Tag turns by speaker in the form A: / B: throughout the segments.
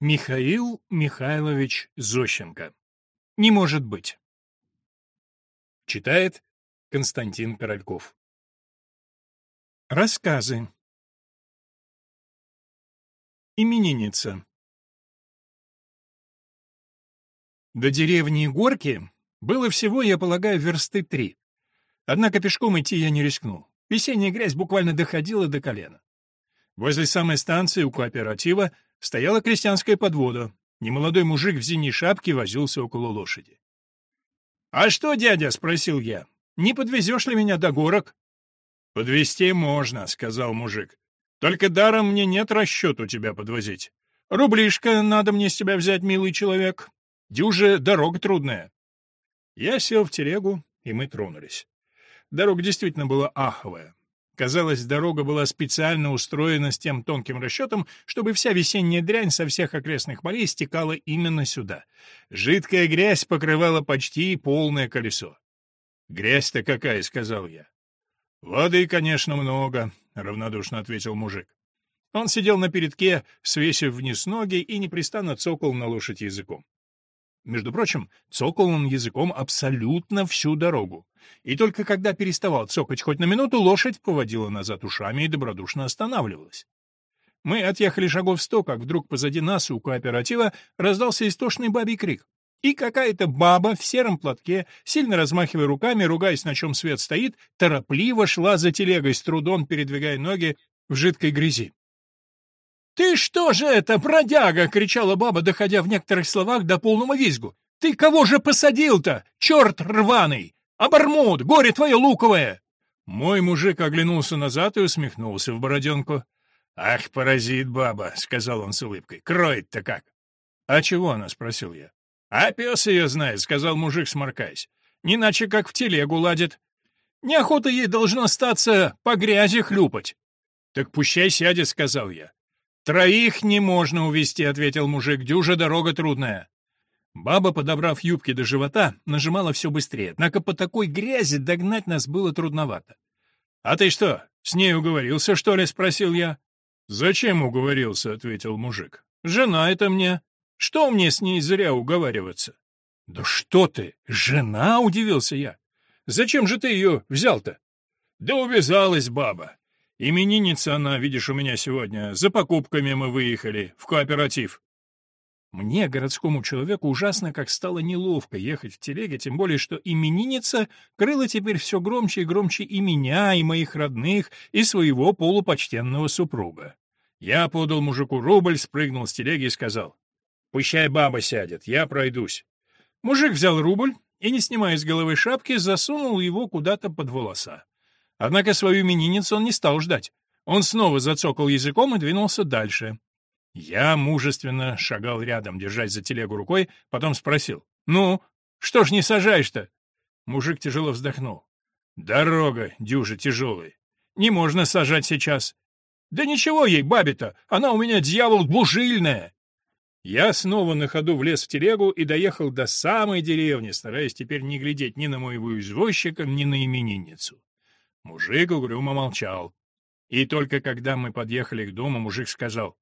A: Михаил Михайлович Зощенко. Не может быть. Читает Константин Корольков. Рассказы. Именинница. До деревни Горки было всего, я полагаю, версты три. Однако пешком идти я не рискнул. Весенняя грязь буквально доходила до колена. Возле самой станции у кооператива стояла крестьянская подвода. Немолодой мужик в зимней шапке возился около лошади. «А что, дядя?» — спросил я. «Не подвезешь ли меня до горок?» «Подвезти можно», — сказал мужик. «Только даром мне нет расчету тебя подвозить. Рублишка надо мне с тебя взять, милый человек. Дюже дорога трудная». Я сел в телегу, и мы тронулись. Дорога действительно была аховая. Казалось, дорога была специально устроена с тем тонким расчетом, чтобы вся весенняя дрянь со всех окрестных морей стекала именно сюда. Жидкая грязь покрывала почти полное колесо. «Грязь-то какая?» — сказал я. «Воды, конечно, много», — равнодушно ответил мужик. Он сидел на передке, свесив вниз ноги и непрестанно цокал на лошадь языком. Между прочим, цокал он языком абсолютно всю дорогу. И только когда переставал цокать хоть на минуту, лошадь поводила назад ушами и добродушно останавливалась. Мы отъехали шагов сто, как вдруг позади нас у кооператива раздался истошный бабий крик. И какая-то баба в сером платке, сильно размахивая руками, ругаясь, на чем свет стоит, торопливо шла за телегой, с трудом передвигая ноги в жидкой грязи. «Ты что же это, бродяга!» — кричала баба, доходя в некоторых словах до полного визгу. «Ты кого же посадил-то, черт рваный! Обормут, горе твое луковое!» Мой мужик оглянулся назад и усмехнулся в бороденку. «Ах, паразит баба!» — сказал он с улыбкой. «Кроет-то как!» «А чего она?» — спросил я. «А пес ее знает», — сказал мужик, сморкаясь. «Не иначе как в телегу ладит. Неохота ей должно остаться по грязи хлюпать». «Так пущай сядет», — сказал я. «Троих не можно увести, ответил мужик, — «дюжа дорога трудная». Баба, подобрав юбки до живота, нажимала все быстрее, однако по такой грязи догнать нас было трудновато. «А ты что, с ней уговорился, что ли?» — спросил я. «Зачем уговорился?» — ответил мужик. «Жена это мне. Что мне с ней зря уговариваться?» «Да что ты, жена?» — удивился я. «Зачем же ты ее взял-то?» «Да увязалась баба. Именинница она, видишь, у меня сегодня. За покупками мы выехали, в кооператив. Мне, городскому человеку, ужасно как стало неловко ехать в телеге, тем более, что именинница крыла теперь все громче и громче и меня, и моих родных, и своего полупочтенного супруга. Я подал мужику рубль, спрыгнул с телеги и сказал, «Пущай баба сядет, я пройдусь». Мужик взял рубль и, не снимая с головы шапки, засунул его куда-то под волоса. Однако свою именинницу он не стал ждать. Он снова зацокал языком и двинулся дальше. Я мужественно шагал рядом, держась за телегу рукой, потом спросил. «Ну, что ж не сажаешь-то?» Мужик тяжело вздохнул. «Дорога дюжа тяжелая. Не можно сажать сейчас». «Да ничего ей, бабе-то, она у меня дьявол бужильная». Я снова на ходу влез в телегу и доехал до самой деревни, стараясь теперь не глядеть ни на моего извозчика, ни на именинницу. Мужик угрюмо молчал. И только когда мы подъехали к дому, мужик сказал,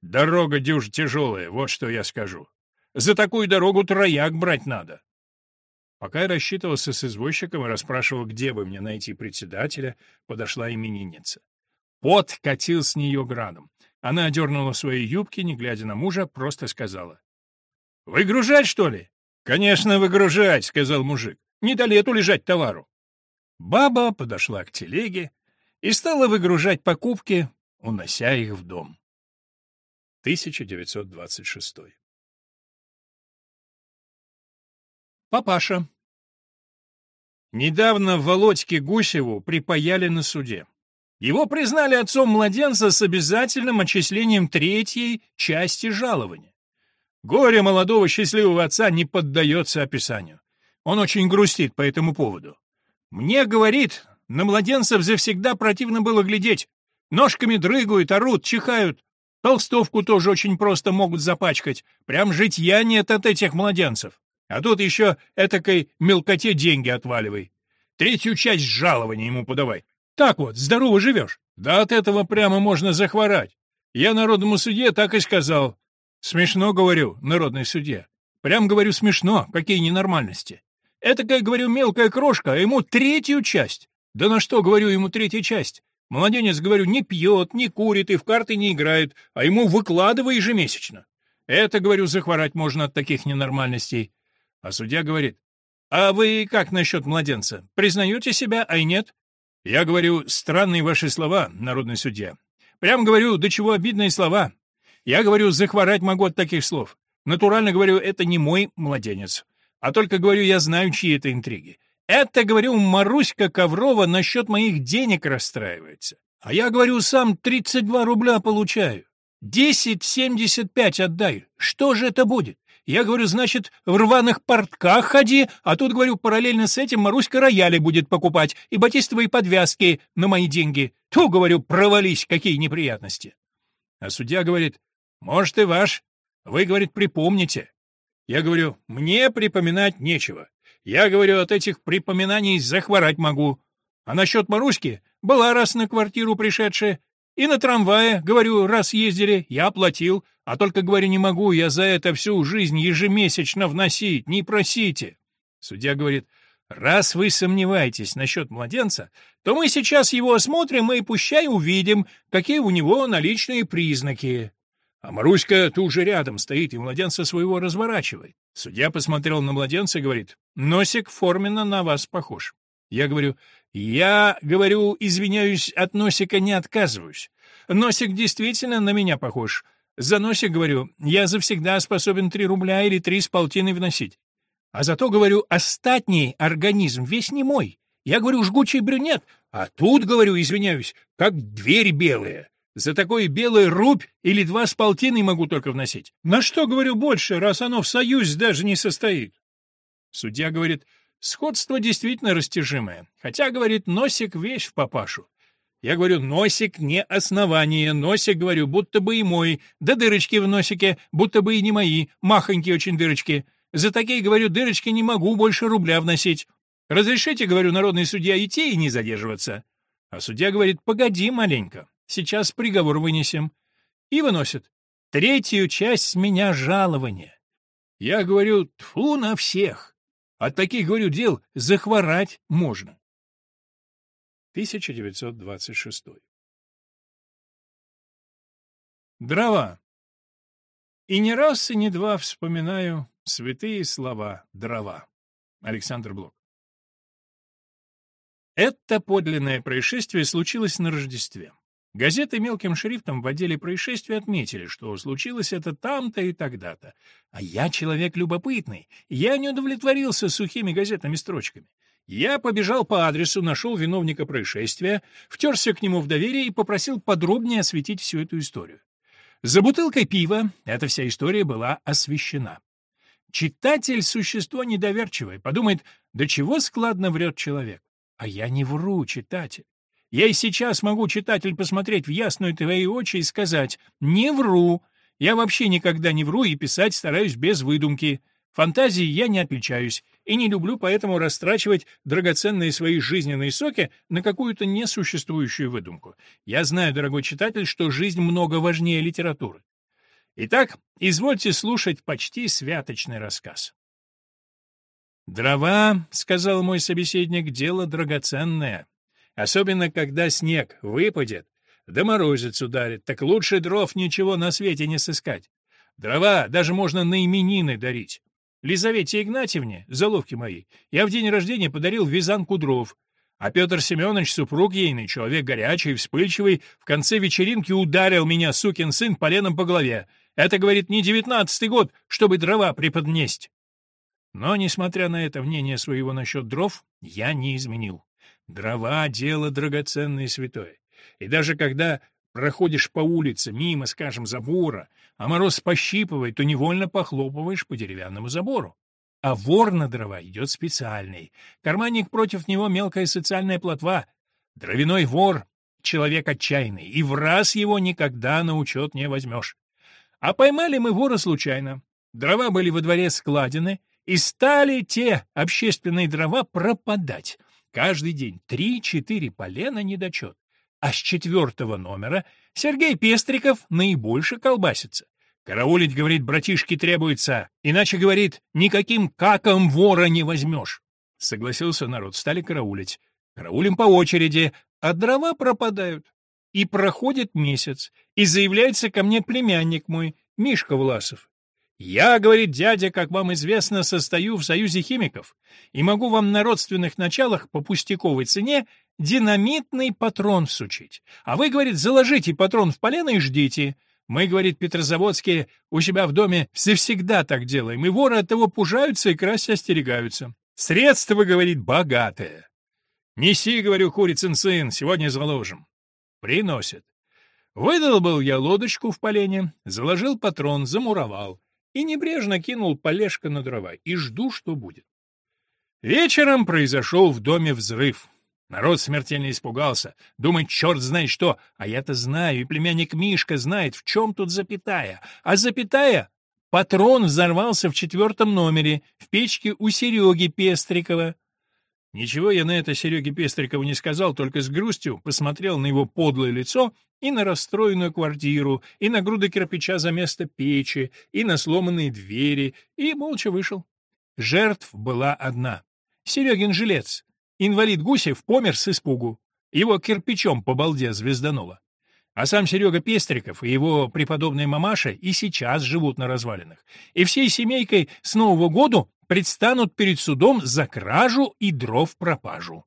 A: «Дорога дюж тяжелая, вот что я скажу. За такую дорогу трояк брать надо». Пока я рассчитывался с извозчиком и расспрашивал, где бы мне найти председателя, подошла именинница. Пот катил с нее градом. Она одернула свои юбки, не глядя на мужа, просто сказала. «Выгружать, что ли?» «Конечно, выгружать», — сказал мужик. «Не до лету лежать товару». Баба подошла к телеге и стала выгружать покупки, унося их в дом. 1926 Папаша Недавно Володьке Гусеву припаяли на суде. Его признали отцом младенца с обязательным отчислением третьей части жалования. Горе молодого счастливого отца не поддается описанию. Он очень грустит по этому поводу. Мне, говорит, на младенцев завсегда противно было глядеть. Ножками дрыгают, орут, чихают. Толстовку тоже очень просто могут запачкать. Прям житья нет от этих младенцев. А тут еще этакой мелкоте деньги отваливай. Третью часть жалования ему подавай. Так вот, здорово живешь. Да от этого прямо можно захворать. Я народному суде так и сказал. Смешно говорю, народный судья. Прям говорю смешно, какие ненормальности. Это, как говорю, мелкая крошка, а ему третью часть. Да на что, говорю, ему третья часть? Младенец, говорю, не пьет, не курит и в карты не играет, а ему выкладывай ежемесячно. Это, говорю, захворать можно от таких ненормальностей. А судья говорит, а вы как насчет младенца? Признаете себя, а и нет? Я говорю, странные ваши слова, народный судья. Прям говорю, до чего обидные слова. Я говорю, захворать могу от таких слов. Натурально говорю, это не мой младенец. А только говорю, я знаю, чьи это интриги. Это, говорю, Маруська Коврова насчет моих денег расстраивается. А я, говорю, сам 32 рубля получаю. 10,75 отдай. Что же это будет? Я говорю, значит, в рваных портках ходи, а тут, говорю, параллельно с этим Маруська рояли будет покупать и батистовые подвязки на мои деньги. Ту, говорю, провались, какие неприятности. А судья говорит, может, и ваш. Вы, говорит, припомните. Я говорю, мне припоминать нечего. Я говорю, от этих припоминаний захворать могу. А насчет Маруськи была раз на квартиру пришедшая. И на трамвае, говорю, раз ездили, я оплатил. А только, говорю, не могу я за это всю жизнь ежемесячно вносить, не просите. Судья говорит, раз вы сомневаетесь насчет младенца, то мы сейчас его осмотрим и пущай увидим, какие у него наличные признаки. А Маруська тут же рядом стоит и младенца своего разворачивает. Судья посмотрел на младенца и говорит, «Носик форменно на вас похож». Я говорю, «Я, говорю, извиняюсь, от носика не отказываюсь. Носик действительно на меня похож. За носик, говорю, я завсегда способен три рубля или три с полтиной вносить. А зато, говорю, остатний организм весь не мой. Я говорю, жгучий брюнет, а тут, говорю, извиняюсь, как дверь белая. За такой белый рубь или два с полтиной могу только вносить. На что, говорю, больше, раз оно в союзе даже не состоит? Судья говорит, сходство действительно растяжимое. Хотя, говорит, носик вещь в папашу. Я говорю, носик не основание, носик, говорю, будто бы и мой, да дырочки в носике, будто бы и не мои, махонькие очень дырочки. За такие, говорю, дырочки не могу больше рубля вносить. Разрешите, говорю, народный судья, идти и не задерживаться. А судья говорит, погоди маленько. Сейчас приговор вынесем. И выносит. Третью часть с меня жалования. Я говорю, тфу на всех. От таких, говорю, дел захворать можно. 1926. Дрова. И не раз, и не два вспоминаю святые слова «дрова». Александр Блок. Это подлинное происшествие случилось на Рождестве. Газеты мелким шрифтом в отделе происшествия отметили, что случилось это там-то и тогда-то. А я человек любопытный, я не удовлетворился сухими газетными строчками. Я побежал по адресу, нашел виновника происшествия, втерся к нему в доверие и попросил подробнее осветить всю эту историю. За бутылкой пива эта вся история была освещена. Читатель — существо недоверчивое, подумает, до чего складно врет человек. А я не вру, читатель. Я и сейчас могу, читатель, посмотреть в ясную твои очи и сказать «не вру». Я вообще никогда не вру и писать стараюсь без выдумки. Фантазией я не отличаюсь и не люблю поэтому растрачивать драгоценные свои жизненные соки на какую-то несуществующую выдумку. Я знаю, дорогой читатель, что жизнь много важнее литературы. Итак, извольте слушать почти святочный рассказ. «Дрова, — сказал мой собеседник, — дело драгоценное. Особенно, когда снег выпадет, да морозец ударит, так лучше дров ничего на свете не сыскать. Дрова даже можно на именины дарить. Лизавете Игнатьевне, заловки моей, я в день рождения подарил вязанку дров, а Петр Семенович, супруг ейный, человек горячий, вспыльчивый, в конце вечеринки ударил меня, сукин сын, поленом по голове. Это, говорит, не девятнадцатый год, чтобы дрова преподнесть. Но, несмотря на это мнение своего насчет дров, я не изменил. Дрова — дело драгоценное и святое. И даже когда проходишь по улице, мимо, скажем, забора, а мороз пощипывает, то невольно похлопываешь по деревянному забору. А вор на дрова идет специальный. Карманник против него мелкая социальная плотва. Дровяной вор — человек отчаянный, и в раз его никогда на учет не возьмешь. А поймали мы вора случайно. Дрова были во дворе складены, и стали те общественные дрова пропадать. Каждый день три-четыре полена недочет. А с четвертого номера Сергей Пестриков наибольше колбасится. Караулить, говорит, братишки требуется, иначе, говорит, никаким каком вора не возьмешь. Согласился народ, стали караулить. Караулим по очереди, а дрова пропадают. И проходит месяц, и заявляется ко мне племянник мой, Мишка Власов. Я, говорит дядя, как вам известно, состою в Союзе химиков и могу вам на родственных началах по пустяковой цене динамитный патрон всучить. А вы, говорит, заложите патрон в полено и ждите. Мы, говорит, петрозаводские, у себя в доме всегда так делаем, и воры от того пужаются и красть остерегаются. Средства, говорит, богатые. Неси, говорю, курицын сын, сегодня заложим. Приносит. Выдал был я лодочку в полене, заложил патрон, замуровал и небрежно кинул полежка на дрова, и жду, что будет. Вечером произошел в доме взрыв. Народ смертельно испугался, думает, черт знает что, а я-то знаю, и племянник Мишка знает, в чем тут запятая. А запятая — патрон взорвался в четвертом номере, в печке у Сереги Пестрикова. Ничего я на это Сереге Пестрикову не сказал, только с грустью посмотрел на его подлое лицо и на расстроенную квартиру, и на груды кирпича за место печи, и на сломанные двери, и молча вышел. Жертв была одна. Серегин жилец. Инвалид Гусев помер с испугу. Его кирпичом по балде звездануло. А сам Серега Пестриков и его преподобная мамаша и сейчас живут на развалинах. И всей семейкой с Нового года предстанут перед судом за кражу и дров пропажу.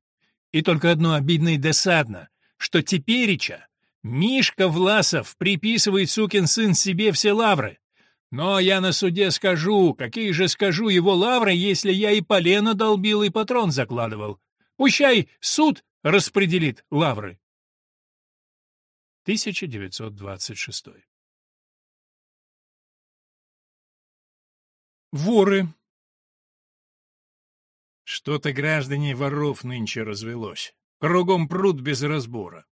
A: И только одно обидно и досадно, что тепереча Мишка Власов приписывает сукин сын себе все лавры. Но я на суде скажу, какие же скажу его лавры, если я и полено долбил, и патрон закладывал. Пущай суд распределит лавры. 1926 Воры что-то, граждане, воров нынче развелось. Кругом пруд без разбора.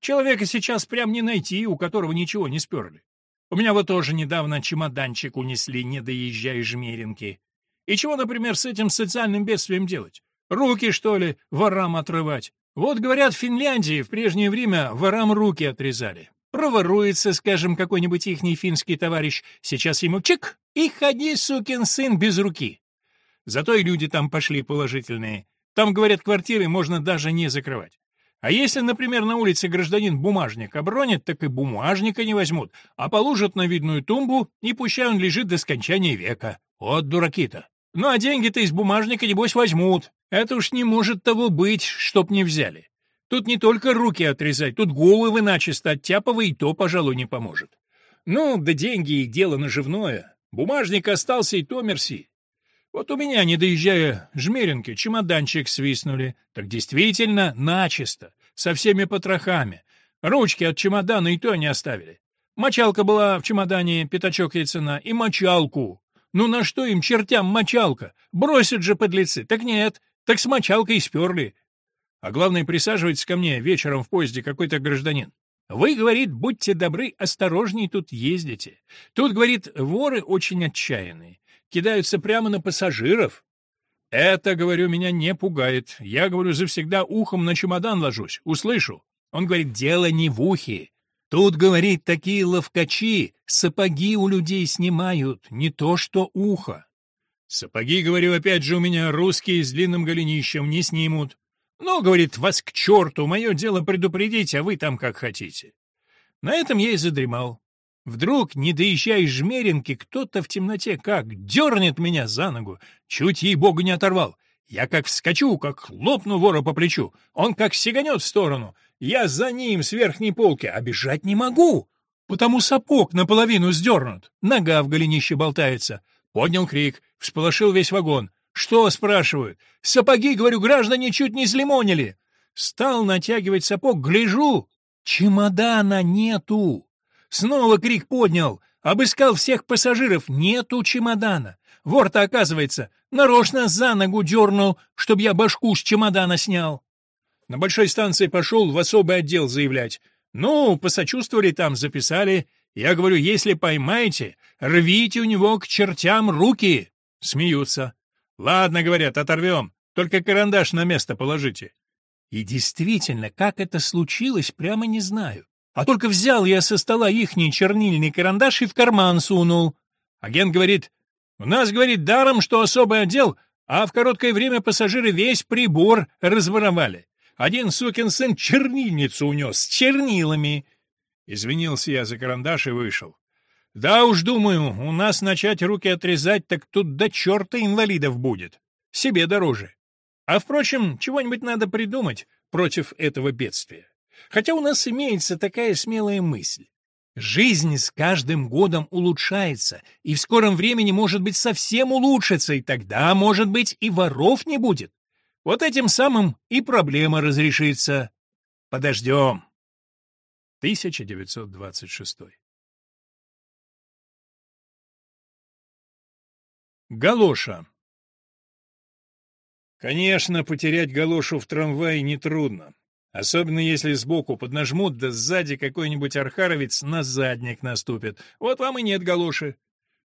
A: Человека сейчас прям не найти, у которого ничего не сперли. У меня вот тоже недавно чемоданчик унесли, не доезжая жмеринки. И чего, например, с этим социальным бедствием делать? Руки, что ли, ворам отрывать? Вот, говорят, в Финляндии в прежнее время ворам руки отрезали. Проворуется, скажем, какой-нибудь ихний финский товарищ, сейчас ему чик, и ходи, сукин сын, без руки. Зато и люди там пошли положительные. Там, говорят, квартиры можно даже не закрывать. А если, например, на улице гражданин бумажник обронит, так и бумажника не возьмут, а положат на видную тумбу, и пущай он лежит до скончания века. Вот дураки-то. Ну а деньги-то из бумажника, небось, возьмут. Это уж не может того быть, чтоб не взяли. Тут не только руки отрезать, тут головы начисто оттяпывай, и то, пожалуй, не поможет. Ну, да деньги и дело наживное. Бумажник остался, и то мерси. Вот у меня, не доезжая жмеринки, чемоданчик свистнули. Так действительно, начисто, со всеми потрохами. Ручки от чемодана и то не оставили. Мочалка была в чемодане, пятачок яйцена, и мочалку. Ну на что им, чертям, мочалка? Бросят же подлецы. Так нет, так с мочалкой сперли. А главное, присаживается ко мне вечером в поезде какой-то гражданин. Вы, говорит, будьте добры, осторожней тут ездите. Тут, говорит, воры очень отчаянные кидаются прямо на пассажиров. Это, говорю, меня не пугает. Я, говорю, завсегда ухом на чемодан ложусь, услышу. Он говорит, дело не в ухе. Тут, говорит, такие ловкачи сапоги у людей снимают, не то что ухо. Сапоги, говорю, опять же у меня русские с длинным голенищем не снимут. Ну, говорит, вас к черту, мое дело предупредить, а вы там как хотите. На этом я и задремал. Вдруг, не доезжая из жмеринки, кто-то в темноте как дернет меня за ногу, чуть ей-богу не оторвал. Я как вскочу, как лопну вора по плечу. Он как сиганет в сторону. Я за ним с верхней полки, а бежать не могу, потому сапог наполовину сдернут. Нога в голенище болтается. Поднял крик, всполошил весь вагон. «Что?» — спрашивают. «Сапоги, говорю, граждане чуть не слимонили». Стал натягивать сапог, гляжу. Чемодана нету. Снова крик поднял. Обыскал всех пассажиров. Нету чемодана. Вор-то, оказывается, нарочно за ногу дернул, чтобы я башку с чемодана снял. На большой станции пошел в особый отдел заявлять. Ну, посочувствовали там, записали. Я говорю, если поймаете, рвите у него к чертям руки. Смеются. Ладно, говорят, оторвем. Только карандаш на место положите. И действительно, как это случилось, прямо не знаю. А только взял я со стола ихний чернильный карандаш и в карман сунул. Агент говорит, у нас, говорит, даром, что особый отдел, а в короткое время пассажиры весь прибор разворовали. Один сукин сын чернильницу унес с чернилами. Извинился я за карандаш и вышел. Да уж, думаю, у нас начать руки отрезать, так тут до черта инвалидов будет. Себе дороже. А, впрочем, чего-нибудь надо придумать против этого бедствия. Хотя у нас имеется такая смелая мысль. Жизнь с каждым годом улучшается, и в скором времени, может быть, совсем улучшится, и тогда, может быть, и воров не будет. Вот этим самым и проблема разрешится. Подождем. 1926. Галоша. Конечно, потерять галошу в трамвае нетрудно. Особенно если сбоку поднажмут, да сзади какой-нибудь архаровец на задник наступит. Вот вам и нет галоши.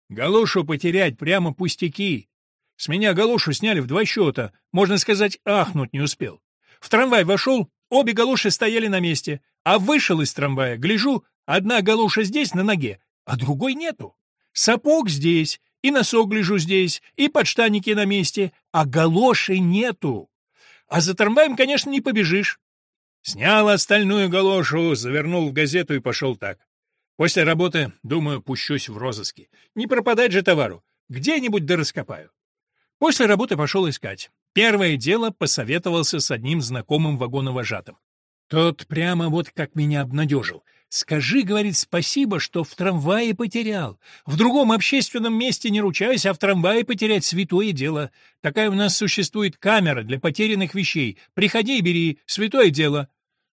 A: Галошу потерять прямо пустяки. С меня галошу сняли в два счета. Можно сказать, ахнуть не успел. В трамвай вошел, обе галоши стояли на месте. А вышел из трамвая, гляжу, одна галоша здесь на ноге, а другой нету. Сапог здесь, и носок гляжу здесь, и подштанники на месте, а галоши нету. А за трамваем, конечно, не побежишь. Снял остальную галошу, завернул в газету и пошел так. После работы, думаю, пущусь в розыски. Не пропадать же товару. Где-нибудь да раскопаю. После работы пошел искать. Первое дело посоветовался с одним знакомым вагоновожатым. Тот прямо вот как меня обнадежил. «Скажи, — говорит, — спасибо, что в трамвае потерял. В другом общественном месте не ручаюсь, а в трамвае потерять святое дело. Такая у нас существует камера для потерянных вещей. Приходи и бери, святое дело».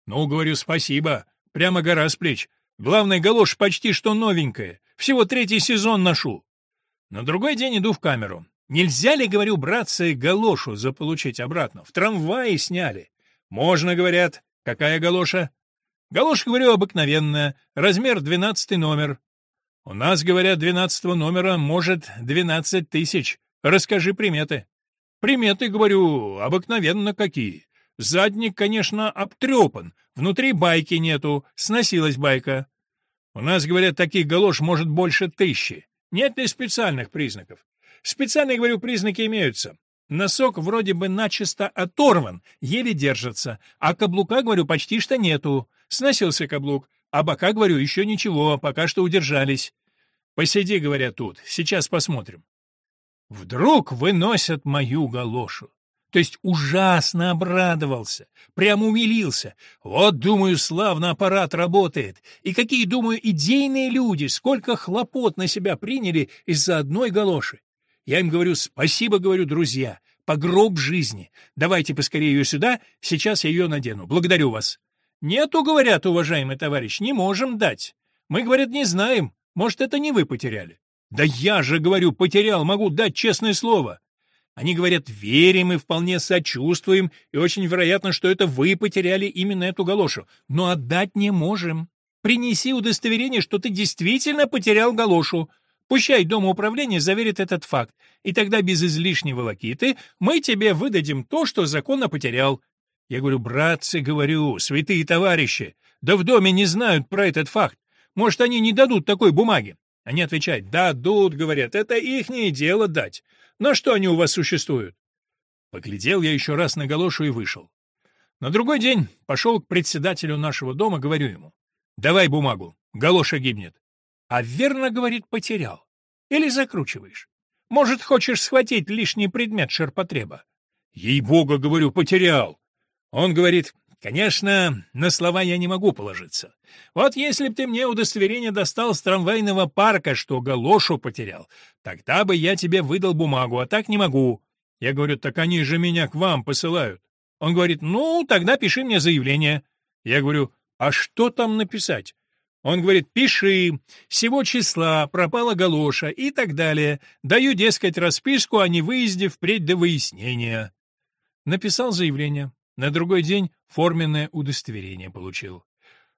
A: «Ну, — говорю, — спасибо. Прямо гора с плеч. Главное, галош почти что новенькая. Всего третий сезон ношу». На другой день иду в камеру. Нельзя ли, говорю, братцы, галошу заполучить обратно? В трамвае сняли. Можно, говорят. Какая галоша? Галоша, говорю, обыкновенная, размер двенадцатый номер. У нас, говорят, двенадцатого номера может двенадцать тысяч. Расскажи приметы. Приметы, говорю, обыкновенно какие. Задник, конечно, обтрепан, внутри байки нету, сносилась байка. У нас, говорят, таких галош может больше тысячи. Нет ли специальных признаков? Специальные, говорю, признаки имеются. Носок вроде бы начисто оторван, еле держится, а каблука, говорю, почти что нету. Сносился каблук, а бока, говорю, еще ничего, пока что удержались. Посиди, говорят, тут, сейчас посмотрим. Вдруг выносят мою галошу. То есть ужасно обрадовался, прямо умилился. Вот, думаю, славно аппарат работает. И какие, думаю, идейные люди, сколько хлопот на себя приняли из-за одной галоши. Я им говорю «Спасибо, говорю, друзья, по гроб жизни. Давайте поскорее ее сюда, сейчас я ее надену. Благодарю вас». «Нету, — говорят, уважаемый товарищ, — не можем дать. Мы, говорят, не знаем. Может, это не вы потеряли». «Да я же, говорю, потерял, могу дать честное слово». Они говорят, верим и вполне сочувствуем, и очень вероятно, что это вы потеряли именно эту галошу, но отдать не можем. Принеси удостоверение, что ты действительно потерял галошу. Пущай Дома управления заверит этот факт, и тогда без излишней волокиты мы тебе выдадим то, что законно потерял. Я говорю, братцы, говорю, святые товарищи, да в доме не знают про этот факт. Может, они не дадут такой бумаги? Они отвечают, дадут, говорят, это ихнее дело дать. На что они у вас существуют? Поглядел я еще раз на галошу и вышел. На другой день пошел к председателю нашего дома, говорю ему, давай бумагу, галоша гибнет. А верно, говорит, потерял. Или закручиваешь. Может, хочешь схватить лишний предмет ширпотреба? Ей-бога, говорю, потерял. Он говорит, конечно, на слова я не могу положиться. Вот если б ты мне удостоверение достал с трамвайного парка, что галошу потерял, тогда бы я тебе выдал бумагу, а так не могу. Я говорю, так они же меня к вам посылают. Он говорит, ну, тогда пиши мне заявление. Я говорю, а что там написать? Он говорит, пиши, всего числа, пропала галоша и так далее. Даю, дескать, расписку о невыезде впредь до выяснения. Написал заявление. На другой день форменное удостоверение получил.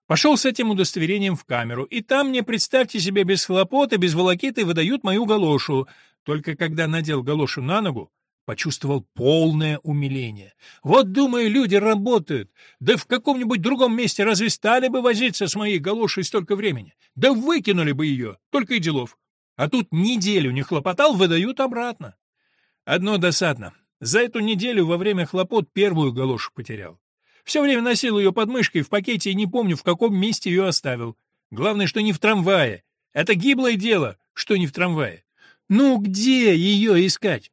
A: Пошел с этим удостоверением в камеру, и там мне, представьте себе, без хлопот и без волокиты выдают мою галошу. Только когда надел галошу на ногу, почувствовал полное умиление. Вот, думаю, люди работают. Да в каком-нибудь другом месте разве стали бы возиться с моей галошей столько времени? Да выкинули бы ее, только и делов. А тут неделю не хлопотал, выдают обратно. Одно досадно. За эту неделю во время хлопот первую галошу потерял. Все время носил ее под мышкой в пакете и не помню, в каком месте ее оставил. Главное, что не в трамвае. Это гиблое дело, что не в трамвае. Ну, где ее искать?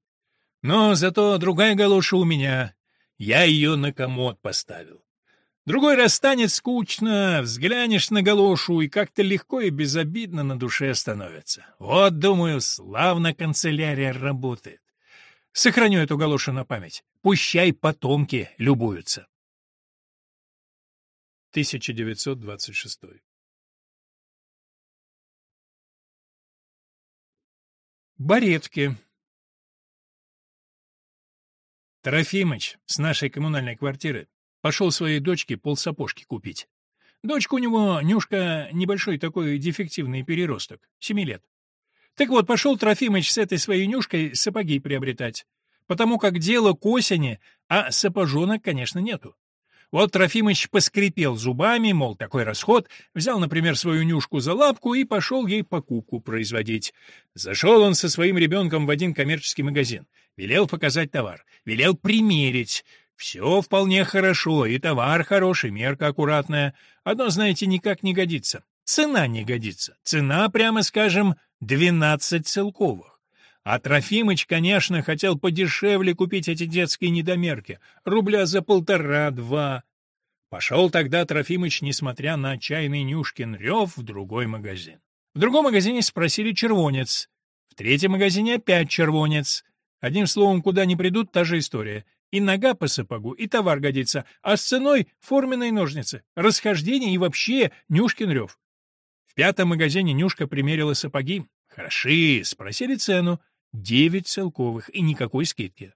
A: Но зато другая галоша у меня. Я ее на комод поставил. Другой раз станет скучно, взглянешь на галошу, и как-то легко и безобидно на душе становится. Вот, думаю, славно канцелярия работает. Сохраню эту галошу на память. Пущай потомки любуются. 1926 Баретки Трофимыч с нашей коммунальной квартиры пошел своей дочке полсапожки купить. Дочка у него, Нюшка, небольшой такой дефективный переросток, семи лет. Так вот, пошел Трофимыч с этой своей Нюшкой сапоги приобретать, потому как дело к осени, а сапожонок, конечно, нету. Вот Трофимыч поскрипел зубами, мол, такой расход, взял, например, свою Нюшку за лапку и пошел ей покупку производить. Зашел он со своим ребенком в один коммерческий магазин. Велел показать товар, велел примерить. Все вполне хорошо, и товар хороший, мерка аккуратная. Одно, знаете, никак не годится. Цена не годится. Цена, прямо скажем, двенадцать целковых. А Трофимыч, конечно, хотел подешевле купить эти детские недомерки, рубля за полтора-два. Пошел тогда Трофимыч, несмотря на отчаянный Нюшкин рев, в другой магазин. В другом магазине спросили червонец. В третьем магазине опять червонец. Одним словом, куда ни придут, та же история. И нога по сапогу, и товар годится, а с ценой форменные ножницы, расхождение и вообще Нюшкин рев. В пятом магазине Нюшка примерила сапоги. Хороши, спросили цену. Девять целковых и никакой скидки.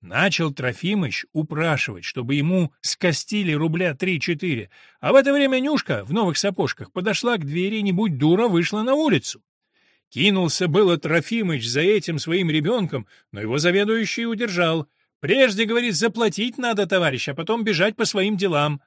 A: Начал Трофимыч упрашивать, чтобы ему скостили рубля три-четыре, а в это время Нюшка в новых сапожках подошла к двери, не будь дура, вышла на улицу. Кинулся было Трофимыч за этим своим ребенком, но его заведующий удержал. Прежде, говорит, заплатить надо, товарищ, а потом бежать по своим делам.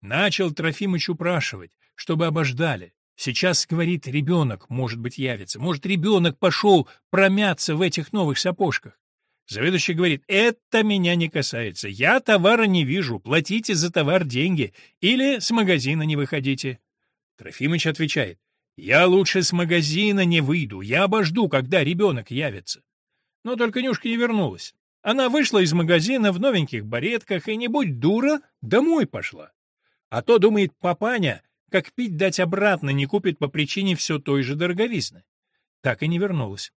A: Начал Трофимыч упрашивать, чтобы обождали. Сейчас, говорит, ребенок, может быть, явится. Может, ребенок пошел промяться в этих новых сапожках. Заведующий говорит, это меня не касается. Я товара не вижу, платите за товар деньги или с магазина не выходите. Трофимыч отвечает, я лучше с магазина не выйду, я обожду, когда ребенок явится. Но только Нюшка не вернулась. Она вышла из магазина в новеньких баретках и, не будь дура, домой пошла. А то, думает папаня, как пить дать обратно не купит по причине все той же дороговизны. Так и не вернулась.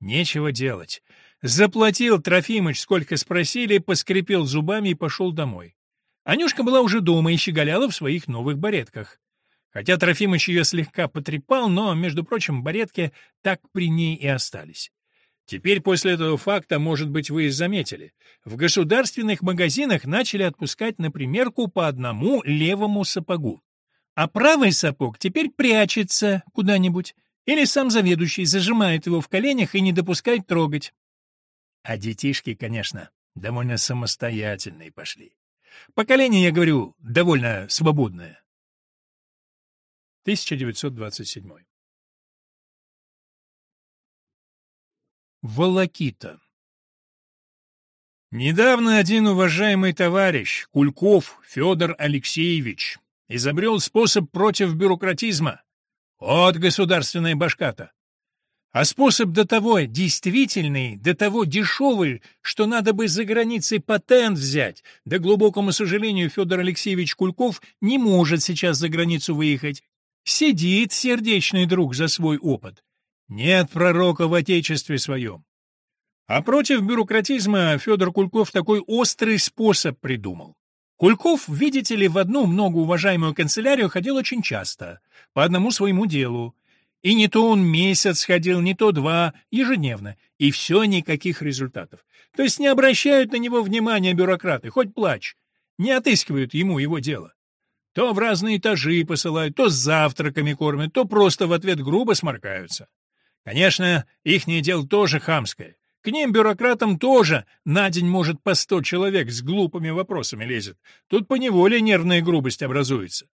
A: Нечего делать. Заплатил Трофимыч, сколько спросили, поскрипел зубами и пошел домой. Анюшка была уже дома и щеголяла в своих новых баретках. Хотя Трофимыч ее слегка потрепал, но, между прочим, баретки так при ней и остались. Теперь после этого факта, может быть, вы и заметили, в государственных магазинах начали отпускать на примерку по одному левому сапогу а правый сапог теперь прячется куда-нибудь, или сам заведующий зажимает его в коленях и не допускает трогать. А детишки, конечно, довольно самостоятельные пошли. Поколение, я говорю, довольно свободное. 1927. Волокита Недавно один уважаемый товарищ, Кульков Федор Алексеевич, изобрел способ против бюрократизма. Вот государственная башка-то. А способ до того действительный, до того дешевый, что надо бы за границей патент взять. Да, глубокому сожалению, Федор Алексеевич Кульков не может сейчас за границу выехать. Сидит сердечный друг за свой опыт. Нет пророка в отечестве своем. А против бюрократизма Федор Кульков такой острый способ придумал. Кульков, видите ли, в одну многоуважаемую канцелярию ходил очень часто, по одному своему делу. И не то он месяц ходил, не то два, ежедневно, и все никаких результатов. То есть не обращают на него внимания бюрократы, хоть плачь, не отыскивают ему его дело. То в разные этажи посылают, то с завтраками кормят, то просто в ответ грубо сморкаются. Конечно, ихнее дело тоже хамское. К ним, бюрократам, тоже на день может по сто человек с глупыми вопросами лезет. Тут поневоле нервная грубость образуется.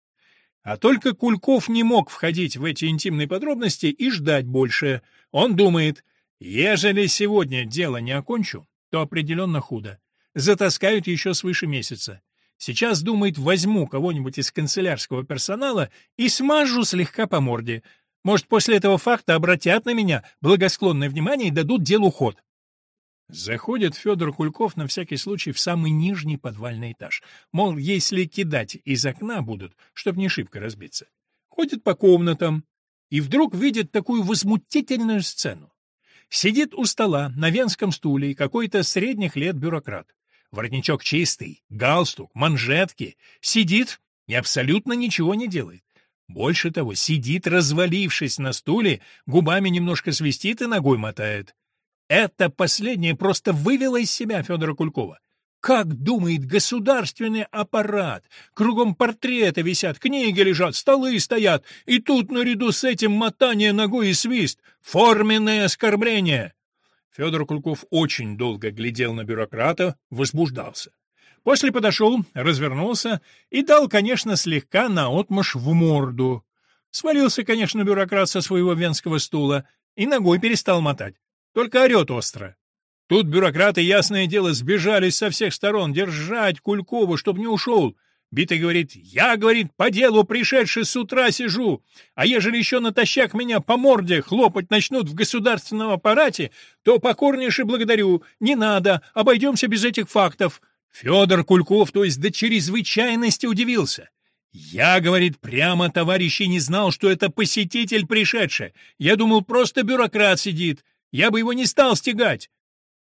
A: А только Кульков не мог входить в эти интимные подробности и ждать больше. Он думает, ежели сегодня дело не окончу, то определенно худо. Затаскают еще свыше месяца. Сейчас, думает, возьму кого-нибудь из канцелярского персонала и смажу слегка по морде. Может, после этого факта обратят на меня благосклонное внимание и дадут делу ход. Заходит Федор Кульков на всякий случай в самый нижний подвальный этаж. Мол, если кидать из окна будут, чтоб не шибко разбиться. Ходит по комнатам и вдруг видит такую возмутительную сцену. Сидит у стола на венском стуле какой-то средних лет бюрократ. Воротничок чистый, галстук, манжетки. Сидит и абсолютно ничего не делает. Больше того, сидит, развалившись на стуле, губами немножко свистит и ногой мотает. Это последнее просто вывело из себя Федора Кулькова. Как думает государственный аппарат? Кругом портреты висят, книги лежат, столы стоят, и тут наряду с этим мотание ногой и свист. Форменное оскорбление. Федор Кульков очень долго глядел на бюрократа, возбуждался. После подошел, развернулся и дал, конечно, слегка наотмашь в морду. Свалился, конечно, бюрократ со своего венского стула и ногой перестал мотать. Только орет остро. Тут бюрократы, ясное дело, сбежались со всех сторон, держать Кулькова, чтоб не ушел. Битый говорит, я, говорит, по делу пришедший с утра сижу, а ежели еще натощак меня по морде хлопать начнут в государственном аппарате, то покорнейше благодарю, не надо, обойдемся без этих фактов. Федор Кульков, то есть до чрезвычайности удивился. Я, говорит, прямо товарищи не знал, что это посетитель пришедший. Я думал, просто бюрократ сидит. Я бы его не стал стегать.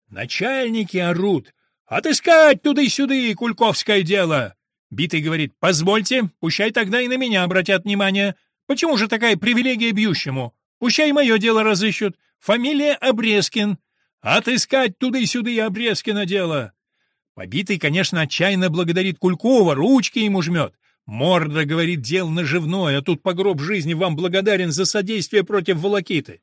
A: Начальники орут. Отыскать туда-сюда и кульковское дело. Битый говорит, позвольте, пущай тогда и на меня обратят внимание. Почему же такая привилегия бьющему? Пущай мое дело разыщут. Фамилия Обрезкин. Отыскать и Обрезкина дело. Побитый, конечно, отчаянно благодарит Кулькова, ручки ему жмет. Морда, говорит, дел наживное, а тут по гроб жизни вам благодарен за содействие против волокиты.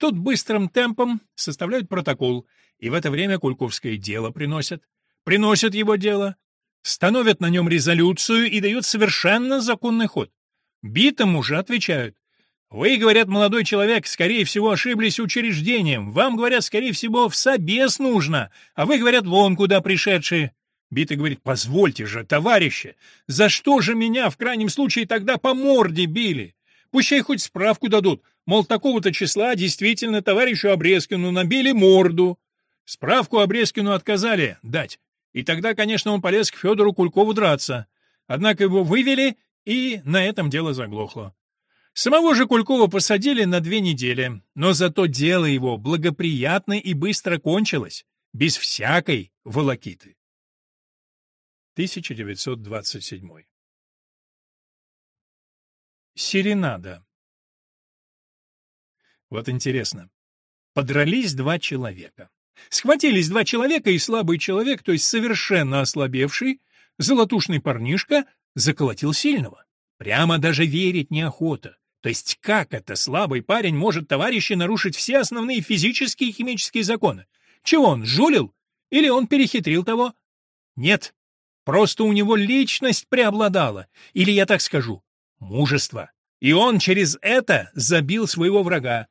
A: Тут быстрым темпом составляют протокол, и в это время Кульковское дело приносят. Приносят его дело, становят на нем резолюцию и дают совершенно законный ход. Битому же отвечают. Вы, говорят, молодой человек, скорее всего, ошиблись учреждением. Вам, говорят, скорее всего, в собес нужно, а вы, говорят, вон куда пришедшие. Битый говорит, позвольте же, товарищи, за что же меня в крайнем случае тогда по морде били? Пущай хоть справку дадут, мол, такого-то числа действительно товарищу Обрезкину набили морду. Справку Обрезкину отказали дать, и тогда, конечно, он полез к Федору Кулькову драться. Однако его вывели, и на этом дело заглохло. Самого же Кулькова посадили на две недели, но зато дело его благоприятно и быстро кончилось, без всякой волокиты. 1927 Серенада. Вот интересно. Подрались два человека. Схватились два человека, и слабый человек, то есть совершенно ослабевший, золотушный парнишка, заколотил сильного. Прямо даже верить неохота. То есть как это слабый парень может товарищи нарушить все основные физические и химические законы? Чего он, жулил? Или он перехитрил того? Нет. Просто у него личность преобладала. Или, я так скажу, мужество. И он через это забил своего врага.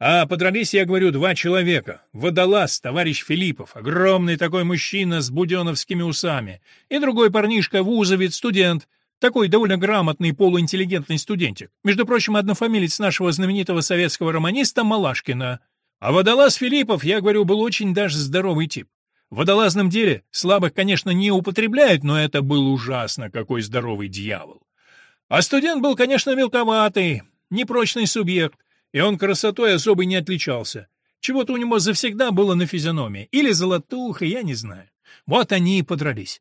A: А подрались, я говорю, два человека. Водолаз, товарищ Филиппов, огромный такой мужчина с буденовскими усами, и другой парнишка, вузовец, студент, такой довольно грамотный полуинтеллигентный студентик. Между прочим, однофамилец нашего знаменитого советского романиста Малашкина. А водолаз Филиппов, я говорю, был очень даже здоровый тип. В водолазном деле слабых, конечно, не употребляют, но это был ужасно какой здоровый дьявол. А студент был, конечно, мелковатый, непрочный субъект, и он красотой особой не отличался. Чего-то у него завсегда было на физиономии. Или золотуха, я не знаю. Вот они и подрались.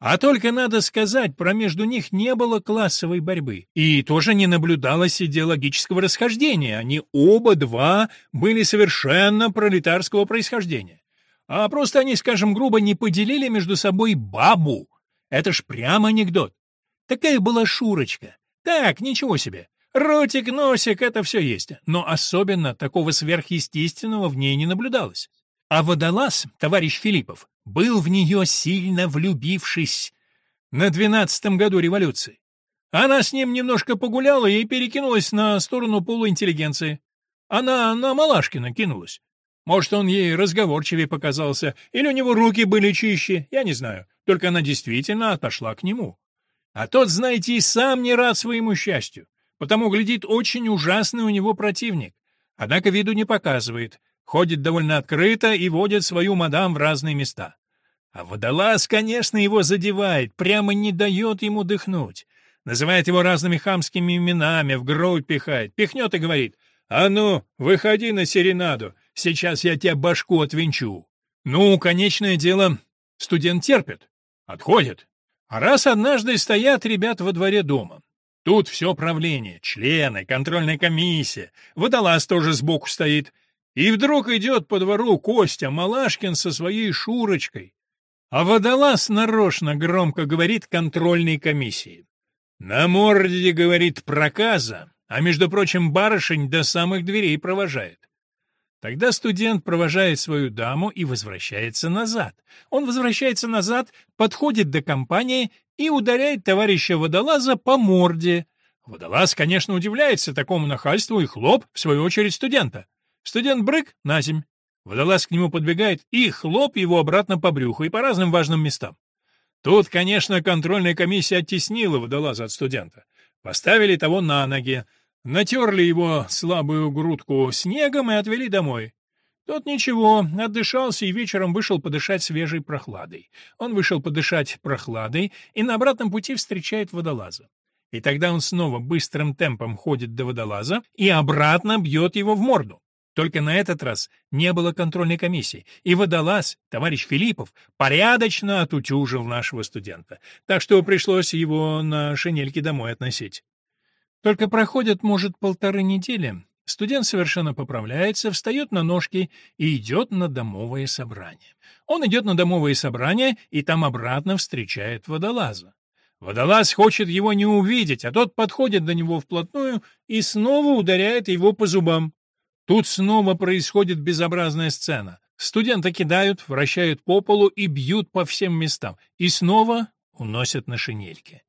A: А только, надо сказать, про между них не было классовой борьбы. И тоже не наблюдалось идеологического расхождения. Они оба два были совершенно пролетарского происхождения. А просто они, скажем грубо, не поделили между собой бабу. Это ж прямо анекдот. Такая была Шурочка. Так, ничего себе. Ротик, носик — это все есть. Но особенно такого сверхъестественного в ней не наблюдалось. А водолаз, товарищ Филиппов, был в нее сильно влюбившись на двенадцатом году революции. Она с ним немножко погуляла и перекинулась на сторону полуинтеллигенции. Она на Малашкина кинулась. Может, он ей разговорчивее показался, или у него руки были чище, я не знаю. Только она действительно отошла к нему. А тот, знаете, и сам не рад своему счастью. Потому, глядит, очень ужасный у него противник. Однако виду не показывает. Ходит довольно открыто и водит свою мадам в разные места. А водолаз, конечно, его задевает, прямо не дает ему дыхнуть. Называет его разными хамскими именами, в грудь пихает, пихнет и говорит «А ну, выходи на серенаду, сейчас я тебе башку отвинчу». Ну, конечное дело, студент терпит, отходит. А раз однажды стоят ребят во дворе дома, Тут все правление, члены, контрольная комиссия, водолаз тоже сбоку стоит. И вдруг идет по двору Костя Малашкин со своей Шурочкой. А водолаз нарочно громко говорит контрольной комиссии. На морде, говорит, проказа, а, между прочим, барышень до самых дверей провожает. Тогда студент провожает свою даму и возвращается назад. Он возвращается назад, подходит до компании и ударяет товарища водолаза по морде. Водолаз, конечно, удивляется такому нахальству и хлоп, в свою очередь, студента. Студент брык на земь. Водолаз к нему подбегает и хлоп его обратно по брюху и по разным важным местам. Тут, конечно, контрольная комиссия оттеснила водолаза от студента. Поставили того на ноги, Натерли его слабую грудку снегом и отвели домой. Тот ничего, отдышался и вечером вышел подышать свежей прохладой. Он вышел подышать прохладой и на обратном пути встречает водолаза. И тогда он снова быстрым темпом ходит до водолаза и обратно бьет его в морду. Только на этот раз не было контрольной комиссии, и водолаз, товарищ Филиппов, порядочно отутюжил нашего студента, так что пришлось его на шинельке домой относить. Только проходит, может, полторы недели. Студент совершенно поправляется, встает на ножки и идет на домовое собрание. Он идет на домовое собрание и там обратно встречает водолаза. Водолаз хочет его не увидеть, а тот подходит до него вплотную и снова ударяет его по зубам. Тут снова происходит безобразная сцена. Студента кидают, вращают по полу и бьют по всем местам, и снова уносят на шинельке.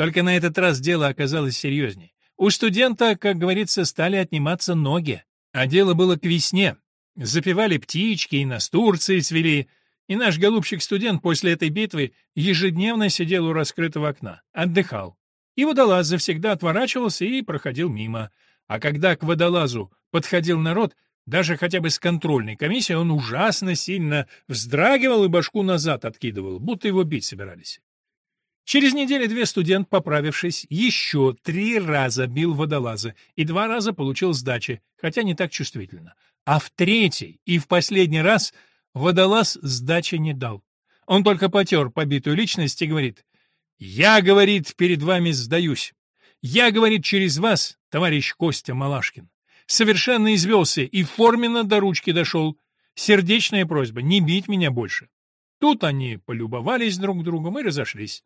A: Только на этот раз дело оказалось серьезнее. У студента, как говорится, стали отниматься ноги. А дело было к весне. Запевали птички и настурции цвели. И наш голубчик-студент после этой битвы ежедневно сидел у раскрытого окна, отдыхал. И водолаз завсегда отворачивался и проходил мимо. А когда к водолазу подходил народ, даже хотя бы с контрольной комиссией, он ужасно сильно вздрагивал и башку назад откидывал, будто его бить собирались. Через неделю-две студент, поправившись, еще три раза бил водолаза и два раза получил сдачи, хотя не так чувствительно. А в третий и в последний раз водолаз сдачи не дал. Он только потер побитую личность и говорит, «Я, — говорит, — перед вами сдаюсь. Я, — говорит, — через вас, товарищ Костя Малашкин. Совершенно извелся и форменно до ручки дошел. Сердечная просьба — не бить меня больше». Тут они полюбовались друг другом и разошлись.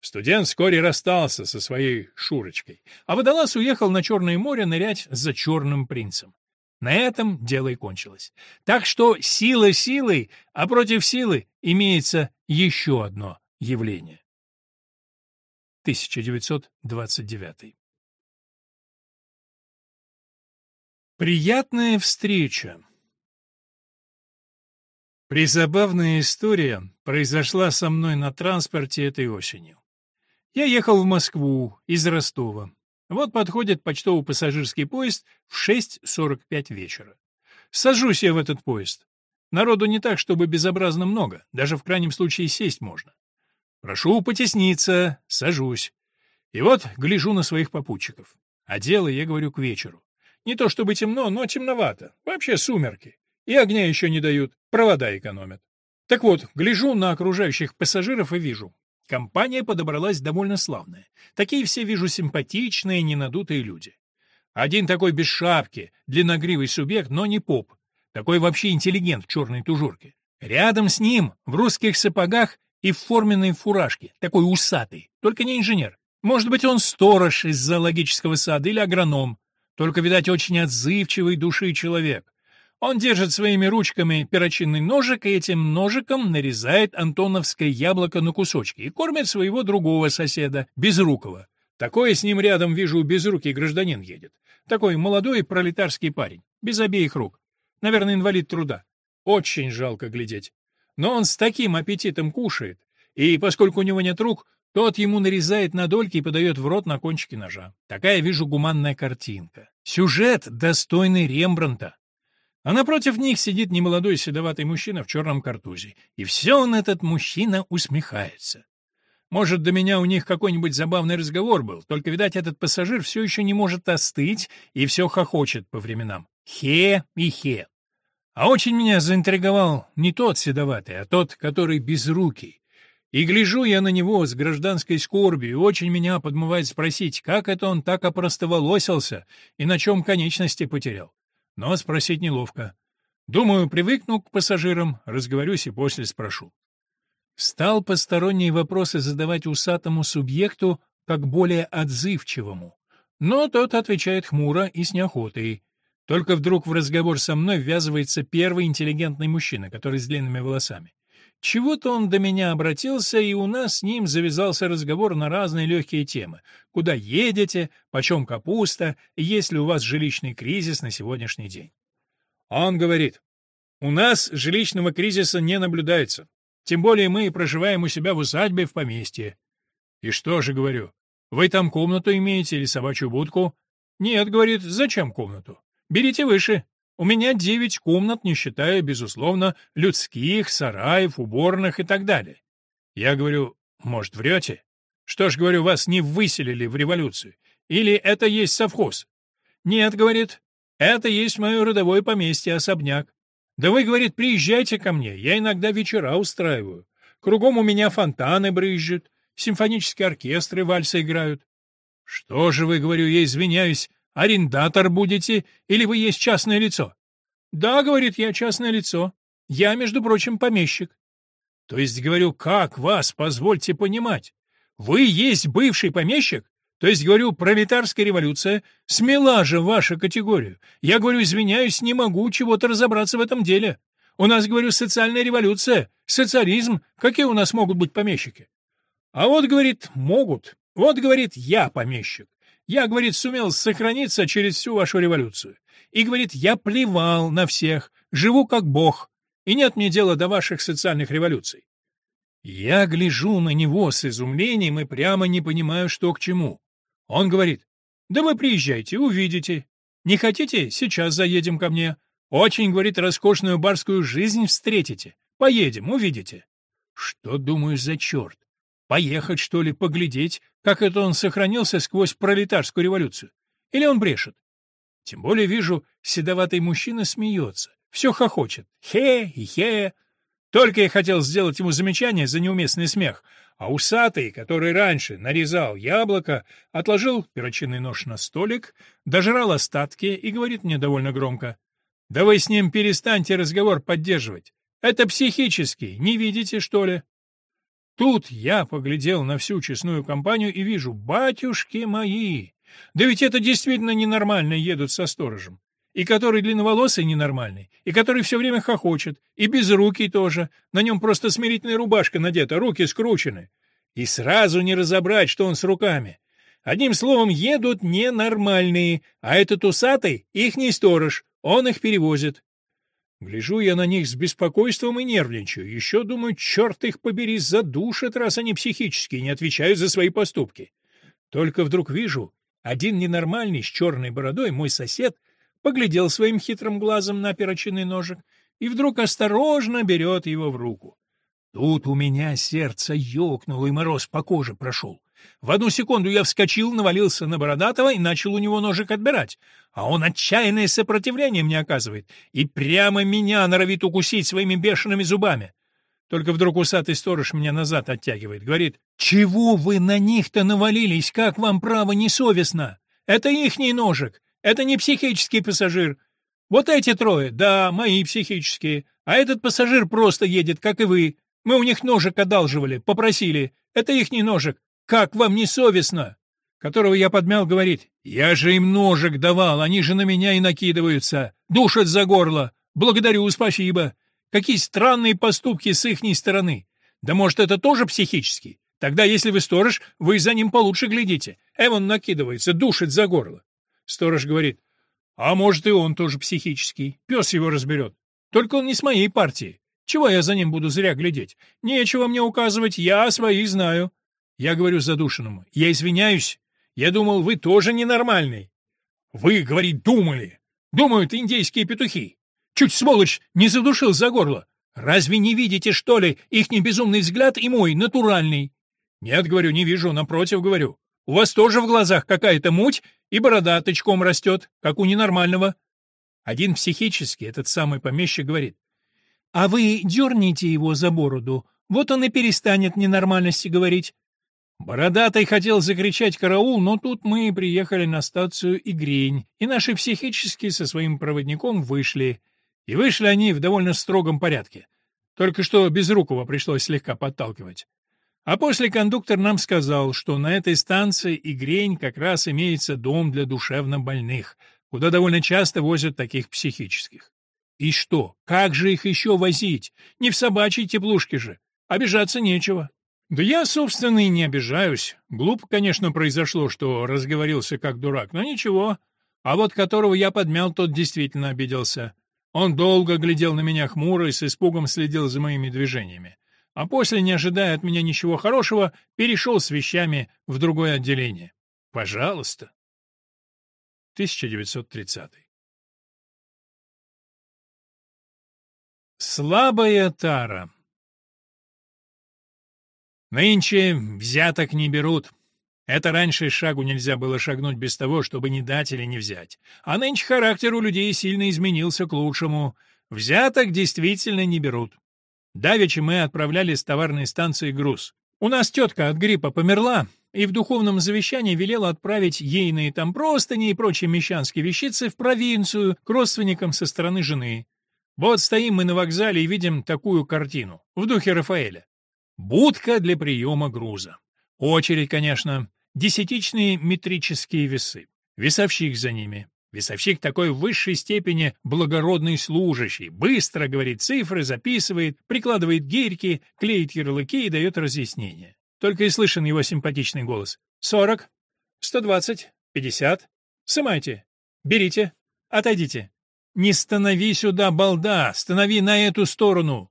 A: Студент вскоре расстался со своей Шурочкой, а водолаз уехал на Черное море нырять за Черным принцем. На этом дело и кончилось. Так что сила силой, а против силы имеется еще одно явление. 1929 Приятная встреча Призабавная история произошла со мной на транспорте этой осенью. Я ехал в Москву из Ростова. Вот подходит почтово-пассажирский поезд в 6.45 вечера. Сажусь я в этот поезд. Народу не так, чтобы безобразно много, даже в крайнем случае сесть можно. Прошу потесниться, сажусь. И вот гляжу на своих попутчиков. А дело, я говорю, к вечеру. Не то чтобы темно, но темновато. Вообще сумерки. И огня еще не дают, провода экономят. Так вот, гляжу на окружающих пассажиров и вижу. Компания подобралась довольно славная. Такие все, вижу, симпатичные, ненадутые люди. Один такой без шапки, длинногривый субъект, но не поп. Такой вообще интеллигент в черной тужурке. Рядом с ним, в русских сапогах и в форменной фуражке, такой усатый, только не инженер. Может быть, он сторож из зоологического сада или агроном, только, видать, очень отзывчивый души человек. Он держит своими ручками перочинный ножик и этим ножиком нарезает антоновское яблоко на кусочки и кормит своего другого соседа, Безрукова. Такое с ним рядом, вижу, безрукий гражданин едет. Такой молодой пролетарский парень, без обеих рук. Наверное, инвалид труда. Очень жалко глядеть. Но он с таким аппетитом кушает, и поскольку у него нет рук, тот ему нарезает на дольки и подает в рот на кончике ножа. Такая, вижу, гуманная картинка. Сюжет, достойный Рембранта. А напротив них сидит немолодой седоватый мужчина в черном картузе. И все он, этот мужчина, усмехается. Может, до меня у них какой-нибудь забавный разговор был, только, видать, этот пассажир все еще не может остыть и все хохочет по временам. Хе и хе. А очень меня заинтриговал не тот седоватый, а тот, который безрукий. И гляжу я на него с гражданской скорбью, и очень меня подмывает спросить, как это он так опростоволосился и на чем конечности потерял. Но спросить неловко. Думаю, привыкну к пассажирам, разговорюсь и после спрошу. Стал посторонние вопросы задавать усатому субъекту как более отзывчивому. Но тот отвечает хмуро и с неохотой. Только вдруг в разговор со мной ввязывается первый интеллигентный мужчина, который с длинными волосами. Чего-то он до меня обратился, и у нас с ним завязался разговор на разные легкие темы. Куда едете, почем капуста, есть ли у вас жилищный кризис на сегодняшний день. Он говорит, у нас жилищного кризиса не наблюдается. Тем более мы проживаем у себя в усадьбе в поместье. И что же, говорю, вы там комнату имеете или собачью будку? Нет, говорит, зачем комнату? Берите выше. У меня девять комнат, не считая, безусловно, людских, сараев, уборных и так далее. Я говорю, может, врете? Что ж, говорю, вас не выселили в революцию? Или это есть совхоз? Нет, говорит, это есть мое родовое поместье, особняк. Да вы, говорит, приезжайте ко мне, я иногда вечера устраиваю. Кругом у меня фонтаны брызжут, симфонические оркестры вальсы играют. Что же вы, говорю, я извиняюсь, Арендатор будете или вы есть частное лицо? Да, говорит, я частное лицо. Я, между прочим, помещик. То есть, говорю, как вас, позвольте понимать? Вы есть бывший помещик? То есть, говорю, пролетарская революция смела же вашу категорию. Я, говорю, извиняюсь, не могу чего-то разобраться в этом деле. У нас, говорю, социальная революция, социализм. Какие у нас могут быть помещики? А вот, говорит, могут. Вот, говорит, я помещик. Я, говорит, сумел сохраниться через всю вашу революцию. И, говорит, я плевал на всех, живу как бог, и нет мне дела до ваших социальных революций. Я гляжу на него с изумлением и прямо не понимаю, что к чему. Он говорит, да вы приезжайте, увидите. Не хотите, сейчас заедем ко мне. Очень, говорит, роскошную барскую жизнь встретите. Поедем, увидите. Что, думаю, за черт? Поехать, что ли, поглядеть, как это он сохранился сквозь пролетарскую революцию? Или он брешет? Тем более вижу, седоватый мужчина смеется, все хохочет. Хе и хе. Только я хотел сделать ему замечание за неуместный смех, а усатый, который раньше нарезал яблоко, отложил перочинный нож на столик, дожрал остатки и говорит мне довольно громко. «Да вы с ним перестаньте разговор поддерживать. Это психический, не видите, что ли?» Тут я поглядел на всю честную компанию и вижу, батюшки мои, да ведь это действительно ненормально едут со сторожем. И который длинноволосый ненормальный, и который все время хохочет, и без руки тоже, на нем просто смирительная рубашка надета, руки скручены. И сразу не разобрать, что он с руками. Одним словом, едут ненормальные, а этот усатый — ихний сторож, он их перевозит. Гляжу я на них с беспокойством и нервничаю. Еще думаю, черт их побери, задушат, раз они психически не отвечают за свои поступки. Только вдруг вижу, один ненормальный с черной бородой, мой сосед, поглядел своим хитрым глазом на перочинный ножик и вдруг осторожно берет его в руку. Тут у меня сердце ёкнуло, и мороз по коже прошел. В одну секунду я вскочил, навалился на Бородатого и начал у него ножик отбирать. А он отчаянное сопротивление мне оказывает и прямо меня норовит укусить своими бешеными зубами. Только вдруг усатый сторож меня назад оттягивает. Говорит, «Чего вы на них-то навалились? Как вам право несовестно? Это ихний ножик. Это не психический пассажир. Вот эти трое, да, мои психические. А этот пассажир просто едет, как и вы. Мы у них ножик одалживали, попросили. Это ихний ножик. Как вам не совестно? Которого я подмял, говорит, я же им ножик давал, они же на меня и накидываются, душат за горло. Благодарю, спасибо. Какие странные поступки с ихней стороны. Да может, это тоже психический? Тогда, если вы сторож, вы за ним получше глядите. Эван накидывается, душит за горло. Сторож говорит, а может, и он тоже психический. Пес его разберет. Только он не с моей партии. Чего я за ним буду зря глядеть? Нечего мне указывать, я своих знаю. Я говорю задушенному, я извиняюсь. Я думал, вы тоже ненормальный. Вы, говорит, думали. Думают индейские петухи. Чуть, сволочь, не задушил за горло. Разве не видите, что ли, ихний безумный взгляд и мой, натуральный? Нет, говорю, не вижу, напротив, говорю. У вас тоже в глазах какая-то муть, и борода тычком растет, как у ненормального. Один психический, этот самый помещик, говорит. А вы дерните его за бороду, вот он и перестанет ненормальности говорить. Бородатый хотел закричать «караул», но тут мы приехали на станцию Игрень, и наши психические со своим проводником вышли. И вышли они в довольно строгом порядке. Только что Безрукова пришлось слегка подталкивать. А после кондуктор нам сказал, что на этой станции Игрень как раз имеется дом для душевнобольных, куда довольно часто возят таких психических. И что, как же их еще возить? Не в собачьей теплушке же. Обижаться нечего. Да я, собственно, и не обижаюсь. Глупо, конечно, произошло, что разговорился как дурак, но ничего. А вот которого я подмял, тот действительно обиделся. Он долго глядел на меня хмуро и с испугом следил за моими движениями. А после, не ожидая от меня ничего хорошего, перешел с вещами в другое отделение. Пожалуйста. 1930. Слабая тара. Нынче взяток не берут. Это раньше шагу нельзя было шагнуть без того, чтобы не дать или не взять. А нынче характер у людей сильно изменился к лучшему. Взяток действительно не берут. Давеча мы отправляли с товарной станции груз. У нас тетка от гриппа померла, и в духовном завещании велела отправить ейные там простыни и прочие мещанские вещицы в провинцию к родственникам со стороны жены. Вот стоим мы на вокзале и видим такую картину, в духе Рафаэля. Будка для приема груза. Очередь, конечно. Десятичные метрические весы. Весовщик за ними. Весовщик такой в высшей степени благородный служащий. Быстро говорит цифры, записывает, прикладывает гирьки, клеит ярлыки и дает разъяснения. Только и слышен его симпатичный голос. «Сорок, сто двадцать, пятьдесят. Сымайте. Берите. Отойдите. Не станови сюда, балда, станови на эту сторону.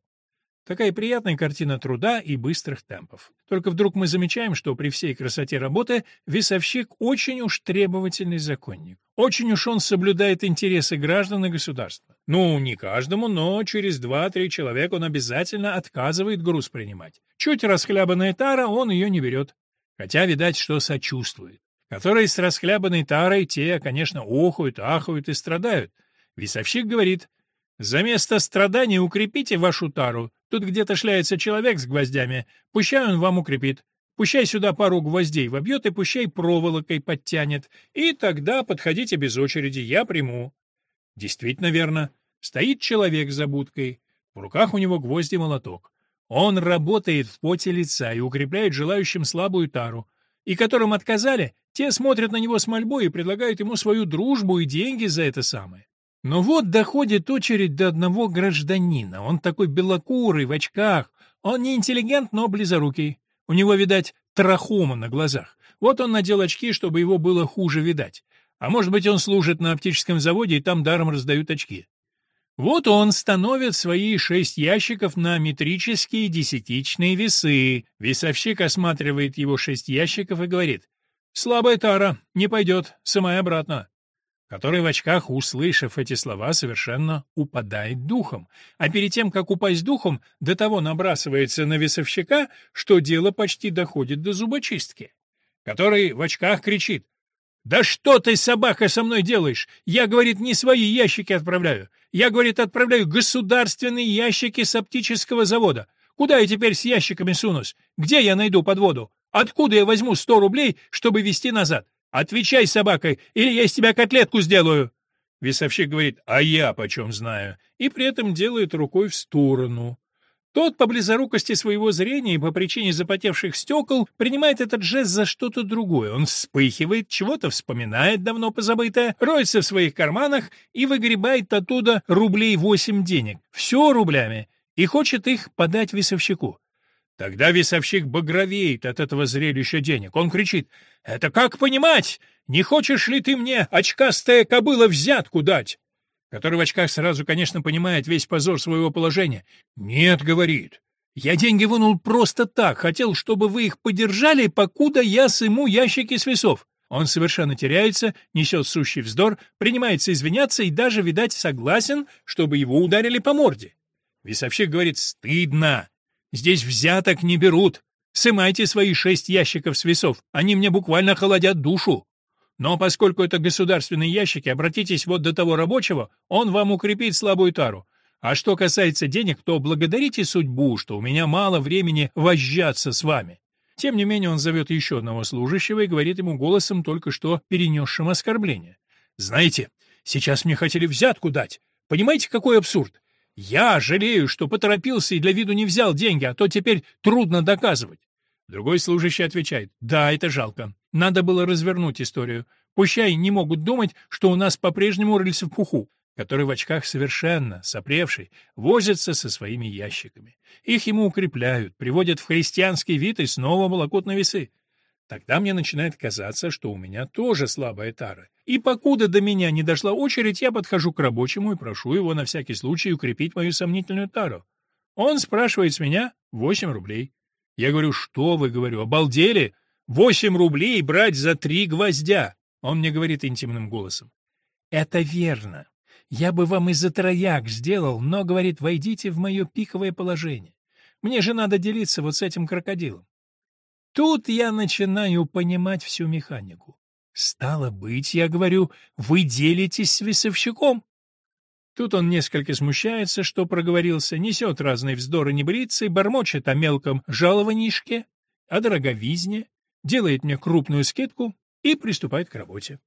A: Такая приятная картина труда и быстрых темпов. Только вдруг мы замечаем, что при всей красоте работы весовщик очень уж требовательный законник. Очень уж он соблюдает интересы граждан и государства. Ну, не каждому, но через два-три человека он обязательно отказывает груз принимать. Чуть расхлябанная тара, он ее не берет. Хотя, видать, что сочувствует. Которые с расхлябанной тарой, те, конечно, охают, ахают и страдают. Весовщик говорит, «За место страдания укрепите вашу тару, Тут где-то шляется человек с гвоздями. Пущай он вам укрепит. Пущай сюда пару гвоздей вобьет и пущай проволокой подтянет. И тогда подходите без очереди, я приму. Действительно верно. Стоит человек за будкой. В руках у него гвозди молоток. Он работает в поте лица и укрепляет желающим слабую тару. И которым отказали, те смотрят на него с мольбой и предлагают ему свою дружбу и деньги за это самое. Но вот доходит очередь до одного гражданина. Он такой белокурый, в очках. Он не интеллигент, но близорукий. У него, видать, трахома на глазах. Вот он надел очки, чтобы его было хуже видать. А может быть, он служит на оптическом заводе, и там даром раздают очки. Вот он становит свои шесть ящиков на метрические десятичные весы. Весовщик осматривает его шесть ящиков и говорит, «Слабая тара, не пойдет, сымай обратно» который в очках, услышав эти слова, совершенно упадает духом, а перед тем, как упасть духом, до того набрасывается на весовщика, что дело почти доходит до зубочистки, который в очках кричит «Да что ты, собака, со мной делаешь? Я, говорит, не свои ящики отправляю. Я, говорит, отправляю государственные ящики с оптического завода. Куда я теперь с ящиками сунусь? Где я найду подводу? Откуда я возьму сто рублей, чтобы везти назад? Отвечай, собака, или я из тебя котлетку сделаю!» Весовщик говорит «А я почем знаю?» и при этом делает рукой в сторону. Тот по близорукости своего зрения и по причине запотевших стекол принимает этот жест за что-то другое. Он вспыхивает, чего-то вспоминает давно позабытое, роется в своих карманах и выгребает оттуда рублей восемь денег. Все рублями. И хочет их подать весовщику. Тогда весовщик багровеет от этого зрелища денег. Он кричит «Это как понимать? Не хочешь ли ты мне, очкастая кобыла, взятку дать?» который в очках сразу, конечно, понимает весь позор своего положения. «Нет», — говорит, — «я деньги вынул просто так, хотел, чтобы вы их подержали, покуда я сыму ящики с весов». Он совершенно теряется, несет сущий вздор, принимается извиняться и даже, видать, согласен, чтобы его ударили по морде. Весовщик говорит «стыдно, здесь взяток не берут, сымайте свои шесть ящиков с весов, они мне буквально холодят душу». Но поскольку это государственные ящики, обратитесь вот до того рабочего, он вам укрепит слабую тару. А что касается денег, то благодарите судьбу, что у меня мало времени возжаться с вами. Тем не менее он зовет еще одного служащего и говорит ему голосом только что перенесшим оскорбление. «Знаете, сейчас мне хотели взятку дать. Понимаете, какой абсурд? Я жалею, что поторопился и для виду не взял деньги, а то теперь трудно доказывать. Другой служащий отвечает, да, это жалко. Надо было развернуть историю. Пущай не могут думать, что у нас по-прежнему рыльца в пуху, который в очках совершенно, сопревший, возится со своими ящиками. Их ему укрепляют, приводят в христианский вид и снова волокут на весы. Тогда мне начинает казаться, что у меня тоже слабая тара. И покуда до меня не дошла очередь, я подхожу к рабочему и прошу его на всякий случай укрепить мою сомнительную тару. Он спрашивает с меня 8 рублей. Я говорю, что вы, говорю, обалдели? Восемь рублей брать за три гвоздя. Он мне говорит интимным голосом. Это верно. Я бы вам и за трояк сделал, но, говорит, войдите в мое пиковое положение. Мне же надо делиться вот с этим крокодилом. Тут я начинаю понимать всю механику. Стало быть, я говорю, вы делитесь с весовщиком. Тут он несколько смущается, что проговорился, несет разные вздоры небылицы, бормочет о мелком жалованишке, о дороговизне, делает мне крупную скидку и приступает к работе.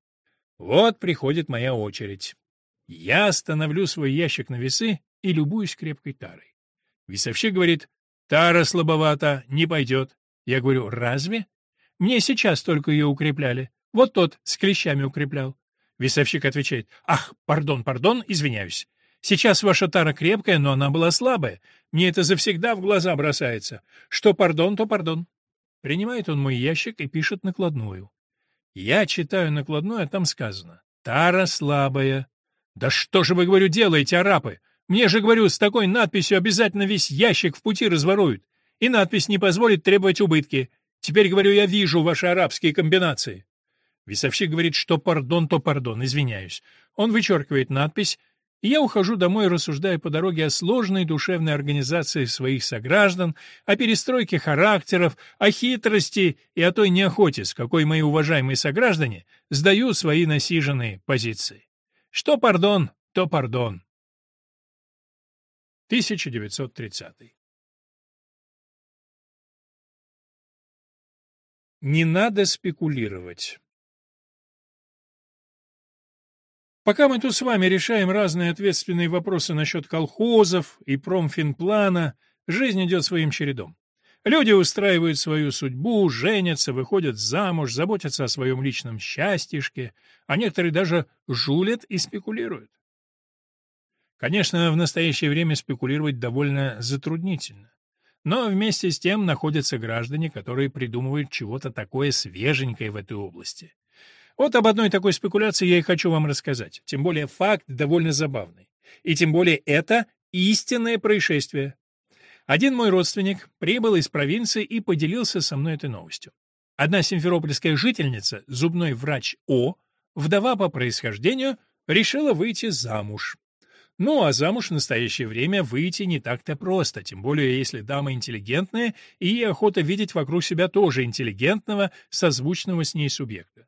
A: Вот приходит моя очередь. Я становлю свой ящик на весы и любуюсь крепкой тарой. Весовщик говорит, тара слабовата, не пойдет. Я говорю, разве? Мне сейчас только ее укрепляли. Вот тот с клещами укреплял. Весовщик отвечает, «Ах, пардон, пардон, извиняюсь. Сейчас ваша тара крепкая, но она была слабая. Мне это завсегда в глаза бросается. Что пардон, то пардон». Принимает он мой ящик и пишет накладную. Я читаю накладную, а там сказано, «Тара слабая». «Да что же вы, говорю, делаете, арапы? Мне же, говорю, с такой надписью обязательно весь ящик в пути разворуют. И надпись не позволит требовать убытки. Теперь, говорю, я вижу ваши арабские комбинации». Весовщик говорит, что пардон, то пардон, извиняюсь. Он вычеркивает надпись, и я ухожу домой, рассуждая по дороге о сложной душевной организации своих сограждан, о перестройке характеров, о хитрости и о той неохоте, с какой мои уважаемые сограждане сдают свои насиженные позиции. Что пардон, то пардон. 1930. Не надо спекулировать. Пока мы тут с вами решаем разные ответственные вопросы насчет колхозов и промфинплана, жизнь идет своим чередом. Люди устраивают свою судьбу, женятся, выходят замуж, заботятся о своем личном счастьишке, а некоторые даже жулят и спекулируют. Конечно, в настоящее время спекулировать довольно затруднительно. Но вместе с тем находятся граждане, которые придумывают чего-то такое свеженькое в этой области. Вот об одной такой спекуляции я и хочу вам рассказать. Тем более факт довольно забавный. И тем более это истинное происшествие. Один мой родственник прибыл из провинции и поделился со мной этой новостью. Одна симферопольская жительница, зубной врач О, вдова по происхождению, решила выйти замуж. Ну, а замуж в настоящее время выйти не так-то просто, тем более если дама интеллигентная, и охота видеть вокруг себя тоже интеллигентного, созвучного с ней субъекта.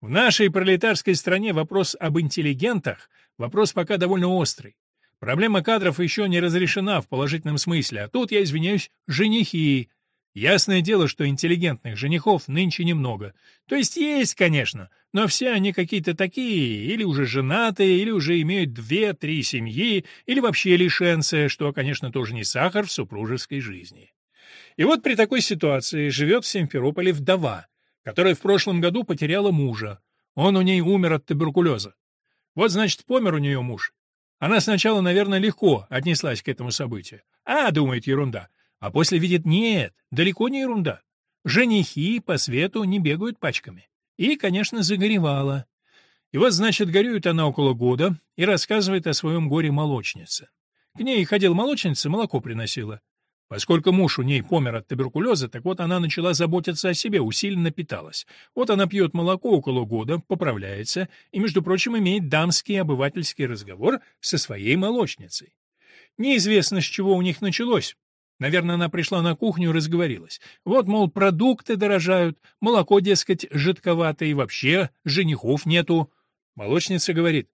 A: В нашей пролетарской стране вопрос об интеллигентах — вопрос пока довольно острый. Проблема кадров еще не разрешена в положительном смысле, а тут, я извиняюсь, женихи. Ясное дело, что интеллигентных женихов нынче немного. То есть есть, конечно, но все они какие-то такие, или уже женатые, или уже имеют две-три семьи, или вообще лишенцы, что, конечно, тоже не сахар в супружеской жизни. И вот при такой ситуации живет в Симферополе вдова, которая в прошлом году потеряла мужа. Он у ней умер от туберкулеза. Вот, значит, помер у нее муж. Она сначала, наверное, легко отнеслась к этому событию. А, думает, ерунда. А после видит, нет, далеко не ерунда. Женихи по свету не бегают пачками. И, конечно, загоревала. И вот, значит, горюет она около года и рассказывает о своем горе молочнице. К ней ходила молочница, молоко приносила. Поскольку муж у ней помер от туберкулеза, так вот она начала заботиться о себе, усиленно питалась. Вот она пьет молоко около года, поправляется и, между прочим, имеет дамский обывательский разговор со своей молочницей. Неизвестно, с чего у них началось. Наверное, она пришла на кухню и разговорилась. Вот, мол, продукты дорожают, молоко, дескать, жидковатое, и вообще женихов нету. Молочница говорит,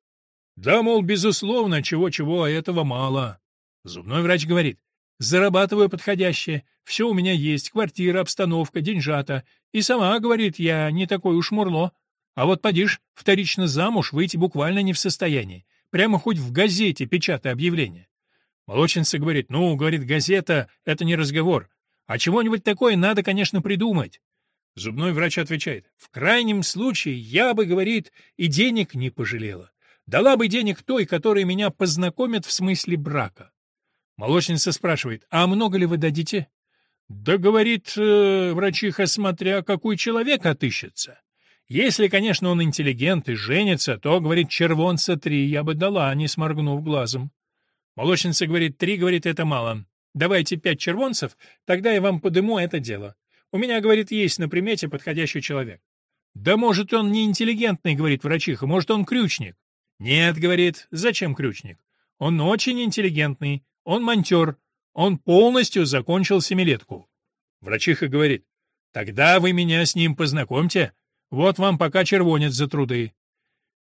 A: да, мол, безусловно, чего-чего, а этого мало. Зубной врач говорит, зарабатываю подходящее, все у меня есть, квартира, обстановка, деньжата. И сама, говорит, я не такой уж мурло. А вот подишь, вторично замуж выйти буквально не в состоянии. Прямо хоть в газете печатай объявление. Молочница говорит, ну, говорит, газета — это не разговор. А чего-нибудь такое надо, конечно, придумать. Зубной врач отвечает, в крайнем случае я бы, говорит, и денег не пожалела. Дала бы денег той, которая меня познакомит в смысле брака. Молочница спрашивает, а много ли вы дадите? Да, говорит э, врачиха, смотря какой человек отыщется. Если, конечно, он интеллигент и женится, то, говорит, червонца три я бы дала, не сморгнув глазом. Молочница говорит, три, говорит, это мало. Давайте пять червонцев, тогда я вам подыму это дело. У меня, говорит, есть на примете подходящий человек. Да может, он не интеллигентный, говорит врачиха, может, он крючник. Нет, говорит, зачем крючник? Он очень интеллигентный, он монтер, он полностью закончил семилетку. Врачиха говорит, тогда вы меня с ним познакомьте, вот вам пока червонец за труды.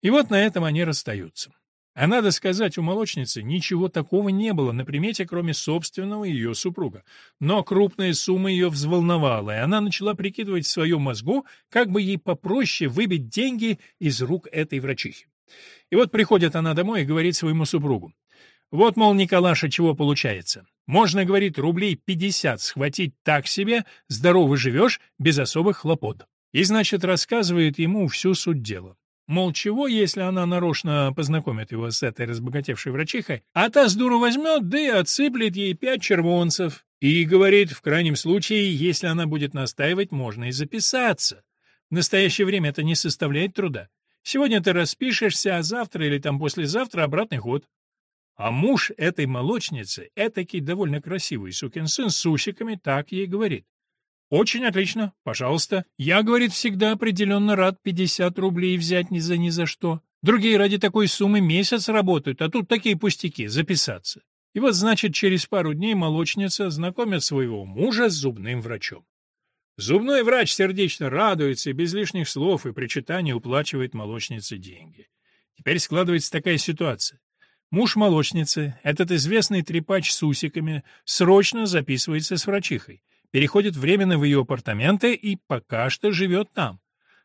A: И вот на этом они расстаются. А надо сказать, у молочницы ничего такого не было на примете, кроме собственного ее супруга. Но крупная сумма ее взволновала, и она начала прикидывать в своем мозгу, как бы ей попроще выбить деньги из рук этой врачихи. И вот приходит она домой и говорит своему супругу. Вот, мол, Николаша, чего получается. Можно, говорит, рублей 50 схватить так себе, здорово живешь, без особых хлопот. И, значит, рассказывает ему всю суть дела. Мол, чего, если она нарочно познакомит его с этой разбогатевшей врачихой, а та с дуру возьмет, да и отсыплет ей пять червонцев. И говорит, в крайнем случае, если она будет настаивать, можно и записаться. В настоящее время это не составляет труда. Сегодня ты распишешься, а завтра или там послезавтра обратный ход. А муж этой молочницы, этакий довольно красивый сукин сын с усиками, так ей говорит. «Очень отлично, пожалуйста. Я, говорит, всегда определенно рад 50 рублей взять ни за ни за что. Другие ради такой суммы месяц работают, а тут такие пустяки, записаться». И вот, значит, через пару дней молочница знакомит своего мужа с зубным врачом. Зубной врач сердечно радуется и без лишних слов и причитаний уплачивает молочнице деньги. Теперь складывается такая ситуация. Муж молочницы, этот известный трепач с усиками, срочно записывается с врачихой переходит временно в ее апартаменты и пока что живет там.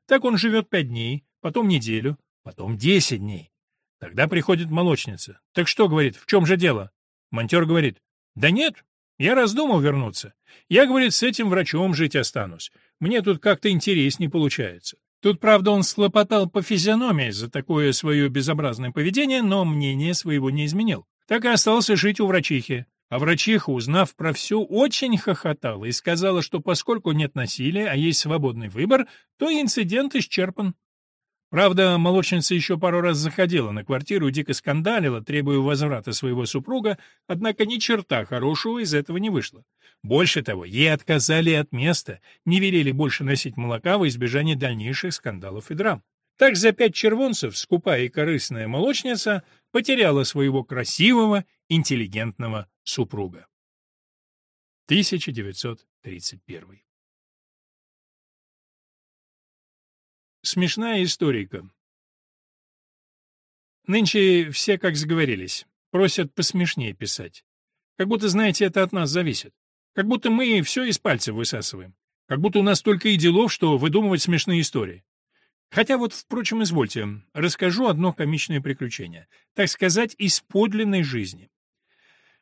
A: Так он живет пять дней, потом неделю, потом десять дней. Тогда приходит молочница. Так что, говорит, в чем же дело? Монтер говорит, да нет, я раздумал вернуться. Я, говорит, с этим врачом жить останусь. Мне тут как-то интереснее получается. Тут, правда, он слопотал по физиономии за такое свое безобразное поведение, но мнение своего не изменил. Так и остался жить у врачихи. А врачиха, узнав про все, очень хохотала и сказала, что поскольку нет насилия, а есть свободный выбор, то инцидент исчерпан. Правда, молочница еще пару раз заходила на квартиру и дико скандалила, требуя возврата своего супруга, однако ни черта хорошего из этого не вышло. Больше того, ей отказали от места, не велели больше носить молока во избежание дальнейших скандалов и драм. Так за пять червонцев скупая и корыстная молочница потеряла своего красивого, интеллигентного супруга. 1931. Смешная историка. Нынче все как сговорились, просят посмешнее писать. Как будто, знаете, это от нас зависит. Как будто мы все из пальцев высасываем. Как будто у нас только и делов, что выдумывать смешные истории. Хотя вот, впрочем, извольте, расскажу одно комичное приключение. Так сказать, из подлинной жизни.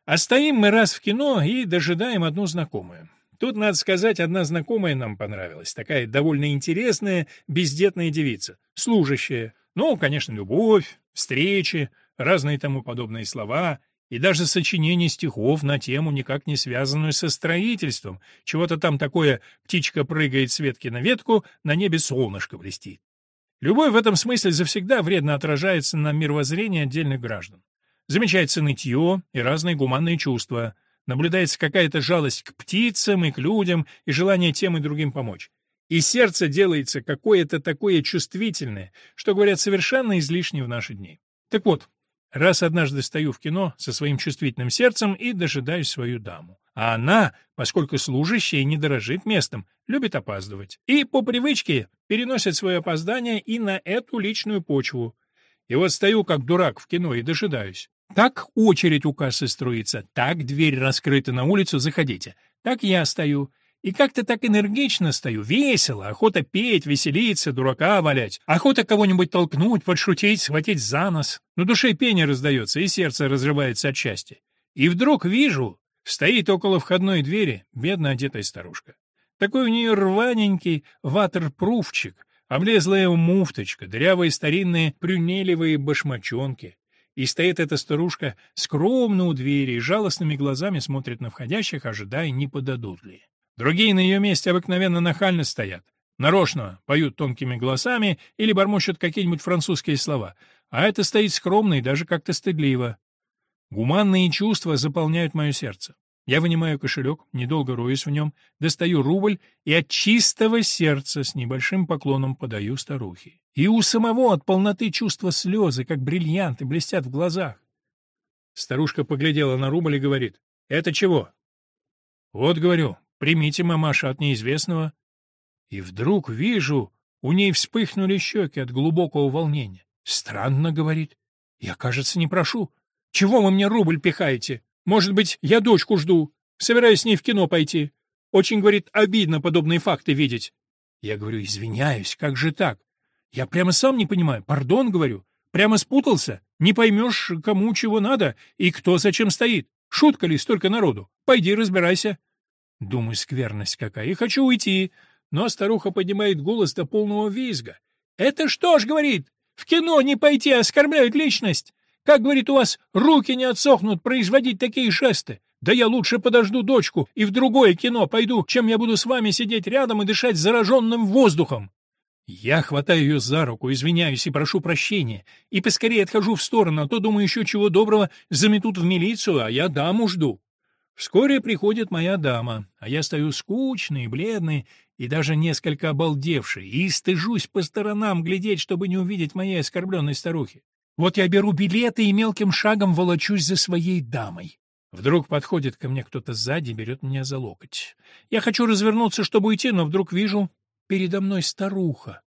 A: А стоим мы раз в кино и дожидаем одну знакомую. Тут, надо сказать, одна знакомая нам понравилась. Такая довольно интересная, бездетная девица. Служащая. Ну, конечно, любовь, встречи, разные тому подобные слова и даже сочинение стихов на тему, никак не связанную со строительством. Чего-то там такое «птичка прыгает с ветки на ветку, на небе солнышко блестит». Любовь в этом смысле завсегда вредно отражается на мировоззрении отдельных граждан. Замечается нытье и разные гуманные чувства. Наблюдается какая-то жалость к птицам и к людям и желание тем и другим помочь. И сердце делается какое-то такое чувствительное, что, говорят, совершенно излишне в наши дни. Так вот, раз однажды стою в кино со своим чувствительным сердцем и дожидаюсь свою даму. А она, поскольку служащая не дорожит местом, любит опаздывать. И по привычке переносит свое опоздание и на эту личную почву. И вот стою как дурак в кино и дожидаюсь. Так очередь у кассы строится, так дверь раскрыта на улицу, заходите. Так я стою. И как-то так энергично стою, весело, охота петь, веселиться, дурака валять, охота кого-нибудь толкнуть, подшутить, схватить за нос. На душе пение раздается, и сердце разрывается от счастья. И вдруг вижу, Стоит около входной двери бедно одетая старушка. Такой у нее рваненький ватерпруфчик, облезлая муфточка, дырявые старинные прюнелевые башмачонки. И стоит эта старушка скромно у двери и жалостными глазами смотрит на входящих, ожидая, не подадут ли. Другие на ее месте обыкновенно нахально стоят. Нарочно поют тонкими голосами или бормочут какие-нибудь французские слова. А это стоит скромно и даже как-то стыдливо. Гуманные чувства заполняют мое сердце. Я вынимаю кошелек, недолго роюсь в нем, достаю рубль и от чистого сердца с небольшим поклоном подаю старухе. И у самого от полноты чувства слезы, как бриллианты, блестят в глазах. Старушка поглядела на рубль и говорит, «Это чего?» «Вот, говорю, примите, мамаша, от неизвестного». И вдруг вижу, у ней вспыхнули щеки от глубокого волнения. «Странно», — говорит, — «я, кажется, не прошу». Чего вы мне рубль пихаете? Может быть, я дочку жду. Собираюсь с ней в кино пойти. Очень, говорит, обидно подобные факты видеть. Я говорю, извиняюсь, как же так? Я прямо сам не понимаю. Пардон, говорю. Прямо спутался. Не поймешь, кому чего надо и кто зачем стоит. Шутка ли столько народу? Пойди разбирайся. Думаю, скверность какая. И хочу уйти. Но старуха поднимает голос до полного визга. «Это что ж, — говорит, — в кино не пойти, оскорбляют личность. Как, говорит, у вас руки не отсохнут производить такие жесты? Да я лучше подожду дочку и в другое кино пойду, чем я буду с вами сидеть рядом и дышать зараженным воздухом. Я хватаю ее за руку, извиняюсь и прошу прощения, и поскорее отхожу в сторону, а то, думаю, еще чего доброго заметут в милицию, а я даму жду. Вскоре приходит моя дама, а я стою скучный, бледный и даже несколько обалдевший, и стыжусь по сторонам глядеть, чтобы не увидеть моей оскорбленной старухи. Вот я беру билеты и мелким шагом волочусь за своей дамой. Вдруг подходит ко мне кто-то сзади и берет меня за локоть. Я хочу развернуться, чтобы уйти, но вдруг вижу передо мной старуха.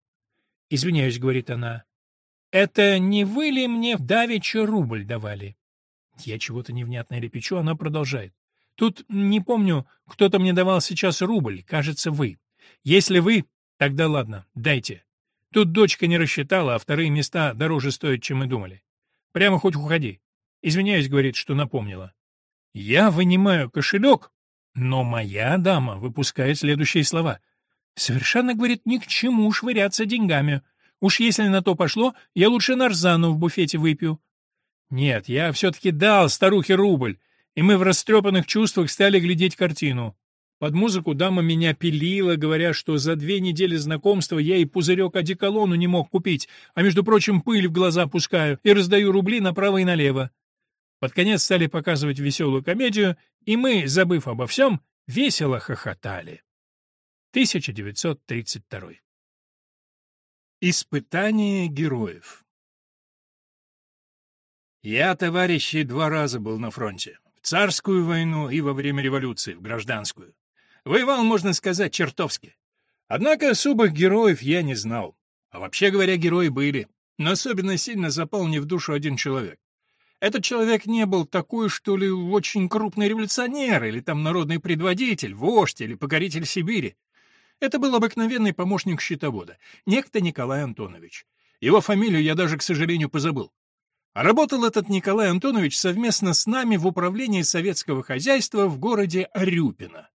A: «Извиняюсь», — говорит она, — «это не вы ли мне давеча рубль давали?» Я чего-то невнятное лепечу, она продолжает. «Тут, не помню, кто-то мне давал сейчас рубль, кажется, вы. Если вы, тогда ладно, дайте. Тут дочка не рассчитала, а вторые места дороже стоят, чем мы думали. Прямо хоть уходи. Извиняюсь, говорит, что напомнила. Я вынимаю кошелек, но моя дама выпускает следующие слова. Совершенно, говорит, ни к чему швыряться деньгами. Уж если на то пошло, я лучше нарзану в буфете выпью. Нет, я все-таки дал старухе рубль, и мы в растрепанных чувствах стали глядеть картину. Под музыку дама меня пилила, говоря, что за две недели знакомства я и пузырек одеколону не мог купить, а, между прочим, пыль в глаза пускаю и раздаю рубли направо и налево. Под конец стали показывать веселую комедию, и мы, забыв обо всем, весело хохотали. 1932. Испытание героев Я, товарищи, два раза был на фронте. В царскую войну и во время революции, в гражданскую. Воевал, можно сказать, чертовски. Однако особых героев я не знал. А вообще говоря, герои были. Но особенно сильно запал мне в душу один человек. Этот человек не был такой, что ли, очень крупный революционер, или там народный предводитель, вождь или покоритель Сибири. Это был обыкновенный помощник счетовода, некто Николай Антонович. Его фамилию я даже, к сожалению, позабыл. А работал этот Николай Антонович совместно с нами в управлении советского хозяйства в городе Арюпино.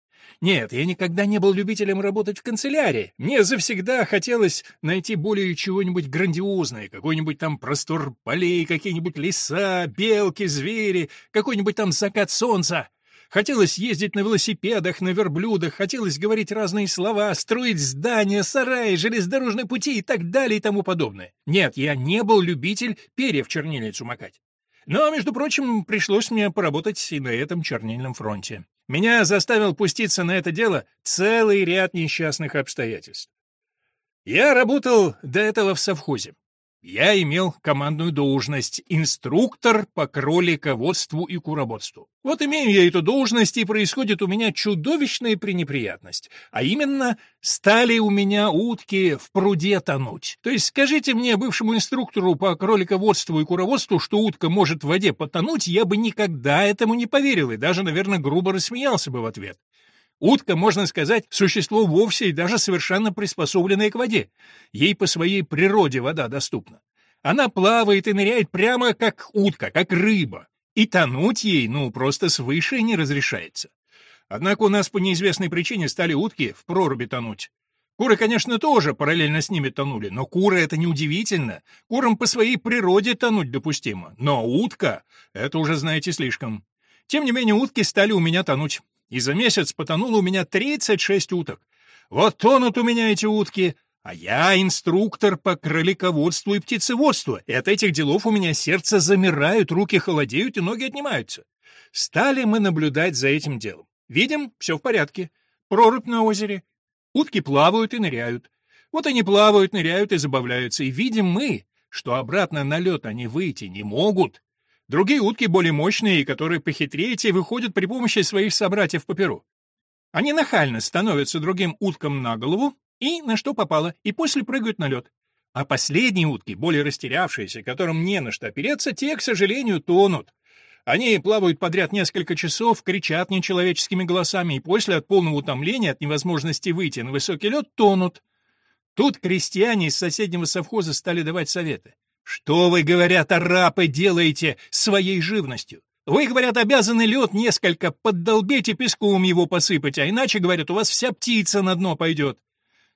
A: Нет, я никогда не был любителем работать в канцелярии. Мне завсегда хотелось найти более чего-нибудь грандиозное, какой-нибудь там простор полей, какие-нибудь леса, белки, звери, какой-нибудь там закат солнца. Хотелось ездить на велосипедах, на верблюдах, хотелось говорить разные слова, строить здания, сараи, железнодорожные пути и так далее и тому подобное. Нет, я не был любитель перья в чернильницу макать. Но, между прочим, пришлось мне поработать и на этом чернильном фронте. Меня заставил пуститься на это дело целый ряд несчастных обстоятельств. Я работал до этого в совхозе. Я имел командную должность — инструктор по кролиководству и куроводству. Вот имею я эту должность, и происходит у меня чудовищная пренеприятность. А именно, стали у меня утки в пруде тонуть. То есть скажите мне, бывшему инструктору по кролиководству и куроводству, что утка может в воде потонуть, я бы никогда этому не поверил и даже, наверное, грубо рассмеялся бы в ответ. Утка, можно сказать, существо вовсе и даже совершенно приспособленное к воде. Ей по своей природе вода доступна. Она плавает и ныряет прямо как утка, как рыба. И тонуть ей, ну, просто свыше не разрешается. Однако у нас по неизвестной причине стали утки в проруби тонуть. Куры, конечно, тоже параллельно с ними тонули, но куры — это неудивительно. Курам по своей природе тонуть допустимо. Но утка — это уже, знаете, слишком. Тем не менее, утки стали у меня тонуть и за месяц потонуло у меня 36 уток. Вот тонут у меня эти утки, а я инструктор по кролиководству и птицеводству, и от этих делов у меня сердце замирает, руки холодеют и ноги отнимаются. Стали мы наблюдать за этим делом. Видим, все в порядке. Прорубь на озере. Утки плавают и ныряют. Вот они плавают, ныряют и забавляются. И видим мы, что обратно на лед они выйти не могут, Другие утки более мощные, которые похитрее, те выходят при помощи своих собратьев по перу. Они нахально становятся другим уткам на голову и на что попало, и после прыгают на лед. А последние утки, более растерявшиеся, которым не на что опереться, те, к сожалению, тонут. Они плавают подряд несколько часов, кричат нечеловеческими голосами, и после от полного утомления, от невозможности выйти на высокий лед, тонут. Тут крестьяне из соседнего совхоза стали давать советы. Что вы, говорят, арапы, делаете своей живностью? Вы, говорят, обязаны лед несколько поддолбить и песком его посыпать, а иначе, говорят, у вас вся птица на дно пойдет.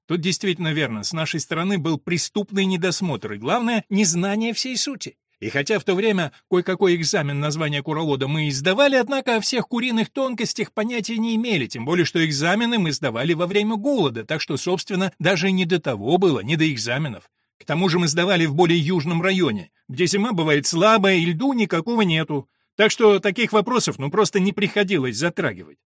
A: Тут действительно верно, с нашей стороны был преступный недосмотр, и главное — незнание всей сути. И хотя в то время кое-какой экзамен на звание куровода мы и сдавали, однако о всех куриных тонкостях понятия не имели, тем более что экзамены мы сдавали во время голода, так что, собственно, даже не до того было, не до экзаменов. К тому же мы сдавали в более южном районе, где зима бывает слабая и льду никакого нету. Так что таких вопросов ну просто не приходилось затрагивать.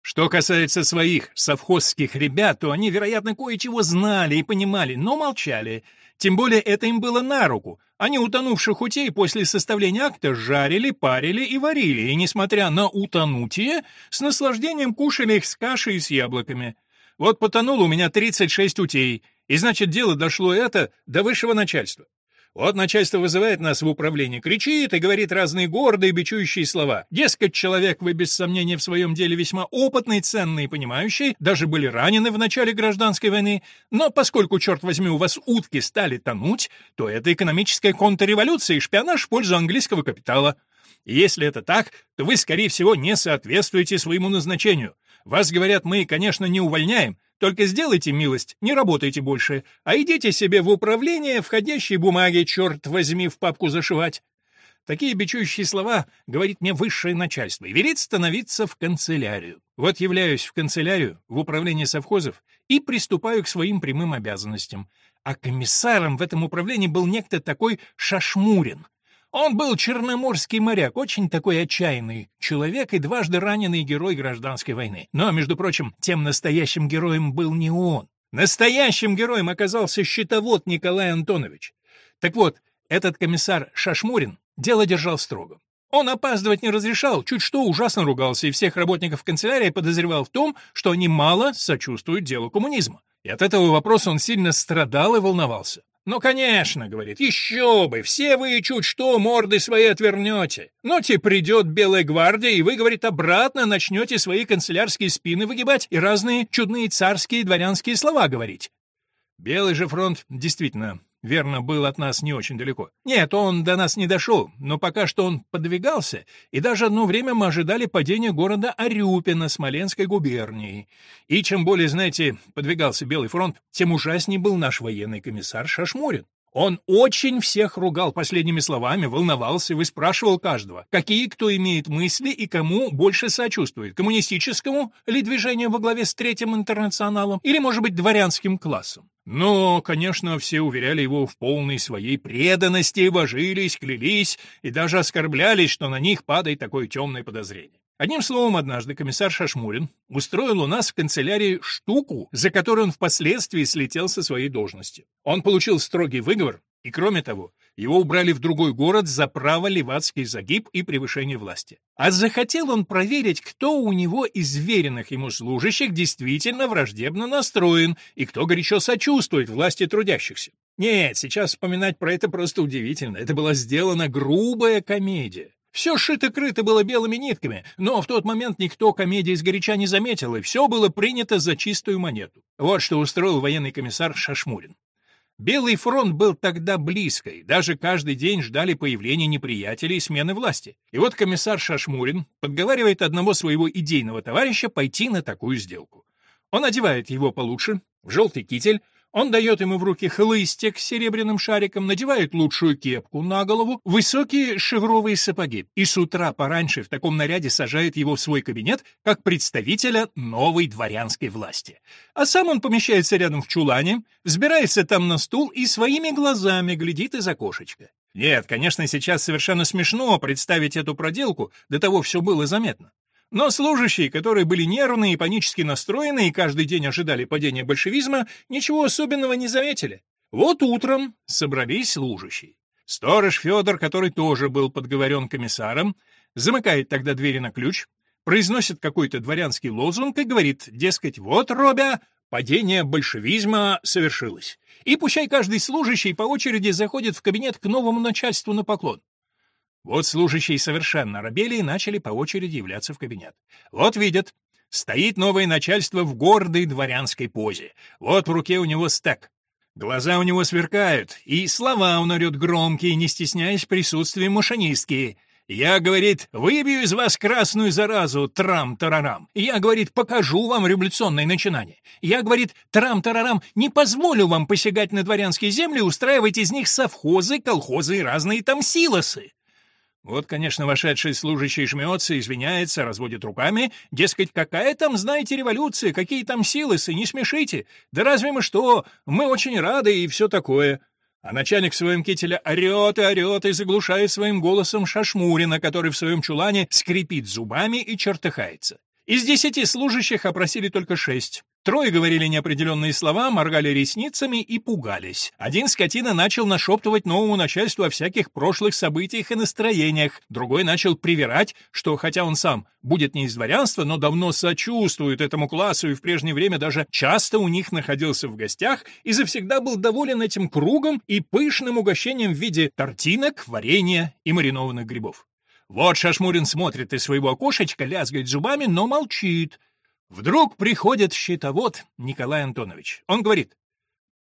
A: Что касается своих совхозских ребят, то они, вероятно, кое-чего знали и понимали, но молчали. Тем более это им было на руку. Они утонувших утей после составления акта жарили, парили и варили, и, несмотря на утонутие, с наслаждением кушали их с кашей и с яблоками. Вот потонуло у меня 36 утей, и значит, дело дошло это до высшего начальства. Вот начальство вызывает нас в управление, кричит и говорит разные гордые, бичующие слова. Дескать, человек вы без сомнения в своем деле весьма опытный, ценный и понимающий, даже были ранены в начале гражданской войны, но поскольку, черт возьми, у вас утки стали тонуть, то это экономическая контрреволюция и шпионаж в пользу английского капитала. И если это так, то вы, скорее всего, не соответствуете своему назначению. Вас, говорят, мы, конечно, не увольняем, только сделайте милость, не работайте больше, а идите себе в управление входящие бумаги, черт возьми, в папку зашивать. Такие бичующие слова говорит мне высшее начальство и велит становиться в канцелярию. Вот являюсь в канцелярию, в управление совхозов и приступаю к своим прямым обязанностям. А комиссаром в этом управлении был некто такой Шашмурин — он был черноморский моряк, очень такой отчаянный человек и дважды раненый герой гражданской войны. Но, между прочим, тем настоящим героем был не он. Настоящим героем оказался щитовод Николай Антонович. Так вот, этот комиссар Шашмурин дело держал строго. Он опаздывать не разрешал, чуть что ужасно ругался, и всех работников канцелярии подозревал в том, что они мало сочувствуют делу коммунизма. И от этого вопроса он сильно страдал и волновался. «Ну, конечно», — говорит, — «еще бы, все вы чуть что морды свои отвернете. Но те придет Белая гвардия, и вы, говорит, обратно начнете свои канцелярские спины выгибать и разные чудные царские дворянские слова говорить». Белый же фронт действительно верно, был от нас не очень далеко. Нет, он до нас не дошел, но пока что он подвигался, и даже одно время мы ожидали падения города Арюпина Смоленской губернии. И чем более, знаете, подвигался Белый фронт, тем ужаснее был наш военный комиссар Шашмурин. Он очень всех ругал последними словами, волновался, выспрашивал каждого, какие кто имеет мысли и кому больше сочувствует, коммунистическому ли движению во главе с Третьим интернационалом или, может быть, дворянским классом. Но, конечно, все уверяли его в полной своей преданности, божились, клялись и даже оскорблялись, что на них падает такое темное подозрение. Одним словом, однажды комиссар Шашмурин устроил у нас в канцелярии штуку, за которую он впоследствии слетел со своей должности. Он получил строгий выговор, и, кроме того, его убрали в другой город за право левацкий загиб и превышение власти. А захотел он проверить, кто у него из веренных ему служащих действительно враждебно настроен и кто горячо сочувствует власти трудящихся. Нет, сейчас вспоминать про это просто удивительно. Это была сделана грубая комедия. Все шито-крыто было белыми нитками, но в тот момент никто комедии сгоряча не заметил, и все было принято за чистую монету. Вот что устроил военный комиссар Шашмурин. Белый фронт был тогда близко, и даже каждый день ждали появления неприятелей и смены власти. И вот комиссар Шашмурин подговаривает одного своего идейного товарища пойти на такую сделку. Он одевает его получше, в желтый китель, он дает ему в руки хлыстик с серебряным шариком, надевает лучшую кепку на голову, высокие шевровые сапоги и с утра пораньше в таком наряде сажает его в свой кабинет как представителя новой дворянской власти. А сам он помещается рядом в чулане, взбирается там на стул и своими глазами глядит из окошечка. Нет, конечно, сейчас совершенно смешно представить эту проделку, до того все было заметно. Но служащие, которые были нервные и панически настроены и каждый день ожидали падения большевизма, ничего особенного не заметили. Вот утром собрались служащие. Сторож Федор, который тоже был подговорен комиссаром, замыкает тогда двери на ключ, произносит какой-то дворянский лозунг и говорит, дескать, вот, Робя, падение большевизма совершилось. И пущай каждый служащий по очереди заходит в кабинет к новому начальству на поклон. Вот служащие совершенно робели и начали по очереди являться в кабинет. Вот видят, стоит новое начальство в гордой дворянской позе. Вот в руке у него стек. Глаза у него сверкают, и слова он орет громкие, не стесняясь присутствия машинистки. Я, говорит, выбью из вас красную заразу, трам-тарарам. Я, говорит, покажу вам революционное начинание. Я, говорит, трам-тарарам, не позволю вам посягать на дворянские земли устраивать из них совхозы, колхозы и разные там силосы. Вот, конечно, вошедший служащий жмется, извиняется, разводит руками. Дескать, какая там, знаете, революция, какие там силы-сы, не смешите. Да разве мы что, мы очень рады и все такое. А начальник в своем кителе орет и орет и заглушает своим голосом Шашмурина, который в своем чулане скрипит зубами и чертыхается. Из десяти служащих опросили только шесть. Трое говорили неопределенные слова, моргали ресницами и пугались. Один скотина начал нашептывать новому начальству о всяких прошлых событиях и настроениях, другой начал привирать, что хотя он сам будет не из дворянства, но давно сочувствует этому классу и в прежнее время даже часто у них находился в гостях и завсегда был доволен этим кругом и пышным угощением в виде тортинок, варенья и маринованных грибов. Вот Шашмурин смотрит из своего окошечка, лязгает зубами, но молчит. Вдруг приходит щитовод Николай Антонович. Он говорит,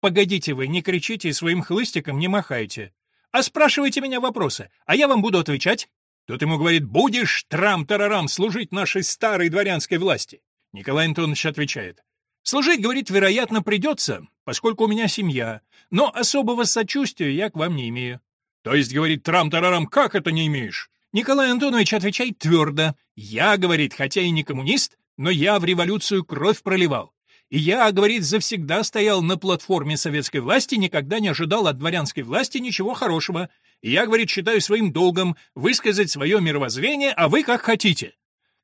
A: «Погодите вы, не кричите и своим хлыстиком не махайте, а спрашивайте меня вопросы, а я вам буду отвечать». Тут ему говорит, «Будешь, трам-тарарам, служить нашей старой дворянской власти?» Николай Антонович отвечает, «Служить, говорит, вероятно, придется, поскольку у меня семья, но особого сочувствия я к вам не имею». То есть, говорит Трам-тарарам, как это не имеешь? Николай Антонович отвечает твердо. «Я, — говорит, — хотя и не коммунист, но я в революцию кровь проливал. И я, — говорит, — завсегда стоял на платформе советской власти, никогда не ожидал от дворянской власти ничего хорошего. И я, — говорит, — считаю своим долгом высказать свое мировоззрение, а вы как хотите».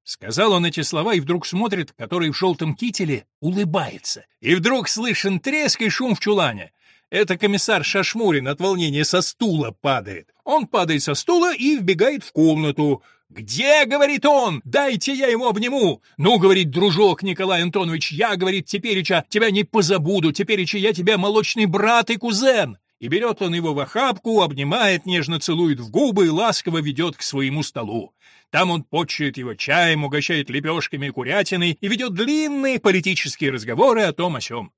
A: Сказал он эти слова и вдруг смотрит, который в желтом кителе улыбается. И вдруг слышен треск и шум в чулане. Это комиссар Шашмурин от волнения со стула падает. Он падает со стула и вбегает в комнату. «Где?» — говорит он. «Дайте я ему обниму!» «Ну, — говорит дружок Николай Антонович, — я, — говорит, — тепереча тебя не позабуду, тепереча я тебя молочный брат и кузен!» и берет он его в охапку, обнимает, нежно целует в губы и ласково ведет к своему столу. Там он почует его чаем, угощает лепешками и курятиной и ведет длинные политические разговоры о том о сём.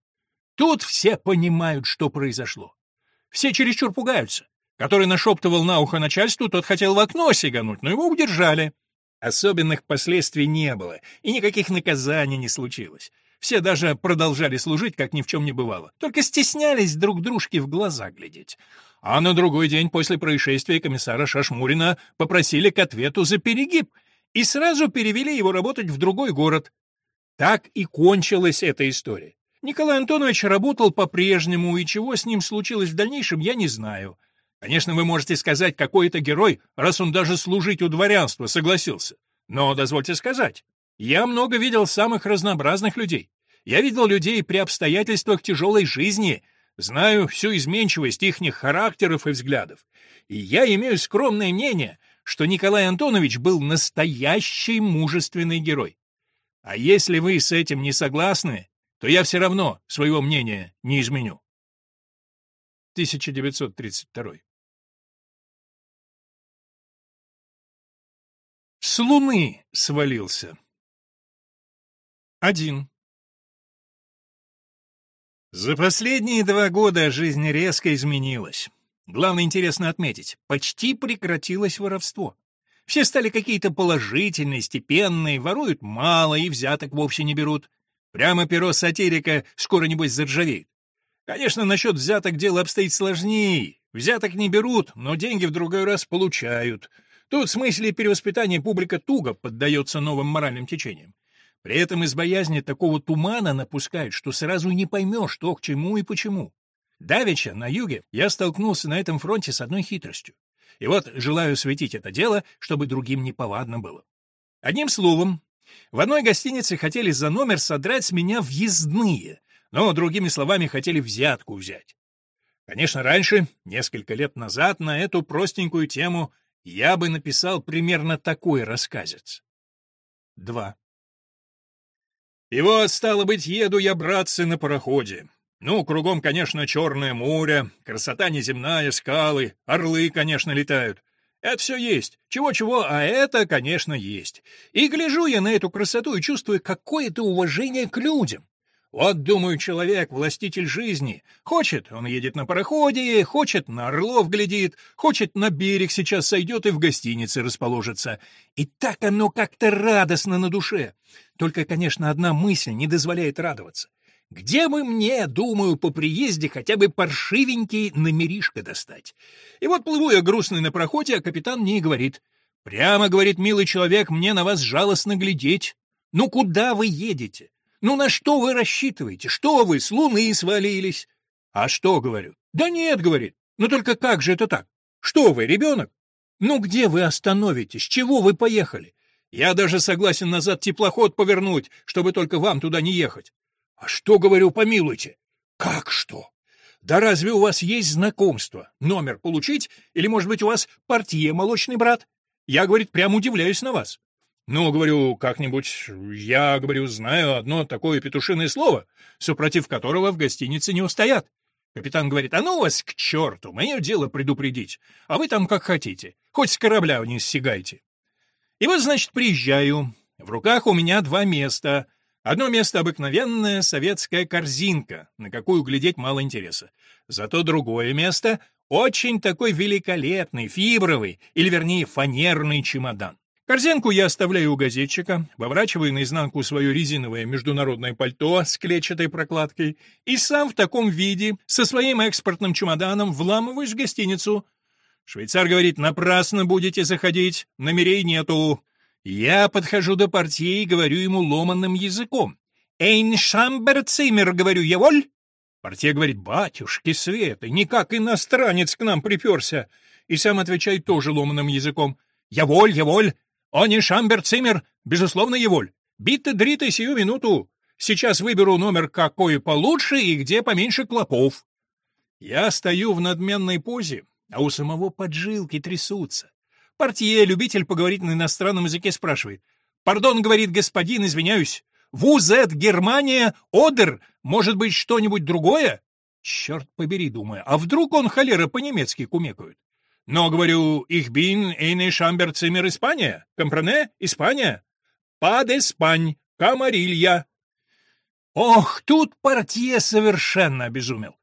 A: Тут все понимают, что произошло. Все чересчур пугаются. Который нашептывал на ухо начальству, тот хотел в окно сигануть, но его удержали. Особенных последствий не было, и никаких наказаний не случилось. Все даже продолжали служить, как ни в чем не бывало. Только стеснялись друг дружке в глаза глядеть. А на другой день после происшествия комиссара Шашмурина попросили к ответу за перегиб и сразу перевели его работать в другой город. Так и кончилась эта история. Николай Антонович работал по-прежнему, и чего с ним случилось в дальнейшем, я не знаю. Конечно, вы можете сказать, какой это герой, раз он даже служить у дворянства согласился. Но дозвольте сказать, я много видел самых разнообразных людей. Я видел людей при обстоятельствах тяжелой жизни, знаю всю изменчивость ихних характеров и взглядов. И я имею скромное мнение, что Николай Антонович был настоящий мужественный герой. А если вы с этим не согласны, то я все равно своего мнения не изменю. 1932 С луны свалился. Один. За последние два года жизнь резко изменилась. Главное интересно отметить, почти прекратилось воровство. Все стали какие-то положительные, степенные, воруют мало и взяток вовсе не берут. Прямо перо сатирика скоро, небось, заржавеет. Конечно, насчет взяток дело обстоит сложнее. Взяток не берут, но деньги в другой раз получают — Тут в смысле перевоспитания публика туго поддается новым моральным течениям. При этом из боязни такого тумана напускают, что сразу не поймешь, что к чему и почему. Давеча, на юге, я столкнулся на этом фронте с одной хитростью. И вот желаю светить это дело, чтобы другим не повадно было. Одним словом, в одной гостинице хотели за номер содрать с меня въездные, но, другими словами, хотели взятку взять. Конечно, раньше, несколько лет назад, на эту простенькую тему я бы написал примерно такой рассказец. 2. И вот, стало быть, еду я, братцы, на пароходе. Ну, кругом, конечно, черное море, красота неземная, скалы, орлы, конечно, летают. Это все есть. Чего-чего, а это, конечно, есть. И гляжу я на эту красоту и чувствую какое-то уважение к людям. Вот, думаю, человек, властитель жизни. Хочет, он едет на пароходе, хочет, на Орлов глядит, хочет, на берег сейчас сойдет и в гостинице расположится. И так оно как-то радостно на душе. Только, конечно, одна мысль не дозволяет радоваться. Где бы мне, думаю, по приезде хотя бы паршивенький номеришко достать? И вот плыву я грустный на проходе, а капитан мне и говорит. Прямо, говорит, милый человек, мне на вас жалостно глядеть. Ну куда вы едете? Ну на что вы рассчитываете? Что вы, с луны свалились? А что, говорю? Да нет, говорит. Ну только как же это так? Что вы, ребенок? Ну где вы остановитесь? Чего вы поехали? Я даже согласен назад теплоход повернуть, чтобы только вам туда не ехать. А что, говорю, помилуйте? Как что? Да разве у вас есть знакомство? Номер получить? Или, может быть, у вас партия молочный брат? Я, говорит, прям удивляюсь на вас. Ну, говорю, как-нибудь, я, говорю, знаю одно такое петушиное слово, супротив которого в гостинице не устоят. Капитан говорит, а ну вас к черту, мое дело предупредить, а вы там как хотите, хоть с корабля вниз сигайте. И вот, значит, приезжаю. В руках у меня два места. Одно место — обыкновенная советская корзинка, на какую глядеть мало интереса. Зато другое место — очень такой великолепный, фибровый, или, вернее, фанерный чемодан. Корзинку я оставляю у газетчика, выворачиваю наизнанку свое резиновое международное пальто с клетчатой прокладкой и сам в таком виде, со своим экспортным чемоданом, вламываюсь в гостиницу. Швейцар говорит, напрасно будете заходить, номерей нету. Я подхожу до портье и говорю ему ломанным языком. «Эйн шамберцимер», — говорю, я воль? Портье говорит, батюшки Светы, никак иностранец к нам приперся. И сам отвечает тоже ломаным языком. «Я воль, я воль, «Они Шамберцимер, безусловно, Еволь. Битте-дрите сию минуту. Сейчас выберу номер какой получше и где поменьше клопов». Я стою в надменной позе, а у самого поджилки трясутся. Портье, любитель поговорить на иностранном языке, спрашивает. «Пардон, — говорит господин, — извиняюсь. ВУЗ Германия, Одер, может быть, что-нибудь другое?» Черт побери, думаю, а вдруг он холера по-немецки кумекает? Но, говорю, их бин эйне шамбер цимер Испания, компрене, Испания. Пад Испань, камарилья. Ох, тут портье совершенно обезумел.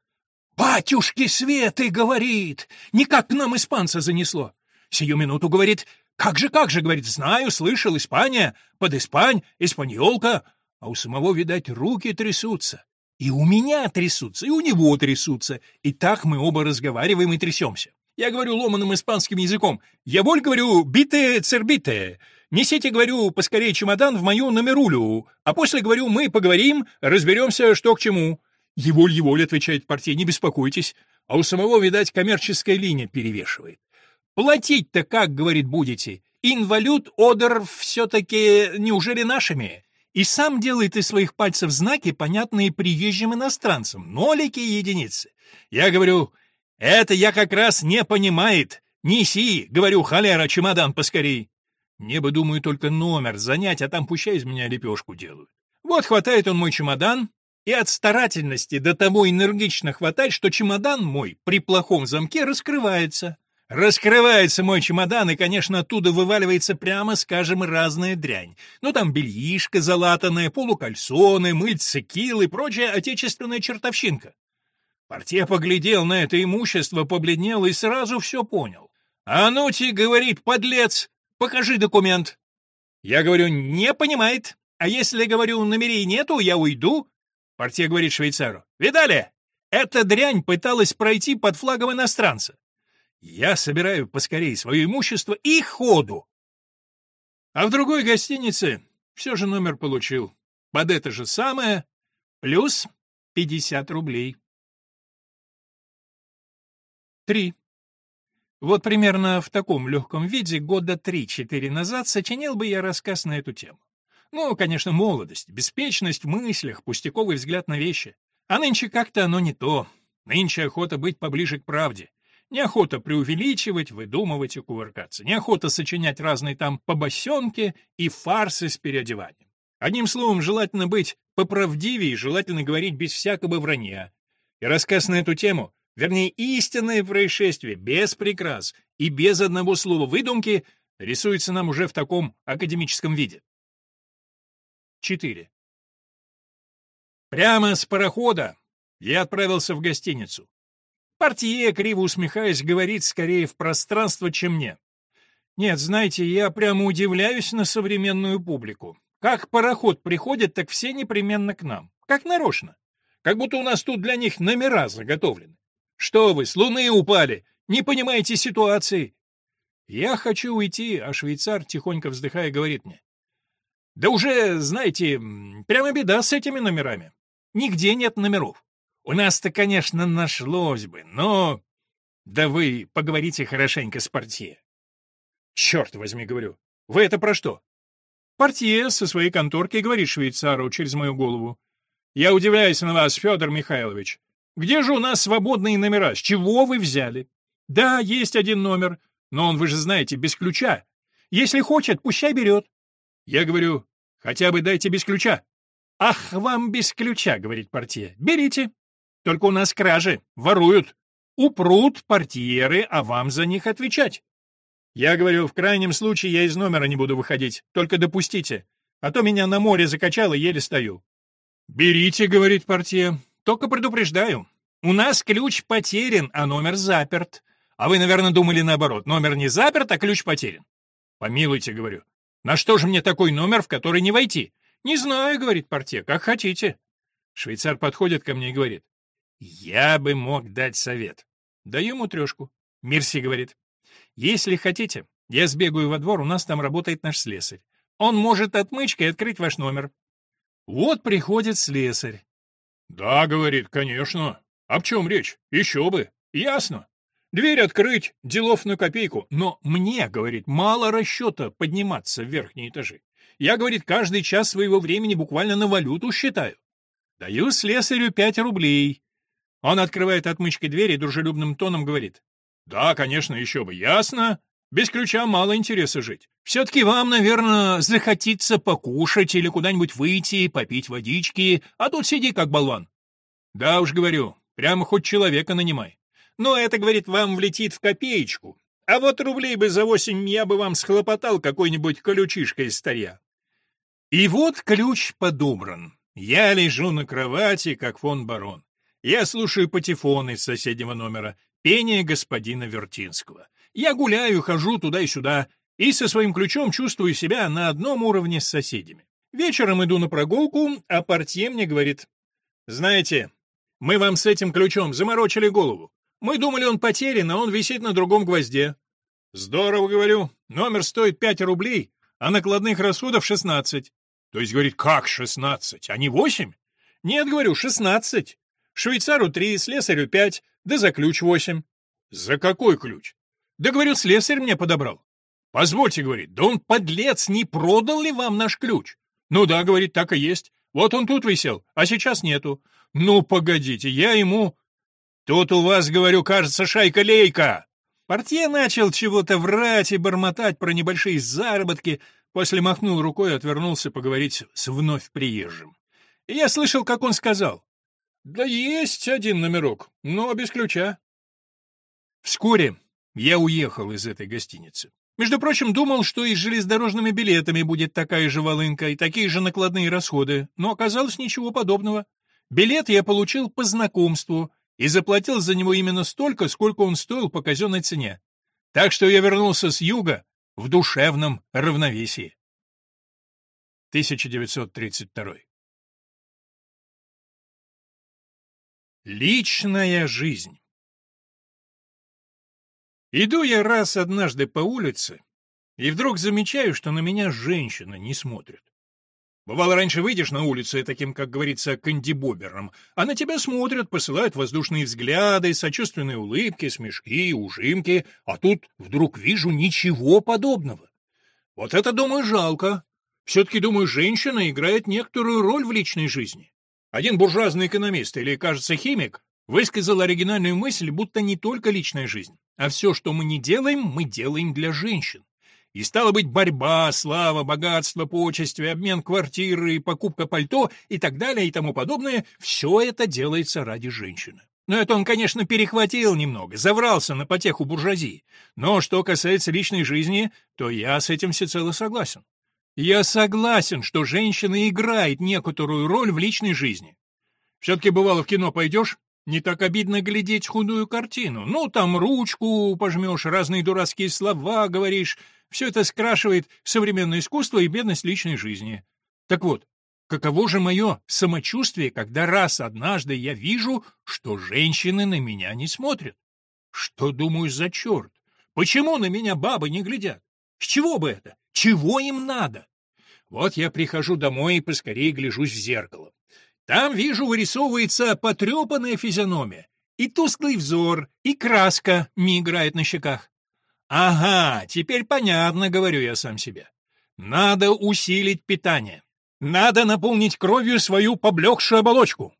A: «Батюшки Светы!» — говорит. «Никак к нам испанца занесло». Сию минуту говорит. «Как же, как же!» — говорит. «Знаю, слышал, Испания, под Испань, испаньолка». А у самого, видать, руки трясутся. И у меня трясутся, и у него трясутся. И так мы оба разговариваем и трясемся. Я говорю ломаным испанским языком. Я боль говорю «бите цербите». Несите, говорю, поскорее чемодан в мою номерулю, а после, говорю, мы поговорим, разберемся, что к чему. Еволь, еволь, отвечает партия, не беспокойтесь. А у самого, видать, коммерческая линия перевешивает. Платить-то как, говорит, будете? Инвалют, одер все-таки неужели нашими? И сам делает из своих пальцев знаки, понятные приезжим иностранцам, нолики и единицы. Я говорю, это я как раз не понимает. Неси, говорю, холера, чемодан поскорей. Мне бы, думаю, только номер занять, а там пущай из меня лепешку делают. Вот хватает он мой чемодан, и от старательности до того энергично хватает, что чемодан мой при плохом замке раскрывается. Раскрывается мой чемодан, и, конечно, оттуда вываливается прямо, скажем, разная дрянь. Ну, там бельишко залатанное, полукальсоны, мыльцы, кил прочая отечественная чертовщинка. Портье поглядел на это имущество, побледнел и сразу все понял. «А ну ти, — говорит, — подлец, Покажи документ. Я говорю, не понимает. А если, говорю, номерей нету, я уйду. Партия говорит швейцару. Видали? Эта дрянь пыталась пройти под флагом иностранца. Я собираю поскорее свое имущество и ходу. А в другой гостинице все же номер получил. Под это же самое, плюс 50 рублей. 3. Вот примерно в таком легком виде года три-четыре назад сочинил бы я рассказ на эту тему. Ну, конечно, молодость, беспечность в мыслях, пустяковый взгляд на вещи. А нынче как-то оно не то. Нынче охота быть поближе к правде. Неохота преувеличивать, выдумывать и кувыркаться. Неохота сочинять разные там побосенки и фарсы с переодеванием. Одним словом, желательно быть поправдивее, желательно говорить без всякого вранья. И рассказ на эту тему вернее, истинное происшествие, без прикрас и без одного слова выдумки, рисуется нам уже в таком академическом виде. 4. Прямо с парохода я отправился в гостиницу. Портье, криво усмехаясь, говорит скорее в пространство, чем мне. Нет, знаете, я прямо удивляюсь на современную публику. Как пароход приходит, так все непременно к нам. Как нарочно. Как будто у нас тут для них номера заготовлены. Что вы, с луны упали? Не понимаете ситуации? Я хочу уйти, а швейцар, тихонько вздыхая, говорит мне. Да уже, знаете, прямо беда с этими номерами. Нигде нет номеров. У нас-то, конечно, нашлось бы, но... Да вы поговорите хорошенько с портье. Черт возьми, говорю. Вы это про что? Портье со своей конторки говорит швейцару через мою голову. Я удивляюсь на вас, Федор Михайлович. Где же у нас свободные номера? С чего вы взяли? Да, есть один номер, но он, вы же знаете, без ключа. Если хочет, пущай берет. Я говорю, хотя бы дайте без ключа. Ах, вам без ключа, говорит портье. Берите. Только у нас кражи, воруют. Упрут портьеры, а вам за них отвечать. Я говорю, в крайнем случае я из номера не буду выходить, только допустите, а то меня на море закачало, еле стою. «Берите», — говорит портье, только предупреждаю, у нас ключ потерян, а номер заперт. А вы, наверное, думали наоборот. Номер не заперт, а ключ потерян. Помилуйте, говорю. На что же мне такой номер, в который не войти? Не знаю, говорит портье, как хотите. Швейцар подходит ко мне и говорит. Я бы мог дать совет. Даю ему трешку. Мерси, говорит. Если хотите, я сбегаю во двор, у нас там работает наш слесарь. Он может отмычкой открыть ваш номер. Вот приходит слесарь. «Да, — говорит, — конечно. Об чем речь? Еще бы. Ясно. Дверь открыть, делов на копейку. Но мне, — говорит, — мало расчета подниматься в верхние этажи. Я, — говорит, — каждый час своего времени буквально на валюту считаю. Даю слесарю пять рублей. Он открывает отмычкой дверь и дружелюбным тоном говорит. «Да, конечно, еще бы, ясно. Без ключа мало интереса жить. Все-таки вам, наверное, захотится покушать или куда-нибудь выйти, попить водички, а тут сиди как болван. Да уж говорю, Прямо хоть человека нанимай. Но это, говорит, вам влетит в копеечку. А вот рублей бы за восемь я бы вам схлопотал какой-нибудь колючишкой из старья. И вот ключ подобран. Я лежу на кровати, как фон барон. Я слушаю патефон из соседнего номера, пение господина Вертинского. Я гуляю, хожу туда и сюда, и со своим ключом чувствую себя на одном уровне с соседями. Вечером иду на прогулку, а портье мне говорит, «Знаете, мы вам с этим ключом заморочили голову. Мы думали, он потерян, а он висит на другом гвозде». «Здорово, — говорю, — номер стоит пять рублей, а накладных расходов шестнадцать». То есть, говорит, как шестнадцать, а не восемь? Нет, говорю, шестнадцать. Швейцару три, слесарю пять, да за ключ восемь. За какой ключ? Да, говорю, слесарь мне подобрал. Позвольте, говорит, да он, подлец, не продал ли вам наш ключ? Ну да, говорит, так и есть. Вот он тут висел, а сейчас нету. Ну, погодите, я ему... Тут у вас, говорю, кажется, шайка-лейка. Портье начал чего-то врать и бормотать про небольшие заработки, После махнул рукой и отвернулся поговорить с вновь приезжим. И я слышал, как он сказал. «Да есть один номерок, но без ключа». Вскоре я уехал из этой гостиницы. Между прочим, думал, что и с железнодорожными билетами будет такая же волынка и такие же накладные расходы, но оказалось ничего подобного. Билет я получил по знакомству и заплатил за него именно столько, сколько он стоил по казенной цене. Так что я вернулся с юга в душевном равновесии. 1932. Личная жизнь Иду я раз однажды по улице, и вдруг замечаю, что на меня женщина не смотрит. Бывало, раньше выйдешь на улицу и таким, как говорится, кандибобером, а на тебя смотрят, посылают воздушные взгляды, сочувственные улыбки, смешки, ужимки, а тут вдруг вижу ничего подобного. Вот это, думаю, жалко. Все-таки, думаю, женщина играет некоторую роль в личной жизни. Один буржуазный экономист или, кажется, химик высказал оригинальную мысль, будто не только личная жизнь, а все, что мы не делаем, мы делаем для женщин. И стало быть борьба, слава, богатство, почести, обмен квартиры, покупка пальто и так далее и тому подобное, все это делается ради женщины. Но это он, конечно, перехватил немного, заврался на потеху буржуазии. Но что касается личной жизни, то я с этим всецело согласен. Я согласен, что женщина играет некоторую роль в личной жизни. Все-таки бывало в кино пойдешь, не так обидно глядеть худую картину. Ну, там ручку пожмешь, разные дурацкие слова говоришь, все это скрашивает современное искусство и бедность личной жизни. Так вот, каково же мое самочувствие, когда раз однажды я вижу, что женщины на меня не смотрят? Что, думаю, за черт? Почему на меня бабы не глядят? С чего бы это? Чего им надо? Вот я прихожу домой и поскорее гляжусь в зеркало. Там, вижу, вырисовывается потрепанная физиономия, и тусклый взор, и краска ми играет на щеках. Ага, теперь понятно, говорю я сам себе. Надо усилить питание. Надо наполнить кровью свою поблекшую оболочку.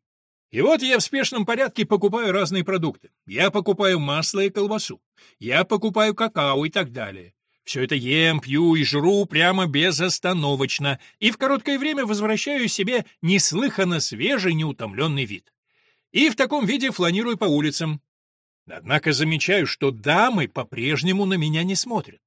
A: И вот я в спешном порядке покупаю разные продукты. Я покупаю масло и колбасу. Я покупаю какао и так далее. Все это ем, пью и жру прямо безостановочно, и в короткое время возвращаю себе неслыханно свежий, неутомленный вид. И в таком виде фланирую по улицам, Однако замечаю, что дамы по-прежнему на меня не смотрят.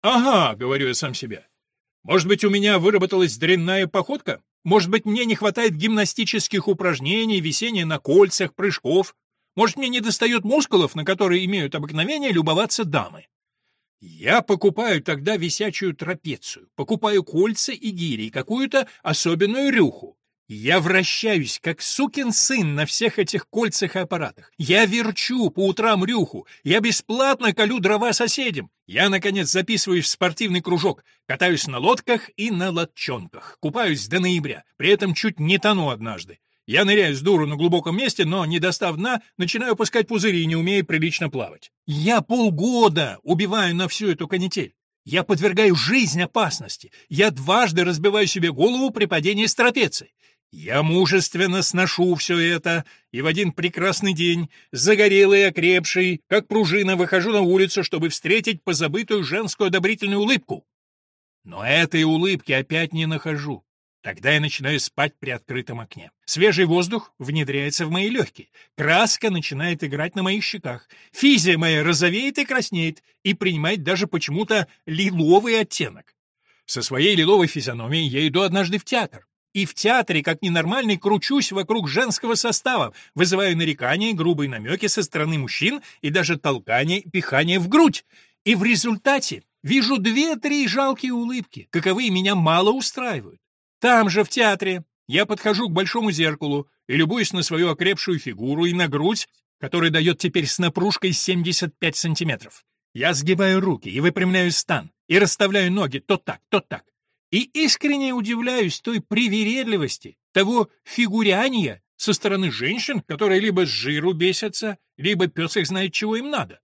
A: «Ага», — говорю я сам себе, — «может быть, у меня выработалась дрянная походка? Может быть, мне не хватает гимнастических упражнений, висения на кольцах, прыжков? Может, мне недостает мускулов, на которые имеют обыкновение любоваться дамы?» Я покупаю тогда висячую трапецию, покупаю кольца и гири, какую-то особенную рюху. Я вращаюсь, как сукин сын на всех этих кольцах и аппаратах. Я верчу по утрам рюху. Я бесплатно колю дрова соседям. Я, наконец, записываюсь в спортивный кружок. Катаюсь на лодках и на лодчонках. Купаюсь до ноября. При этом чуть не тону однажды. Я ныряю с дуру на глубоком месте, но, не достав дна, начинаю пускать пузыри, не умея прилично плавать. Я полгода убиваю на всю эту канитель. Я подвергаю жизнь опасности. Я дважды разбиваю себе голову при падении с трапеции. Я мужественно сношу все это, и в один прекрасный день, загорелый и окрепший, как пружина, выхожу на улицу, чтобы встретить позабытую женскую одобрительную улыбку. Но этой улыбки опять не нахожу. Тогда я начинаю спать при открытом окне. Свежий воздух внедряется в мои легкие. Краска начинает играть на моих щеках. Физия моя розовеет и краснеет, и принимает даже почему-то лиловый оттенок. Со своей лиловой физиономией я иду однажды в театр. И в театре, как ненормальный, кручусь вокруг женского состава, вызываю нарекания, грубые намеки со стороны мужчин и даже толкание и пихание в грудь. И в результате вижу две-три жалкие улыбки, каковые меня мало устраивают. Там же, в театре, я подхожу к большому зеркалу и любуюсь на свою окрепшую фигуру и на грудь, которая дает теперь с напружкой 75 сантиметров. Я сгибаю руки и выпрямляю стан, и расставляю ноги то так, то так. И искренне удивляюсь той привередливости, того фигуряния со стороны женщин, которые либо с жиру бесятся, либо пес их знает, чего им надо.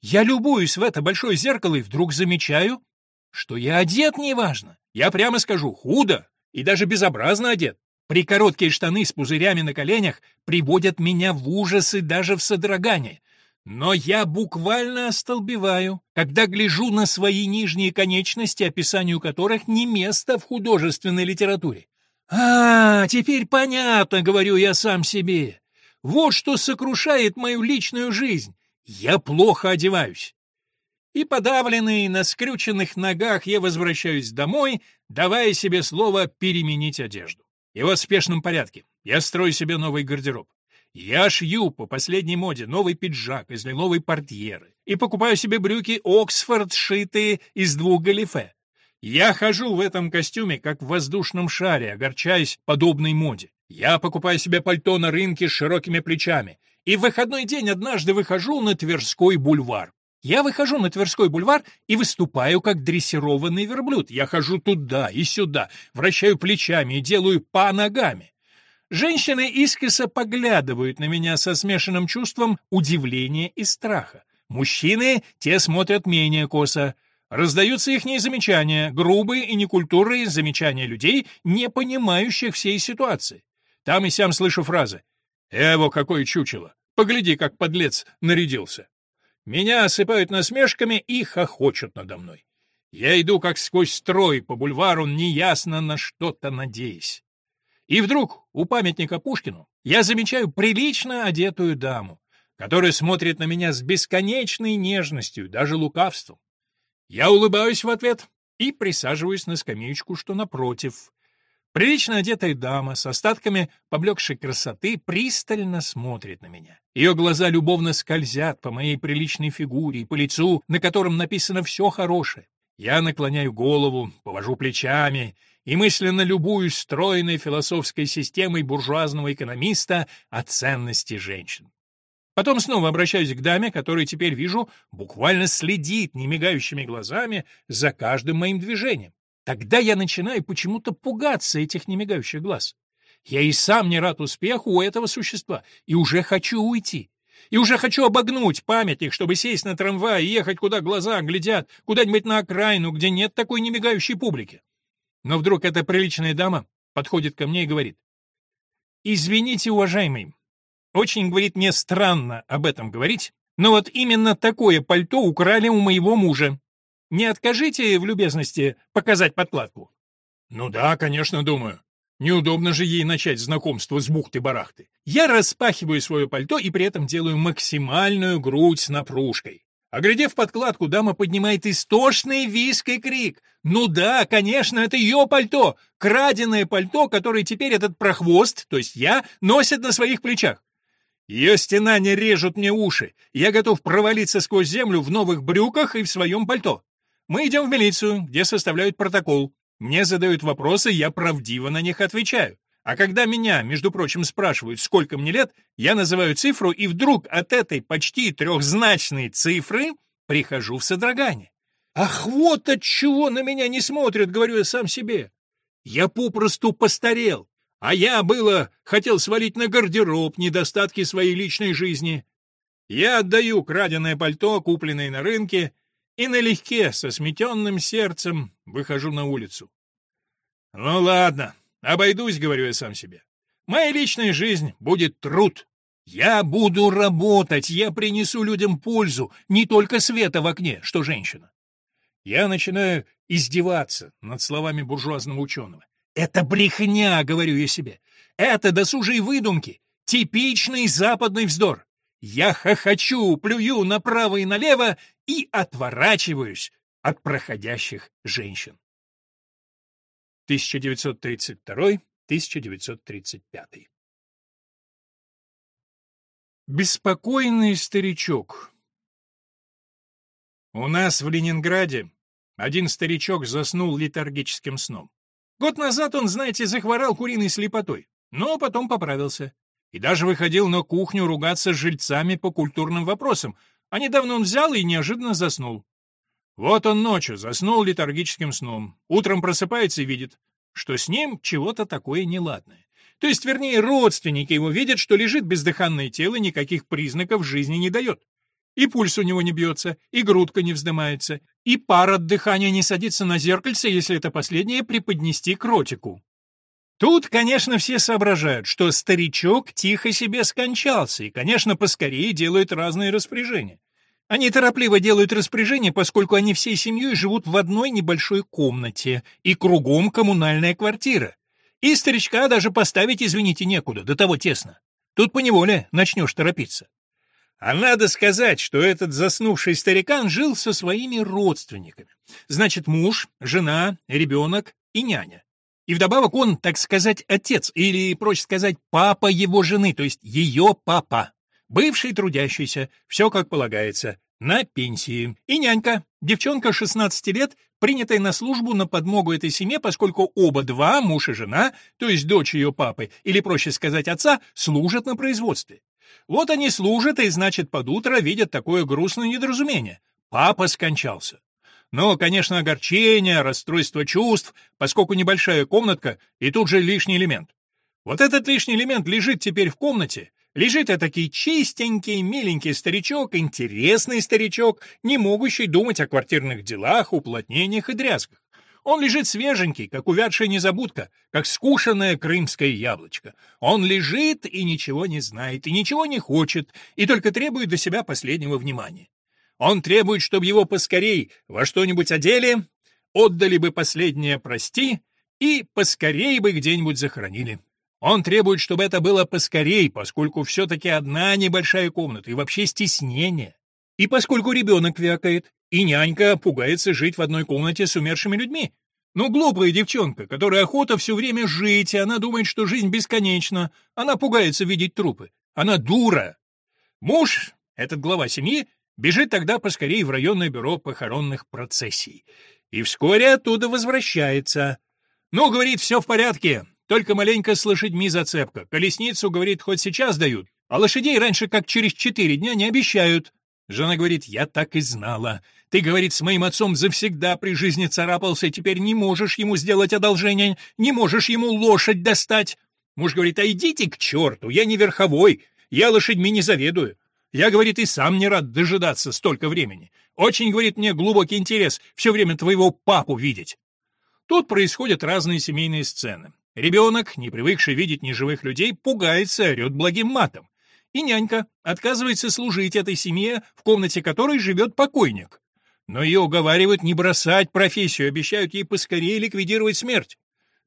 A: Я любуюсь в это большое зеркало и вдруг замечаю, что я одет неважно. Я прямо скажу, худо, и даже безобразно одет. Прикороткие штаны с пузырями на коленях приводят меня в ужас и даже в содрогание. Но я буквально остолбеваю, когда гляжу на свои нижние конечности, описанию которых не место в художественной литературе. «А, теперь понятно», — говорю я сам себе. «Вот что сокрушает мою личную жизнь. Я плохо одеваюсь и подавленный на скрюченных ногах я возвращаюсь домой, давая себе слово переменить одежду. И вот в спешном порядке я строю себе новый гардероб. Я шью по последней моде новый пиджак из лиловой портьеры и покупаю себе брюки Оксфорд, сшитые из двух галифе. Я хожу в этом костюме, как в воздушном шаре, огорчаясь подобной моде. Я покупаю себе пальто на рынке с широкими плечами. И в выходной день однажды выхожу на Тверской бульвар. Я выхожу на Тверской бульвар и выступаю как дрессированный верблюд. Я хожу туда и сюда, вращаю плечами и делаю по ногами. Женщины искоса поглядывают на меня со смешанным чувством удивления и страха. Мужчины, те смотрят менее косо. Раздаются ихние замечания, грубые и некультурные замечания людей, не понимающих всей ситуации. Там и сям слышу фразы «Эво, какое чучело! Погляди, как подлец нарядился!» Меня осыпают насмешками и хохочут надо мной. Я иду как сквозь строй по бульвару, неясно на что-то надеясь. И вдруг у памятника Пушкину я замечаю прилично одетую даму, которая смотрит на меня с бесконечной нежностью, даже лукавством. Я улыбаюсь в ответ и присаживаюсь на скамеечку, что напротив. Прилично одетая дама с остатками поблекшей красоты пристально смотрит на меня. Ее глаза любовно скользят по моей приличной фигуре и по лицу, на котором написано все хорошее. Я наклоняю голову, повожу плечами и мысленно любуюсь стройной философской системой буржуазного экономиста о ценности женщин. Потом снова обращаюсь к даме, которую теперь вижу, буквально следит немигающими глазами за каждым моим движением. Тогда я начинаю почему-то пугаться этих немигающих глаз. Я и сам не рад успеху у этого существа, и уже хочу уйти. И уже хочу обогнуть памятник, чтобы сесть на трамвай и ехать, куда глаза глядят, куда-нибудь на окраину, где нет такой немигающей публики. Но вдруг эта приличная дама подходит ко мне и говорит. «Извините, уважаемый, очень, говорит, мне странно об этом говорить, но вот именно такое пальто украли у моего мужа. Не откажите в любезности показать подкладку? Ну да, конечно, думаю. Неудобно же ей начать знакомство с бухты-барахты. Я распахиваю свое пальто и при этом делаю максимальную грудь с напружкой. Оглядев подкладку, дама поднимает истошный виск и крик. Ну да, конечно, это ее пальто, краденое пальто, которое теперь этот прохвост, то есть я, носит на своих плечах. Ее стена не режут мне уши. Я готов провалиться сквозь землю в новых брюках и в своем пальто. Мы идем в милицию, где составляют протокол. Мне задают вопросы, я правдиво на них отвечаю. А когда меня, между прочим, спрашивают, сколько мне лет, я называю цифру, и вдруг от этой почти трехзначной цифры прихожу в содрогание. Ах, вот от чего на меня не смотрят, говорю я сам себе. Я попросту постарел, а я было хотел свалить на гардероб недостатки своей личной жизни. Я отдаю краденое пальто, купленное на рынке, и налегке, со сметенным сердцем, выхожу на улицу. Ну ладно, обойдусь, говорю я сам себе. Моя личная жизнь будет труд. Я буду работать, я принесу людям пользу, не только света в окне, что женщина. Я начинаю издеваться над словами буржуазного ученого. Это брехня, говорю я себе. Это досужие выдумки, типичный западный вздор. Я хохочу, плюю направо и налево и отворачиваюсь от проходящих женщин. 1932-1935 Беспокойный старичок У нас в Ленинграде один старичок заснул летаргическим сном. Год назад он, знаете, захворал куриной слепотой, но потом поправился. И даже выходил на кухню ругаться с жильцами по культурным вопросам, а недавно он взял и неожиданно заснул. Вот он ночью заснул летаргическим сном, утром просыпается и видит, что с ним чего-то такое неладное. То есть, вернее, родственники его видят, что лежит бездыханное тело, никаких признаков жизни не дает. И пульс у него не бьется, и грудка не вздымается, и пар от дыхания не садится на зеркальце, если это последнее преподнести к ротику. Тут, конечно, все соображают, что старичок тихо себе скончался, и, конечно, поскорее делают разные распоряжения. Они торопливо делают распоряжения, поскольку они всей семьей живут в одной небольшой комнате, и кругом коммунальная квартира. И старичка даже поставить, извините, некуда, до того тесно. Тут поневоле начнешь торопиться. А надо сказать, что этот заснувший старикан жил со своими родственниками. Значит, муж, жена, ребенок и няня. И вдобавок он, так сказать, отец, или, проще сказать, папа его жены, то есть ее папа. Бывший трудящийся, все как полагается, на пенсии. И нянька, девчонка 16 лет, принятая на службу на подмогу этой семье, поскольку оба два, муж и жена, то есть дочь ее папы, или, проще сказать, отца, служат на производстве. Вот они служат, и, значит, под утро видят такое грустное недоразумение. Папа скончался. Но, конечно, огорчение, расстройство чувств, поскольку небольшая комнатка, и тут же лишний элемент. Вот этот лишний элемент лежит теперь в комнате, Лежит этакий чистенький, миленький старичок, интересный старичок, не могущий думать о квартирных делах, уплотнениях и дрязгах. Он лежит свеженький, как увядшая незабудка, как скушенное крымское яблочко. Он лежит и ничего не знает, и ничего не хочет, и только требует до себя последнего внимания. Он требует, чтобы его поскорей во что-нибудь одели, отдали бы последнее «прости» и поскорей бы где-нибудь захоронили. Он требует, чтобы это было поскорей, поскольку все-таки одна небольшая комната и вообще стеснение. И поскольку ребенок вякает, и нянька пугается жить в одной комнате с умершими людьми. Ну, глупая девчонка, которая охота все время жить, и она думает, что жизнь бесконечна. Она пугается видеть трупы. Она дура. Муж, этот глава семьи, бежит тогда поскорей в районное бюро похоронных процессий. И вскоре оттуда возвращается. Ну, говорит, все в порядке, только маленько с лошадьми зацепка. Колесницу, говорит, хоть сейчас дают, а лошадей раньше как через четыре дня не обещают. Жена говорит, я так и знала. Ты, говорит, с моим отцом завсегда при жизни царапался, теперь не можешь ему сделать одолжение, не можешь ему лошадь достать. Муж говорит, а идите к черту, я не верховой, я лошадьми не заведую. Я, говорит, и сам не рад дожидаться столько времени. Очень, говорит, мне глубокий интерес все время твоего папу видеть. Тут происходят разные семейные сцены. Ребенок, не привыкший видеть неживых людей, пугается орет благим матом. И нянька отказывается служить этой семье, в комнате которой живет покойник. Но ее уговаривают не бросать профессию, обещают ей поскорее ликвидировать смерть.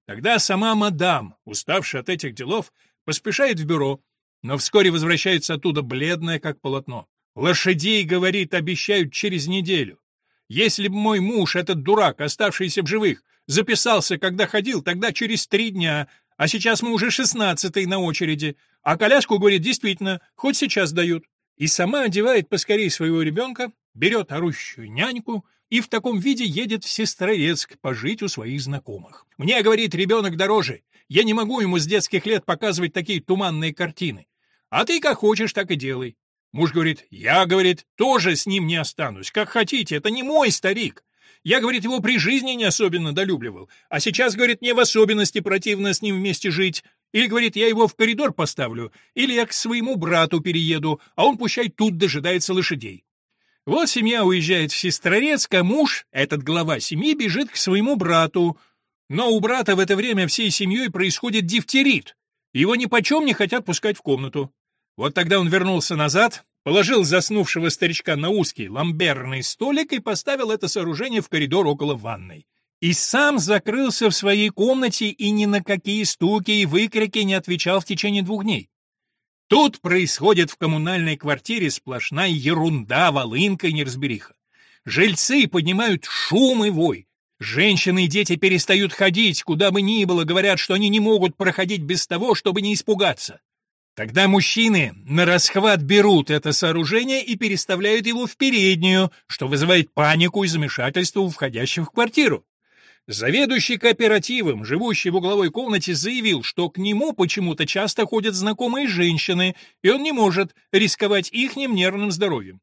A: Тогда сама мадам, уставшая от этих делов, поспешает в бюро, но вскоре возвращается оттуда бледная, как полотно. Лошадей, говорит, обещают через неделю. Если бы мой муж, этот дурак, оставшийся в живых, Записался, когда ходил, тогда через три дня, а сейчас мы уже шестнадцатый на очереди. А коляску, говорит, действительно, хоть сейчас дают. И сама одевает поскорей своего ребенка, берет орущую няньку и в таком виде едет в Сестрорецк пожить у своих знакомых. Мне, говорит, ребенок дороже. Я не могу ему с детских лет показывать такие туманные картины. А ты как хочешь, так и делай. Муж говорит, я, говорит, тоже с ним не останусь. Как хотите, это не мой старик. Я, говорит, его при жизни не особенно долюбливал, а сейчас, говорит, мне в особенности противно с ним вместе жить. Или, говорит, я его в коридор поставлю, или я к своему брату перееду, а он пущай тут дожидается лошадей. Вот семья уезжает в Сестрорецк, а муж, этот глава семьи, бежит к своему брату. Но у брата в это время всей семьей происходит дифтерит. Его ни почем не хотят пускать в комнату. Вот тогда он вернулся назад, положил заснувшего старичка на узкий ламберный столик и поставил это сооружение в коридор около ванной. и сам закрылся в своей комнате и ни на какие стуки и выкрики не отвечал в течение двух дней. Тут происходит в коммунальной квартире сплошная ерунда, волынка и неразбериха. Жильцы поднимают шум и вой. Женщины и дети перестают ходить, куда бы ни было, говорят, что они не могут проходить без того, чтобы не испугаться. Тогда мужчины на расхват берут это сооружение и переставляют его в переднюю, что вызывает панику и замешательство у входящих в квартиру. Заведующий кооперативом, живущий в угловой комнате, заявил, что к нему почему-то часто ходят знакомые женщины, и он не может рисковать ихним нервным здоровьем.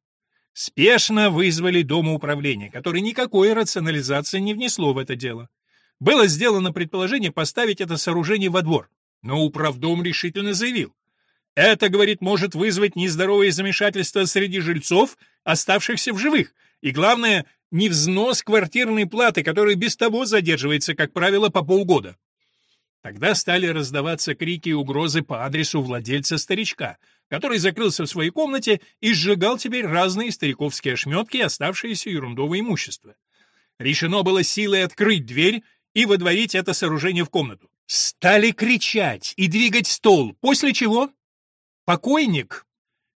A: Спешно вызвали домоуправление, которое никакой рационализации не внесло в это дело. Было сделано предположение поставить это сооружение во двор, но управдом решительно заявил. Это, говорит, может вызвать нездоровое замешательство среди жильцов, оставшихся в живых, и, главное, не взнос квартирной платы, который без того задерживается, как правило, по полгода. Тогда стали раздаваться крики и угрозы по адресу владельца старичка, который закрылся в своей комнате и сжигал теперь разные стариковские ошметки и оставшееся ерундовое имущество. Решено было силой открыть дверь и водворить это сооружение в комнату. Стали кричать и двигать стол, после чего покойник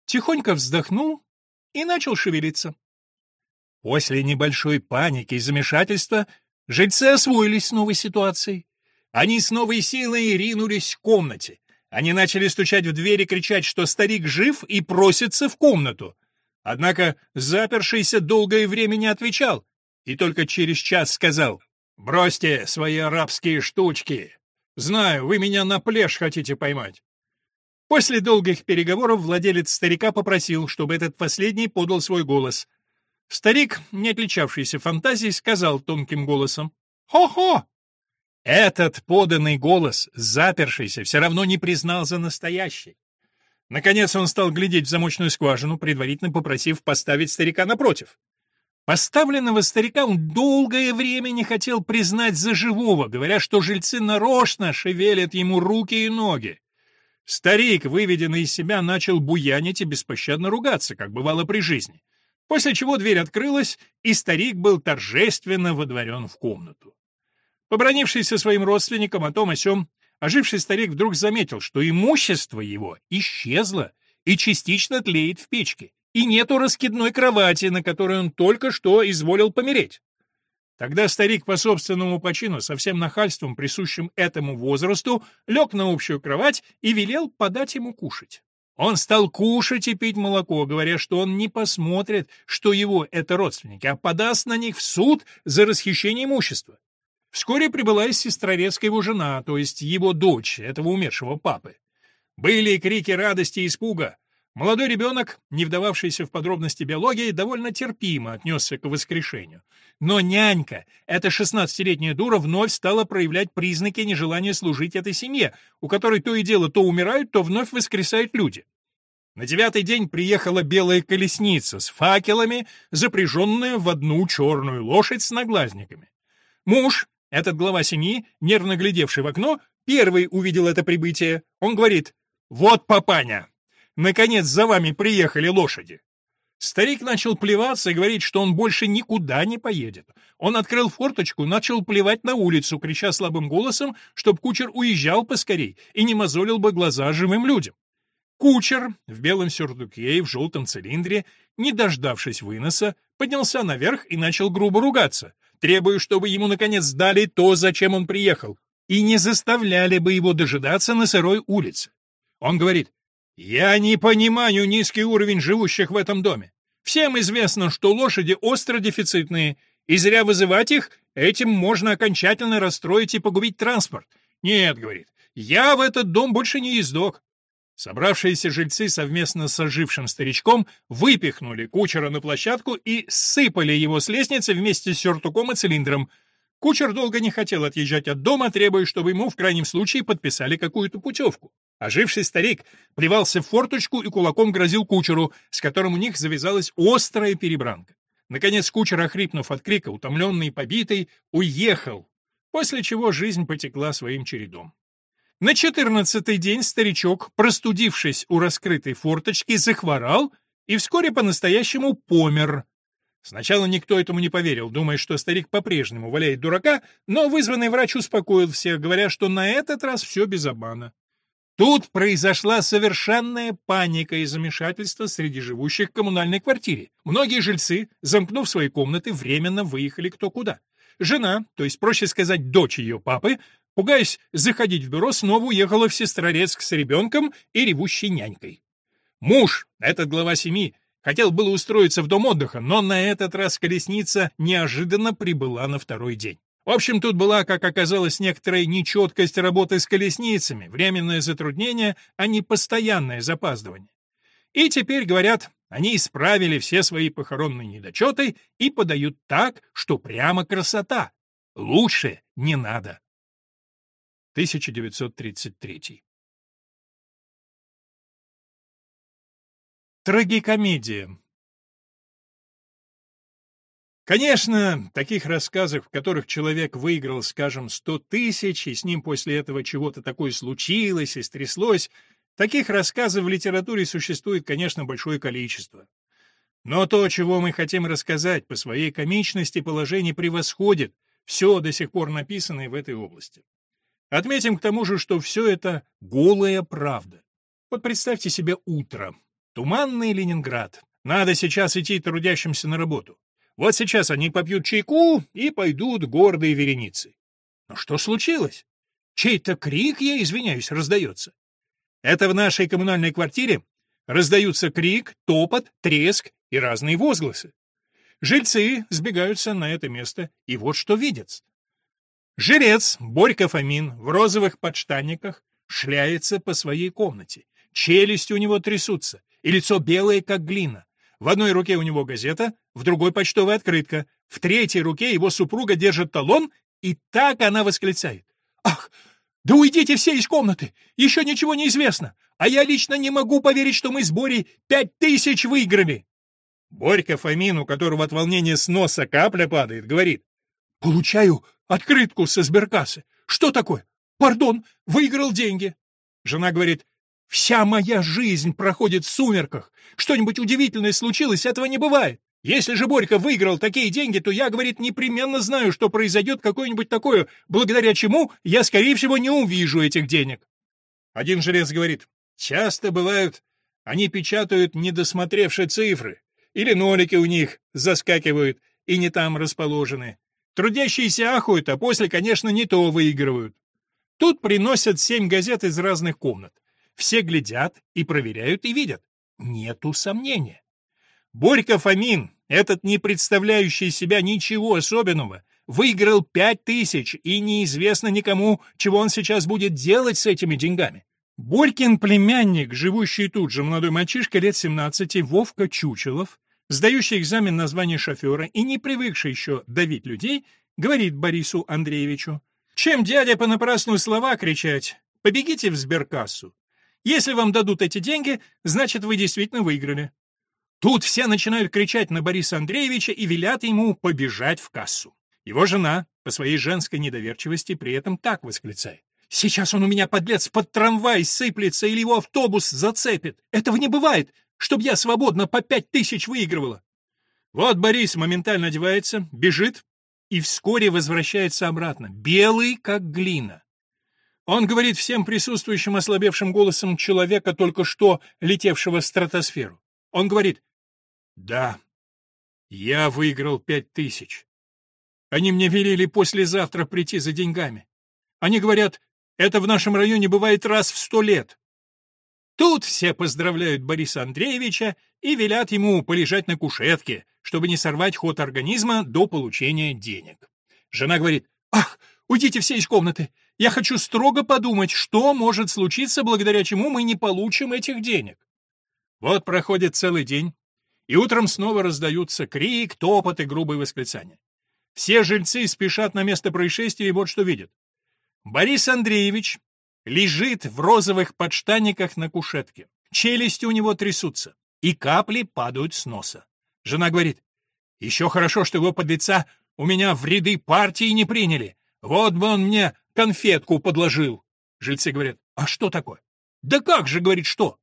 A: тихонько вздохнул и начал шевелиться. После небольшой паники и замешательства жильцы освоились с новой ситуацией. Они с новой силой ринулись к комнате. Они начали стучать в дверь и кричать, что старик жив и просится в комнату. Однако запершийся долгое время не отвечал и только через час сказал «Бросьте свои арабские штучки. Знаю, вы меня на плешь хотите поймать». После долгих переговоров владелец старика попросил, чтобы этот последний подал свой голос. Старик, не отличавшийся фантазией, сказал тонким голосом «Хо-хо!». Этот поданный голос, запершийся, все равно не признал за настоящий. Наконец он стал глядеть в замочную скважину, предварительно попросив поставить старика напротив. Поставленного старика он долгое время не хотел признать за живого, говоря, что жильцы нарочно шевелят ему руки и ноги. Старик, выведенный из себя, начал буянить и беспощадно ругаться, как бывало при жизни после чего дверь открылась, и старик был торжественно водворен в комнату. Побронившись со своим родственником о том о сём, оживший старик вдруг заметил, что имущество его исчезло и частично тлеет в печке, и нету раскидной кровати, на которой он только что изволил помереть. Тогда старик по собственному почину, со всем нахальством, присущим этому возрасту, лег на общую кровать и велел подать ему кушать. Он стал кушать и пить молоко, говоря, что он не посмотрит, что его это родственники, а подаст на них в суд за расхищение имущества. Вскоре прибыла из Сестрорецка его жена, то есть его дочь, этого умершего папы. Были крики радости и испуга. Молодой ребенок, не вдававшийся в подробности биологии, довольно терпимо отнесся к воскрешению. Но нянька, эта шестнадцатилетняя дура, вновь стала проявлять признаки нежелания служить этой семье, у которой то и дело то умирают, то вновь воскресают люди. На девятый день приехала белая колесница с факелами, запряженная в одну черную лошадь с наглазниками. Муж, этот глава семьи, нервно глядевший в окно, первый увидел это прибытие. Он говорит «Вот папаня! Наконец за вами приехали лошади!» Старик начал плеваться и говорить, что он больше никуда не поедет. Он открыл форточку, начал плевать на улицу, крича слабым голосом, чтоб кучер уезжал поскорей и не мозолил бы глаза живым людям. Кучер в белом сюртуке и в желтом цилиндре, не дождавшись выноса, поднялся наверх и начал грубо ругаться, требуя, чтобы ему наконец дали то, зачем он приехал, и не заставляли бы его дожидаться на сырой улице. Он говорит, «Я не понимаю низкий уровень живущих в этом доме. Всем известно, что лошади остро дефицитные, и зря вызывать их, этим можно окончательно расстроить и погубить транспорт. Нет, — говорит, — я в этот дом больше не ездок. Собравшиеся жильцы совместно с ожившим старичком выпихнули кучера на площадку и сыпали его с лестницы вместе с сюртуком и цилиндром. Кучер долго не хотел отъезжать от дома, требуя, чтобы ему в крайнем случае подписали какую-то путевку. Оживший старик плевался в форточку и кулаком грозил кучеру, с которым у них завязалась острая перебранка. Наконец кучер, охрипнув от крика, утомленный и побитый, уехал, после чего жизнь потекла своим чередом. На четырнадцатый день старичок, простудившись у раскрытой форточки, захворал и вскоре по-настоящему помер. Сначала никто этому не поверил, думая, что старик по-прежнему валяет дурака, но вызванный врач успокоил всех, говоря, что на этот раз все без обмана. Тут произошла совершенная паника и замешательство среди живущих в коммунальной квартире. Многие жильцы, замкнув свои комнаты, временно выехали кто куда. Жена, то есть, проще сказать, дочь ее папы, пугаясь заходить в бюро, снова уехала в Сестрорецк с ребенком и ревущей нянькой. Муж, этот глава семьи, хотел было устроиться в дом отдыха, но на этот раз колесница неожиданно прибыла на второй день. В общем, тут была, как оказалось, некоторая нечеткость работы с колесницами, временное затруднение, а не постоянное запаздывание. И теперь, говорят, они исправили все свои похоронные недочеты и подают так, что прямо красота. Лучше не надо. 1933 Трагикомедия Конечно, таких рассказов, в которых человек выиграл, скажем, сто тысяч, и с ним после этого чего-то такое случилось и стряслось, таких рассказов в литературе существует, конечно, большое количество. Но то, чего мы хотим рассказать, по своей комичности положение превосходит все до сих пор написанное в этой области. Отметим к тому же, что все это голая правда. Вот представьте себе утро. Туманный Ленинград. Надо сейчас идти трудящимся на работу. Вот сейчас они попьют чайку и пойдут гордые вереницы. Но что случилось? Чей-то крик, я извиняюсь, раздается. Это в нашей коммунальной квартире раздаются крик, топот, треск и разные возгласы. Жильцы сбегаются на это место, и вот что видят. Жрец Борька Фомин в розовых подштанниках шляется по своей комнате. Челюсти у него трясутся, и лицо белое, как глина. В одной руке у него газета, в другой почтовая открытка, в третьей руке его супруга держит талон, и так она восклицает. «Ах, да уйдите все из комнаты! Еще ничего не известно! А я лично не могу поверить, что мы с Борей пять тысяч выиграли!» Борька Фомин, у которого от волнения с носа капля падает, говорит. «Получаю открытку со сберкассы. Что такое? Пардон, выиграл деньги». Жена говорит. Вся моя жизнь проходит в сумерках. Что-нибудь удивительное случилось, этого не бывает. Если же Борька выиграл такие деньги, то я, говорит, непременно знаю, что произойдет какое-нибудь такое, благодаря чему я, скорее всего, не увижу этих денег. Один жрец говорит, часто бывают, они печатают недосмотревшие цифры, или нолики у них заскакивают и не там расположены. Трудящиеся ахуют, а после, конечно, не то выигрывают. Тут приносят семь газет из разных комнат. Все глядят и проверяют и видят. Нету сомнения. Борька Фомин, этот не представляющий себя ничего особенного, выиграл пять тысяч, и неизвестно никому, чего он сейчас будет делать с этими деньгами. Борькин племянник, живущий тут же молодой мальчишка лет 17, Вовка Чучелов, сдающий экзамен на звание шофера и не привыкший еще давить людей, говорит Борису Андреевичу, «Чем дядя понапрасну слова кричать? Побегите в сберкассу. Если вам дадут эти деньги, значит, вы действительно выиграли. Тут все начинают кричать на Бориса Андреевича и велят ему побежать в кассу. Его жена, по своей женской недоверчивости, при этом так восклицает. «Сейчас он у меня, подлец, под трамвай сыплется или его автобус зацепит. Этого не бывает, чтоб я свободно по пять тысяч выигрывала». Вот Борис моментально одевается, бежит и вскоре возвращается обратно, белый, как глина. Он говорит всем присутствующим ослабевшим голосом человека, только что летевшего в стратосферу. Он говорит, «Да, я выиграл пять тысяч. Они мне велели послезавтра прийти за деньгами. Они говорят, это в нашем районе бывает раз в сто лет. Тут все поздравляют Бориса Андреевича и велят ему полежать на кушетке, чтобы не сорвать ход организма до получения денег. Жена говорит, «Ах, уйдите все из комнаты! Я хочу строго подумать, что может случиться, благодаря чему мы не получим этих денег. Вот проходит целый день, и утром снова раздаются крик, топот и грубые восклицания. Все жильцы спешат на место происшествия и вот что видят. Борис Андреевич лежит в розовых подштанниках на кушетке. Челюсти у него трясутся, и капли падают с носа. Жена говорит, «Еще хорошо, что его подлеца у меня в ряды партии не приняли. Вот бы он мне конфетку подложил. Жильцы говорят, а что такое? Да как же, говорит, что?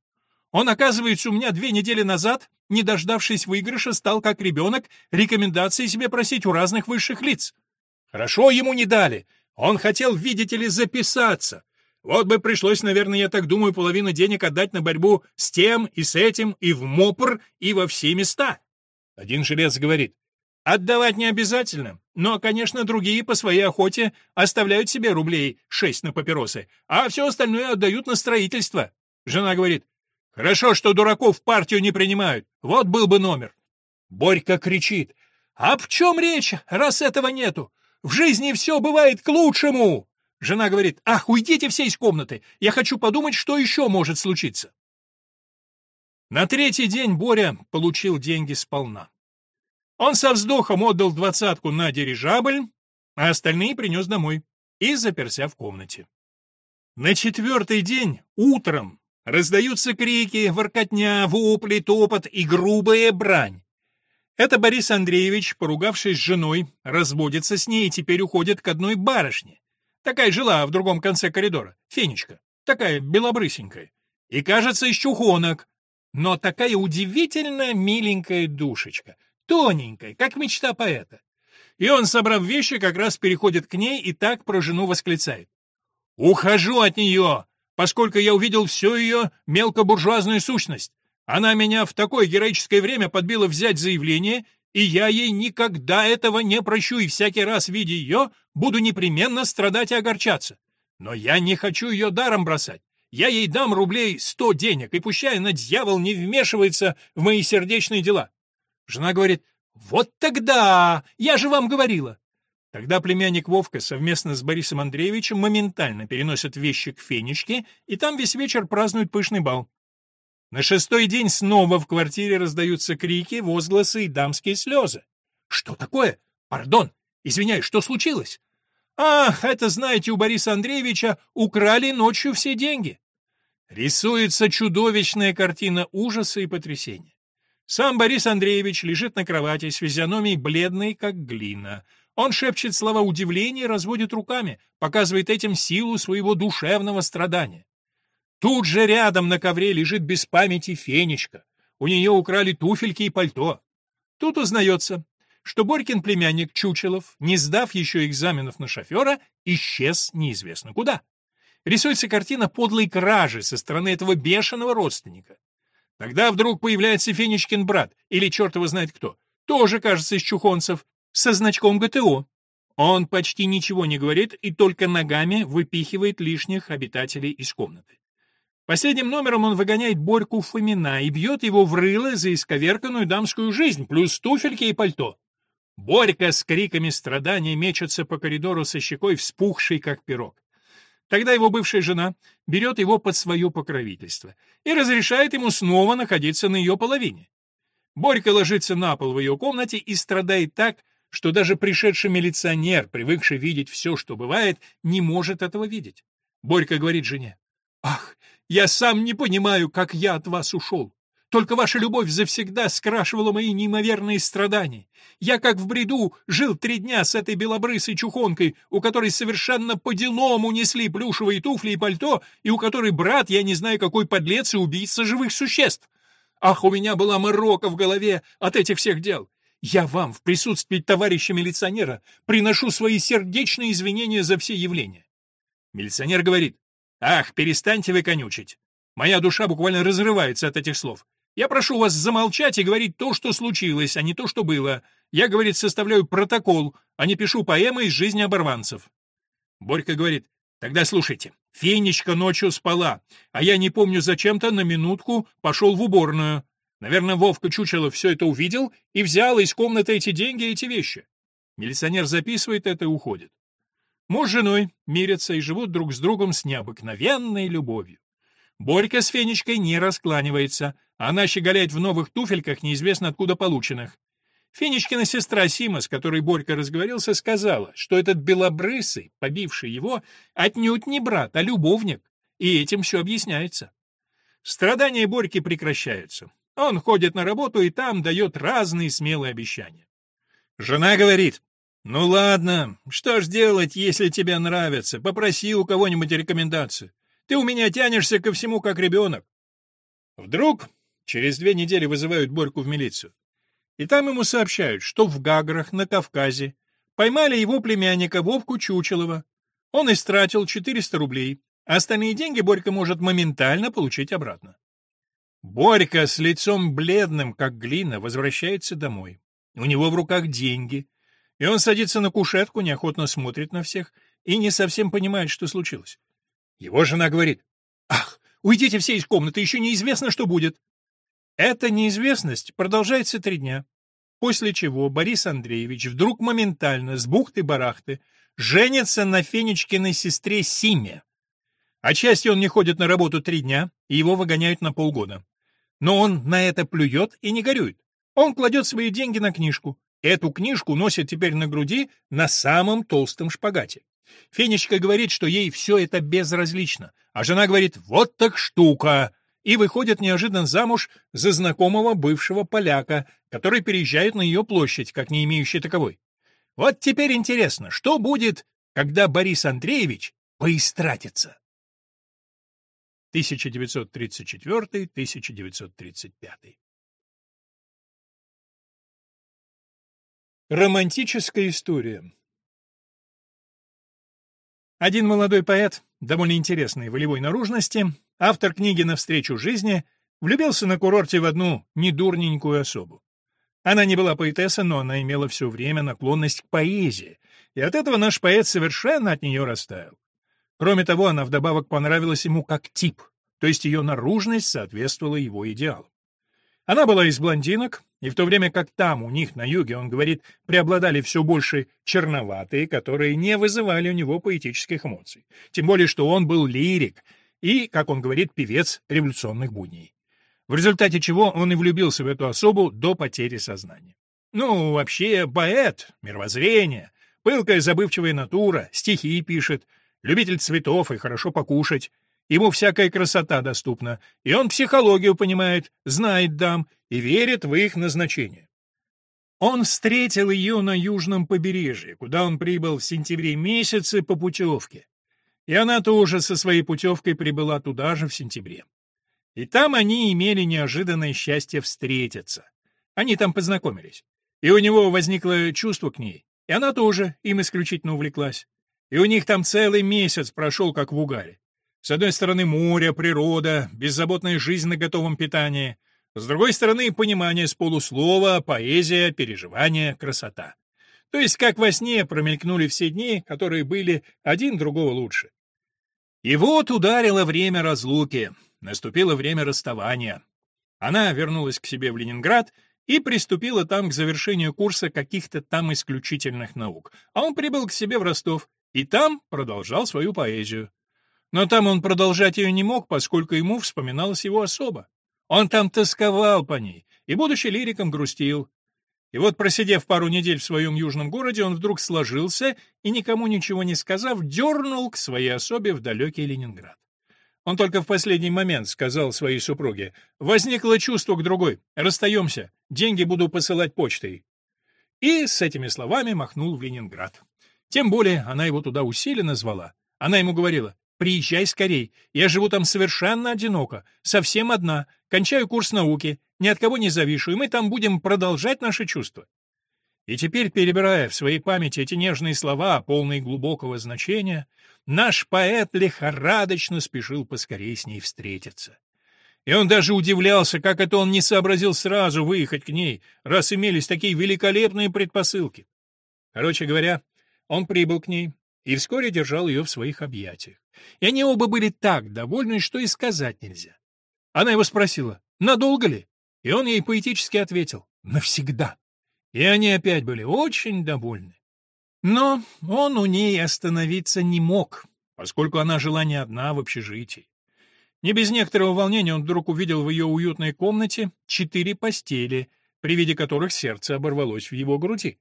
A: Он, оказывается, у меня две недели назад не дождавшись выигрыша, стал как ребенок рекомендации себе просить у разных высших лиц. Хорошо ему не дали. Он хотел, видите ли, записаться. Вот бы пришлось, наверное, я так думаю, половину денег отдать на борьбу с тем и с этим, и в МОПР, и во все места. Один жилец говорит, отдавать не обязательно, но, конечно, другие по своей охоте оставляют себе рублей шесть на папиросы, а все остальное отдают на строительство. Жена говорит, хорошо, что дураков в партию не принимают, вот был бы номер. Борька кричит, а в чем речь, раз этого нету? В жизни все бывает к лучшему. Жена говорит, ах, уйдите все из комнаты, я хочу подумать, что еще может случиться. На третий день Боря получил деньги сполна. Он со вздохом отдал двадцатку на дирижабль, а остальные принес домой и заперся в комнате. На четвертый день, утром, раздаются крики, воркотня, вопли, топот и грубая брань. Это Борис Андреевич, поругавшись с женой, разводится с ней и теперь уходит к одной барышне. Такая жила в другом конце коридора, Фенечка, такая белобрысенькая. И, кажется, из чухонок, но такая удивительно миленькая душечка, тоненькая, как мечта поэта. И он, собрав вещи, как раз переходит к ней и так про жену восклицает. «Ухожу от нее, поскольку я увидел всю ее мелкобуржуазную сущность. Она меня в такое героическое время подбила взять заявление, и я ей никогда этого не прощу, и всякий раз, видя ее, буду непременно страдать и огорчаться. Но я не хочу ее даром бросать. Я ей дам рублей сто денег, и пущай она, дьявол, не вмешивается в мои сердечные дела. Жена говорит, вот тогда, я же вам говорила. Тогда племянник Вовка совместно с Борисом Андреевичем моментально переносят вещи к Фенечке, и там весь вечер празднуют пышный бал. На шестой день снова в квартире раздаются крики, возгласы и дамские слезы. Что такое? Пардон. Извиняюсь, что случилось? Ах, это, знаете, у Бориса Андреевича украли ночью все деньги. Рисуется чудовищная картина ужаса и потрясения. Сам Борис Андреевич лежит на кровати с физиономией бледной, как глина. Он шепчет слова удивления и разводит руками, показывает этим силу своего душевного страдания. Тут же рядом на ковре лежит без памяти Фенечка. У нее украли туфельки и пальто. Тут узнается, что Борькин племянник Чучелов, не сдав еще экзаменов на шофера, исчез неизвестно куда. Рисуется картина подлой кражи со стороны этого бешеного родственника. Тогда вдруг появляется Фенечкин брат, или черт его знает кто, тоже, кажется, из чухонцев, со значком ГТО. Он почти ничего не говорит и только ногами выпихивает лишних обитателей из комнаты. Последним номером он выгоняет Борьку Фомина и бьет его в рыло за исковерканную дамскую жизнь, плюс туфельки и пальто. Борька с криками страдания мечется по коридору со щекой, вспухшей, как пирог. Тогда его бывшая жена берет его под свое покровительство и разрешает ему снова находиться на ее половине. Борька ложится на пол в ее комнате и страдает так, что даже пришедший милиционер, привыкший видеть все, что бывает, не может этого видеть. Борька говорит жене, «Ах, я сам не понимаю, как я от вас ушел. Только ваша любовь завсегда скрашивала мои неимоверные страдания. Я, как в бреду, жил три дня с этой белобрысой чухонкой, у которой совершенно по-делому несли плюшевые туфли и пальто, и у которой брат, я не знаю какой подлец и убийца живых существ. Ах, у меня была морока в голове от этих всех дел. Я вам, в присутствии товарища милиционера, приношу свои сердечные извинения за все явления. Милиционер говорит, Ах, перестаньте вы конючить. Моя душа буквально разрывается от этих слов. Я прошу вас замолчать и говорить то, что случилось, а не то, что было. Я, говорит, составляю протокол, а не пишу поэмы из жизни оборванцев. Борька говорит, тогда слушайте. Фенечка ночью спала, а я не помню зачем-то на минутку пошел в уборную. Наверное, Вовка Чучелов все это увидел и взял из комнаты эти деньги и эти вещи. Милиционер записывает это и уходит. Муж с женой мирятся и живут друг с другом с необыкновенной любовью. Борька с Фенечкой не раскланивается, она щеголяет в новых туфельках, неизвестно откуда полученных. Фенечкина сестра Сима, с которой Борька разговорился, сказала, что этот белобрысый, побивший его, отнюдь не брат, а любовник, и этим все объясняется. Страдания Борьки прекращаются. Он ходит на работу и там дает разные смелые обещания. Жена говорит, «Ну ладно, что ж делать, если тебе нравится? Попроси у кого-нибудь рекомендацию. Ты у меня тянешься ко всему, как ребенок». Вдруг через две недели вызывают Борьку в милицию. И там ему сообщают, что в Гаграх, на Кавказе, поймали его племянника Вовку Чучелова. Он истратил 400 рублей, а остальные деньги Борька может моментально получить обратно. Борька с лицом бледным, как глина, возвращается домой. У него в руках деньги, и он садится на кушетку, неохотно смотрит на всех и не совсем понимает, что случилось. Его жена говорит, «Ах, уйдите все из комнаты, еще неизвестно, что будет». Эта неизвестность продолжается три дня, после чего Борис Андреевич вдруг моментально, с бухты-барахты, женится на Фенечкиной сестре Симе. Отчасти он не ходит на работу три дня, и его выгоняют на полгода. Но он на это плюет и не горюет. Он кладет свои деньги на книжку. Эту книжку носит теперь на груди на самом толстом шпагате. Фенечка говорит, что ей все это безразлично, а жена говорит «вот так штука», и выходит неожиданно замуж за знакомого бывшего поляка, который переезжает на ее площадь, как не имеющий таковой. Вот теперь интересно, что будет, когда Борис Андреевич поистратится? 1934-1935 Романтическая история один молодой поэт, довольно интересной волевой наружности, автор книги «Навстречу жизни», влюбился на курорте в одну недурненькую особу. Она не была поэтесса, но она имела все время наклонность к поэзии, и от этого наш поэт совершенно от нее растаял. Кроме того, она вдобавок понравилась ему как тип, то есть ее наружность соответствовала его идеалам. Она была из блондинок, и в то время как там, у них на юге, он говорит, преобладали все больше черноватые, которые не вызывали у него поэтических эмоций. Тем более, что он был лирик и, как он говорит, певец революционных будней. В результате чего он и влюбился в эту особу до потери сознания. Ну, вообще, поэт, мировоззрение, пылкая забывчивая натура, стихи пишет, любитель цветов и хорошо покушать, Ему всякая красота доступна, и он психологию понимает, знает дам и верит в их назначение. Он встретил ее на южном побережье, куда он прибыл в сентябре месяце по путевке. И она тоже со своей путевкой прибыла туда же в сентябре. И там они имели неожиданное счастье встретиться. Они там познакомились. И у него возникло чувство к ней, и она тоже им исключительно увлеклась. И у них там целый месяц прошел, как в угаре. С одной стороны море, природа, беззаботная жизнь на готовом питании. С другой стороны понимание с полуслова, поэзия, переживание, красота. То есть как во сне промелькнули все дни, которые были один другого лучше. И вот ударило время разлуки, наступило время расставания. Она вернулась к себе в Ленинград и приступила там к завершению курса каких-то там исключительных наук, а он прибыл к себе в Ростов и там продолжал свою поэзию. Но там он продолжать ее не мог, поскольку ему вспоминалась его особа. Он там тосковал по ней и, будучи лириком, грустил. И вот, просидев пару недель в своем южном городе, он вдруг сложился и, никому ничего не сказав, дернул к своей особе в далекий Ленинград. Он только в последний момент сказал своей супруге, «Возникло чувство к другой, расстаемся, деньги буду посылать почтой». И с этими словами махнул в Ленинград. Тем более она его туда усиленно звала. Она ему говорила, Приезжай скорей. Я живу там совершенно одиноко, совсем одна, кончаю курс науки, ни от кого не завишу, и мы там будем продолжать наши чувства». И теперь, перебирая в своей памяти эти нежные слова, полные глубокого значения, наш поэт лихорадочно спешил поскорей с ней встретиться. И он даже удивлялся, как это он не сообразил сразу выехать к ней, раз имелись такие великолепные предпосылки. Короче говоря, он прибыл к ней, и вскоре держал ее в своих объятиях. И они оба были так довольны, что и сказать нельзя. Она его спросила, надолго ли? И он ей поэтически ответил, навсегда. И они опять были очень довольны. Но он у ней остановиться не мог, поскольку она жила не одна в общежитии. Не без некоторого волнения он вдруг увидел в ее уютной комнате четыре постели, при виде которых сердце оборвалось в его груди.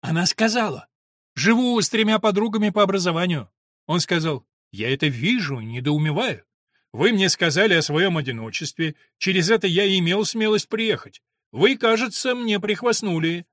A: Она сказала, Живу с тремя подругами по образованию. Он сказал, я это вижу недоумеваю. Вы мне сказали о своем одиночестве, через это я имел смелость приехать. Вы, кажется, мне прихвастнули.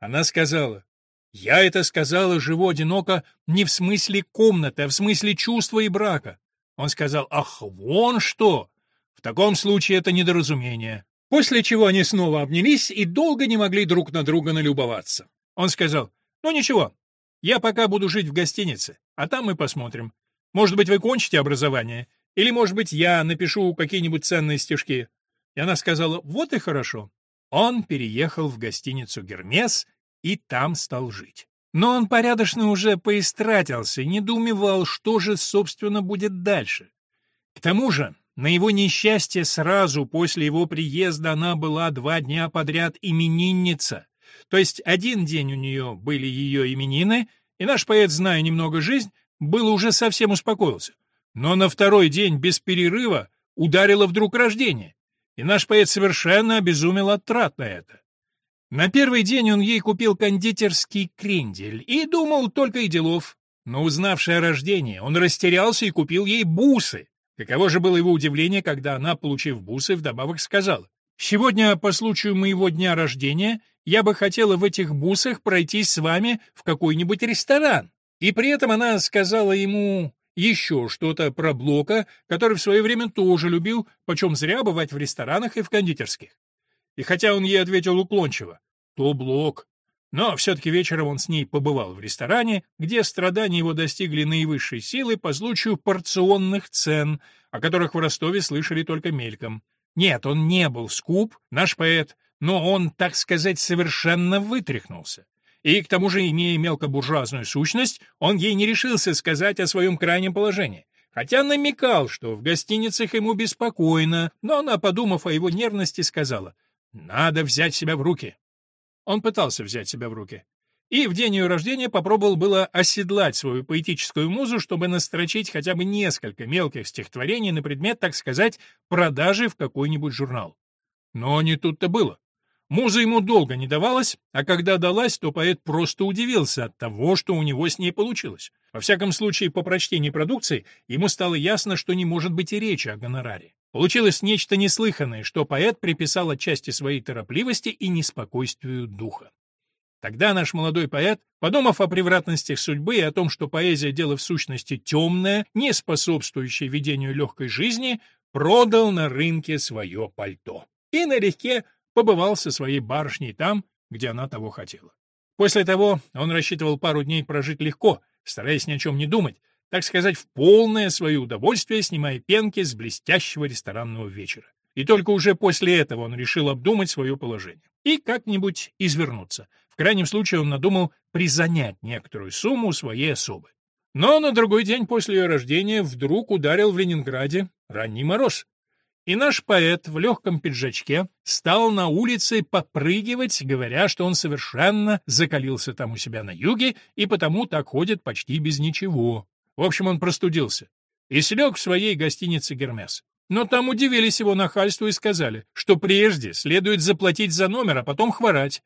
A: Она сказала, я это сказала, живу одиноко, не в смысле комнаты, а в смысле чувства и брака. Он сказал, ах, вон что! В таком случае это недоразумение. После чего они снова обнялись и долго не могли друг на друга налюбоваться. Он сказал, «Ну ничего, я пока буду жить в гостинице, а там мы посмотрим. Может быть, вы кончите образование, или, может быть, я напишу какие-нибудь ценные стишки». И она сказала, «Вот и хорошо». Он переехал в гостиницу «Гермес» и там стал жить. Но он порядочно уже поистратился и недоумевал, что же, собственно, будет дальше. К тому же, на его несчастье сразу после его приезда она была два дня подряд именинница. То есть один день у нее были ее именины, и наш поэт, зная немного жизнь, был уже совсем успокоился. Но на второй день без перерыва ударило вдруг рождение, и наш поэт совершенно обезумел от трат на это. На первый день он ей купил кондитерский крендель и думал только и делов. Но узнавший о рождении, он растерялся и купил ей бусы. Каково же было его удивление, когда она, получив бусы, вдобавок сказала, «Сегодня, по случаю моего дня рождения, я бы хотела в этих бусах пройтись с вами в какой-нибудь ресторан». И при этом она сказала ему еще что-то про Блока, который в свое время тоже любил, почем зря бывать в ресторанах и в кондитерских. И хотя он ей ответил уклончиво, то Блок. Но все-таки вечером он с ней побывал в ресторане, где страдания его достигли наивысшей силы по случаю порционных цен, о которых в Ростове слышали только мельком. Нет, он не был скуп, наш поэт, но он, так сказать, совершенно вытряхнулся. И, к тому же, имея мелкобуржуазную сущность, он ей не решился сказать о своем крайнем положении. Хотя намекал, что в гостиницах ему беспокойно, но она, подумав о его нервности, сказала — надо взять себя в руки. Он пытался взять себя в руки. И в день ее рождения попробовал было оседлать свою поэтическую музу, чтобы настрочить хотя бы несколько мелких стихотворений на предмет, так сказать, продажи в какой-нибудь журнал. Но не тут-то было. Муза ему долго не давалась, а когда далась, то поэт просто удивился от того, что у него с ней получилось. Во всяком случае, по прочтении продукции ему стало ясно, что не может быть и речи о гонораре. Получилось нечто неслыханное, что поэт приписал отчасти своей торопливости и неспокойствию духа. Тогда наш молодой поэт, подумав о превратностях судьбы и о том, что поэзия — дело в сущности темное, не способствующее ведению легкой жизни, продал на рынке свое пальто. И налегке побывал со своей барышней там, где она того хотела. После того он рассчитывал пару дней прожить легко, стараясь ни о чем не думать, так сказать, в полное свое удовольствие, снимая пенки с блестящего ресторанного вечера. И только уже после этого он решил обдумать свое положение и как-нибудь извернуться. В крайнем случае он надумал призанять некоторую сумму своей особы. Но на другой день после ее рождения вдруг ударил в Ленинграде ранний мороз. И наш поэт в легком пиджачке стал на улице попрыгивать, говоря, что он совершенно закалился там у себя на юге и потому так ходит почти без ничего. В общем, он простудился и слег в своей гостинице «Гермес». Но там удивились его нахальству и сказали, что прежде следует заплатить за номер, а потом хворать.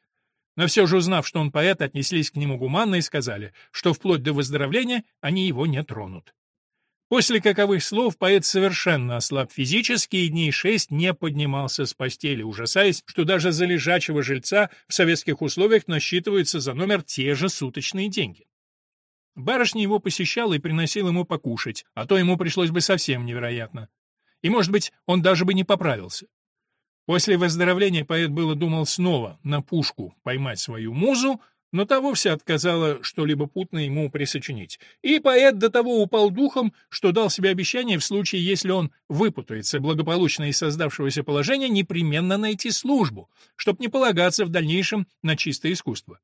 A: Но все же, узнав, что он поэт, отнеслись к нему гуманно и сказали, что вплоть до выздоровления они его не тронут. После каковых слов поэт совершенно ослаб физически и дней шесть не поднимался с постели, ужасаясь, что даже за лежачего жильца в советских условиях насчитываются за номер те же суточные деньги. Барышня его посещала и приносила ему покушать, а то ему пришлось бы совсем невероятно. И, может быть, он даже бы не поправился. После выздоровления поэт было думал снова на пушку поймать свою музу, но та вовсе отказала что-либо путное ему присочинить. И поэт до того упал духом, что дал себе обещание в случае, если он выпутается благополучно из создавшегося положения, непременно найти службу, чтобы не полагаться в дальнейшем на чистое искусство.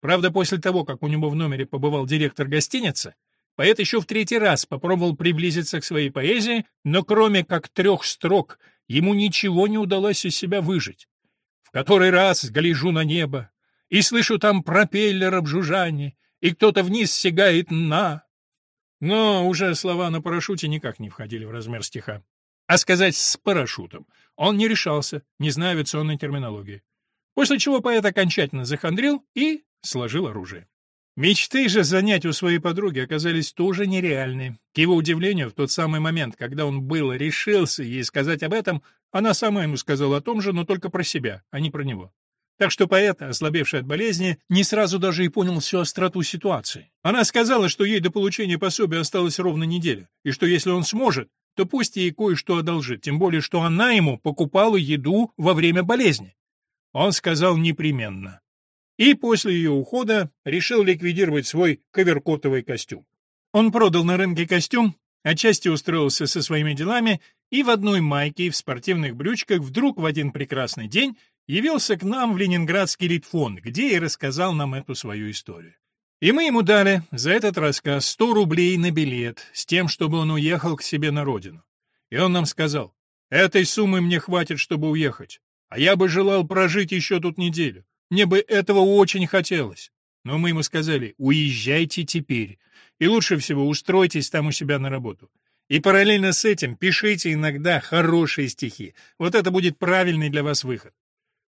A: Правда, после того, как у него в номере побывал директор гостиницы, поэт еще в третий раз попробовал приблизиться к своей поэзии, но кроме как трех строк ему ничего не удалось из себя выжить. В который раз гляжу на небо, и слышу там пропеллер обжужжания, и кто-то вниз сигает на... Но уже слова на парашюте никак не входили в размер стиха. А сказать «с парашютом» он не решался, не зная авиационной терминологии. После чего поэт окончательно захандрил и сложил оружие. Мечты же занять у своей подруги оказались тоже нереальны. К его удивлению, в тот самый момент, когда он было решился ей сказать об этом, она сама ему сказала о том же, но только про себя, а не про него. Так что поэт, ослабевший от болезни, не сразу даже и понял всю остроту ситуации. Она сказала, что ей до получения пособия осталась ровно неделя, и что если он сможет, то пусть ей кое-что одолжит, тем более, что она ему покупала еду во время болезни. Он сказал непременно. И после ее ухода решил ликвидировать свой коверкотовый костюм. Он продал на рынке костюм, отчасти устроился со своими делами и в одной майке и в спортивных брючках вдруг в один прекрасный день явился к нам в Ленинградский Литфонд, где и рассказал нам эту свою историю. И мы ему дали за этот рассказ 100 рублей на билет, с тем, чтобы он уехал к себе на родину. И он нам сказал, этой суммы мне хватит, чтобы уехать, а я бы желал прожить еще тут неделю. Мне бы этого очень хотелось. Но мы ему сказали, уезжайте теперь, и лучше всего устройтесь там у себя на работу. И параллельно с этим пишите иногда хорошие стихи. Вот это будет правильный для вас выход.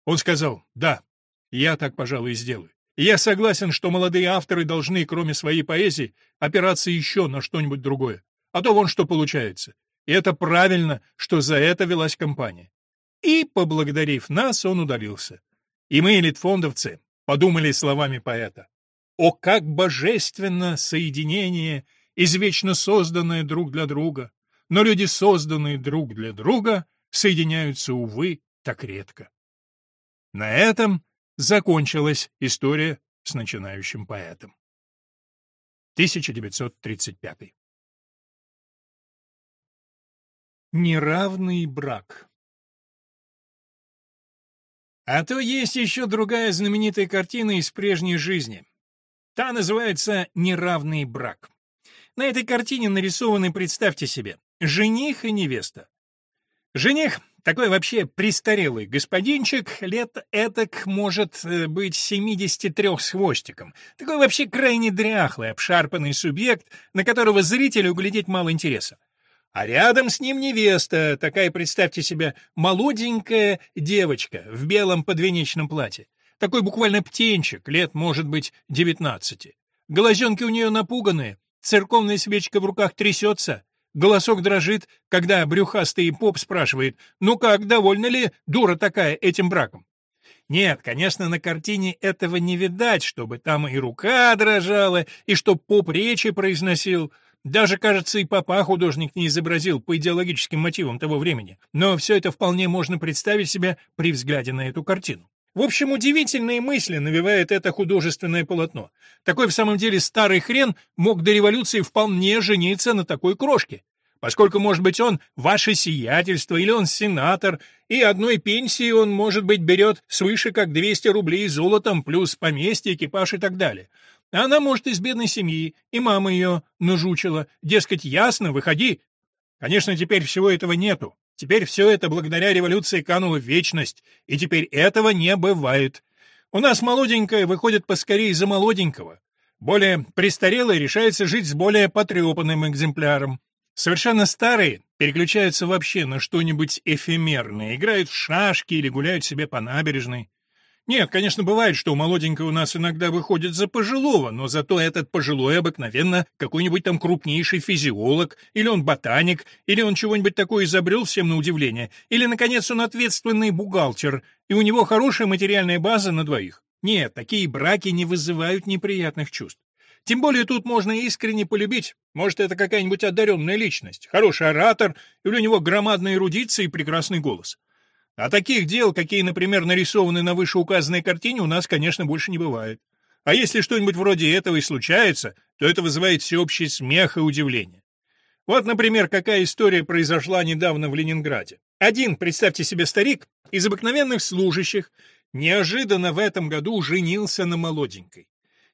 A: Он сказал, да, я так, пожалуй, сделаю. Я согласен, что молодые авторы должны, кроме своей поэзии, опираться еще на что-нибудь другое. А то вон что получается. И это правильно, что за это велась кампания. И, поблагодарив нас, он удалился. И мы, литфондовцы, подумали словами поэта. О, как божественно соединение, извечно созданное друг для друга! Но люди, созданные друг для друга, соединяются, увы, так редко. На этом закончилась история с начинающим поэтом. 1935. Неравный брак А то есть еще другая знаменитая картина из прежней жизни. Та называется «Неравный брак». На этой картине нарисованы, представьте себе, жених и невеста. Жених такой вообще престарелый господинчик, лет этак может э, быть 73 с хвостиком. Такой вообще крайне дряхлый, обшарпанный субъект, на которого зрителю углядеть мало интереса. А рядом с ним невеста, такая, представьте себе, молоденькая девочка в белом подвенечном платье. Такой буквально птенчик, лет, может быть, девятнадцати. Глазенки у нее напуганные, церковная свечка в руках трясется, Голосок дрожит, когда брюхастый поп спрашивает, «Ну как, довольна ли дура такая этим браком?» Нет, конечно, на картине этого не видать, чтобы там и рука дрожала, и чтоб поп речи произносил. Даже, кажется, и папа художник не изобразил по идеологическим мотивам того времени. Но все это вполне можно представить себе при взгляде на эту картину. В общем, удивительные мысли навевает это художественное полотно. Такой в самом деле старый хрен мог до революции вполне жениться на такой крошке. Поскольку, может быть, он ваше сиятельство, или он сенатор, и одной пенсии он, может быть, берет свыше как 200 рублей золотом, плюс поместье, экипаж и так далее. Она, может, из бедной семьи, и мама ее нажучила, дескать, ясно, выходи. Конечно, теперь всего этого нету. Теперь все это благодаря революции кануло в вечность, и теперь этого не бывает. У нас молоденькая выходит поскорее за молоденького. Более престарелый решается жить с более потрепанным экземпляром. Совершенно старые переключаются вообще на что-нибудь эфемерное, играют в шашки или гуляют себе по набережной. Нет, конечно, бывает, что молоденький у нас иногда выходит за пожилого, но зато этот пожилой обыкновенно какой-нибудь там крупнейший физиолог, или он ботаник, или он чего-нибудь такое изобрел всем на удивление, или, наконец, он ответственный бухгалтер, и у него хорошая материальная база на двоих. Нет, такие браки не вызывают неприятных чувств. Тем более тут можно искренне полюбить. Может, это какая-нибудь одаренная личность, хороший оратор, или у него громадная эрудиция и прекрасный голос. А таких дел, какие, например, нарисованы на вышеуказанной картине, у нас, конечно, больше не бывает. А если что-нибудь вроде этого и случается, то это вызывает всеобщий смех и удивление. Вот, например, какая история произошла недавно в Ленинграде. Один, представьте себе, старик из обыкновенных служащих неожиданно в этом году женился на молоденькой.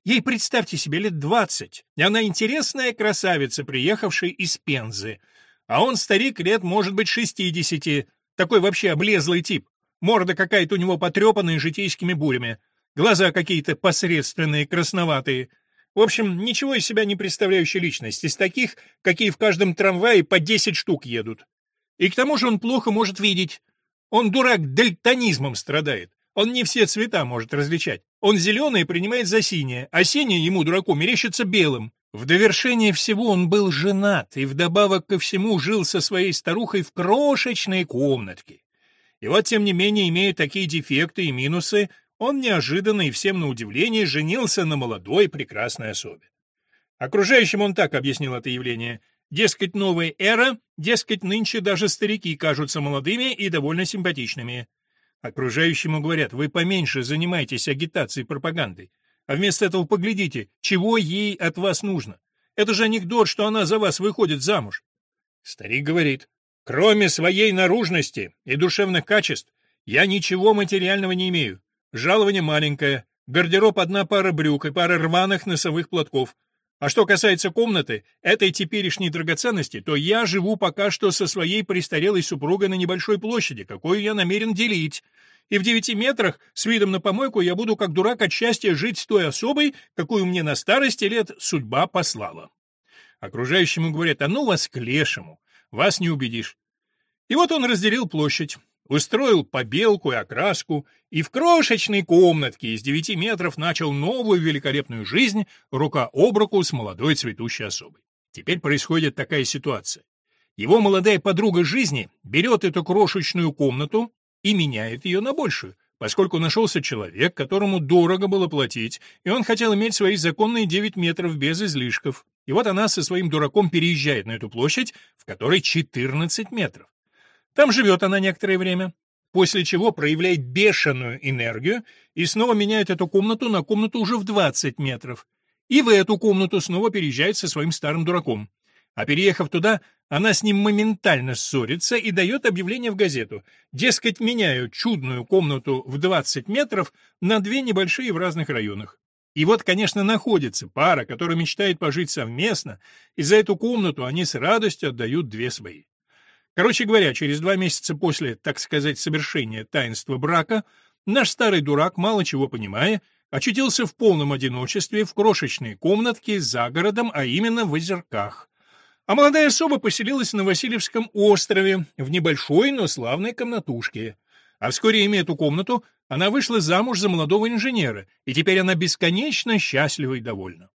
A: Ей, представьте себе, лет двадцать, и она интересная красавица, приехавшая из Пензы. А он старик лет, может быть, шестидесяти, такой вообще облезлый тип. Морда какая-то у него потрепанная житейскими бурями. Глаза какие-то посредственные, красноватые. В общем, ничего из себя не представляющая личность, из таких, какие в каждом трамвае по десять штук едут. И к тому же он плохо может видеть. Он, дурак, дальтонизмом страдает. Он не все цвета может различать. Он зеленый принимает за синее, а синее ему, дураку, мерещится белым. В довершение всего он был женат и вдобавок ко всему жил со своей старухой в крошечной комнатке. И вот, тем не менее, имея такие дефекты и минусы, он неожиданно и всем на удивление женился на молодой прекрасной особе. Окружающим он так объяснил это явление. Дескать, новая эра, дескать, нынче даже старики кажутся молодыми и довольно симпатичными. Окружающему говорят, вы поменьше занимайтесь агитацией и пропагандой. А вместо этого поглядите, чего ей от вас нужно. Это же анекдот, что она за вас выходит замуж. Старик говорит, кроме своей наружности и душевных качеств, я ничего материального не имею. Жалование маленькое, гардероб одна пара брюк и пара рваных носовых платков. А что касается комнаты, этой теперешней драгоценности, то я живу пока что со своей престарелой супругой на небольшой площади, какую я намерен делить. И в девяти метрах с видом на помойку я буду как дурак от счастья жить с той особой, какую мне на старости лет судьба послала. Окружающему говорят, а ну вас к лешему, вас не убедишь. И вот он разделил площадь устроил побелку и окраску, и в крошечной комнатке из девяти метров начал новую великолепную жизнь рука об руку с молодой цветущей особой. Теперь происходит такая ситуация. Его молодая подруга жизни берет эту крошечную комнату и меняет ее на большую, поскольку нашелся человек, которому дорого было платить, и он хотел иметь свои законные 9 метров без излишков. И вот она со своим дураком переезжает на эту площадь, в которой 14 метров. Там живет она некоторое время, после чего проявляет бешеную энергию и снова меняет эту комнату на комнату уже в 20 метров. И в эту комнату снова переезжает со своим старым дураком. А переехав туда, она с ним моментально ссорится и дает объявление в газету. Дескать, меняю чудную комнату в 20 метров на две небольшие в разных районах. И вот, конечно, находится пара, которая мечтает пожить совместно, и за эту комнату они с радостью отдают две свои. Короче говоря, через два месяца после, так сказать, совершения таинства брака, наш старый дурак, мало чего понимая, очутился в полном одиночестве в крошечной комнатке за городом, а именно в Озерках. А молодая особа поселилась на Васильевском острове, в небольшой, но славной комнатушке. А вскоре, имея эту комнату, она вышла замуж за молодого инженера, и теперь она бесконечно счастлива и довольна.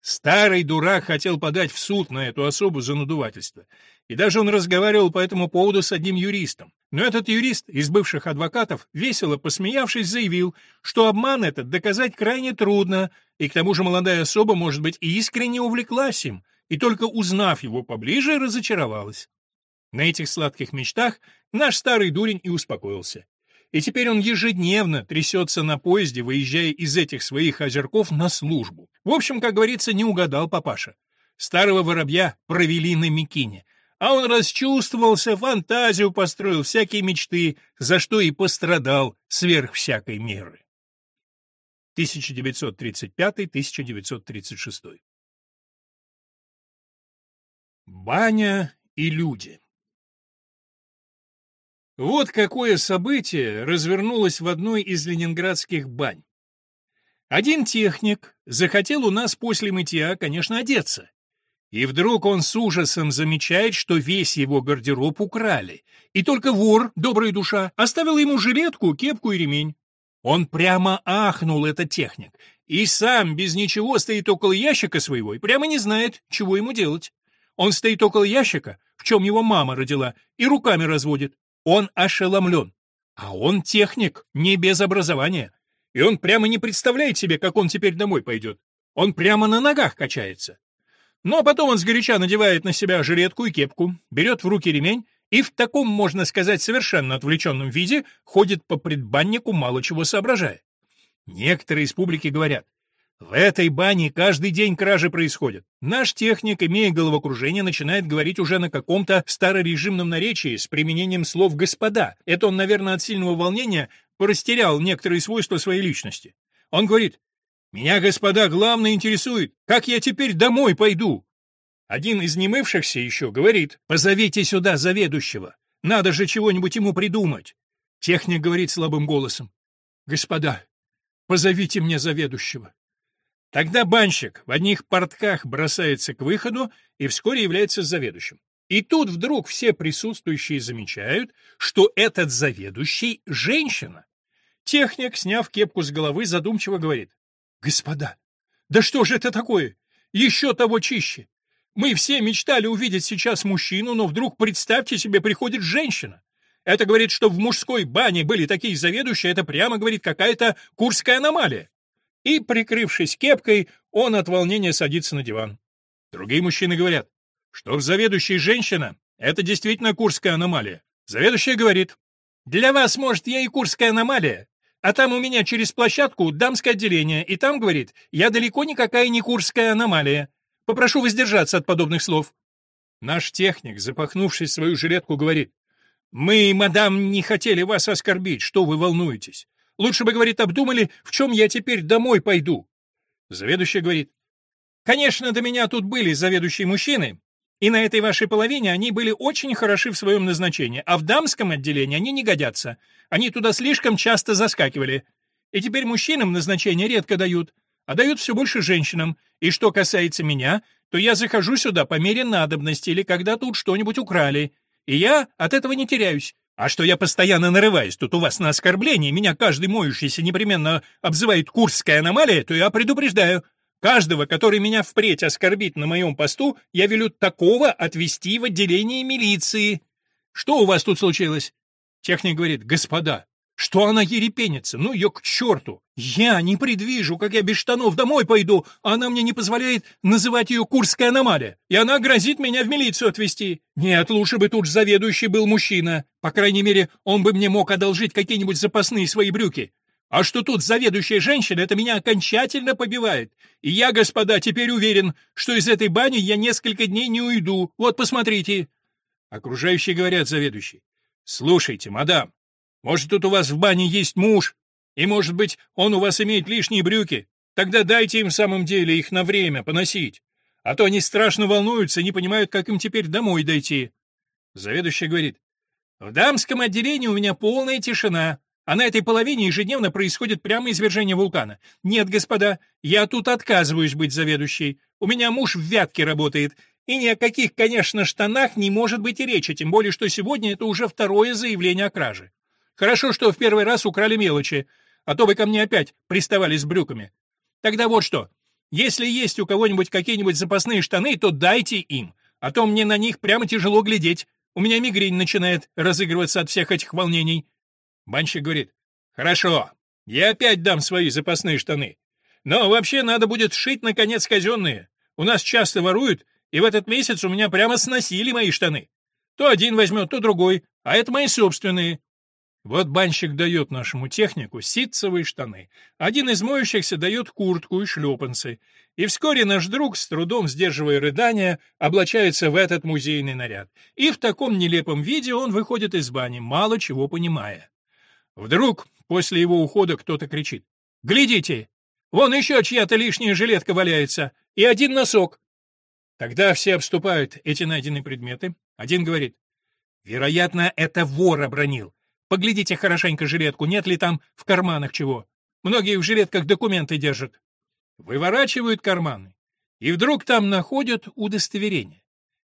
A: Старый дурак хотел подать в суд на эту особу за надувательство. И даже он разговаривал по этому поводу с одним юристом. Но этот юрист из бывших адвокатов, весело посмеявшись, заявил, что обман этот доказать крайне трудно, и к тому же молодая особа, может быть, и искренне увлеклась им, и только узнав его поближе, разочаровалась. На этих сладких мечтах наш старый дурень и успокоился и теперь он ежедневно трясется на поезде, выезжая из этих своих озерков на службу. В общем, как говорится, не угадал папаша. Старого воробья провели на Микине, а он расчувствовался, фантазию построил, всякие мечты, за что и пострадал сверх всякой меры. 1935-1936 Баня и люди вот какое событие развернулось в одной из ленинградских бань. Один техник захотел у нас после мытья, конечно, одеться. И вдруг он с ужасом замечает, что весь его гардероб украли, и только вор, добрая душа, оставил ему жилетку, кепку и ремень. Он прямо ахнул, этот техник, и сам без ничего стоит около ящика своего и прямо не знает, чего ему делать. Он стоит около ящика, в чем его мама родила, и руками разводит. Он ошеломлен. А он техник, не без образования. И он прямо не представляет себе, как он теперь домой пойдет. Он прямо на ногах качается. Ну а потом он сгоряча надевает на себя жилетку и кепку, берет в руки ремень и в таком, можно сказать, совершенно отвлеченном виде ходит по предбаннику, мало чего соображая. Некоторые из публики говорят, в этой бане каждый день кражи происходят. Наш техник, имея головокружение, начинает говорить уже на каком-то старорежимном наречии с применением слов «господа». Это он, наверное, от сильного волнения порастерял некоторые свойства своей личности. Он говорит, «Меня, господа, главное интересует, как я теперь домой пойду?» Один из немывшихся еще говорит, «Позовите сюда заведующего, надо же чего-нибудь ему придумать». Техник говорит слабым голосом, «Господа, позовите мне заведующего». Тогда банщик в одних портках бросается к выходу и вскоре является заведующим. И тут вдруг все присутствующие замечают, что этот заведующий — женщина. Техник, сняв кепку с головы, задумчиво говорит. «Господа, да что же это такое? Еще того чище. Мы все мечтали увидеть сейчас мужчину, но вдруг, представьте себе, приходит женщина. Это говорит, что в мужской бане были такие заведующие, это прямо, говорит, какая-то курская аномалия и, прикрывшись кепкой, он от волнения садится на диван. Другие мужчины говорят, что в заведующей женщина — это действительно курская аномалия. Заведующая говорит, «Для вас, может, я и курская аномалия, а там у меня через площадку дамское отделение, и там, говорит, я далеко никакая не курская аномалия. Попрошу воздержаться от подобных слов». Наш техник, запахнувшись свою жилетку, говорит, «Мы, мадам, не хотели вас оскорбить, что вы волнуетесь? Лучше бы, говорит, обдумали, в чем я теперь домой пойду». Заведующая говорит, «Конечно, до меня тут были заведующие мужчины, и на этой вашей половине они были очень хороши в своем назначении, а в дамском отделении они не годятся. Они туда слишком часто заскакивали. И теперь мужчинам назначение редко дают, а дают все больше женщинам. И что касается меня, то я захожу сюда по мере надобности или когда тут что-нибудь украли. И я от этого не теряюсь. А что я постоянно нарываюсь тут у вас на оскорбление, меня каждый моющийся непременно обзывает курская аномалия, то я предупреждаю. Каждого, который меня впредь оскорбит на моем посту, я велю такого отвезти в отделение милиции. Что у вас тут случилось? Техник говорит, господа, что она ерепенится? Ну ее к черту! Я не предвижу, как я без штанов домой пойду, а она мне не позволяет называть ее Курская аномалия, и она грозит меня в милицию отвезти. Нет, лучше бы тут заведующий был мужчина. По крайней мере, он бы мне мог одолжить какие-нибудь запасные свои брюки. А что тут заведующая женщина, это меня окончательно побивает. И я, господа, теперь уверен, что из этой бани я несколько дней не уйду. Вот, посмотрите. Окружающие говорят заведующий. Слушайте, мадам, может, тут у вас в бане есть муж? И, может быть, он у вас имеет лишние брюки? Тогда дайте им в самом деле их на время поносить. А то они страшно волнуются не понимают, как им теперь домой дойти. Заведующий говорит, в дамском отделении у меня полная тишина. А на этой половине ежедневно происходит прямо извержение вулкана. Нет, господа, я тут отказываюсь быть заведующей. У меня муж в Вятке работает, и ни о каких, конечно, штанах не может быть и речи, тем более, что сегодня это уже второе заявление о краже. Хорошо, что в первый раз украли мелочи, а то бы ко мне опять приставали с брюками. Тогда вот что. Если есть у кого-нибудь какие-нибудь запасные штаны, то дайте им, а то мне на них прямо тяжело глядеть. У меня мигрень начинает разыгрываться от всех этих волнений. Банщик говорит, «Хорошо, я опять дам свои запасные штаны. Но вообще надо будет сшить, наконец, казенные. У нас часто воруют, и в этот месяц у меня прямо сносили мои штаны. То один возьмет, то другой, а это мои собственные». Вот банщик дает нашему технику ситцевые штаны. Один из моющихся дает куртку и шлепанцы. И вскоре наш друг, с трудом сдерживая рыдания, облачается в этот музейный наряд. И в таком нелепом виде он выходит из бани, мало чего понимая. Вдруг после его ухода кто-то кричит. «Глядите! Вон еще чья-то лишняя жилетка валяется! И один носок!» Тогда все обступают эти найденные предметы. Один говорит. «Вероятно, это вор обронил. Поглядите хорошенько жилетку, нет ли там в карманах чего. Многие в жилетках документы держат». Выворачивают карманы. И вдруг там находят удостоверение.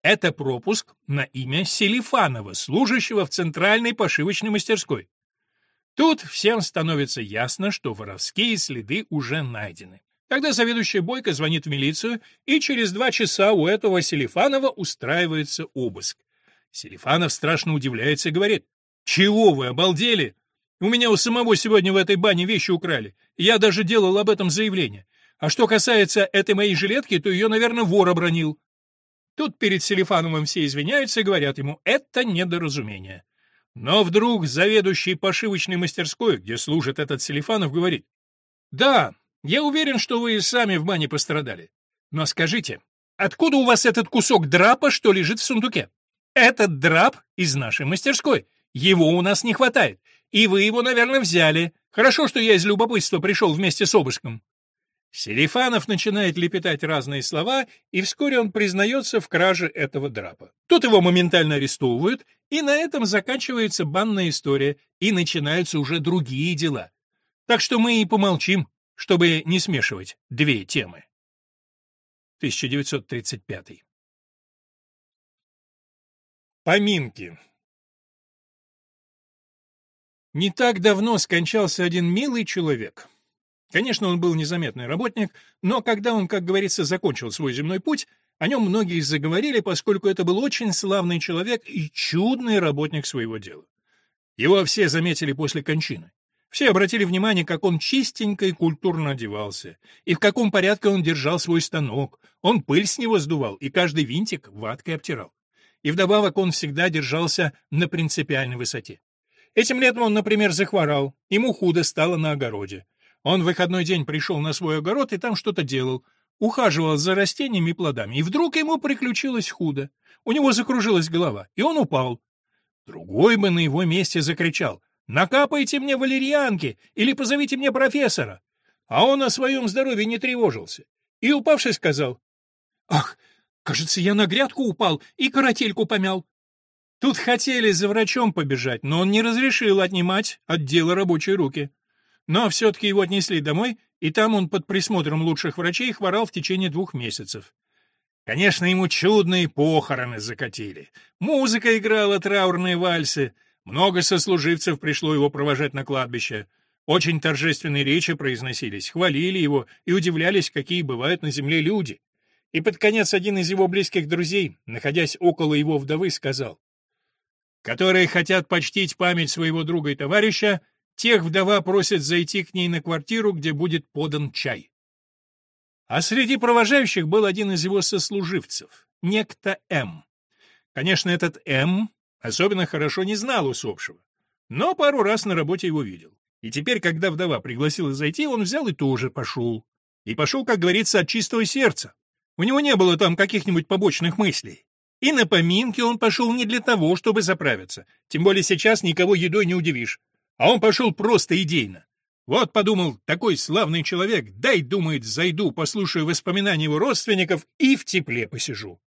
A: Это пропуск на имя Селифанова, служащего в центральной пошивочной мастерской. Тут всем становится ясно, что воровские следы уже найдены. Тогда заведующая Бойко звонит в милицию, и через два часа у этого Селифанова устраивается обыск. Селифанов страшно удивляется и говорит, «Чего вы, обалдели? У меня у самого сегодня в этой бане вещи украли. Я даже делал об этом заявление. А что касается этой моей жилетки, то ее, наверное, вор обронил». Тут перед Селифановым все извиняются и говорят ему, «Это недоразумение». Но вдруг заведующий пошивочной мастерской, где служит этот Селифанов, говорит, «Да, я уверен, что вы и сами в бане пострадали. Но скажите, откуда у вас этот кусок драпа, что лежит в сундуке? Этот драп из нашей мастерской. Его у нас не хватает. И вы его, наверное, взяли. Хорошо, что я из любопытства пришел вместе с обыском. Селифанов начинает лепетать разные слова, и вскоре он признается в краже этого драпа. Тут его моментально арестовывают, и на этом заканчивается банная история, и начинаются уже другие дела. Так что мы и помолчим, чтобы не смешивать две темы. 1935. Поминки. Не так давно скончался один милый человек. Конечно, он был незаметный работник, но когда он, как говорится, закончил свой земной путь, о нем многие заговорили, поскольку это был очень славный человек и чудный работник своего дела. Его все заметили после кончины. Все обратили внимание, как он чистенько и культурно одевался, и в каком порядке он держал свой станок. Он пыль с него сдувал, и каждый винтик ваткой обтирал. И вдобавок он всегда держался на принципиальной высоте. Этим летом он, например, захворал, ему худо стало на огороде. Он в выходной день пришел на свой огород и там что-то делал, ухаживал за растениями и плодами, и вдруг ему приключилось худо. У него закружилась голова, и он упал. Другой бы на его месте закричал «Накапайте мне валерьянки или позовите мне профессора!» А он о своем здоровье не тревожился. И, упавший, сказал «Ах, кажется, я на грядку упал и карательку помял». Тут хотели за врачом побежать, но он не разрешил отнимать от дела рабочие руки. Но все-таки его отнесли домой, и там он под присмотром лучших врачей хворал в течение двух месяцев. Конечно, ему чудные похороны закатили. Музыка играла траурные вальсы. Много сослуживцев пришло его провожать на кладбище. Очень торжественные речи произносились, хвалили его и удивлялись, какие бывают на земле люди. И под конец один из его близких друзей, находясь около его вдовы, сказал, «Которые хотят почтить память своего друга и товарища, тех вдова просит зайти к ней на квартиру, где будет подан чай». А среди провожающих был один из его сослуживцев, некто М. Конечно, этот М особенно хорошо не знал усопшего, но пару раз на работе его видел. И теперь, когда вдова пригласила зайти, он взял и тоже пошел. И пошел, как говорится, от чистого сердца. У него не было там каких-нибудь побочных мыслей. И на поминки он пошел не для того, чтобы заправиться, тем более сейчас никого едой не удивишь. А он пошел просто идейно. Вот, подумал, такой славный человек, дай, думает, зайду, послушаю воспоминания его родственников и в тепле посижу.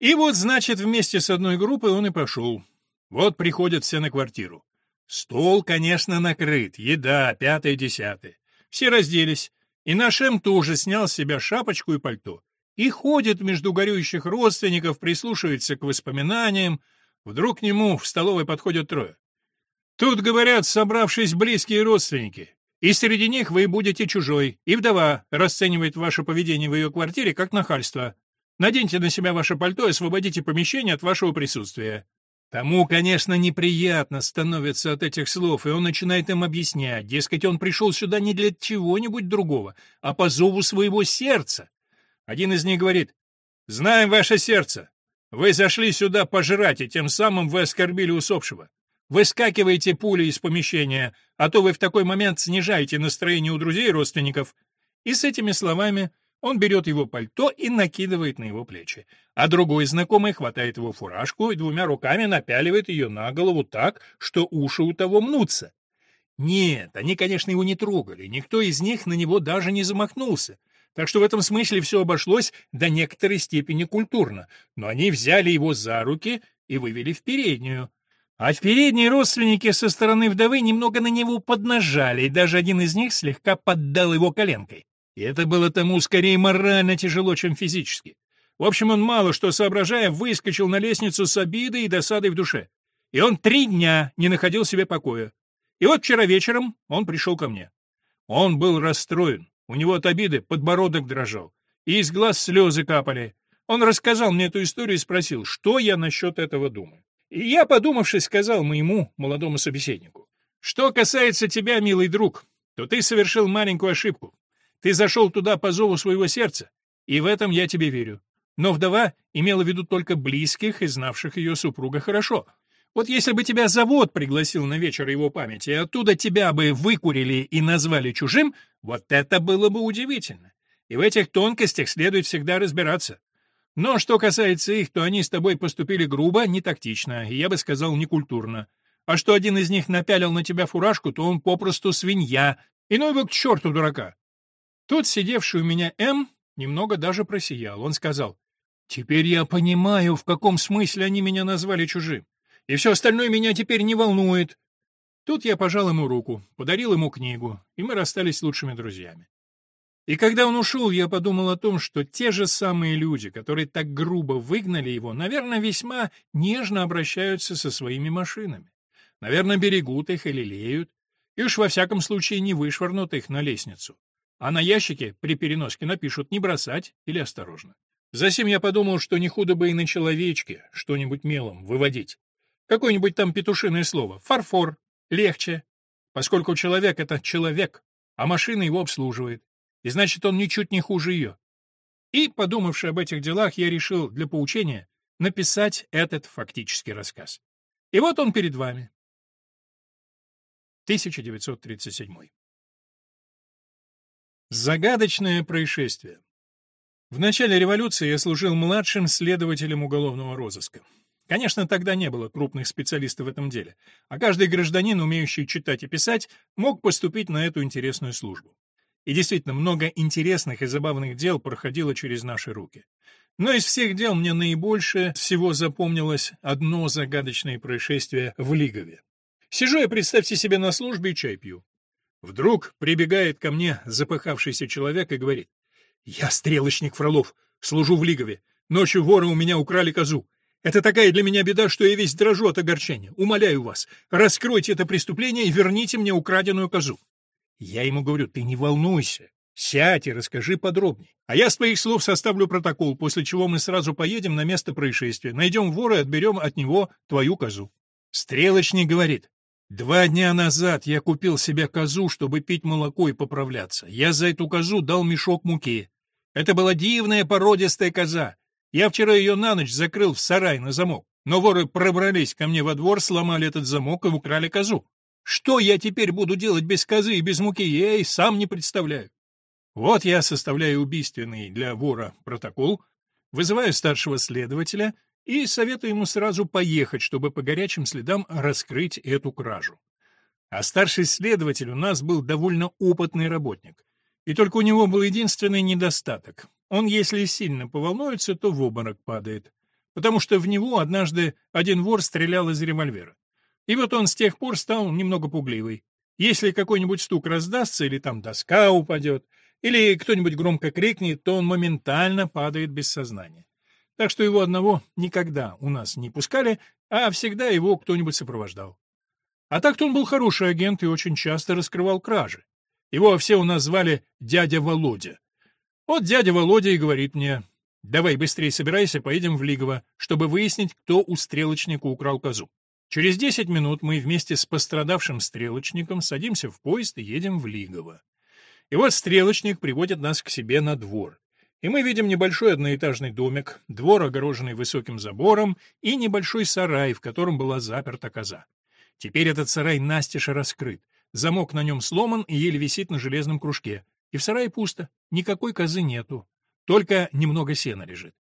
A: И вот, значит, вместе с одной группой он и пошел. Вот приходят все на квартиру. Стол, конечно, накрыт, еда, пятое-десятое. Все разделись, и наш Эм тоже снял с себя шапочку и пальто. И ходит между горюющих родственников, прислушивается к воспоминаниям. Вдруг к нему в столовой подходят трое. Тут, говорят, собравшись близкие родственники. И среди них вы будете чужой, и вдова расценивает ваше поведение в ее квартире как нахальство. Наденьте на себя ваше пальто и освободите помещение от вашего присутствия». Тому, конечно, неприятно становится от этих слов, и он начинает им объяснять, дескать, он пришел сюда не для чего-нибудь другого, а по зову своего сердца. Один из них говорит, «Знаем ваше сердце. Вы зашли сюда пожрать, и тем самым вы оскорбили усопшего. Выскакивайте пулей из помещения, а то вы в такой момент снижаете настроение у друзей и родственников. И с этими словами он берет его пальто и накидывает на его плечи. А другой знакомый хватает его фуражку и двумя руками напяливает ее на голову так, что уши у того мнутся. Нет, они, конечно, его не трогали, никто из них на него даже не замахнулся. Так что в этом смысле все обошлось до некоторой степени культурно, но они взяли его за руки и вывели в переднюю. А в передние родственники со стороны вдовы немного на него поднажали, и даже один из них слегка поддал его коленкой. И это было тому скорее морально тяжело, чем физически. В общем, он мало что соображая, выскочил на лестницу с обидой и досадой в душе. И он три дня не находил себе покоя. И вот вчера вечером он пришел ко мне. Он был расстроен, у него от обиды подбородок дрожал, и из глаз слезы капали. Он рассказал мне эту историю и спросил, что я насчет этого думаю. И я, подумавшись, сказал моему молодому собеседнику, «Что касается тебя, милый друг, то ты совершил маленькую ошибку. Ты зашел туда по зову своего сердца, и в этом я тебе верю. Но вдова имела в виду только близких и знавших ее супруга хорошо. Вот если бы тебя завод пригласил на вечер его памяти, и оттуда тебя бы выкурили и назвали чужим, вот это было бы удивительно. И в этих тонкостях следует всегда разбираться. Но что касается их, то они с тобой поступили грубо, не тактично, и я бы сказал, некультурно. А что один из них напялил на тебя фуражку, то он попросту свинья, и ну его к черту дурака. Тут сидевший у меня М немного даже просиял. Он сказал, «Теперь я понимаю, в каком смысле они меня назвали чужим, и все остальное меня теперь не волнует». Тут я пожал ему руку, подарил ему книгу, и мы расстались лучшими друзьями. И когда он ушел, я подумал о том, что те же самые люди, которые так грубо выгнали его, наверное, весьма нежно обращаются со своими машинами. Наверное, берегут их или леют, и уж во всяком случае не вышвырнут их на лестницу. А на ящике при переноске напишут «не бросать» или «осторожно». Затем я подумал, что не худо бы и на человечке что-нибудь мелом выводить. Какое-нибудь там петушиное слово. Фарфор. Легче. поскольку человек — это человек, а машина его обслуживает, и значит, он ничуть не хуже ее. И, подумавши об этих делах, я решил для поучения написать этот фактический рассказ. И вот он перед вами. 1937. Загадочное происшествие. В начале революции я служил младшим следователем уголовного розыска. Конечно, тогда не было крупных специалистов в этом деле, а каждый гражданин, умеющий читать и писать, мог поступить на эту интересную службу. И действительно, много интересных и забавных дел проходило через наши руки. Но из всех дел мне наибольше всего запомнилось одно загадочное происшествие в Лигове. Сижу я, представьте себе, на службе и чай пью. Вдруг прибегает ко мне запыхавшийся человек и говорит, «Я стрелочник Фролов, служу в Лигове. Ночью воры у меня украли козу. Это такая для меня беда, что я весь дрожу от огорчения. Умоляю вас, раскройте это преступление и верните мне украденную козу». Я ему говорю, «Ты не волнуйся, сядь и расскажи подробней. А я с твоих слов составлю протокол, после чего мы сразу поедем на место происшествия, найдем вора и отберем от него твою козу». Стрелочник говорит, Два дня назад я купил себе козу, чтобы пить молоко и поправляться. Я за эту козу дал мешок муки. Это была дивная породистая коза. Я вчера ее на ночь закрыл в сарай на замок. Но воры пробрались ко мне во двор, сломали этот замок и украли козу. Что я теперь буду делать без козы и без муки, я и сам не представляю. Вот я составляю убийственный для вора протокол, вызываю старшего следователя и советую ему сразу поехать, чтобы по горячим следам раскрыть эту кражу. А старший следователь у нас был довольно опытный работник. И только у него был единственный недостаток. Он, если сильно поволнуется, то в обморок падает. Потому что в него однажды один вор стрелял из револьвера. И вот он с тех пор стал немного пугливый. Если какой-нибудь стук раздастся, или там доска упадет, или кто-нибудь громко крикнет, то он моментально падает без сознания. Так что его одного никогда у нас не пускали, а всегда его кто-нибудь сопровождал. А так-то он был хороший агент и очень часто раскрывал кражи. Его все у нас звали дядя Володя. Вот дядя Володя и говорит мне, давай быстрее собирайся, поедем в Лигово, чтобы выяснить, кто у стрелочника украл козу. Через десять минут мы вместе с пострадавшим стрелочником садимся в поезд и едем в Лигово. И вот стрелочник приводит нас к себе на двор. И мы видим небольшой одноэтажный домик, двор, огороженный высоким забором, и небольшой сарай, в котором была заперта коза. Теперь этот сарай настежь раскрыт. Замок на нем сломан и еле висит на железном кружке. И в сарае пусто, никакой козы нету. Только немного сена лежит.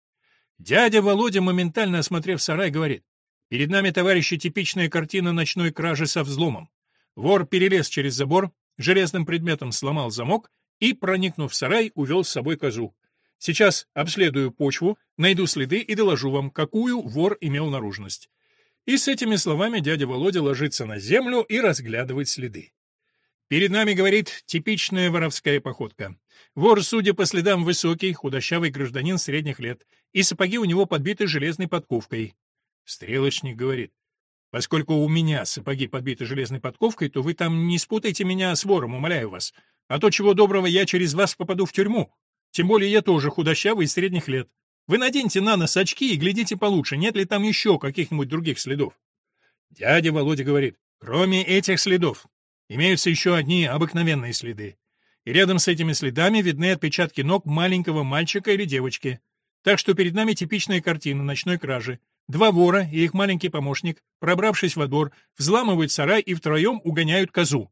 A: Дядя Володя, моментально осмотрев сарай, говорит, «Перед нами, товарищи, типичная картина ночной кражи со взломом. Вор перелез через забор, железным предметом сломал замок и, проникнув в сарай, увел с собой козу. Сейчас обследую почву, найду следы и доложу вам, какую вор имел наружность. И с этими словами дядя Володя ложится на землю и разглядывает следы. Перед нами, говорит, типичная воровская походка. Вор, судя по следам, высокий, худощавый гражданин средних лет, и сапоги у него подбиты железной подковкой. Стрелочник говорит, поскольку у меня сапоги подбиты железной подковкой, то вы там не спутайте меня с вором, умоляю вас. А то, чего доброго, я через вас попаду в тюрьму. Тем более я тоже худощавый и средних лет. Вы наденьте на нос очки и глядите получше, нет ли там еще каких-нибудь других следов. Дядя Володя говорит, кроме этих следов, имеются еще одни обыкновенные следы. И рядом с этими следами видны отпечатки ног маленького мальчика или девочки. Так что перед нами типичная картина ночной кражи. Два вора и их маленький помощник, пробравшись во двор, взламывают сарай и втроем угоняют козу.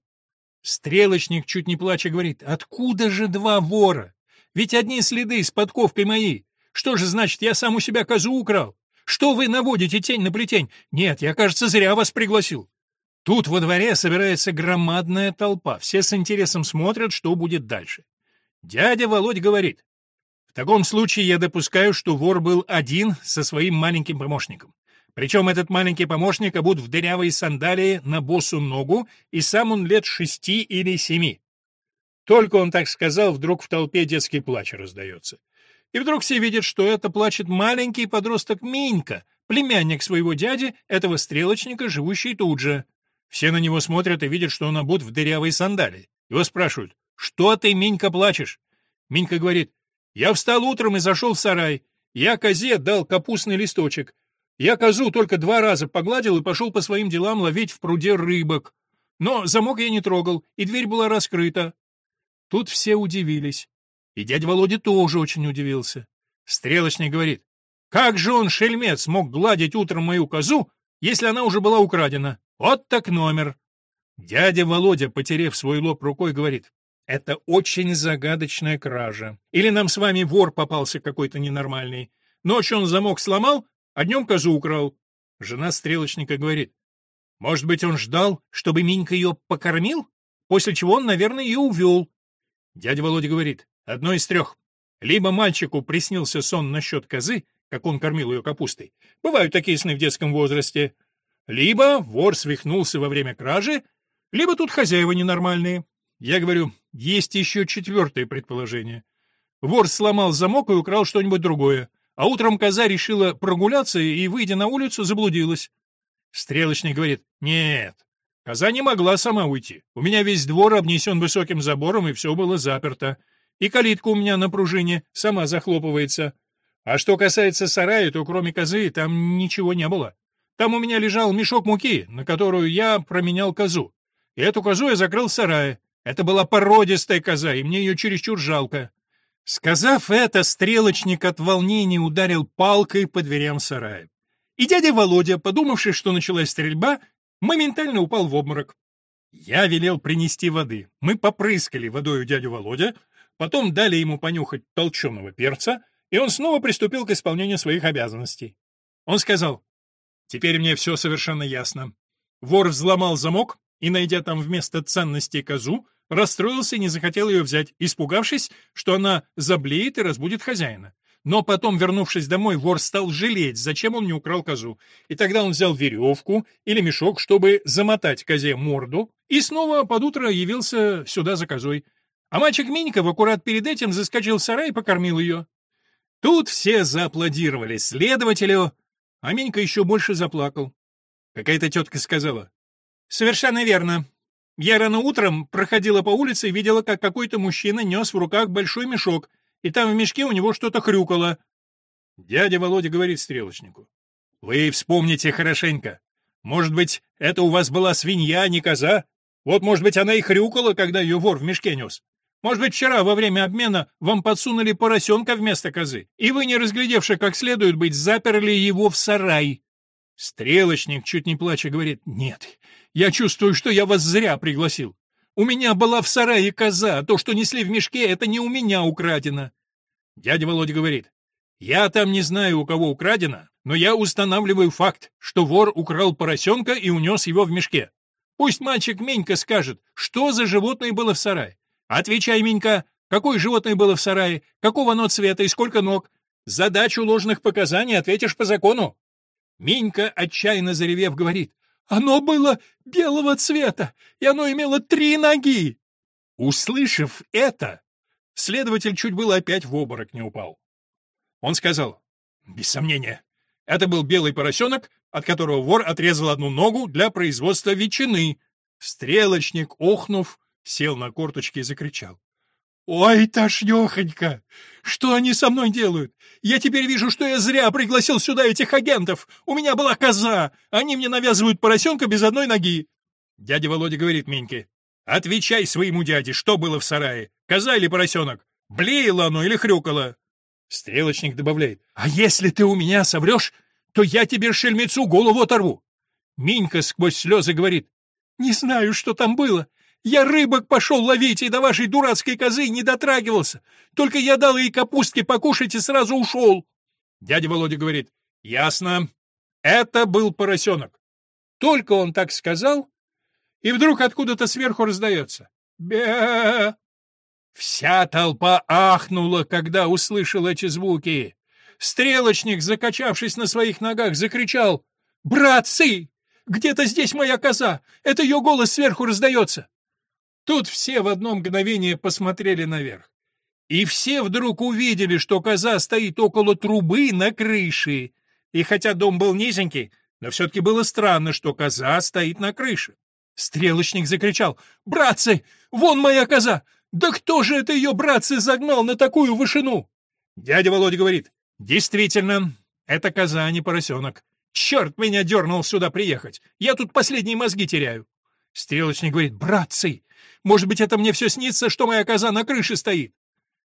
A: Стрелочник, чуть не плача, говорит, откуда же два вора? Ведь одни следы с подковкой мои. Что же значит, я сам у себя козу украл? Что вы наводите тень на плетень? Нет, я, кажется, зря вас пригласил. Тут во дворе собирается громадная толпа. Все с интересом смотрят, что будет дальше. Дядя Володь говорит. В таком случае я допускаю, что вор был один со своим маленьким помощником. Причем этот маленький помощник обут в дырявые сандалии на босу ногу, и сам он лет шести или семи. Только он так сказал, вдруг в толпе детский плач раздается. И вдруг все видят, что это плачет маленький подросток Минька, племянник своего дяди, этого стрелочника, живущий тут же. Все на него смотрят и видят, что он обут в дырявые сандалии. Его спрашивают, «Что ты, Минька, плачешь?» Минька говорит, «Я встал утром и зашел в сарай. Я козе дал капустный листочек. Я козу только два раза погладил и пошел по своим делам ловить в пруде рыбок. но замок я не трогал, и дверь была раскрыта. Тут все удивились. И дядя Володя тоже очень удивился. Стрелочник говорит, как же он, шельмец, мог гладить утром мою козу, если она уже была украдена? Вот так номер. Дядя Володя, потерев свой лоб рукой, говорит, это очень загадочная кража. Или нам с вами вор попался какой-то ненормальный. Ночью он замок сломал, а днем козу украл. Жена стрелочника говорит, может быть, он ждал, чтобы Минька ее покормил? После чего он, наверное, ее увел. Дядя Володя говорит, одно из трех. Либо мальчику приснился сон насчет козы, как он кормил ее капустой. Бывают такие сны в детском возрасте. Либо вор свихнулся во время кражи, либо тут хозяева ненормальные. Я говорю, есть еще четвертое предположение. Вор сломал замок и украл что-нибудь другое, а утром коза решила прогуляться и, выйдя на улицу, заблудилась. Стрелочник говорит, нет, коза не могла сама уйти. У меня весь двор обнесен высоким забором, и все было заперто. И калитка у меня на пружине сама захлопывается. А что касается сарая, то кроме козы там ничего не было. Там у меня лежал мешок муки, на которую я променял козу. И эту козу я закрыл в сарае. Это была породистая коза, и мне ее чересчур жалко. Сказав это, стрелочник от волнения ударил палкой по дверям сарая. И дядя Володя, подумавший, что началась стрельба, моментально упал в обморок. Я велел принести воды. Мы попрыскали водой у дядю Володя, потом дали ему понюхать толченого перца, и он снова приступил к исполнению своих обязанностей. Он сказал, «Теперь мне все совершенно ясно. Вор взломал замок и, найдя там вместо ценностей козу, расстроился и не захотел ее взять, испугавшись, что она заблеет и разбудит хозяина. Но потом, вернувшись домой, вор стал жалеть, зачем он не украл козу. И тогда он взял веревку или мешок, чтобы замотать козе морду, и снова под утро явился сюда за козой. А мальчик Миньков аккурат перед этим заскочил в сарай и покормил ее. Тут все зааплодировали следователю, а Минька еще больше заплакал. Какая-то тетка сказала. «Совершенно верно. Я рано утром проходила по улице и видела, как какой-то мужчина нес в руках большой мешок, и там в мешке у него что-то хрюкало. Дядя Володя говорит стрелочнику. «Вы вспомните хорошенько. Может быть, это у вас была свинья, а не коза? Вот, может быть, она и хрюкала, когда ее вор в мешке нес. Может быть, вчера во время обмена вам подсунули поросенка вместо козы, и вы, не разглядевши как следует быть, заперли его в сарай». Стрелочник, чуть не плача, говорит, «Нет, я чувствую, что я вас зря пригласил. У меня была в сарае коза, а то, что несли в мешке, это не у меня украдено. Дядя Володя говорит, я там не знаю, у кого украдено, но я устанавливаю факт, что вор украл поросенка и унес его в мешке. Пусть мальчик Менька скажет, что за животное было в сарае. Отвечай, Менька, какое животное было в сарае, какого оно цвета и сколько ног. Задачу ложных показаний ответишь по закону. Минька, отчаянно заревев, говорит, оно было белого цвета, и оно имело три ноги. Услышав это, следователь чуть было опять в обморок не упал. Он сказал, без сомнения, это был белый поросенок, от которого вор отрезал одну ногу для производства ветчины. Стрелочник, охнув, сел на корточки и закричал. «Ой, тошнёхонько! Что они со мной делают? Я теперь вижу, что я зря пригласил сюда этих агентов. У меня была коза. Они мне навязывают поросенка без одной ноги». Дядя Володя говорит Миньке. «Отвечай своему дяде, что было в сарае? Коза или поросенок? Блеяло оно или хрюкало?» Стрелочник добавляет. «А если ты у меня соврешь, то я тебе шельмецу голову оторву». Минька сквозь слезы говорит. «Не знаю, что там было. Я рыбок пошел ловить и до вашей дурацкой козы не дотрагивался. Только я дал ей капустки покушать и сразу ушел. Дядя Володя говорит, ясно. Это был поросенок. Только он так сказал, и вдруг откуда-то сверху раздается. бе Вся толпа ахнула, когда услышал эти звуки. Стрелочник, закачавшись на своих ногах, закричал «Братцы! Где-то здесь моя коза! Это ее голос сверху раздается!» Тут все в одно мгновение посмотрели наверх. И все вдруг увидели, что коза стоит около трубы на крыше. И хотя дом был низенький, но все-таки было странно, что коза стоит на крыше. Стрелочник закричал «Братцы, вон моя коза! Да кто же это ее, братцы, загнал на такую вышину?» Дядя Володя говорит «Действительно, это коза, а не поросенок. Черт меня дернул сюда приехать. Я тут последние мозги теряю». Стрелочник говорит, «Братцы, может быть, это мне все снится, что моя коза на крыше стоит?»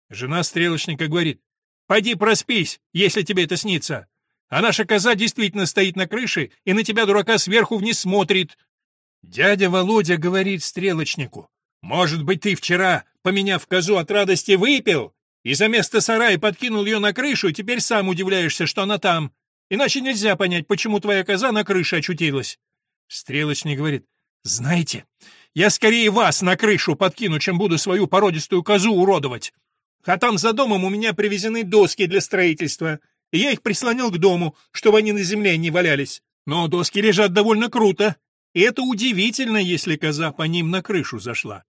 A: Жена стрелочника говорит, «Пойди проспись, если тебе это снится. А наша коза действительно стоит на крыше и на тебя, дурака, сверху вниз смотрит». Дядя Володя говорит стрелочнику, «Может быть, ты вчера, поменяв козу от радости, выпил и за место сарая подкинул ее на крышу, и теперь сам удивляешься, что она там. Иначе нельзя понять, почему твоя коза на крыше очутилась». Стрелочник говорит, «Знаете, я скорее вас на крышу подкину, чем буду свою породистую козу уродовать. А там за домом у меня привезены доски для строительства, и я их прислонил к дому, чтобы они на земле не валялись. Но доски лежат довольно круто, и это удивительно, если коза по ним на крышу зашла.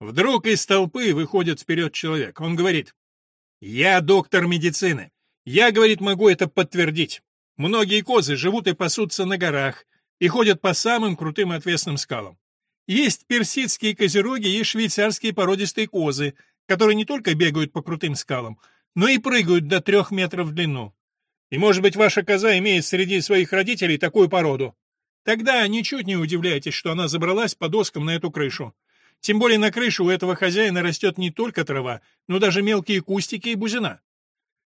A: Вдруг из толпы выходит вперед человек. Он говорит, «Я доктор медицины. Я, говорит, могу это подтвердить. Многие козы живут и пасутся на горах, и ходят по самым крутым отвесным скалам. Есть персидские козероги и швейцарские породистые козы, которые не только бегают по крутым скалам, но и прыгают до трех метров в длину. И, может быть, ваша коза имеет среди своих родителей такую породу. Тогда ничуть не удивляйтесь, что она забралась по доскам на эту крышу. Тем более на крыше у этого хозяина растет не только трава, но даже мелкие кустики и бузина.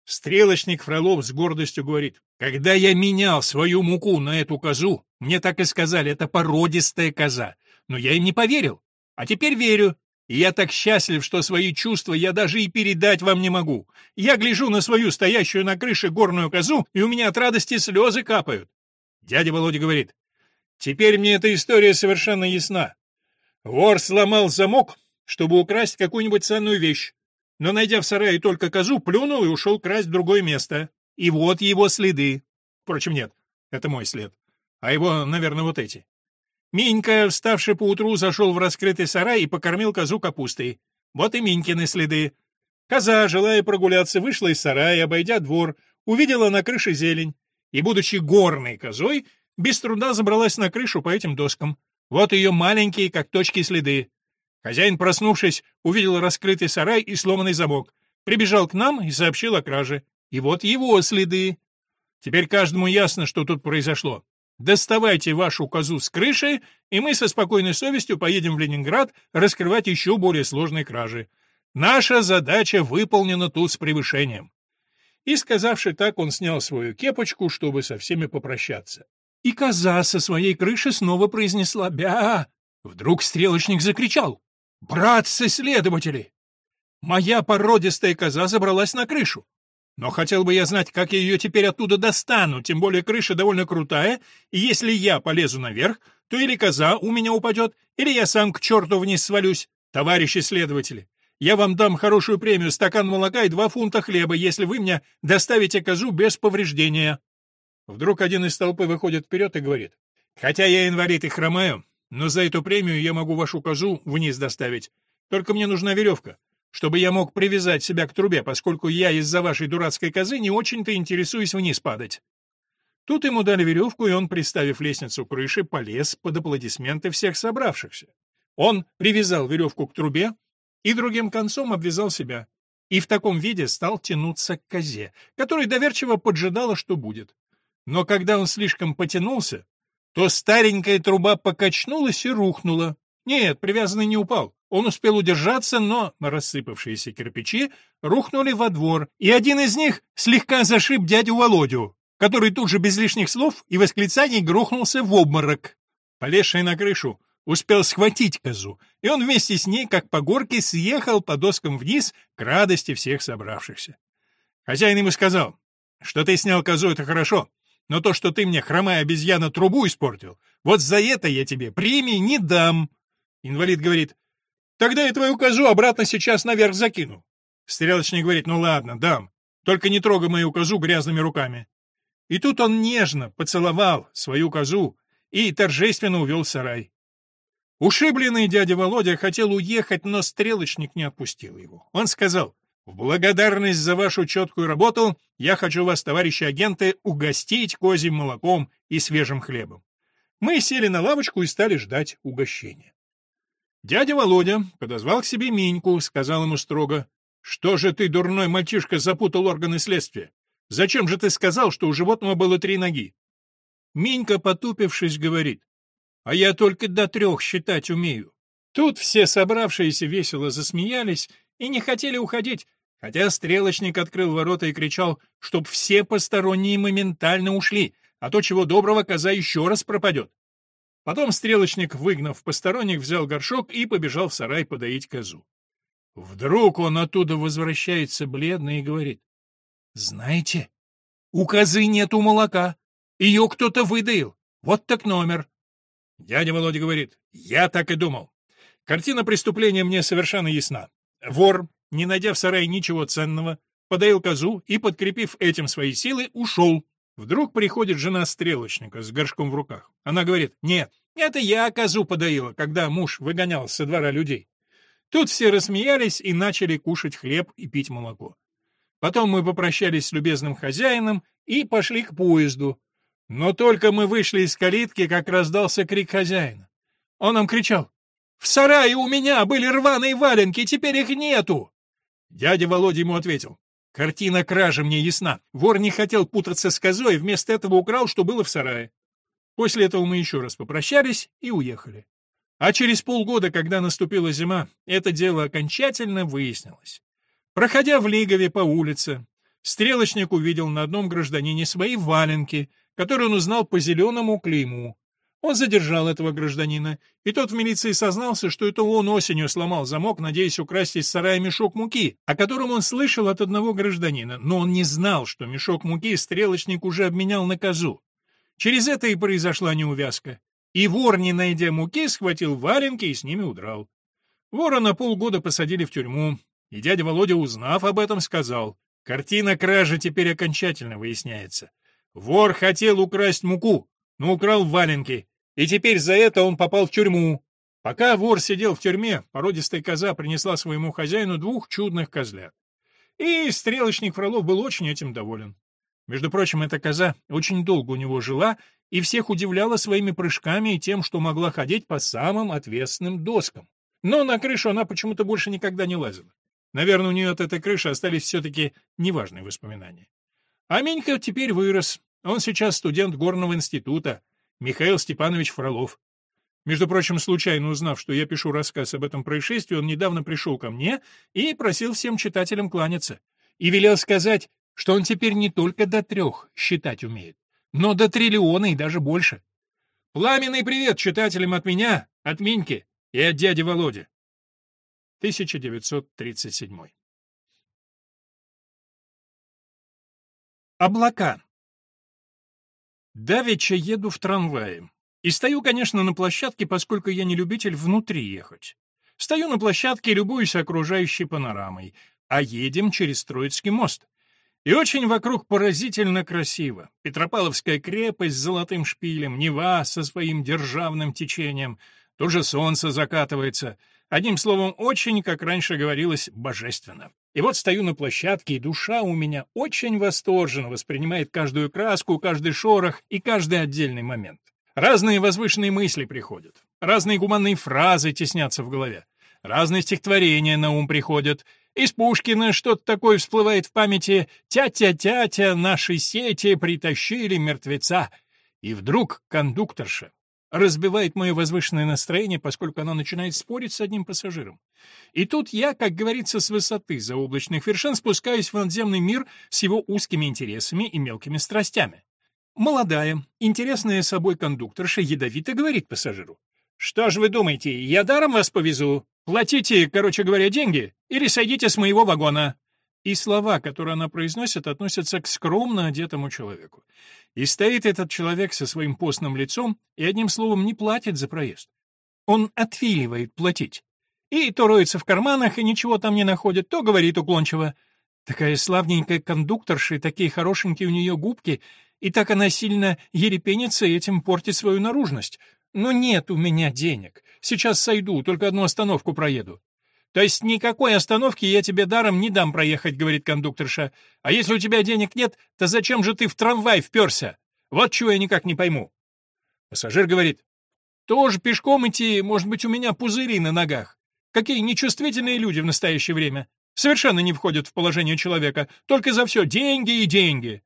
A: Стрелочник Фролов с гордостью говорит, «Когда я менял свою муку на эту козу, мне так и сказали, это породистая коза. Но я им не поверил. А теперь верю. И я так счастлив, что свои чувства я даже и передать вам не могу. Я гляжу на свою стоящую на крыше горную козу, и у меня от радости слезы капают». Дядя Володя говорит, «Теперь мне эта история совершенно ясна. Вор сломал замок, чтобы украсть какую-нибудь ценную вещь, но, найдя в сарае только козу, плюнул и ушел красть в другое место. И вот его следы. Впрочем, нет, это мой след. А его, наверное, вот эти. Минька, вставший поутру, зашел в раскрытый сарай и покормил козу капустой. Вот и Минькины следы. Коза, желая прогуляться, вышла из сарая, обойдя двор, увидела на крыше зелень и, будучи горной козой, без труда забралась на крышу по этим доскам. Вот ее маленькие, как точки, следы. Хозяин, проснувшись, увидел раскрытый сарай и сломанный замок. Прибежал к нам и сообщил о краже. И вот его следы. Теперь каждому ясно, что тут произошло. Доставайте вашу козу с крыши, и мы со спокойной совестью поедем в Ленинград раскрывать еще более сложные кражи. Наша задача выполнена тут с превышением. И, сказавши так, он снял свою кепочку, чтобы со всеми попрощаться. И коза со своей крыши снова произнесла «Бя!». Вдруг стрелочник закричал «Братцы-следователи! Моя породистая коза забралась на крышу. Но хотел бы я знать, как я ее теперь оттуда достану, тем более крыша довольно крутая, и если я полезу наверх, то или коза у меня упадет, или я сам к черту вниз свалюсь. Товарищи следователи, я вам дам хорошую премию, стакан молока и два фунта хлеба, если вы мне доставите козу без повреждения. Вдруг один из толпы выходит вперед и говорит, «Хотя я инвалид и хромаю, но за эту премию я могу вашу козу вниз доставить. Только мне нужна веревка, чтобы я мог привязать себя к трубе, поскольку я из-за вашей дурацкой козы не очень-то интересуюсь вниз падать». Тут ему дали веревку, и он, приставив лестницу к крыше, полез под аплодисменты всех собравшихся. Он привязал веревку к трубе и другим концом обвязал себя, и в таком виде стал тянуться к козе, которая доверчиво поджидала, что будет. Но когда он слишком потянулся, то старенькая труба покачнулась и рухнула. Нет, привязанный не упал. Он успел удержаться, но рассыпавшиеся кирпичи рухнули во двор, и один из них слегка зашиб дядю Володю, который тут же без лишних слов и восклицаний грохнулся в обморок. Полезший на крышу успел схватить козу, и он вместе с ней, как по горке, съехал по доскам вниз к радости всех собравшихся. Хозяин ему сказал, что ты снял козу, это хорошо, но то, что ты мне, хромая обезьяна, трубу испортил, вот за это я тебе премии не дам. Инвалид говорит, тогда я твою козу обратно сейчас наверх закину. Стрелочник говорит, ну ладно, дам, только не трогай мою козу грязными руками. И тут он нежно поцеловал свою козу и торжественно увел сарай. Ушибленный дядя Володя хотел уехать, но стрелочник не отпустил его. Он сказал, в благодарность за вашу четкую работу я хочу вас, товарищи агенты, угостить козьим молоком и свежим хлебом. Мы сели на лавочку и стали ждать угощения. Дядя Володя подозвал к себе Миньку, сказал ему строго, «Что же ты, дурной мальчишка, запутал органы следствия? Зачем же ты сказал, что у животного было три ноги?» Минька, потупившись, говорит, А я только до трех считать умею. Тут все собравшиеся весело засмеялись и не хотели уходить, хотя стрелочник открыл ворота и кричал, чтоб все посторонние моментально ушли, а то чего доброго коза еще раз пропадет. Потом стрелочник, выгнав посторонних, взял горшок и побежал в сарай подоить козу. Вдруг он оттуда возвращается бледный и говорит, «Знаете, у козы нету молока, ее кто-то выдаил, вот так номер». Дядя Володя говорит, «Я так и думал. Картина преступления мне совершенно ясна. Вор, не найдя в сарае ничего ценного, подоил козу и, подкрепив этим свои силы, ушел. Вдруг приходит жена стрелочника с горшком в руках. Она говорит, «Нет, это я козу подоила, когда муж выгонял со двора людей». Тут все рассмеялись и начали кушать хлеб и пить молоко. Потом мы попрощались с любезным хозяином и пошли к поезду. Но только мы вышли из калитки, как раздался крик хозяина. Он нам кричал, «В сарае у меня были рваные валенки, теперь их нету!» Дядя Володя ему ответил, «Картина кражи мне ясна. Вор не хотел путаться с козой, вместо этого украл, что было в сарае». После этого мы еще раз попрощались и уехали. А через полгода, когда наступила зима, это дело окончательно выяснилось. Проходя в Лигове по улице, стрелочник увидел на одном гражданине свои валенки, которые он узнал по зеленому клейму. Он задержал этого гражданина, и тот в милиции сознался, что это он осенью сломал замок, надеясь украсть из сарая мешок муки, о котором он слышал от одного гражданина, но он не знал, что мешок муки стрелочник уже обменял на козу. Через это и произошла неувязка. И вор, не найдя муки, схватил валенки и с ними удрал. Вора на полгода посадили в тюрьму, и дядя Володя, узнав об этом, сказал, «Картина кражи теперь окончательно выясняется. Вор хотел украсть муку, но украл валенки, и теперь за это он попал в тюрьму. Пока вор сидел в тюрьме, породистая коза принесла своему хозяину двух чудных козлят. И стрелочник Фролов был очень этим доволен. Между прочим, эта коза очень долго у него жила и всех удивляла своими прыжками и тем, что могла ходить по самым ответственным доскам. Но на крышу она почему-то больше никогда не лазила. Наверное, у нее от этой крыши остались все-таки неважные воспоминания. А Менька теперь вырос. Он сейчас студент горного института, Михаил Степанович Фролов. Между прочим, случайно узнав, что я пишу рассказ об этом происшествии, он недавно пришел ко мне и просил всем читателям кланяться. И велел сказать, что он теперь не только до трех считать умеет, но до триллиона и даже больше. Пламенный привет читателям от меня, от Миньки и от дяди Володи. 1937. Облака. Давеча еду в трамвае. И стою, конечно, на площадке, поскольку я не любитель внутри ехать. Стою на площадке любуюсь окружающей панорамой, а едем через Троицкий мост. И очень вокруг поразительно красиво. Петропавловская крепость с золотым шпилем, Нева со своим державным течением. Тут же солнце закатывается. Одним словом, очень, как раньше говорилось, божественно. И вот стою на площадке, и душа у меня очень восторженно воспринимает каждую краску, каждый шорох и каждый отдельный момент. Разные возвышенные мысли приходят, разные гуманные фразы теснятся в голове, разные стихотворения на ум приходят, из Пушкина что-то такое всплывает в памяти «Тя-тя-тя-тя, наши сети притащили мертвеца». И вдруг кондукторша разбивает мое возвышенное настроение, поскольку она начинает спорить с одним пассажиром. И тут я, как говорится, с высоты заоблачных вершин спускаюсь в надземный мир с его узкими интересами и мелкими страстями. Молодая, интересная собой кондукторша ядовито говорит пассажиру. «Что ж вы думаете, я даром вас повезу? Платите, короче говоря, деньги или сойдите с моего вагона». И слова, которые она произносит, относятся к скромно одетому человеку. И стоит этот человек со своим постным лицом и, одним словом, не платит за проезд. Он отвиливает платить. И то роется в карманах, и ничего там не находит, то говорит уклончиво. Такая славненькая кондукторша, и такие хорошенькие у нее губки, и так она сильно ерепенится и этим портит свою наружность. Но нет у меня денег. Сейчас сойду, только одну остановку проеду. То есть никакой остановки я тебе даром не дам проехать, говорит кондукторша. А если у тебя денег нет, то зачем же ты в трамвай вперся? Вот чего я никак не пойму. Пассажир говорит, тоже пешком идти, может быть, у меня пузыри на ногах. Какие нечувствительные люди в настоящее время. Совершенно не входят в положение человека, только за все деньги и деньги.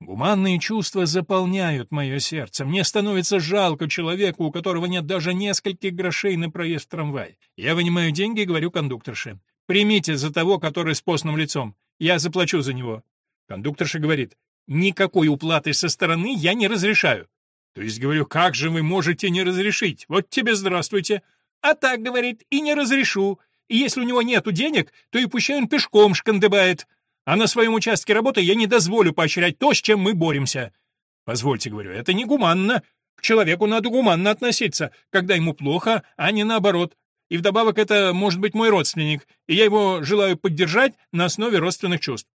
A: Гуманные чувства заполняют мое сердце. Мне становится жалко человека, у которого нет даже нескольких грошей на проезд в трамвай. Я вынимаю деньги и говорю кондукторше. «Примите за того, который с постным лицом. Я заплачу за него». Кондукторша говорит. «Никакой уплаты со стороны я не разрешаю». То есть, говорю, как же вы можете не разрешить? Вот тебе здравствуйте. А так, говорит, и не разрешу. И если у него нету денег, то и пущай он пешком шкандыбает. А на своем участке работы я не дозволю поощрять то, с чем мы боремся. Позвольте, говорю, это не гуманно. К человеку надо гуманно относиться, когда ему плохо, а не наоборот. И вдобавок это может быть мой родственник, и я его желаю поддержать на основе родственных чувств.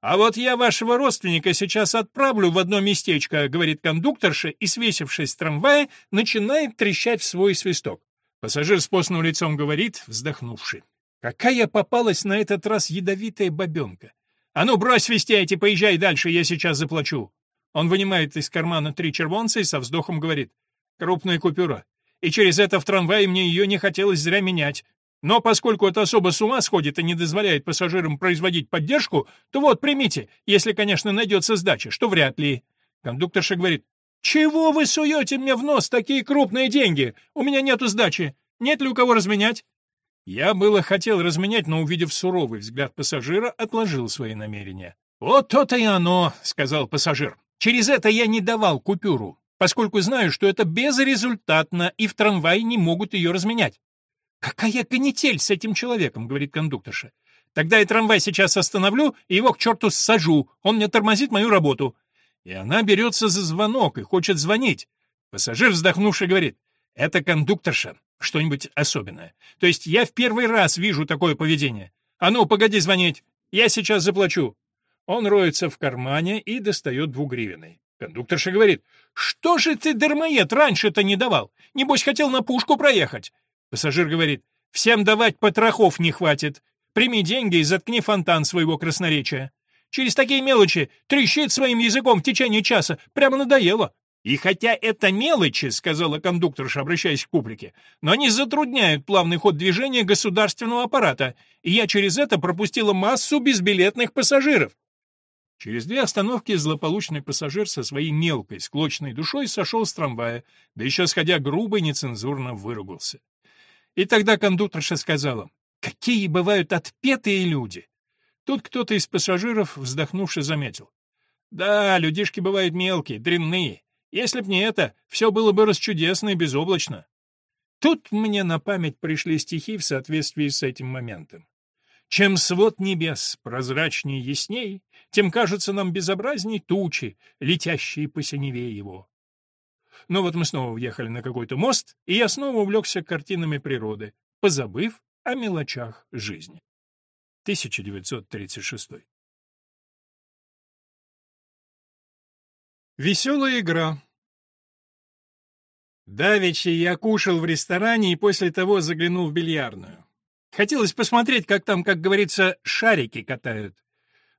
A: «А вот я вашего родственника сейчас отправлю в одно местечко», — говорит кондукторша, и, свесившись с трамвая, начинает трещать в свой свисток. Пассажир с постным лицом говорит, вздохнувши. «Какая попалась на этот раз ядовитая бабенка! А ну, брось свистеть и поезжай дальше, я сейчас заплачу!» Он вынимает из кармана три червонца и со вздохом говорит. «Крупная купюра. И через это в трамвае мне ее не хотелось зря менять. Но поскольку это особо с ума сходит и не дозволяет пассажирам производить поддержку, то вот, примите, если, конечно, найдется сдача, что вряд ли». Кондукторша говорит, «Чего вы суете мне в нос такие крупные деньги? У меня нету сдачи. Нет ли у кого разменять?» Я было хотел разменять, но, увидев суровый взгляд пассажира, отложил свои намерения. «Вот то-то и оно», — сказал пассажир. «Через это я не давал купюру, поскольку знаю, что это безрезультатно, и в трамвае не могут ее разменять». «Какая канитель с этим человеком», — говорит кондукторша. «Тогда я трамвай сейчас остановлю и его к черту сажу, он мне тормозит мою работу». И она берется за звонок и хочет звонить. Пассажир, вздохнувший, говорит, «Это кондукторша, что-нибудь особенное. То есть я в первый раз вижу такое поведение. А ну, погоди звонить, я сейчас заплачу». Он роется в кармане и достает двугривенный. Кондукторша говорит, «Что же ты, дармоед, раньше-то не давал? Небось, хотел на пушку проехать». Пассажир говорит, «Всем давать потрохов не хватит. Прими деньги и заткни фонтан своего красноречия». Через такие мелочи трещит своим языком в течение часа. Прямо надоело. И хотя это мелочи, сказала кондукторша, обращаясь к публике, но они затрудняют плавный ход движения государственного аппарата, и я через это пропустила массу безбилетных пассажиров. Через две остановки злополучный пассажир со своей мелкой, склочной душой сошел с трамвая, да еще сходя грубо и нецензурно выругался. И тогда кондукторша сказала, «Какие бывают отпетые люди! Тут кто-то из пассажиров, вздохнувши, заметил. «Да, людишки бывают мелкие, дрянные. Если б не это, все было бы расчудесно и безоблачно». Тут мне на память пришли стихи в соответствии с этим моментом. Чем свод небес прозрачнее и ясней, тем кажутся нам безобразней тучи, летящие по синеве его. Но вот мы снова въехали на какой-то мост, и я снова увлекся картинами природы, позабыв о мелочах жизни. 1936. Веселая игра Давеча я кушал в ресторане и после того заглянул в бильярдную. Хотелось посмотреть, как там, как говорится, шарики катают.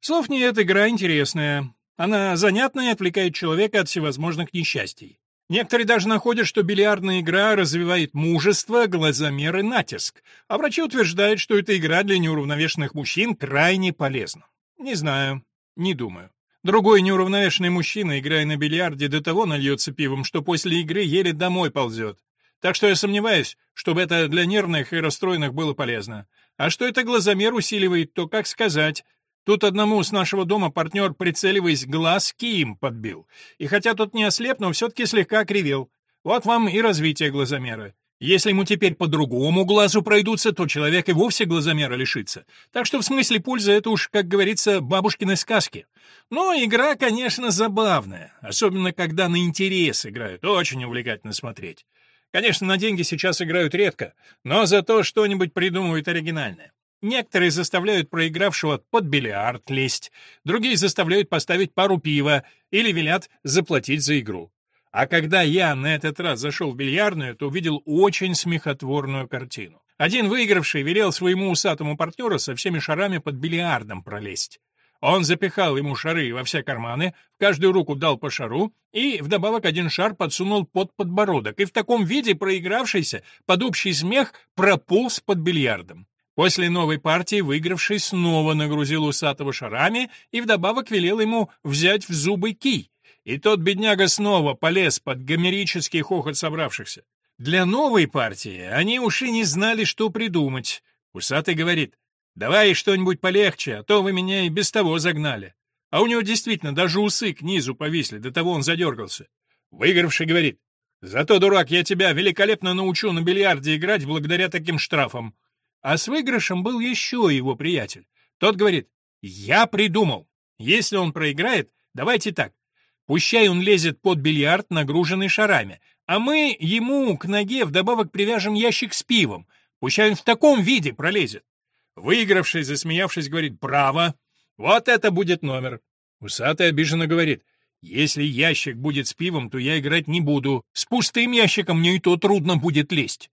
A: Слов нет, игра интересная. Она занятная и отвлекает человека от всевозможных несчастий. Некоторые даже находят, что бильярдная игра развивает мужество, глазомер и натиск, а врачи утверждают, что эта игра для неуравновешенных мужчин крайне полезна. Не знаю, не думаю. Другой неуравновешенный мужчина, играя на бильярде, до того нальется пивом, что после игры еле домой ползет. Так что я сомневаюсь, чтобы это для нервных и расстроенных было полезно. А что это глазомер усиливает, то как сказать, Тут одному с нашего дома партнер, прицеливаясь, глаз кием подбил. И хотя тот не ослеп, но все-таки слегка кривел. Вот вам и развитие глазомера. Если ему теперь по другому глазу пройдутся, то человек и вовсе глазомера лишится. Так что в смысле пользы это уж, как говорится, бабушкины сказки. Но игра, конечно, забавная, особенно когда на интерес играют, очень увлекательно смотреть. Конечно, на деньги сейчас играют редко, но зато что-нибудь придумывают оригинальное. Некоторые заставляют проигравшего под бильярд лезть, другие заставляют поставить пару пива или велят заплатить за игру. А когда я на этот раз зашел в бильярдную, то увидел очень смехотворную картину. Один выигравший велел своему усатому партнеру со всеми шарами под бильярдом пролезть. Он запихал ему шары во все карманы, в каждую руку дал по шару и вдобавок один шар подсунул под подбородок, и в таком виде проигравшийся под общий смех прополз под бильярдом. После новой партии выигравший снова нагрузил усатого шарами и вдобавок велел ему взять в зубы кий. И тот бедняга снова полез под гомерический хохот собравшихся. Для новой партии они уж и не знали, что придумать. Усатый говорит, «Давай что-нибудь полегче, а то вы меня и без того загнали». А у него действительно даже усы к низу повисли, до того он задергался. Выигравший говорит, «Зато, дурак, я тебя великолепно научу на бильярде играть благодаря таким штрафам». А с выигрышем был еще его приятель. Тот говорит, «Я придумал. Если он проиграет, давайте так. Пущай он лезет под бильярд, нагруженный шарами, а мы ему к ноге вдобавок привяжем ящик с пивом. Пущай он в таком виде пролезет. Выигравший, засмеявшись, говорит «Браво! Вот это будет номер!» Усатый обиженно говорит «Если ящик будет с пивом, то я играть не буду. С пустым ящиком мне и то трудно будет лезть».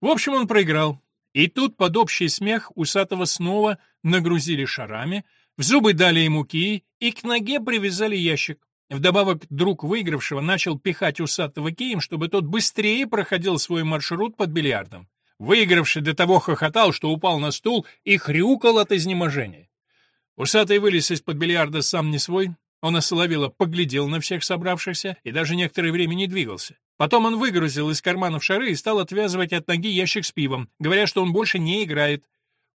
A: В общем, он проиграл. И тут под общий смех Усатого снова нагрузили шарами, в зубы дали ему кии и к ноге привязали ящик. Вдобавок, друг выигравшего начал пихать усатого кием, чтобы тот быстрее проходил свой маршрут под бильярдом. Выигравший до того хохотал, что упал на стул и хрюкал от изнеможения. Усатый вылез из-под бильярда сам не свой. Он осоловило поглядел на всех собравшихся и даже некоторое время не двигался. Потом он выгрузил из карманов шары и стал отвязывать от ноги ящик с пивом, говоря, что он больше не играет.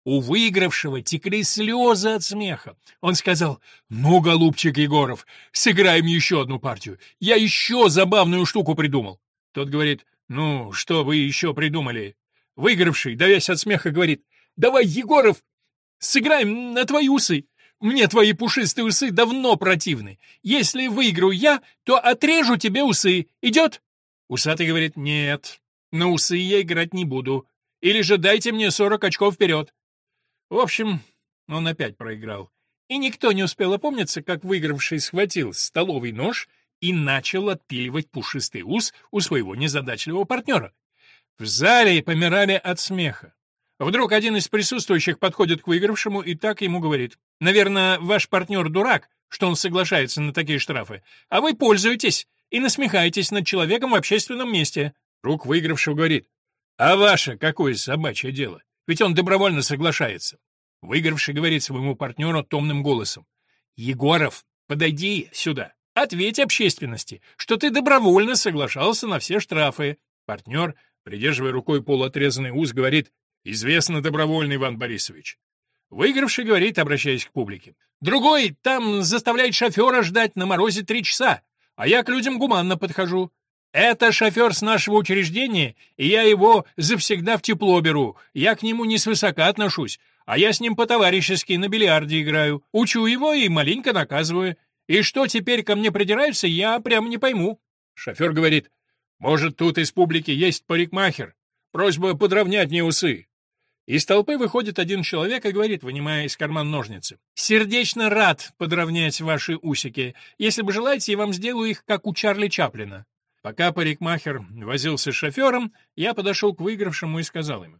A: У выигравшего текли слезы от смеха. Он сказал, «Ну, голубчик Егоров, сыграем еще одну партию. Я еще забавную штуку придумал». Тот говорит, «Ну, что вы еще придумали?» Выигравший, давясь от смеха, говорит, «Давай, Егоров, сыграем на твои усы. Мне твои пушистые усы давно противны. Если выиграю я, то отрежу тебе усы. Идет?» Усатый говорит, «Нет, на усы я играть не буду. Или же дайте мне сорок очков вперед». В общем, он опять проиграл. И никто не успел опомниться, как выигравший схватил столовый нож и начал отпиливать пушистый ус у своего незадачливого партнера. В зале помирали от смеха. Вдруг один из присутствующих подходит к выигравшему и так ему говорит. «Наверное, ваш партнер дурак, что он соглашается на такие штрафы, а вы пользуетесь и насмехаетесь над человеком в общественном месте». Друг выигравшего говорит. «А ваше какое собачье дело? Ведь он добровольно соглашается. Выигравший говорит своему партнеру томным голосом. «Егоров, подойди сюда. Ответь общественности, что ты добровольно соглашался на все штрафы». Партнер, придерживая рукой полуотрезанный ус, говорит «Известно добровольно, Иван Борисович». Выигравший говорит, обращаясь к публике. «Другой там заставляет шофера ждать на морозе три часа, а я к людям гуманно подхожу. Это шофер с нашего учреждения, и я его завсегда в тепло беру. Я к нему не свысока отношусь, а я с ним по-товарищески на бильярде играю. Учу его и маленько наказываю. И что теперь ко мне придираются, я прямо не пойму. Шофер говорит, может, тут из публики есть парикмахер? Просьба подровнять мне усы. Из толпы выходит один человек и говорит, вынимая из кармана ножницы. «Сердечно рад подровнять ваши усики. Если бы желаете, я вам сделаю их, как у Чарли Чаплина». Пока парикмахер возился с шофером, я подошел к выигравшему и сказал ему.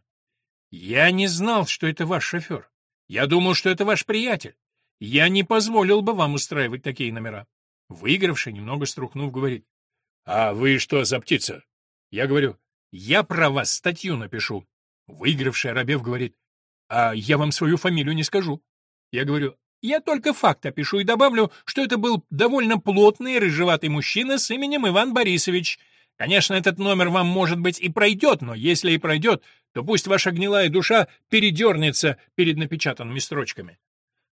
A: «Я не знал, что это ваш шофер. Я думал, что это ваш приятель. Я не позволил бы вам устраивать такие номера». Выигравший, немного струхнув, говорит. «А вы что за птица?» Я говорю. «Я про вас статью напишу». Выигравший, оробев, говорит. «А я вам свою фамилию не скажу». Я говорю. Я только факт опишу и добавлю, что это был довольно плотный рыжеватый мужчина с именем Иван Борисович. Конечно, этот номер вам, может быть, и пройдет, но если и пройдет, то пусть ваша гнилая душа передернется перед напечатанными строчками.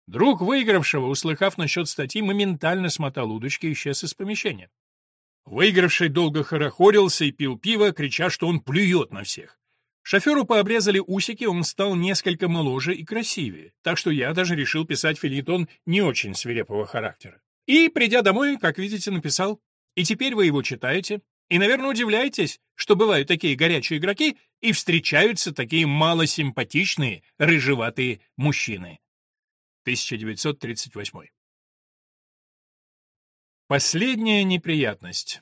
A: Друг выигравшего, услыхав насчет статьи, моментально смотал удочки и исчез из помещения. Выигравший долго хорохорился и пил пиво, крича, что он плюет на всех. Шоферу пообрезали усики, он стал несколько моложе и красивее, так что я даже решил писать филитон не очень свирепого характера. И, придя домой, как видите, написал. И теперь вы его читаете, и, наверное, удивляетесь, что бывают такие горячие игроки и встречаются такие малосимпатичные, рыжеватые мужчины. 1938. Последняя неприятность.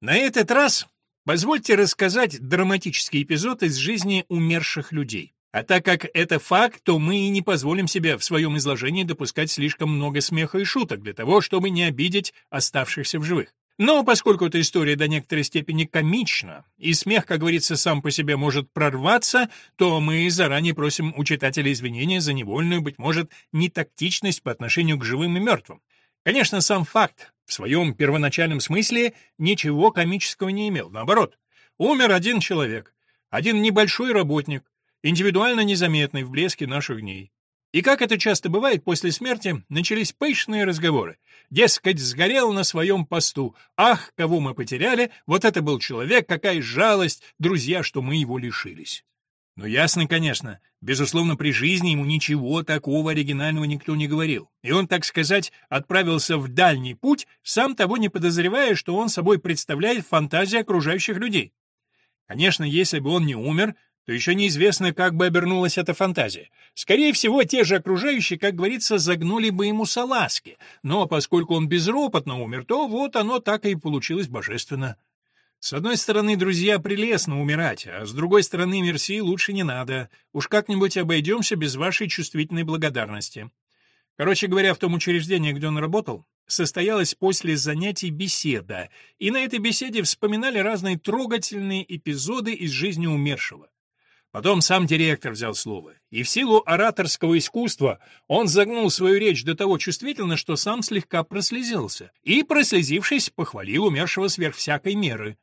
A: На этот раз Позвольте рассказать драматический эпизод из жизни умерших людей. А так как это факт, то мы и не позволим себе в своем изложении допускать слишком много смеха и шуток для того, чтобы не обидеть оставшихся в живых. Но поскольку эта история до некоторой степени комична, и смех, как говорится, сам по себе может прорваться, то мы заранее просим у читателя извинения за невольную, быть может, нетактичность по отношению к живым и мертвым. Конечно, сам факт в своем первоначальном смысле ничего комического не имел. Наоборот, умер один человек, один небольшой работник, индивидуально незаметный в блеске наших дней. И как это часто бывает, после смерти начались пышные разговоры. Дескать, сгорел на своем посту. Ах, кого мы потеряли, вот это был человек, какая жалость, друзья, что мы его лишились. Но ясно, конечно, безусловно, при жизни ему ничего такого оригинального никто не говорил. И он, так сказать, отправился в дальний путь, сам того не подозревая, что он собой представляет фантазии окружающих людей. Конечно, если бы он не умер, то еще неизвестно, как бы обернулась эта фантазия. Скорее всего, те же окружающие, как говорится, загнули бы ему салазки, но поскольку он безропотно умер, то вот оно так и получилось божественно. С одной стороны, друзья, прелестно умирать, а с другой стороны, мерси лучше не надо. Уж как-нибудь обойдемся без вашей чувствительной благодарности. Короче говоря, в том учреждении, где он работал, состоялась после занятий беседа, и на этой беседе вспоминали разные трогательные эпизоды из жизни умершего. Потом сам директор взял слово, и в силу ораторского искусства он загнул свою речь до того чувствительно, что сам слегка прослезился, и, прослезившись, похвалил умершего сверх всякой меры.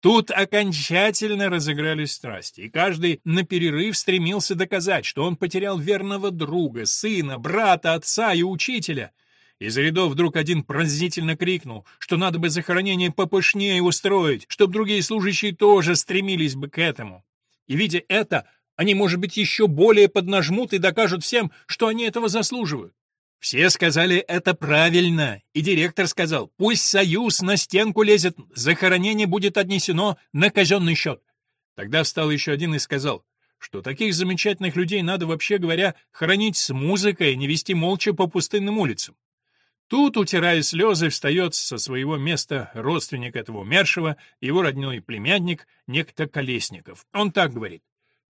A: Тут окончательно разыгрались страсти, и каждый на перерыв стремился доказать, что он потерял верного друга, сына, брата, отца и учителя. Из рядов вдруг один пронзительно крикнул, что надо бы захоронение попышнее устроить, чтобы другие служащие тоже стремились бы к этому. И, видя это, они, может быть, еще более поднажмут и докажут всем, что они этого заслуживают. Все сказали это правильно, и директор сказал, пусть союз на стенку лезет, захоронение будет отнесено на казенный счет. Тогда встал еще один и сказал, что таких замечательных людей надо, вообще говоря, хоронить с музыкой, не вести молча по пустынным улицам. Тут, утирая слезы, встает со своего места родственник этого умершего, его родной племянник, некто Колесников. Он так говорит.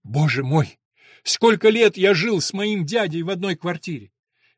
A: «Боже мой! Сколько лет я жил с моим дядей в одной квартире!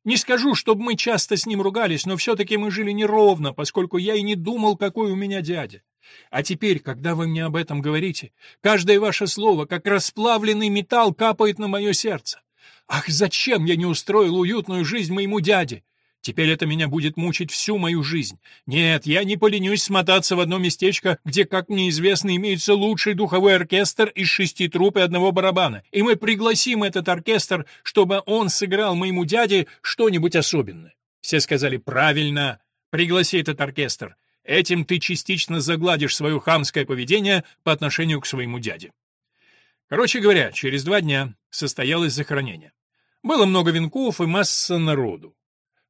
A: Не скажу, чтобы мы часто с ним ругались, но все-таки мы жили неровно, поскольку я и не думал, какой у меня дядя. А теперь, когда вы мне об этом говорите, каждое ваше слово, как расплавленный металл, капает на мое сердце. Ах, зачем я не устроил уютную жизнь моему дяде? Теперь это меня будет мучить всю мою жизнь. Нет, я не поленюсь смотаться в одно местечко, где, как мне известно, имеется лучший духовой оркестр из шести труб и одного барабана. И мы пригласим этот оркестр, чтобы он сыграл моему дяде что-нибудь особенное. Все сказали «правильно, пригласи этот оркестр». Этим ты частично загладишь свое хамское поведение по отношению к своему дяде. Короче говоря, через два дня состоялось захоронение. Было много венков и масса народу.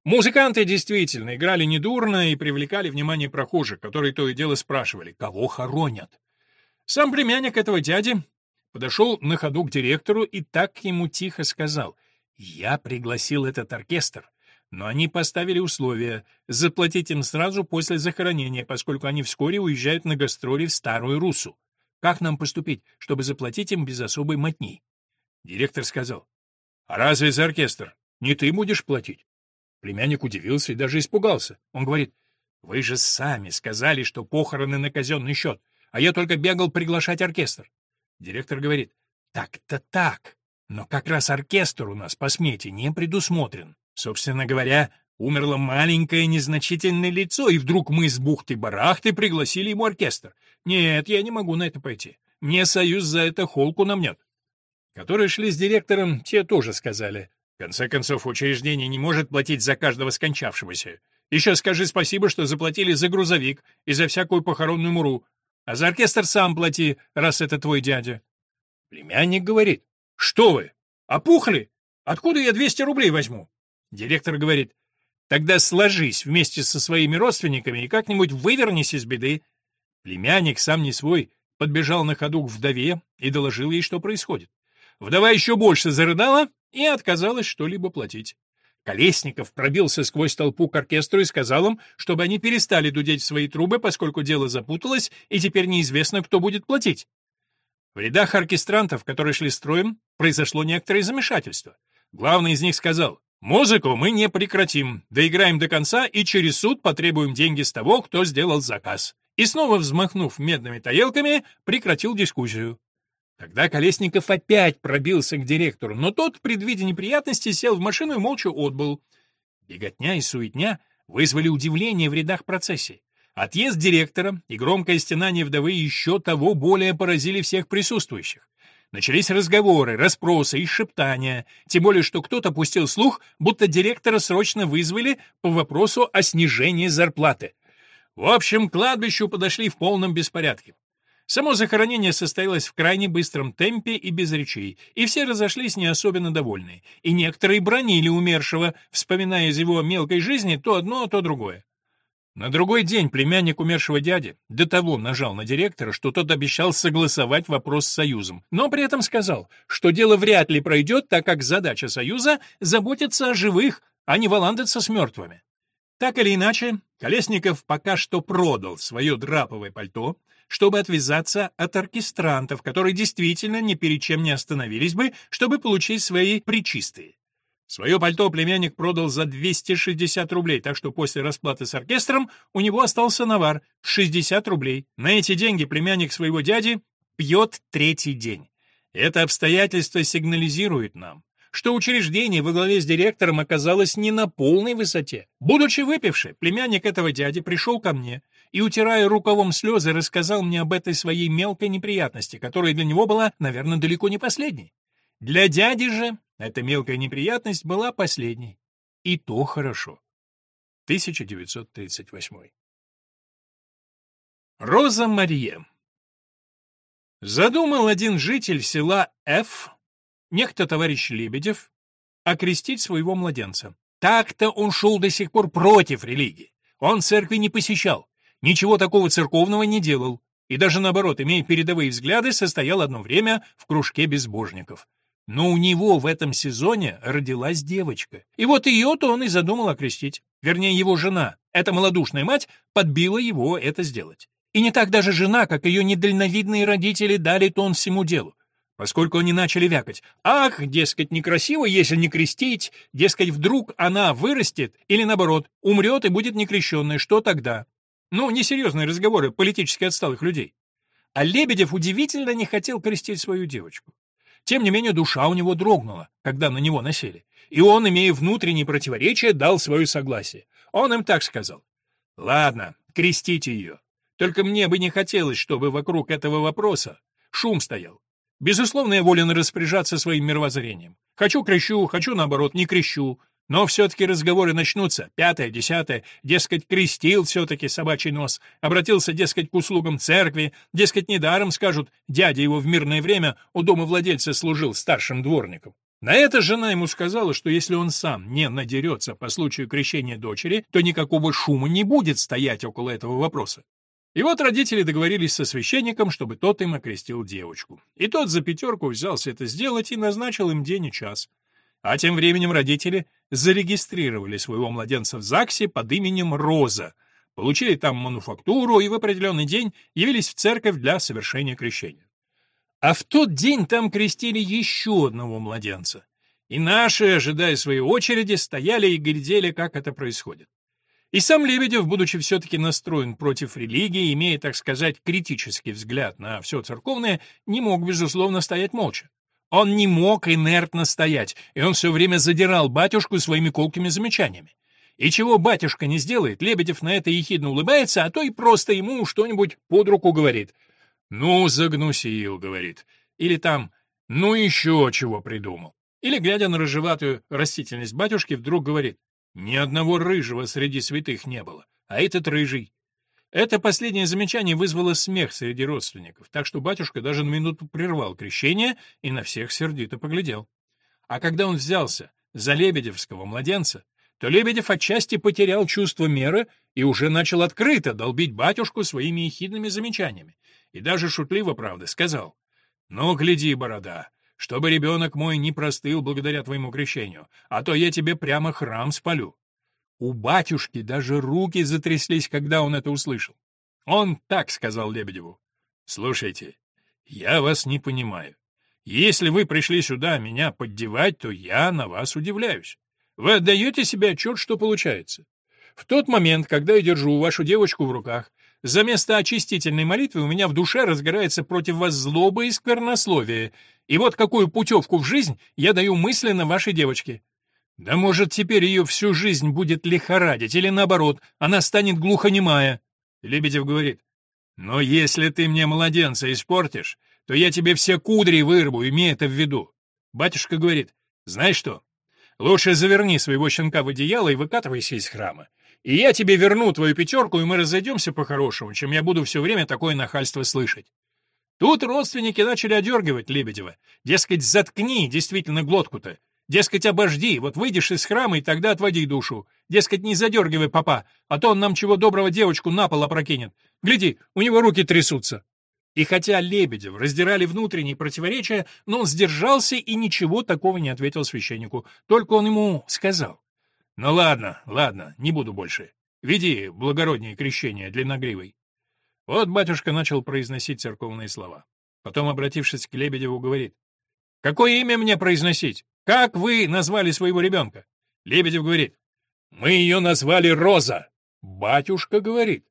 A: Музыканты действительно играли недурно и привлекали внимание прохожих, которые то и дело спрашивали, кого хоронят. Сам племянник этого дяди подошел на ходу к директору и так ему тихо сказал, «Я пригласил этот оркестр, но они поставили условие заплатить им сразу после захоронения, поскольку они вскоре уезжают на гастроли в Старую Русу. Как нам поступить, чтобы заплатить им без особой мотни?» Директор сказал, «А разве за оркестр не ты будешь платить?» Племянник удивился и даже испугался. Он говорит, «Вы же сами сказали, что похороны на казенный счет, а я только бегал приглашать оркестр». Директор говорит, «Так-то так, но как раз оркестр у нас по смете не предусмотрен. Собственно говоря, умерло маленькое незначительное лицо, и вдруг мы с бухты-барахты пригласили ему оркестр. Нет, я не могу на это пойти. Мне союз за это холку намнет». Которые шли с директором, те тоже сказали, конце концов, учреждение не может платить за каждого скончавшегося. Еще скажи спасибо, что заплатили за грузовик и за всякую похоронную муру. А за оркестр сам плати, раз это твой дядя. Племянник говорит, что вы, опухли? Откуда я 200 рублей возьму? Директор говорит, тогда сложись вместе со своими родственниками и как-нибудь вывернись из беды. Племянник, сам не свой, подбежал на ходу к вдове и доложил ей, что происходит. Вдова еще больше зарыдала и отказалась что-либо платить. Колесников пробился сквозь толпу к оркестру и сказал им, чтобы они перестали дудеть в свои трубы, поскольку дело запуталось, и теперь неизвестно, кто будет платить. В рядах оркестрантов, которые шли строем, произошло некоторое замешательство. Главный из них сказал, Музыку мы не прекратим, доиграем до конца и через суд потребуем деньги с того, кто сделал заказ. И снова взмахнув медными тарелками, прекратил дискуссию. Тогда Колесников опять пробился к директору, но тот, предвидя неприятности, сел в машину и молча отбыл. Беготня и суетня вызвали удивление в рядах процессии. Отъезд директора и громкое стенание вдовы еще того более поразили всех присутствующих. Начались разговоры, расспросы и шептания, тем более что кто-то пустил слух, будто директора срочно вызвали по вопросу о снижении зарплаты. В общем, к кладбищу подошли в полном беспорядке. Само захоронение состоялось в крайне быстром темпе и без речей, и все разошлись не особенно довольные, и некоторые бронили умершего, вспоминая из его мелкой жизни то одно, то другое. На другой день племянник умершего дяди до того нажал на директора, что тот обещал согласовать вопрос с Союзом, но при этом сказал, что дело вряд ли пройдет, так как задача Союза — заботиться о живых, а не валандаться с мертвыми. Так или иначе, Колесников пока что продал свое драповое пальто, чтобы отвязаться от оркестрантов, которые действительно ни перед чем не остановились бы, чтобы получить свои причистые. Свое пальто племянник продал за 260 рублей, так что после расплаты с оркестром у него остался навар — 60 рублей. На эти деньги племянник своего дяди пьет третий день. Это обстоятельство сигнализирует нам, что учреждение во главе с директором оказалось не на полной высоте. Будучи выпивший, племянник этого дяди пришел ко мне и, утирая рукавом слезы, рассказал мне об этой своей мелкой неприятности, которая для него была, наверное, далеко не последней. Для дяди же эта мелкая неприятность была последней. И то хорошо. 1938. Роза Мария Задумал один житель села Ф, некто товарищ Лебедев, окрестить своего младенца. Так-то он шел до сих пор против религии. Он церкви не посещал, ничего такого церковного не делал, и даже наоборот, имея передовые взгляды, состоял одно время в кружке безбожников. Но у него в этом сезоне родилась девочка. И вот ее-то он и задумал окрестить. Вернее, его жена, эта малодушная мать, подбила его это сделать. И не так даже жена, как ее недальновидные родители дали тон всему делу. Поскольку они начали вякать. Ах, дескать, некрасиво, если не крестить, дескать, вдруг она вырастет, или наоборот, умрет и будет некрещенной, что тогда? Ну, несерьезные разговоры политически отсталых людей. А Лебедев удивительно не хотел крестить свою девочку. Тем не менее, душа у него дрогнула, когда на него насели. И он, имея внутренние противоречия, дал свое согласие. Он им так сказал. «Ладно, крестите ее. Только мне бы не хотелось, чтобы вокруг этого вопроса шум стоял. Безусловно, я волен распоряжаться своим мировоззрением. Хочу — крещу, хочу, наоборот, не крещу. Но все-таки разговоры начнутся. Пятое, десятое. Дескать, крестил все-таки собачий нос. Обратился, дескать, к услугам церкви. Дескать, недаром, скажут, дядя его в мирное время у дома владельца служил старшим дворником. На это жена ему сказала, что если он сам не надерется по случаю крещения дочери, то никакого шума не будет стоять около этого вопроса. И вот родители договорились со священником, чтобы тот им окрестил девочку. И тот за пятерку взялся это сделать и назначил им день и час. А тем временем родители зарегистрировали своего младенца в ЗАГСе под именем Роза, получили там мануфактуру и в определенный день явились в церковь для совершения крещения. А в тот день там крестили еще одного младенца. И наши, ожидая своей очереди, стояли и глядели, как это происходит. И сам Лебедев, будучи все-таки настроен против религии, имея, так сказать, критический взгляд на все церковное, не мог, безусловно, стоять молча. Он не мог инертно стоять, и он все время задирал батюшку своими колкими замечаниями. И чего батюшка не сделает, Лебедев на это ехидно улыбается, а то и просто ему что-нибудь под руку говорит. «Ну, загнусил», — говорит. Или там «ну еще чего придумал». Или, глядя на рыжеватую растительность батюшки, вдруг говорит «ни одного рыжего среди святых не было, а этот рыжий». Это последнее замечание вызвало смех среди родственников, так что батюшка даже на минуту прервал крещение и на всех сердито поглядел. А когда он взялся за лебедевского младенца, то Лебедев отчасти потерял чувство меры и уже начал открыто долбить батюшку своими ехидными замечаниями. И даже шутливо, правда, сказал, «Ну, гляди, борода, чтобы ребенок мой не простыл благодаря твоему крещению, а то я тебе прямо храм спалю». У батюшки даже руки затряслись, когда он это услышал. Он так сказал Лебедеву. «Слушайте, я вас не понимаю. Если вы пришли сюда меня поддевать, то я на вас удивляюсь. Вы отдаете себе отчет, что получается? В тот момент, когда я держу вашу девочку в руках, за место очистительной молитвы у меня в душе разгорается против вас злоба и сквернословие, и вот какую путевку в жизнь я даю мысленно вашей девочке. Да может, теперь ее всю жизнь будет лихорадить, или наоборот, она станет глухонемая. Лебедев говорит, но если ты мне младенца испортишь, то я тебе все кудри вырву, имей это в виду. Батюшка говорит, знаешь что, лучше заверни своего щенка в одеяло и выкатывайся из храма. И я тебе верну твою пятерку, и мы разойдемся по-хорошему, чем я буду все время такое нахальство слышать. Тут родственники начали одергивать Лебедева. Дескать, заткни действительно глотку-то. Дескать, обожди, вот выйдешь из храма, и тогда отводи душу. Дескать, не задергивай папа, а то он нам чего доброго девочку на пол опрокинет. Гляди, у него руки трясутся. И хотя Лебедев раздирали внутренние противоречия, но он сдержался и ничего такого не ответил священнику. Только он ему сказал. «Ну ладно, ладно, не буду больше. Веди благороднее крещение длинногривой». Вот батюшка начал произносить церковные слова. Потом, обратившись к Лебедеву, говорит. «Какое имя мне произносить? Как вы назвали своего ребенка?» Лебедев говорит. «Мы ее назвали Роза». Батюшка говорит.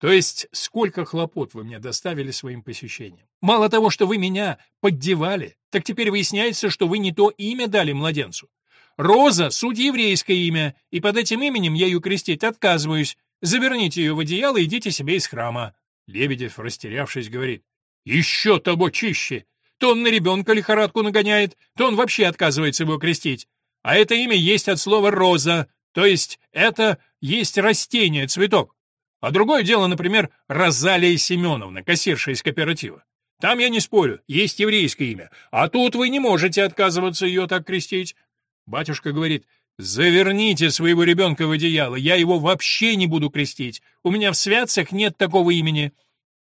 A: То есть, сколько хлопот вы мне доставили своим посещением. Мало того, что вы меня поддевали, так теперь выясняется, что вы не то имя дали младенцу. Роза — суть еврейское имя, и под этим именем я ее крестить отказываюсь. Заверните ее в одеяло и идите себе из храма. Лебедев, растерявшись, говорит. Еще того чище. То он на ребенка лихорадку нагоняет, то он вообще отказывается его крестить. А это имя есть от слова «роза», то есть это есть растение, цветок. А другое дело, например, Розалия Семеновна, кассирша из кооператива. Там, я не спорю, есть еврейское имя, а тут вы не можете отказываться ее так крестить. Батюшка говорит, заверните своего ребенка в одеяло, я его вообще не буду крестить, у меня в святцах нет такого имени.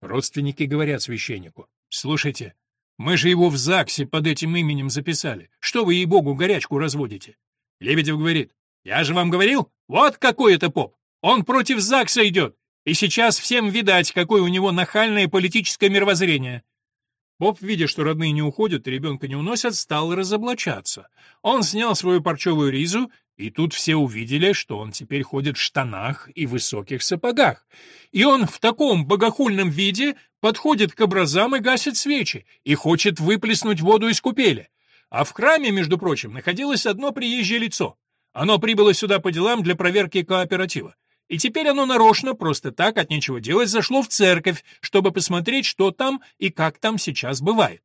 A: Родственники говорят священнику, слушайте, мы же его в ЗАГСе под этим именем записали, что вы, ей-богу, горячку разводите? Лебедев говорит, я же вам говорил, вот какой это поп, он против ЗАГСа идет, и сейчас всем видать, какое у него нахальное политическое мировоззрение. Боб, видя, что родные не уходят и ребенка не уносят, стал разоблачаться. Он снял свою парчевую ризу, и тут все увидели, что он теперь ходит в штанах и высоких сапогах. И он в таком богохульном виде подходит к образам и гасит свечи, и хочет выплеснуть воду из купели. А в храме, между прочим, находилось одно приезжее лицо. Оно прибыло сюда по делам для проверки кооператива. И теперь оно нарочно, просто так, от нечего делать, зашло в церковь, чтобы посмотреть, что там и как там сейчас бывает.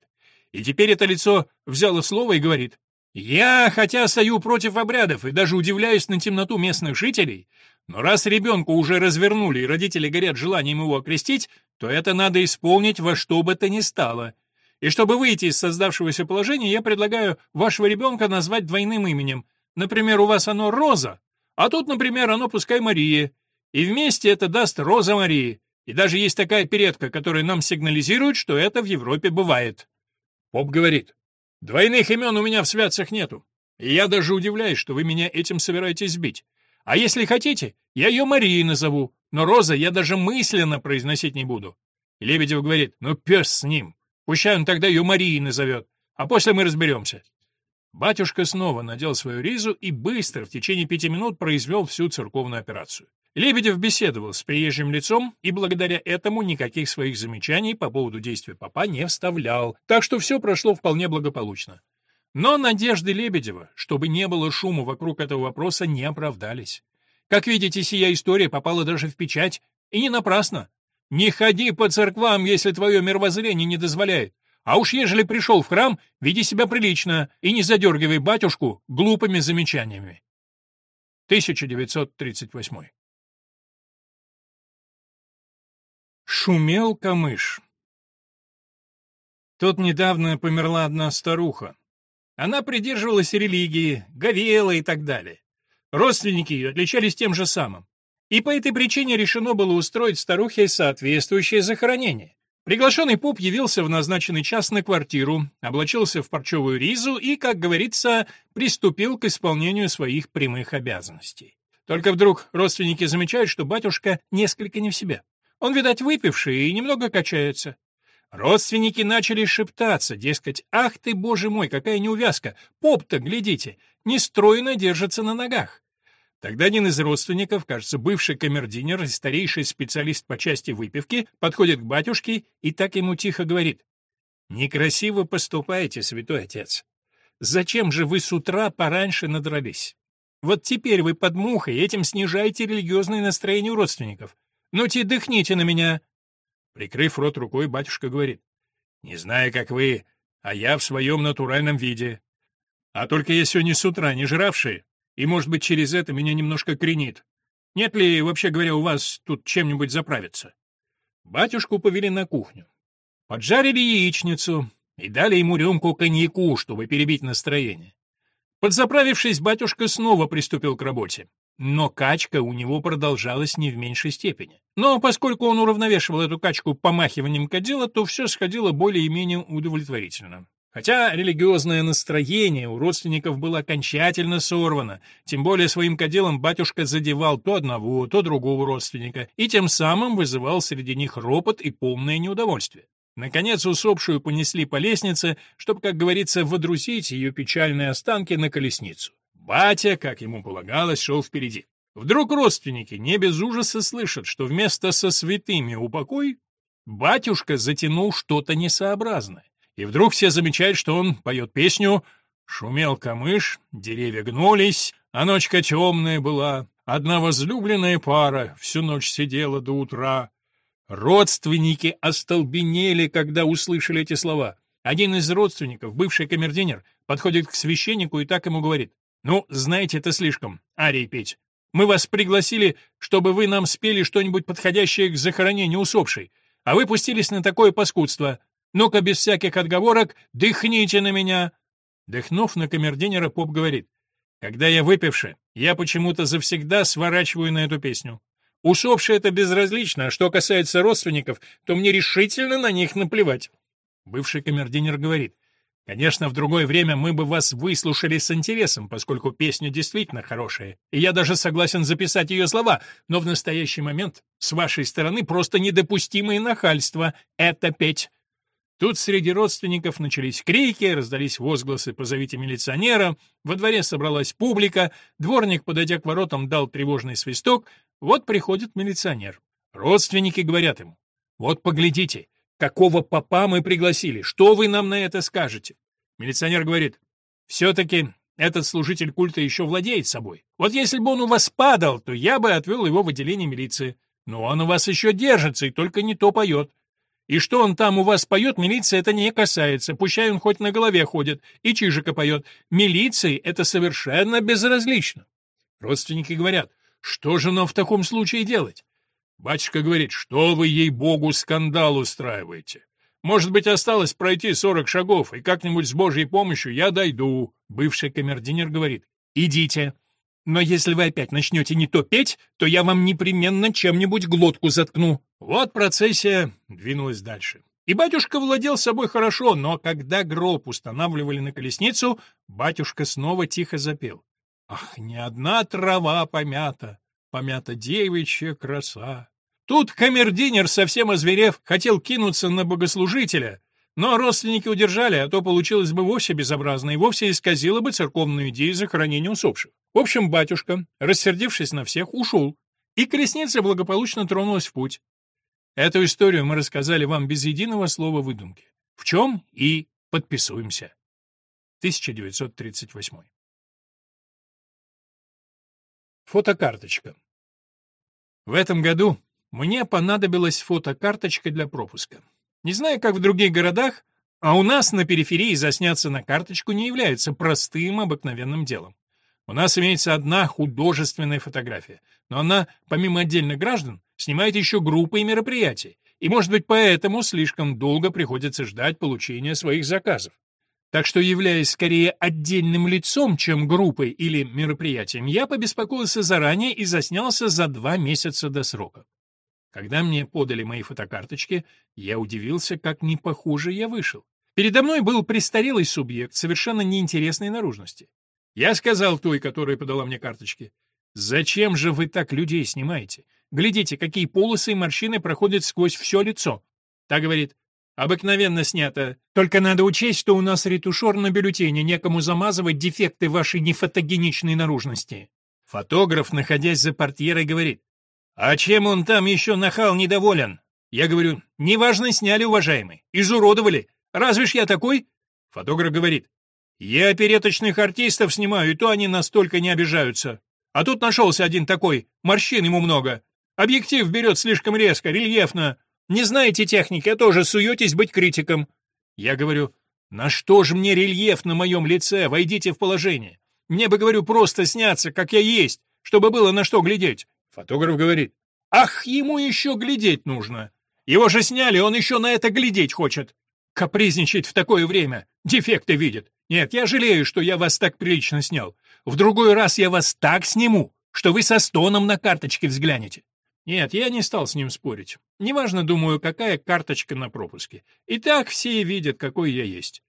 A: И теперь это лицо взяло слово и говорит, «Я, хотя стою против обрядов и даже удивляюсь на темноту местных жителей, но раз ребенку уже развернули и родители горят желанием его окрестить, то это надо исполнить во что бы то ни стало. И чтобы выйти из создавшегося положения, я предлагаю вашего ребенка назвать двойным именем. Например, у вас оно Роза, а тут, например, оно пускай Мария. И вместе это даст Роза Марии. И даже есть такая передка, которая нам сигнализирует, что это в Европе бывает. Поп говорит, двойных имен у меня в святцах нету. И я даже удивляюсь, что вы меня этим собираетесь сбить. А если хотите, я ее Марией назову, но Роза я даже мысленно произносить не буду. И Лебедев говорит, ну пес с ним, пущай он тогда ее Марией назовет, а после мы разберемся. Батюшка снова надел свою ризу и быстро, в течение пяти минут, произвел всю церковную операцию. Лебедев беседовал с приезжим лицом и благодаря этому никаких своих замечаний по поводу действия папа не вставлял, так что все прошло вполне благополучно. Но надежды Лебедева, чтобы не было шума вокруг этого вопроса, не оправдались. Как видите, сия история попала даже в печать, и не напрасно. Не ходи по церквам, если твое мировоззрение не дозволяет. А уж ежели пришел в храм, веди себя прилично и не задергивай батюшку глупыми замечаниями. 1938 Шумел камыш. Тут недавно померла одна старуха. Она придерживалась религии, говела и так далее. Родственники ее отличались тем же самым. И по этой причине решено было устроить старухе соответствующее захоронение. Приглашенный поп явился в назначенный час на квартиру, облачился в парчевую ризу и, как говорится, приступил к исполнению своих прямых обязанностей. Только вдруг родственники замечают, что батюшка несколько не в себе. Он, видать, выпивший и немного качается. Родственники начали шептаться, дескать, «Ах ты, боже мой, какая неувязка! Поп-то, глядите, нестройно держится на ногах!» Тогда один из родственников, кажется, бывший камердинер и старейший специалист по части выпивки, подходит к батюшке и так ему тихо говорит. «Некрасиво поступаете, святой отец. Зачем же вы с утра пораньше надрались? Вот теперь вы под мухой этим снижаете религиозное настроение у родственников. Ну-те, дыхните на меня!» Прикрыв рот рукой, батюшка говорит. «Не знаю, как вы, а я в своем натуральном виде. А только я сегодня с утра не жравший, и, может быть, через это меня немножко кренит. Нет ли, вообще говоря, у вас тут чем-нибудь заправиться?» Батюшку повели на кухню. Поджарили яичницу и дали ему рюмку коньяку, чтобы перебить настроение. Подзаправившись, батюшка снова приступил к работе. Но качка у него продолжалась не в меньшей степени. Но поскольку он уравновешивал эту качку помахиванием кадила, то все сходило более-менее удовлетворительно. Хотя религиозное настроение у родственников было окончательно сорвано, тем более своим кадилом батюшка задевал то одного, то другого родственника, и тем самым вызывал среди них ропот и полное неудовольствие. Наконец усопшую понесли по лестнице, чтобы, как говорится, водрузить ее печальные останки на колесницу. Батя, как ему полагалось, шел впереди. Вдруг родственники не без ужаса слышат, что вместо «со святыми упокой» батюшка затянул что-то несообразное. И вдруг все замечают, что он поет песню «Шумел камыш, деревья гнулись, а ночка темная была, одна возлюбленная пара всю ночь сидела до утра». Родственники остолбенели, когда услышали эти слова. Один из родственников, бывший камердинер, подходит к священнику и так ему говорит. «Ну, знаете, это слишком, арий петь. Мы вас пригласили, чтобы вы нам спели что-нибудь подходящее к захоронению усопшей, а вы пустились на такое паскудство. Ну-ка, без всяких отговорок, дыхните на меня!» Дыхнув на камердинера, поп говорит. «Когда я выпивший, я почему-то завсегда сворачиваю на эту песню. Усопшие это безразлично, а что касается родственников, то мне решительно на них наплевать». Бывший камердинер говорит. Конечно, в другое время мы бы вас выслушали с интересом, поскольку песня действительно хорошая, и я даже согласен записать ее слова, но в настоящий момент с вашей стороны просто недопустимое нахальство — это петь. Тут среди родственников начались крики, раздались возгласы «позовите милиционера», во дворе собралась публика, дворник, подойдя к воротам, дал тревожный свисток, вот приходит милиционер. Родственники говорят ему, «Вот поглядите, Какого попа мы пригласили? Что вы нам на это скажете? Милиционер говорит, все-таки этот служитель культа еще владеет собой. Вот если бы он у вас падал, то я бы отвел его в отделение милиции. Но он у вас еще держится и только не то поет. И что он там у вас поет, милиция это не касается. Пущай он хоть на голове ходит и чижика поет. Милиции это совершенно безразлично. Родственники говорят, что же нам в таком случае делать? Батюшка говорит, что вы, ей-богу, скандал устраиваете. Может быть, осталось пройти сорок шагов, и как-нибудь с Божьей помощью я дойду. Бывший камердинер говорит, идите. Но если вы опять начнете не то петь, то я вам непременно чем-нибудь глотку заткну. Вот процессия двинулась дальше. И батюшка владел собой хорошо, но когда гроб устанавливали на колесницу, батюшка снова тихо запел. Ах, ни одна трава помята, помята девичья краса. Тут камердинер совсем озверев, хотел кинуться на богослужителя, но родственники удержали, а то получилось бы вовсе безобразно и вовсе исказило бы церковную идею захоронения усопших. В общем, батюшка, рассердившись на всех, ушел, и колесница благополучно тронулась в путь. Эту историю мы рассказали вам без единого слова выдумки. В чем и подписываемся. 1938. Фотокарточка. В этом году мне понадобилась фотокарточка для пропуска. Не знаю, как в других городах, а у нас на периферии засняться на карточку не является простым обыкновенным делом. У нас имеется одна художественная фотография, но она, помимо отдельных граждан, снимает еще группы и мероприятий, и, может быть, поэтому слишком долго приходится ждать получения своих заказов. Так что, являясь скорее отдельным лицом, чем группой или мероприятием, я побеспокоился заранее и заснялся за два месяца до срока. Когда мне подали мои фотокарточки, я удивился, как не похоже я вышел. Передо мной был престарелый субъект совершенно неинтересной наружности. Я сказал той, которая подала мне карточки, «Зачем же вы так людей снимаете? Глядите, какие полосы и морщины проходят сквозь все лицо». Та говорит, Обыкновенно снято. Только надо учесть, что у нас ретушер на бюллетене, некому замазывать дефекты вашей нефотогеничной наружности. Фотограф, находясь за портьерой, говорит. А чем он там еще нахал недоволен? Я говорю, неважно, сняли, уважаемый. Изуродовали. Разве ж я такой? Фотограф говорит. Я опереточных артистов снимаю, и то они настолько не обижаются. А тут нашелся один такой, морщин ему много. Объектив берет слишком резко, рельефно. Не знаете техники, а тоже суетесь быть критиком. Я говорю, на что же мне рельеф на моем лице, войдите в положение. Мне бы, говорю, просто сняться, как я есть, чтобы было на что глядеть. Фотограф говорит, ах, ему еще глядеть нужно. Его же сняли, он еще на это глядеть хочет. Капризничать в такое время, дефекты видит. Нет, я жалею, что я вас так прилично снял. В другой раз я вас так сниму, что вы со стоном на карточке взглянете. Нет, я не стал с ним спорить. Неважно, думаю, какая карточка на пропуске. И так все видят, какой я есть.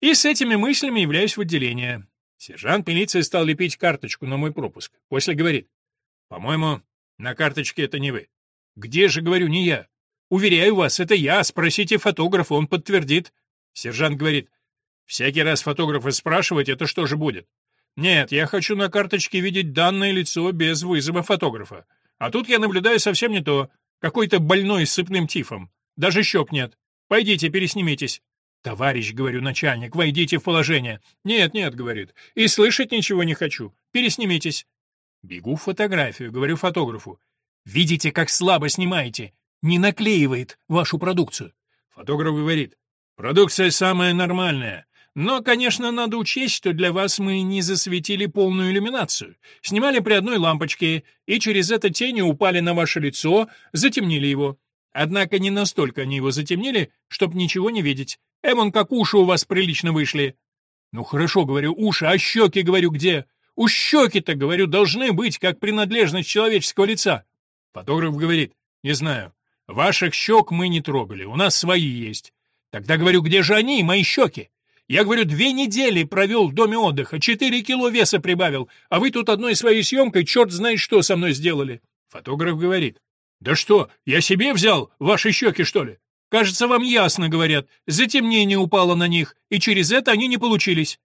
A: И с этими мыслями являюсь в отделение. Сержант милиции стал лепить карточку на мой пропуск. После говорит. По-моему, на карточке это не вы. Где же, говорю, не я? Уверяю вас, это я. Спросите фотографа, он подтвердит. Сержант говорит. Всякий раз фотографа спрашивать, это что же будет? Нет, я хочу на карточке видеть данное лицо без вызова фотографа. А тут я наблюдаю совсем не то. Какой-то больной с сыпным тифом. Даже щек нет. Пойдите, переснимитесь. «Товарищ, — говорю, начальник, — войдите в положение». «Нет, нет, — говорит, — и слышать ничего не хочу. Переснимитесь». Бегу в фотографию, говорю фотографу. «Видите, как слабо снимаете? Не наклеивает вашу продукцию». Фотограф говорит. «Продукция самая нормальная. Но, конечно, надо учесть, что для вас мы не засветили полную иллюминацию. Снимали при одной лампочке, и через это тени упали на ваше лицо, затемнили его. Однако не настолько они его затемнили, чтоб ничего не видеть. Эмон, как уши у вас прилично вышли. Ну хорошо, говорю, уши, а щеки, говорю, где? У щеки-то, говорю, должны быть, как принадлежность человеческого лица. Фотограф говорит, не знаю, ваших щек мы не трогали, у нас свои есть. Тогда говорю, где же они, мои щеки? Я, говорю, две недели провел в доме отдыха, четыре кило веса прибавил, а вы тут одной своей съемкой черт знает что со мной сделали. Фотограф говорит. Да что, я себе взял ваши щеки, что ли? Кажется, вам ясно, говорят. Затемнение упало на них, и через это они не получились.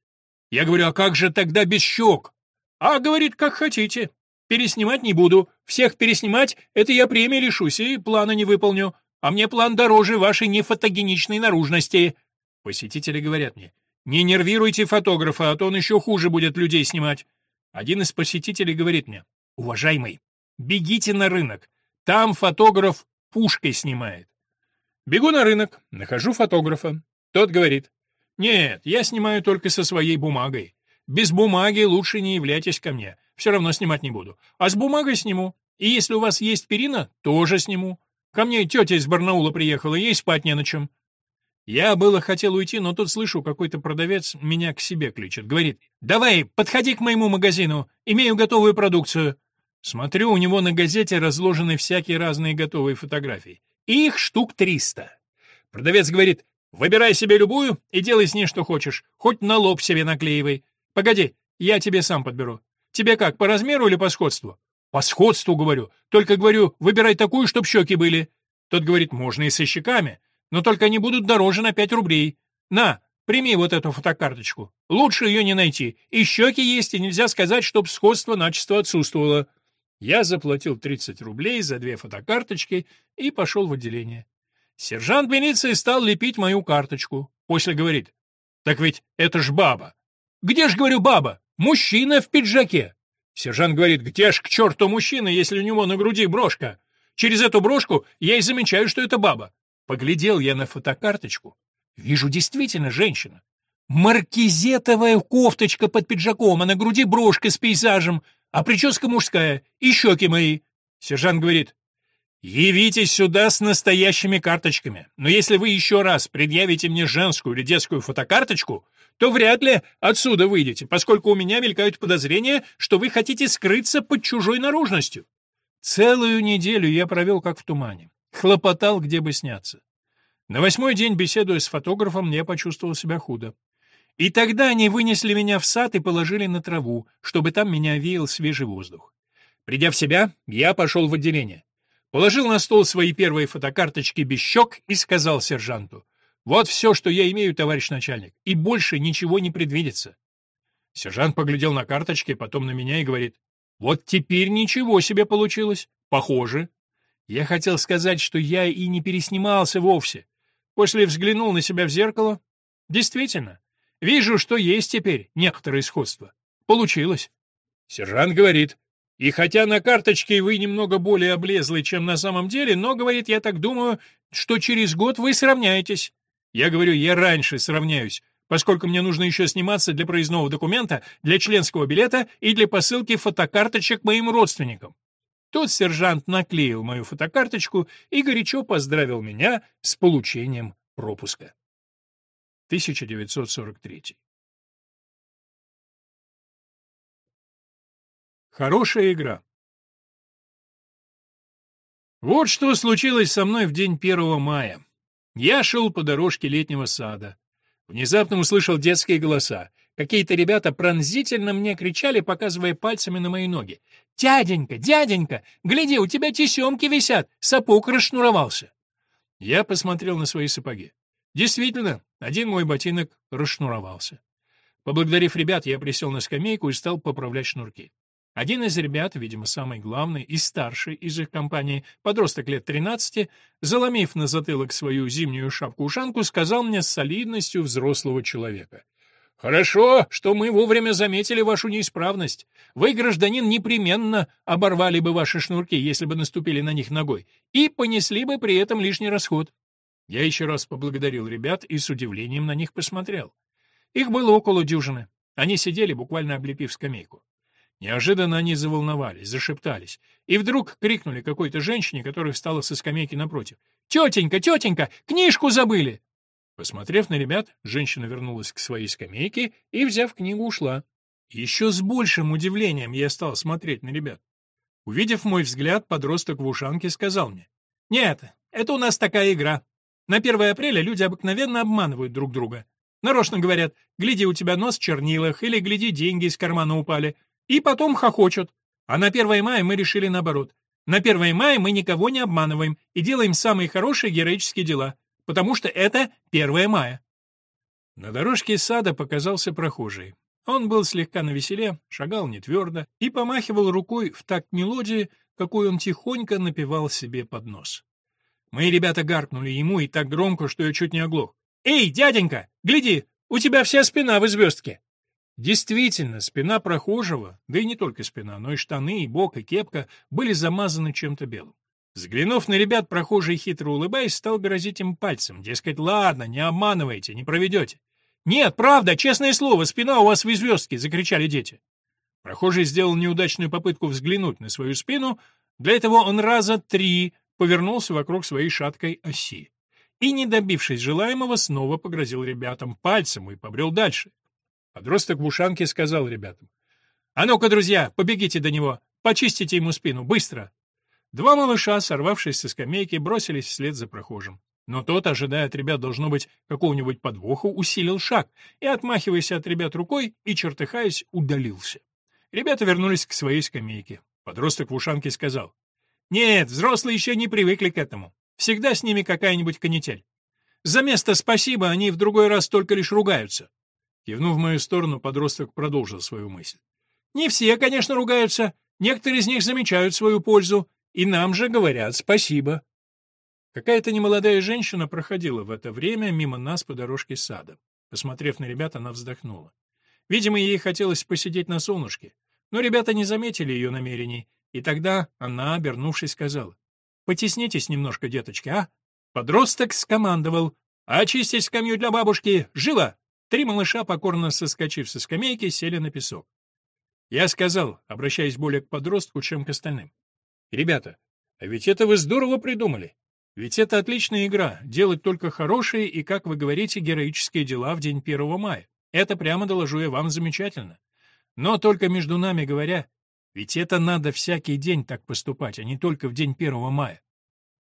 A: Я говорю, а как же тогда без щек? А, говорит, как хотите. Переснимать не буду. Всех переснимать — это я премии лишусь и плана не выполню. А мне план дороже вашей нефотогеничной наружности. Посетители говорят мне, не нервируйте фотографа, а то он еще хуже будет людей снимать. Один из посетителей говорит мне, уважаемый, бегите на рынок, там фотограф пушкой снимает. Бегу на рынок, нахожу фотографа. Тот говорит, нет, я снимаю только со своей бумагой. Без бумаги лучше не являйтесь ко мне, все равно снимать не буду. А с бумагой сниму. И если у вас есть перина, тоже сниму. Ко мне тетя из Барнаула приехала, ей спать не на чем. Я было хотел уйти, но тут слышу, какой-то продавец меня к себе кличет. Говорит, давай, подходи к моему магазину, имею готовую продукцию. Смотрю, у него на газете разложены всякие разные готовые фотографии. Их штук триста. Продавец говорит, выбирай себе любую и делай с ней что хочешь, хоть на лоб себе наклеивай. Погоди, я тебе сам подберу. Тебе как, по размеру или по сходству? По сходству, говорю. Только, говорю, выбирай такую, чтоб щеки были. Тот говорит, можно и со щеками. Но только они будут дороже на пять рублей. На, прими вот эту фотокарточку. Лучше ее не найти. И щеки есть, и нельзя сказать, чтоб сходство начисто отсутствовало. Я заплатил 30 рублей за две фотокарточки и пошел в отделение. Сержант милиции стал лепить мою карточку. После говорит, так ведь это ж баба. Где ж, говорю, баба? Мужчина в пиджаке. Сержант говорит, где ж к черту мужчина, если у него на груди брошка? Через эту брошку я и замечаю, что это баба. Поглядел я на фотокарточку. Вижу действительно женщина. Маркизетовая кофточка под пиджаком, а на груди брошка с пейзажем, а прическа мужская, и щеки мои. Сержант говорит, «Явитесь сюда с настоящими карточками, но если вы еще раз предъявите мне женскую или детскую фотокарточку, то вряд ли отсюда выйдете, поскольку у меня мелькают подозрения, что вы хотите скрыться под чужой наружностью». Целую неделю я провел как в тумане. Хлопотал, где бы сняться. На восьмой день, беседуя с фотографом, я почувствовал себя худо. И тогда они вынесли меня в сад и положили на траву, чтобы там меня веял свежий воздух. Придя в себя, я пошел в отделение. Положил на стол свои первые фотокарточки без щек и сказал сержанту, Вот все, что я имею, товарищ начальник, и больше ничего не предвидится. Сержант поглядел на карточки, потом на меня и говорит, вот теперь ничего себе получилось. Похоже. Я хотел сказать, что я и не переснимался вовсе. После взглянул на себя в зеркало. Действительно, вижу, что есть теперь некоторое сходство. Получилось. Сержант говорит, и хотя на карточке вы немного более облезлый, чем на самом деле, но, говорит, я так думаю, что через год вы сравняетесь. Я говорю, я раньше сравняюсь, поскольку мне нужно еще сниматься для проездного документа, для членского билета и для посылки фотокарточек моим родственникам. Тот сержант наклеил мою фотокарточку и горячо поздравил меня с получением пропуска. 1943. Хорошая игра. Вот что случилось со мной в день 1 мая. Я шел по дорожке летнего сада. Внезапно услышал детские голоса. Какие-то ребята пронзительно мне кричали, показывая пальцами на мои ноги. «Дяденька, дяденька, гляди, у тебя тесемки висят, сапог расшнуровался». Я посмотрел на свои сапоги. Действительно, один мой ботинок расшнуровался. Поблагодарив ребят, я присел на скамейку и стал поправлять шнурки. Один из ребят, видимо, самый главный и старший из их компании, подросток лет 13, заломив на затылок свою зимнюю шапку-ушанку, сказал мне с солидностью взрослого человека. «Хорошо, что мы вовремя заметили вашу неисправность. Вы, гражданин, непременно оборвали бы ваши шнурки, если бы наступили на них ногой, и понесли бы при этом лишний расход». Я еще раз поблагодарил ребят и с удивлением на них посмотрел. Их было около дюжины. Они сидели, буквально облепив скамейку. Неожиданно они заволновались, зашептались. И вдруг крикнули какой-то женщине, которая встала со скамейки напротив. «Тетенька, тетенька, книжку забыли!» Посмотрев на ребят, женщина вернулась к своей скамейке и, взяв книгу, ушла. Еще с большим удивлением я стал смотреть на ребят. Увидев мой взгляд, подросток в ушанке сказал мне. «Нет, это у нас такая игра. На 1 апреля люди обыкновенно обманывают друг друга. Нарочно говорят, гляди, у тебя нос в чернилах, или гляди, деньги из кармана упали. И потом хохочут. А на 1 мая мы решили наоборот. На 1 мая мы никого не обманываем и делаем самые хорошие героические дела, потому что это 1 мая. На дорожке сада показался прохожий. Он был слегка навеселе, шагал не твердо и помахивал рукой в такт мелодии, какой он тихонько напевал себе под нос. Мои ребята гаркнули ему и так громко, что я чуть не оглох. «Эй, дяденька, гляди, у тебя вся спина в звездке!» Действительно, спина прохожего, да и не только спина, но и штаны, и бок, и кепка были замазаны чем-то белым. Взглянув на ребят, прохожий, хитро улыбаясь, стал грозить им пальцем, дескать, ладно, не обманывайте, не проведете. «Нет, правда, честное слово, спина у вас в звездке!» — закричали дети. Прохожий сделал неудачную попытку взглянуть на свою спину, для этого он раза три повернулся вокруг своей шаткой оси. И, не добившись желаемого, снова погрозил ребятам пальцем и побрел дальше. Подросток в ушанке сказал ребятам. «А ну-ка, друзья, побегите до него, почистите ему спину, быстро!» Два малыша, сорвавшись со скамейки, бросились вслед за прохожим. Но тот, ожидая от ребят, должно быть, какого-нибудь подвоха, усилил шаг и, отмахиваясь от ребят рукой и, чертыхаясь, удалился. Ребята вернулись к своей скамейке. Подросток в ушанке сказал. «Нет, взрослые еще не привыкли к этому. Всегда с ними какая-нибудь канитель. За место спасибо они в другой раз только лишь ругаются. Кивнув в мою сторону, подросток продолжил свою мысль. «Не все, конечно, ругаются. Некоторые из них замечают свою пользу, и нам же говорят спасибо». Какая-то немолодая женщина проходила в это время мимо нас по дорожке сада. Посмотрев на ребят, она вздохнула. Видимо, ей хотелось посидеть на солнышке. Но ребята не заметили ее намерений, и тогда она, обернувшись, сказала, «Потеснитесь немножко, деточки, а?» Подросток скомандовал, «Очистить скамью для бабушки! Живо!» Три малыша, покорно соскочив со скамейки, сели на песок. Я сказал, обращаясь более к подростку, чем к остальным. «Ребята, а ведь это вы здорово придумали. Ведь это отличная игра, делать только хорошие и, как вы говорите, героические дела в день 1 мая. Это, прямо доложу я вам, замечательно. Но только между нами говоря, ведь это надо всякий день так поступать, а не только в день 1 мая.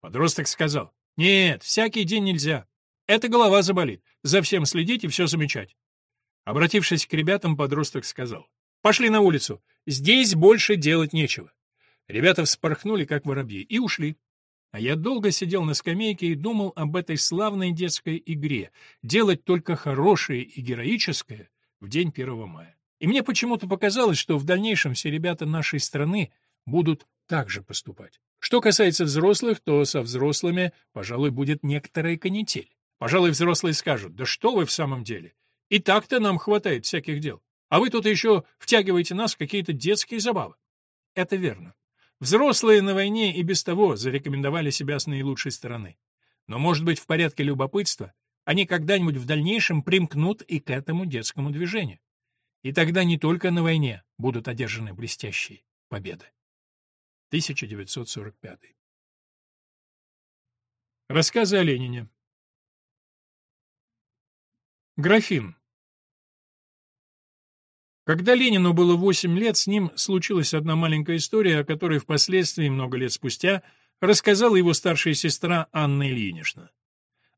A: Подросток сказал, нет, всякий день нельзя. Эта голова заболит. За всем следить и все замечать. Обратившись к ребятам, подросток сказал. «Пошли на улицу. Здесь больше делать нечего». Ребята вспорхнули, как воробьи, и ушли. А я долго сидел на скамейке и думал об этой славной детской игре — делать только хорошее и героическое в день 1 мая. И мне почему-то показалось, что в дальнейшем все ребята нашей страны будут так же поступать. Что касается взрослых, то со взрослыми, пожалуй, будет некоторая канитель. Пожалуй, взрослые скажут, да что вы в самом деле? И так-то нам хватает всяких дел. А вы тут еще втягиваете нас в какие-то детские забавы. Это верно. Взрослые на войне и без того зарекомендовали себя с наилучшей стороны. Но, может быть, в порядке любопытства они когда-нибудь в дальнейшем примкнут и к этому детскому движению. И тогда не только на войне будут одержаны блестящие победы. 1945. Рассказы о Ленине. Графин. Когда Ленину было 8 лет, с ним случилась одна маленькая история, о которой впоследствии, много лет спустя, рассказала его старшая сестра Анна Ильинична.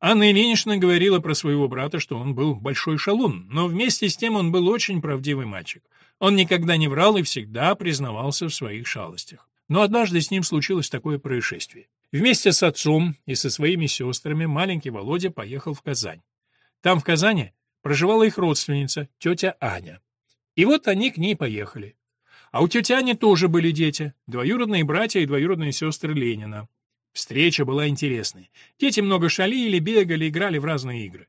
A: Анна Ильинична говорила про своего брата, что он был большой шалун, но вместе с тем он был очень правдивый мальчик. Он никогда не врал и всегда признавался в своих шалостях. Но однажды с ним случилось такое происшествие. Вместе с отцом и со своими сестрами маленький Володя поехал в Казань. Там, в Казани, проживала их родственница, тетя Аня. И вот они к ней поехали. А у тети Ани тоже были дети, двоюродные братья и двоюродные сестры Ленина. Встреча была интересной. Дети много шалили, бегали, играли в разные игры.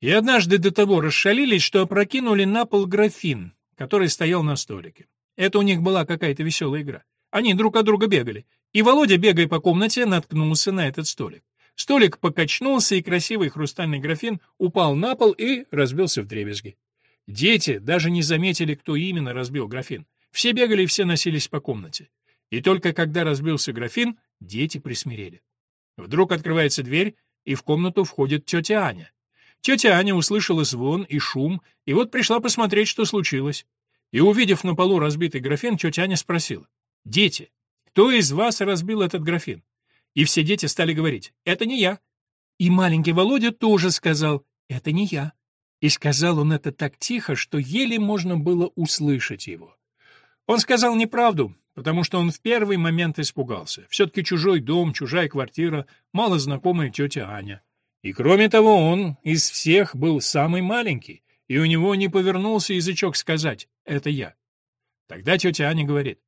A: И однажды до того расшалились, что опрокинули на пол графин, который стоял на столике. Это у них была какая-то веселая игра. Они друг от друга бегали. И Володя, бегая по комнате, наткнулся на этот столик. Столик покачнулся, и красивый хрустальный графин упал на пол и разбился в дребезги. Дети даже не заметили, кто именно разбил графин. Все бегали и все носились по комнате. И только когда разбился графин, дети присмирели. Вдруг открывается дверь, и в комнату входит тетя Аня. Тетя Аня услышала звон и шум, и вот пришла посмотреть, что случилось. И, увидев на полу разбитый графин, тетя Аня спросила, «Дети, кто из вас разбил этот графин?» И все дети стали говорить, «Это не я». И маленький Володя тоже сказал, «Это не я». И сказал он это так тихо, что еле можно было услышать его. Он сказал неправду, потому что он в первый момент испугался. Все-таки чужой дом, чужая квартира, мало знакомая тетя Аня. И кроме того, он из всех был самый маленький, и у него не повернулся язычок сказать «это я». Тогда тетя Аня говорит,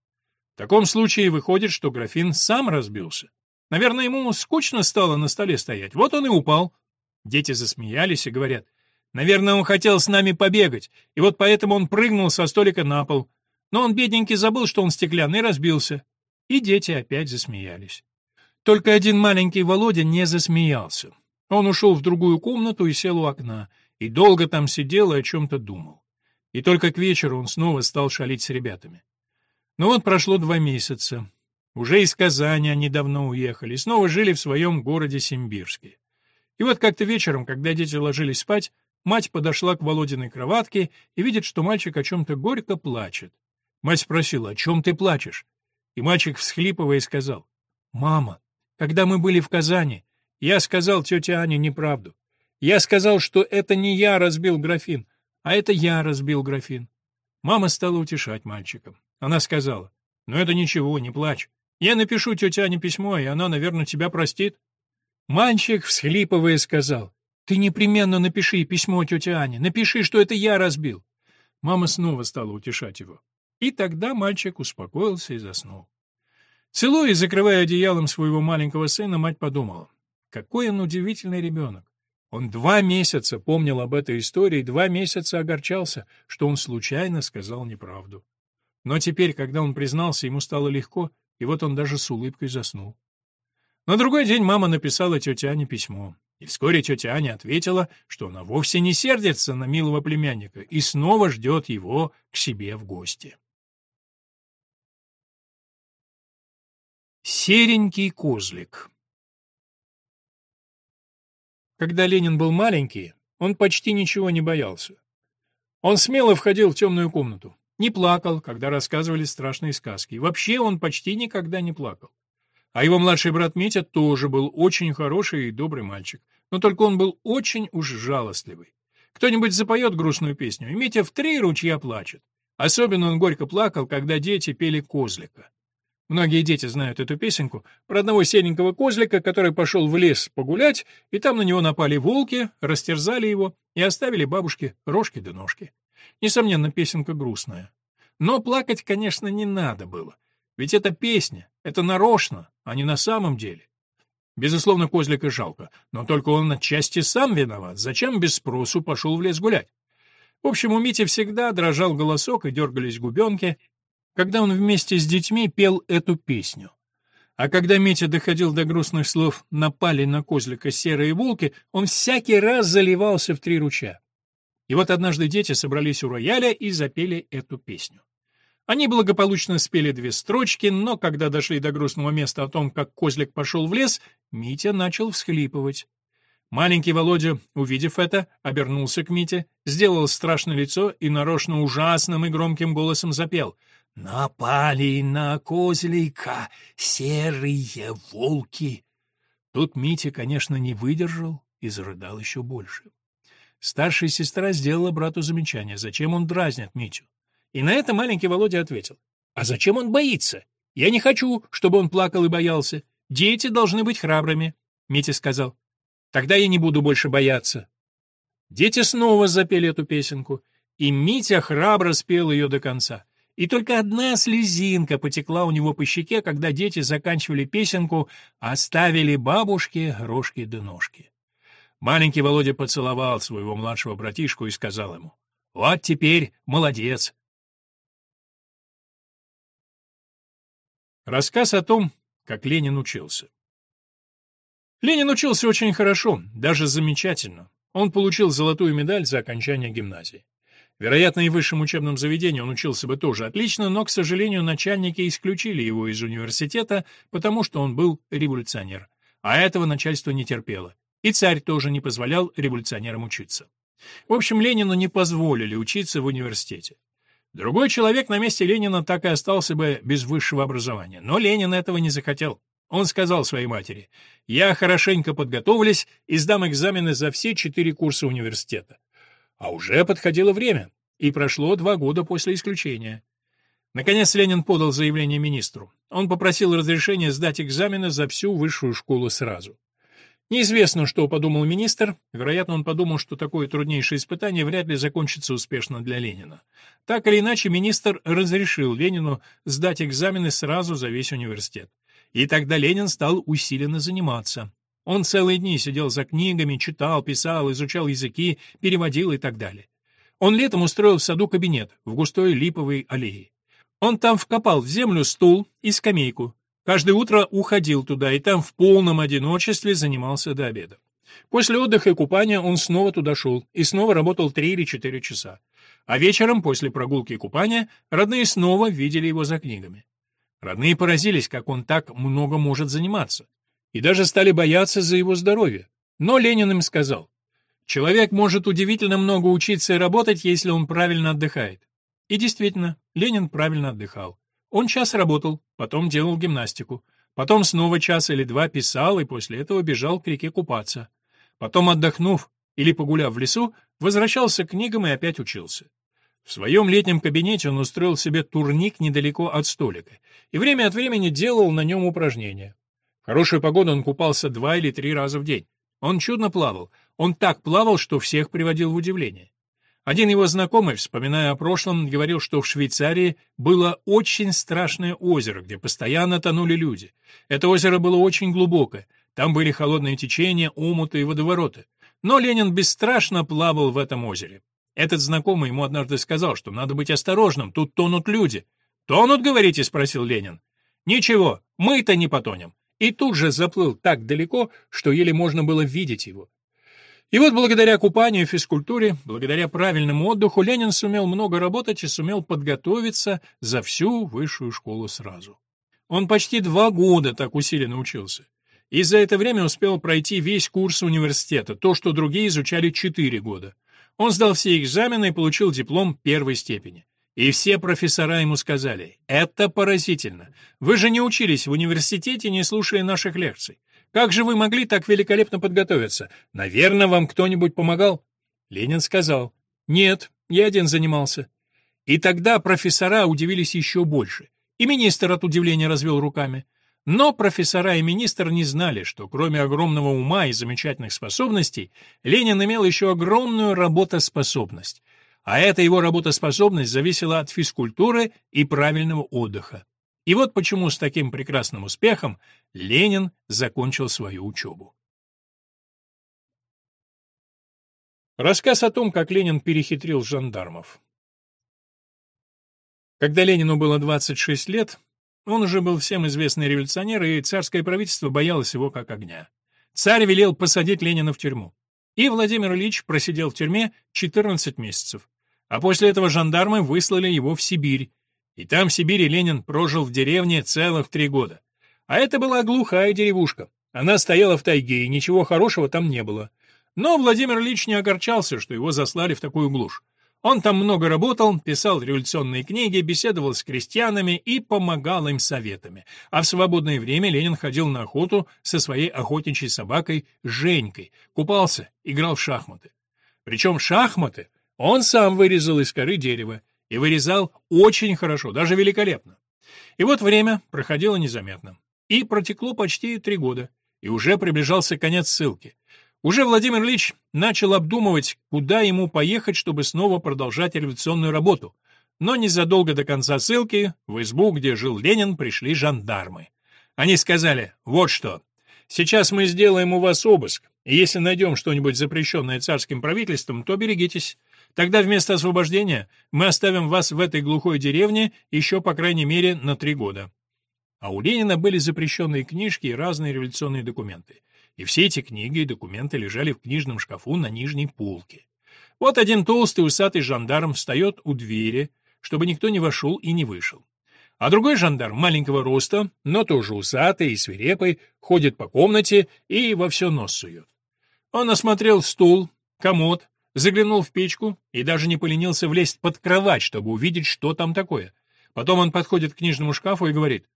A: в таком случае выходит, что графин сам разбился. Наверное, ему скучно стало на столе стоять, вот он и упал. Дети засмеялись и говорят, Наверное, он хотел с нами побегать, и вот поэтому он прыгнул со столика на пол. Но он, бедненький, забыл, что он стеклянный, разбился. И дети опять засмеялись. Только один маленький Володя не засмеялся. Он ушел в другую комнату и сел у окна, и долго там сидел и о чем-то думал. И только к вечеру он снова стал шалить с ребятами. Но вот прошло два месяца. Уже из Казани они давно уехали, снова жили в своем городе Симбирске. И вот как-то вечером, когда дети ложились спать, Мать подошла к Володиной кроватке и видит, что мальчик о чем-то горько плачет. Мать спросила, о чем ты плачешь? И мальчик, всхлипывая, сказал, «Мама, когда мы были в Казани, я сказал тете Ане неправду. Я сказал, что это не я разбил графин, а это я разбил графин». Мама стала утешать мальчика. Она сказала, «Ну это ничего, не плачь. Я напишу тете Ане письмо, и она, наверное, тебя простит». Мальчик, всхлипывая, сказал, ты непременно напиши письмо тете Ане, напиши, что это я разбил. Мама снова стала утешать его. И тогда мальчик успокоился и заснул. Целуя и закрывая одеялом своего маленького сына, мать подумала, какой он удивительный ребенок. Он два месяца помнил об этой истории, два месяца огорчался, что он случайно сказал неправду. Но теперь, когда он признался, ему стало легко, и вот он даже с улыбкой заснул. На другой день мама написала тете Ане письмо. И вскоре тетя Аня ответила, что она вовсе не сердится на милого племянника и снова ждет его к себе в гости. Серенький козлик Когда Ленин был маленький, он почти ничего не боялся. Он смело входил в темную комнату, не плакал, когда рассказывали страшные сказки, вообще он почти никогда не плакал. А его младший брат Митя тоже был очень хороший и добрый мальчик, но только он был очень уж жалостливый. Кто-нибудь запоет грустную песню, и Митя в три ручья плачет. Особенно он горько плакал, когда дети пели «Козлика». Многие дети знают эту песенку про одного серенького козлика, который пошел в лес погулять, и там на него напали волки, растерзали его и оставили бабушке рожки да ножки. Несомненно, песенка грустная. Но плакать, конечно, не надо было. Ведь это песня, это нарочно, а не на самом деле. Безусловно, козлика жалко, но только он отчасти сам виноват. Зачем без спросу пошел в лес гулять? В общем, у Мити всегда дрожал голосок и дергались губенки, когда он вместе с детьми пел эту песню. А когда Митя доходил до грустных слов «напали на козлика серые волки», он всякий раз заливался в три ручья. И вот однажды дети собрались у рояля и запели эту песню. Они благополучно спели две строчки, но когда дошли до грустного места о том, как козлик пошел в лес, Митя начал всхлипывать. Маленький Володя, увидев это, обернулся к Мите, сделал страшное лицо и нарочно ужасным и громким голосом запел «Напали на козлика серые волки». Тут Митя, конечно, не выдержал и зарыдал еще больше. Старшая сестра сделала брату замечание, зачем он дразнит Митю. И на это маленький Володя ответил, «А зачем он боится? Я не хочу, чтобы он плакал и боялся. Дети должны быть храбрыми». Митя сказал, Тогда я не буду больше бояться. Дети снова запели эту песенку, и Митя храбро спел ее до конца. И только одна слезинка потекла у него по щеке, когда дети заканчивали песенку «Оставили бабушке рожки да ножки». Маленький Володя поцеловал своего младшего братишку и сказал ему «Вот теперь молодец». Рассказ о том, как Ленин учился. Ленин учился очень хорошо, даже замечательно. Он получил золотую медаль за окончание гимназии. Вероятно, и в высшем учебном заведении он учился бы тоже отлично, но, к сожалению, начальники исключили его из университета, потому что он был революционер. А этого начальство не терпело. И царь тоже не позволял революционерам учиться. В общем, Ленину не позволили учиться в университете. Другой человек на месте Ленина так и остался бы без высшего образования, но Ленин этого не захотел. Он сказал своей матери, «Я хорошенько подготовлюсь и сдам экзамены за все четыре курса университета». А уже подходило время, и прошло два года после исключения. Наконец Ленин подал заявление министру. Он попросил разрешения сдать экзамены за всю высшую школу сразу. Неизвестно, что подумал министр. Вероятно, он подумал, что такое труднейшее испытание вряд ли закончится успешно для Ленина. Так или иначе, министр разрешил Ленину сдать экзамены сразу за весь университет. И тогда Ленин стал усиленно заниматься. Он целые дни сидел за книгами, читал, писал, изучал языки, переводил и так далее. Он летом устроил в саду кабинет в густой липовой аллее. Он там вкопал в землю стул и скамейку. Каждое утро уходил туда и там в полном одиночестве занимался до обеда. После отдыха и купания он снова туда шел и снова работал три или четыре часа. А вечером, после прогулки и купания, родные снова видели его за книгами. Родные поразились, как он так много может заниматься, и даже стали бояться за его здоровье. Но Ленин им сказал, «Человек может удивительно много учиться и работать, если он правильно отдыхает». И действительно, Ленин правильно отдыхал. Он час работал, потом делал гимнастику, потом снова час или два писал и после этого бежал к реке купаться. Потом, отдохнув или погуляв в лесу, возвращался к книгам и опять учился. В своем летнем кабинете он устроил себе турник недалеко от столика и время от времени делал на нем упражнения. В хорошую погоду он купался два или три раза в день. Он чудно плавал. Он так плавал, что всех приводил в удивление. Один его знакомый, вспоминая о прошлом, говорил, что в Швейцарии было очень страшное озеро, где постоянно тонули люди. Это озеро было очень глубокое, там были холодные течения, омуты и водовороты. Но Ленин бесстрашно плавал в этом озере. Этот знакомый ему однажды сказал, что надо быть осторожным, тут тонут люди. «Тонут, говорите?» — спросил Ленин. «Ничего, мы-то не потонем». И тут же заплыл так далеко, что еле можно было видеть его. И вот благодаря купанию и физкультуре, благодаря правильному отдыху, Ленин сумел много работать и сумел подготовиться за всю высшую школу сразу. Он почти два года так усиленно учился. И за это время успел пройти весь курс университета, то, что другие изучали четыре года. Он сдал все экзамены и получил диплом первой степени. И все профессора ему сказали, «Это поразительно. Вы же не учились в университете, не слушая наших лекций. Как же вы могли так великолепно подготовиться? Наверное, вам кто-нибудь помогал?» Ленин сказал, «Нет, я один занимался». И тогда профессора удивились еще больше. И министр от удивления развел руками. Но профессора и министр не знали, что кроме огромного ума и замечательных способностей, Ленин имел еще огромную работоспособность. А эта его работоспособность зависела от физкультуры и правильного отдыха. И вот почему с таким прекрасным успехом Ленин закончил свою учебу. Рассказ о том, как Ленин перехитрил жандармов. Когда Ленину было 26 лет, он уже был всем известный революционер, и царское правительство боялось его как огня. Царь велел посадить Ленина в тюрьму. И Владимир Ильич просидел в тюрьме 14 месяцев. А после этого жандармы выслали его в Сибирь. И там, в Сибири, Ленин прожил в деревне целых три года. А это была глухая деревушка. Она стояла в тайге, и ничего хорошего там не было. Но Владимир Ильич не огорчался, что его заслали в такую глушь. Он там много работал, писал революционные книги, беседовал с крестьянами и помогал им советами. А в свободное время Ленин ходил на охоту со своей охотничьей собакой Женькой, купался, играл в шахматы. Причем шахматы он сам вырезал из коры дерева, и вырезал очень хорошо, даже великолепно. И вот время проходило незаметно. И протекло почти три года, и уже приближался конец ссылки. Уже Владимир Ильич начал обдумывать, куда ему поехать, чтобы снова продолжать революционную работу. Но незадолго до конца ссылки в избу, где жил Ленин, пришли жандармы. Они сказали, вот что, сейчас мы сделаем у вас обыск, и если найдем что-нибудь запрещенное царским правительством, то берегитесь. Тогда вместо освобождения мы оставим вас в этой глухой деревне еще, по крайней мере, на три года. А у Ленина были запрещенные книжки и разные революционные документы. И все эти книги и документы лежали в книжном шкафу на нижней полке. Вот один толстый усатый жандарм встает у двери, чтобы никто не вошел и не вышел. А другой жандарм маленького роста, но тоже усатый и свирепый, ходит по комнате и во все нос сует. Он осмотрел стул, комод, заглянул в печку и даже не поленился влезть под кровать, чтобы увидеть, что там такое. Потом он подходит к книжному шкафу и говорит,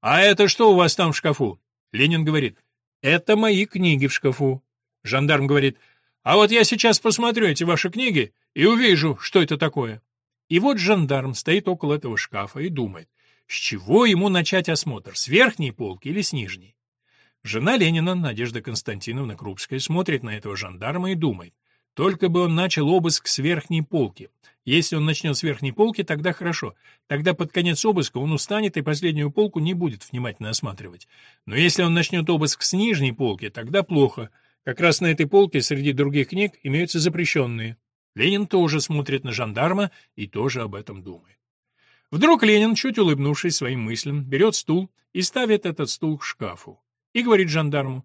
A: «А это что у вас там в шкафу?» Ленин говорит, это мои книги в шкафу. Жандарм говорит, а вот я сейчас посмотрю эти ваши книги и увижу, что это такое. И вот жандарм стоит около этого шкафа и думает, с чего ему начать осмотр, с верхней полки или с нижней. Жена Ленина, Надежда Константиновна Крупская, смотрит на этого жандарма и думает, только бы он начал обыск с верхней полки. Если он начнет с верхней полки, тогда хорошо. Тогда под конец обыска он устанет и последнюю полку не будет внимательно осматривать. Но если он начнет обыск с нижней полки, тогда плохо. Как раз на этой полке среди других книг имеются запрещенные. Ленин тоже смотрит на жандарма и тоже об этом думает. Вдруг Ленин, чуть улыбнувшись своим мыслям, берет стул и ставит этот стул к шкафу. И говорит жандарму,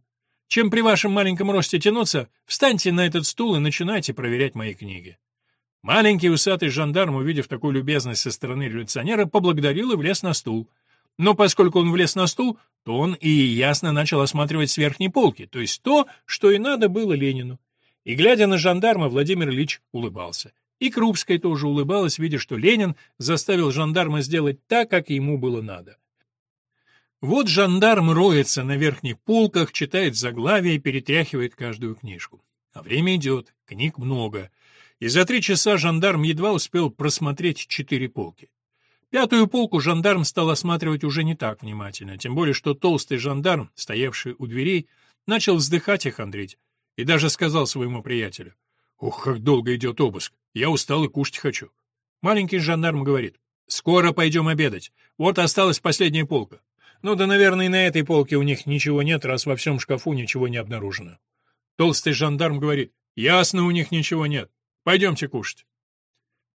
A: чем при вашем маленьком росте тянуться, встаньте на этот стул и начинайте проверять мои книги. Маленький усатый жандарм, увидев такую любезность со стороны революционера, поблагодарил и влез на стул. Но поскольку он влез на стул, то он и ясно начал осматривать с верхней полки, то есть то, что и надо было Ленину. И, глядя на жандарма, Владимир Ильич улыбался. И Крупская тоже улыбалась, видя, что Ленин заставил жандарма сделать так, как ему было надо. Вот жандарм роется на верхних полках, читает заглавия и перетряхивает каждую книжку. А время идет, книг много. И за три часа жандарм едва успел просмотреть четыре полки. Пятую полку жандарм стал осматривать уже не так внимательно, тем более что толстый жандарм, стоявший у дверей, начал вздыхать и хандрить, и даже сказал своему приятелю, «Ух, как долго идет обыск, я устал и кушать хочу». Маленький жандарм говорит, «Скоро пойдем обедать, вот осталась последняя полка». Ну да, наверное, и на этой полке у них ничего нет, раз во всем шкафу ничего не обнаружено. Толстый жандарм говорит, ясно, у них ничего нет. Пойдемте кушать.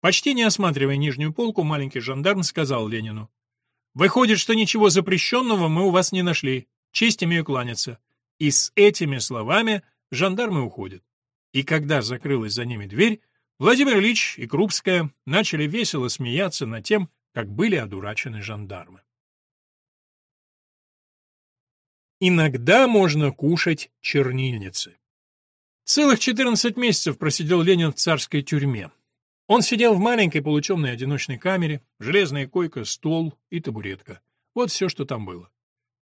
A: Почти не осматривая нижнюю полку, маленький жандарм сказал Ленину. «Выходит, что ничего запрещенного мы у вас не нашли. Честь имею кланяться». И с этими словами жандармы уходят. И когда закрылась за ними дверь, Владимир Ильич и Крупская начали весело смеяться над тем, как были одурачены жандармы. Иногда можно кушать чернильницы. Целых 14 месяцев просидел Ленин в царской тюрьме. Он сидел в маленькой полутемной одиночной камере, железная койка, стол и табуретка. Вот все, что там было.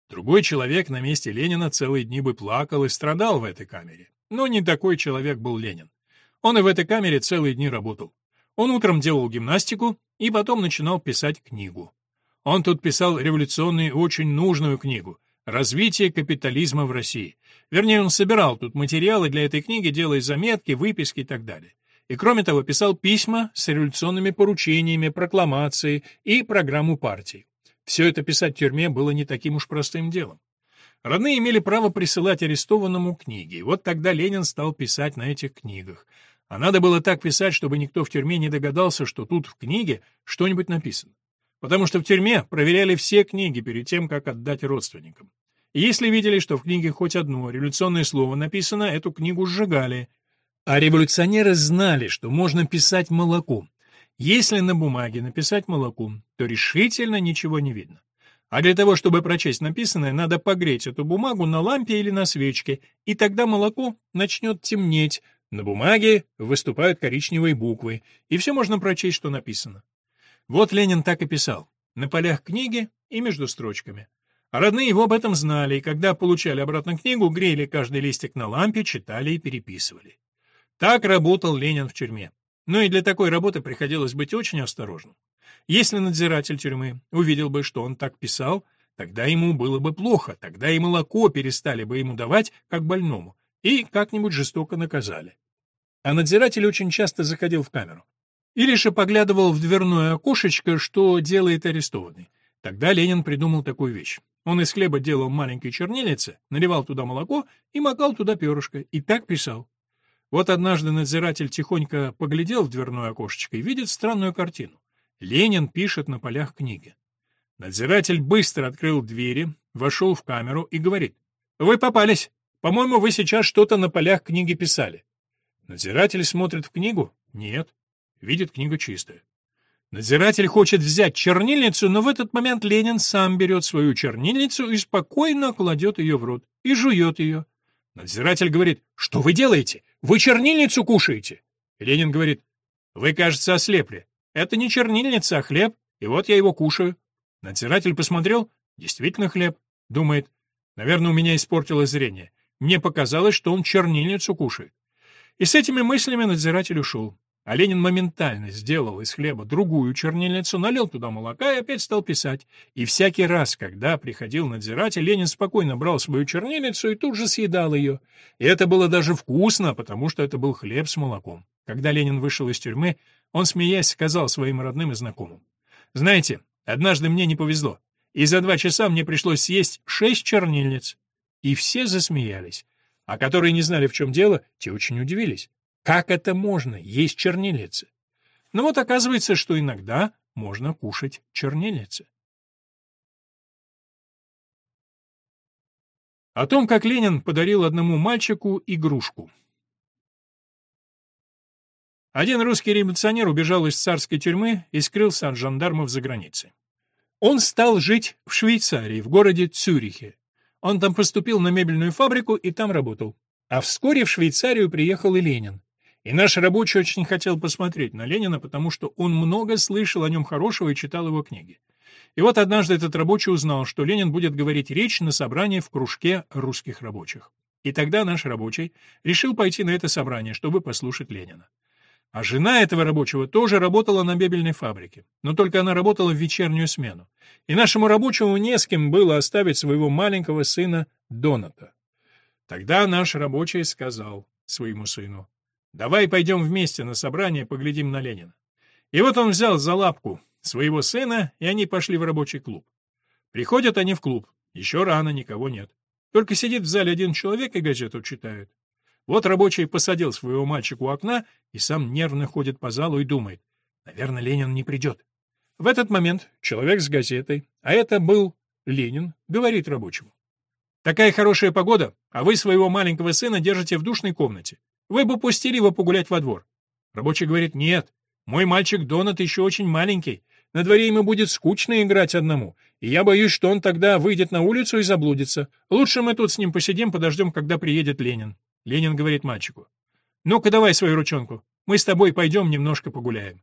A: Другой человек на месте Ленина целые дни бы плакал и страдал в этой камере. Но не такой человек был Ленин. Он и в этой камере целые дни работал. Он утром делал гимнастику и потом начинал писать книгу. Он тут писал революционную очень нужную книгу «Развитие капитализма в России». Вернее, он собирал тут материалы для этой книги, делая заметки, выписки и так далее. И кроме того, писал письма с революционными поручениями, прокламацией и программу партии. Все это писать в тюрьме было не таким уж простым делом. Родные имели право присылать арестованному книги, и вот тогда Ленин стал писать на этих книгах. А надо было так писать, чтобы никто в тюрьме не догадался, что тут в книге что-нибудь написано. Потому что в тюрьме проверяли все книги перед тем, как отдать родственникам. И если видели, что в книге хоть одно революционное слово написано, эту книгу сжигали. А революционеры знали, что можно писать молоком. Если на бумаге написать молоком, то решительно ничего не видно. А для того, чтобы прочесть написанное, надо погреть эту бумагу на лампе или на свечке, и тогда молоко начнет темнеть, на бумаге выступают коричневые буквы, и все можно прочесть, что написано. Вот Ленин так и писал, на полях книги и между строчками. А родные его об этом знали, и когда получали обратно книгу, грели каждый листик на лампе, читали и переписывали. Так работал Ленин в тюрьме. Но и для такой работы приходилось быть очень осторожным. Если надзиратель тюрьмы увидел бы, что он так писал, тогда ему было бы плохо, тогда и молоко перестали бы ему давать, как больному, и как-нибудь жестоко наказали. А надзиратель очень часто заходил в камеру. Или же поглядывал в дверное окошечко, что делает арестованный. Тогда Ленин придумал такую вещь. Он из хлеба делал маленькой чернильнице, наливал туда молоко и макал туда перышко, и так писал. Вот однажды надзиратель тихонько поглядел в дверное окошечко и видит странную картину. Ленин пишет на полях книги. Надзиратель быстро открыл двери, вошел в камеру и говорит. «Вы попались. По-моему, вы сейчас что-то на полях книги писали». Надзиратель смотрит в книгу? Нет. Видит книгу чистая. Надзиратель хочет взять чернильницу, но в этот момент Ленин сам берет свою чернильницу и спокойно кладет ее в рот и жует ее. Надзиратель говорит, что вы делаете? Вы чернильницу кушаете? Ленин говорит, вы, кажется, ослепли. Это не чернильница, а хлеб, и вот я его кушаю. Надзиратель посмотрел, действительно хлеб. Думает, наверное, у меня испортилось зрение. Мне показалось, что он чернильницу кушает. И с этими мыслями надзиратель ушел. А Ленин моментально сделал из хлеба другую чернильницу, налил туда молока и опять стал писать. И всякий раз, когда приходил надзиратель, Ленин спокойно брал свою чернильницу и тут же съедал ее. И это было даже вкусно, потому что это был хлеб с молоком. Когда Ленин вышел из тюрьмы, он, смеясь, сказал своим родным и знакомым. «Знаете, однажды мне не повезло, и за два часа мне пришлось съесть шесть чернильниц». И все засмеялись. А которые не знали, в чем дело, те очень удивились. Как это можно, есть чернильницы? Но вот оказывается, что иногда можно кушать чернильницы. О том, как Ленин подарил одному мальчику игрушку. Один русский революционер убежал из царской тюрьмы и скрылся от жандармов за границей. Он стал жить в Швейцарии, в городе Цюрихе. Он там поступил на мебельную фабрику и там работал. А вскоре в Швейцарию приехал и Ленин. И наш рабочий очень хотел посмотреть на Ленина, потому что он много слышал о нем хорошего и читал его книги. И вот однажды этот рабочий узнал, что Ленин будет говорить речь на собрании в кружке русских рабочих. И тогда наш рабочий решил пойти на это собрание, чтобы послушать Ленина. А жена этого рабочего тоже работала на мебельной фабрике, но только она работала в вечернюю смену. И нашему рабочему не с кем было оставить своего маленького сына Доната. Тогда наш рабочий сказал своему сыну, «Давай пойдем вместе на собрание, поглядим на Ленина». И вот он взял за лапку своего сына, и они пошли в рабочий клуб. Приходят они в клуб, еще рано, никого нет. Только сидит в зале один человек и газету читает. Вот рабочий посадил своего мальчика у окна и сам нервно ходит по залу и думает, наверное, Ленин не придет. В этот момент человек с газетой, а это был Ленин, говорит рабочему. «Такая хорошая погода, а вы своего маленького сына держите в душной комнате. Вы бы пустили его погулять во двор». Рабочий говорит, «Нет, мой мальчик Донат еще очень маленький. На дворе ему будет скучно играть одному, и я боюсь, что он тогда выйдет на улицу и заблудится. Лучше мы тут с ним посидим, подождем, когда приедет Ленин». Ленин говорит мальчику. «Ну-ка давай свою ручонку, мы с тобой пойдем немножко погуляем».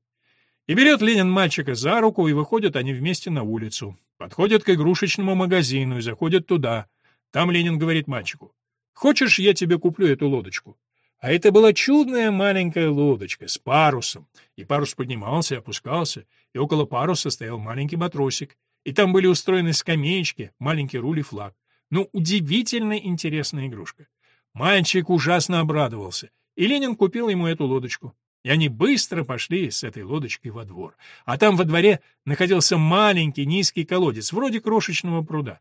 A: И берет Ленин мальчика за руку, и выходят они вместе на улицу. Подходят к игрушечному магазину и заходят туда. Там Ленин говорит мальчику. «Хочешь, я тебе куплю эту лодочку?» А это была чудная маленькая лодочка с парусом. И парус поднимался и опускался, и около паруса стоял маленький матросик. и там были устроены скамеечки, маленький руль и флаг. Ну, удивительно интересная игрушка. Мальчик ужасно обрадовался, и Ленин купил ему эту лодочку. И они быстро пошли с этой лодочкой во двор. А там во дворе находился маленький низкий колодец, вроде крошечного пруда.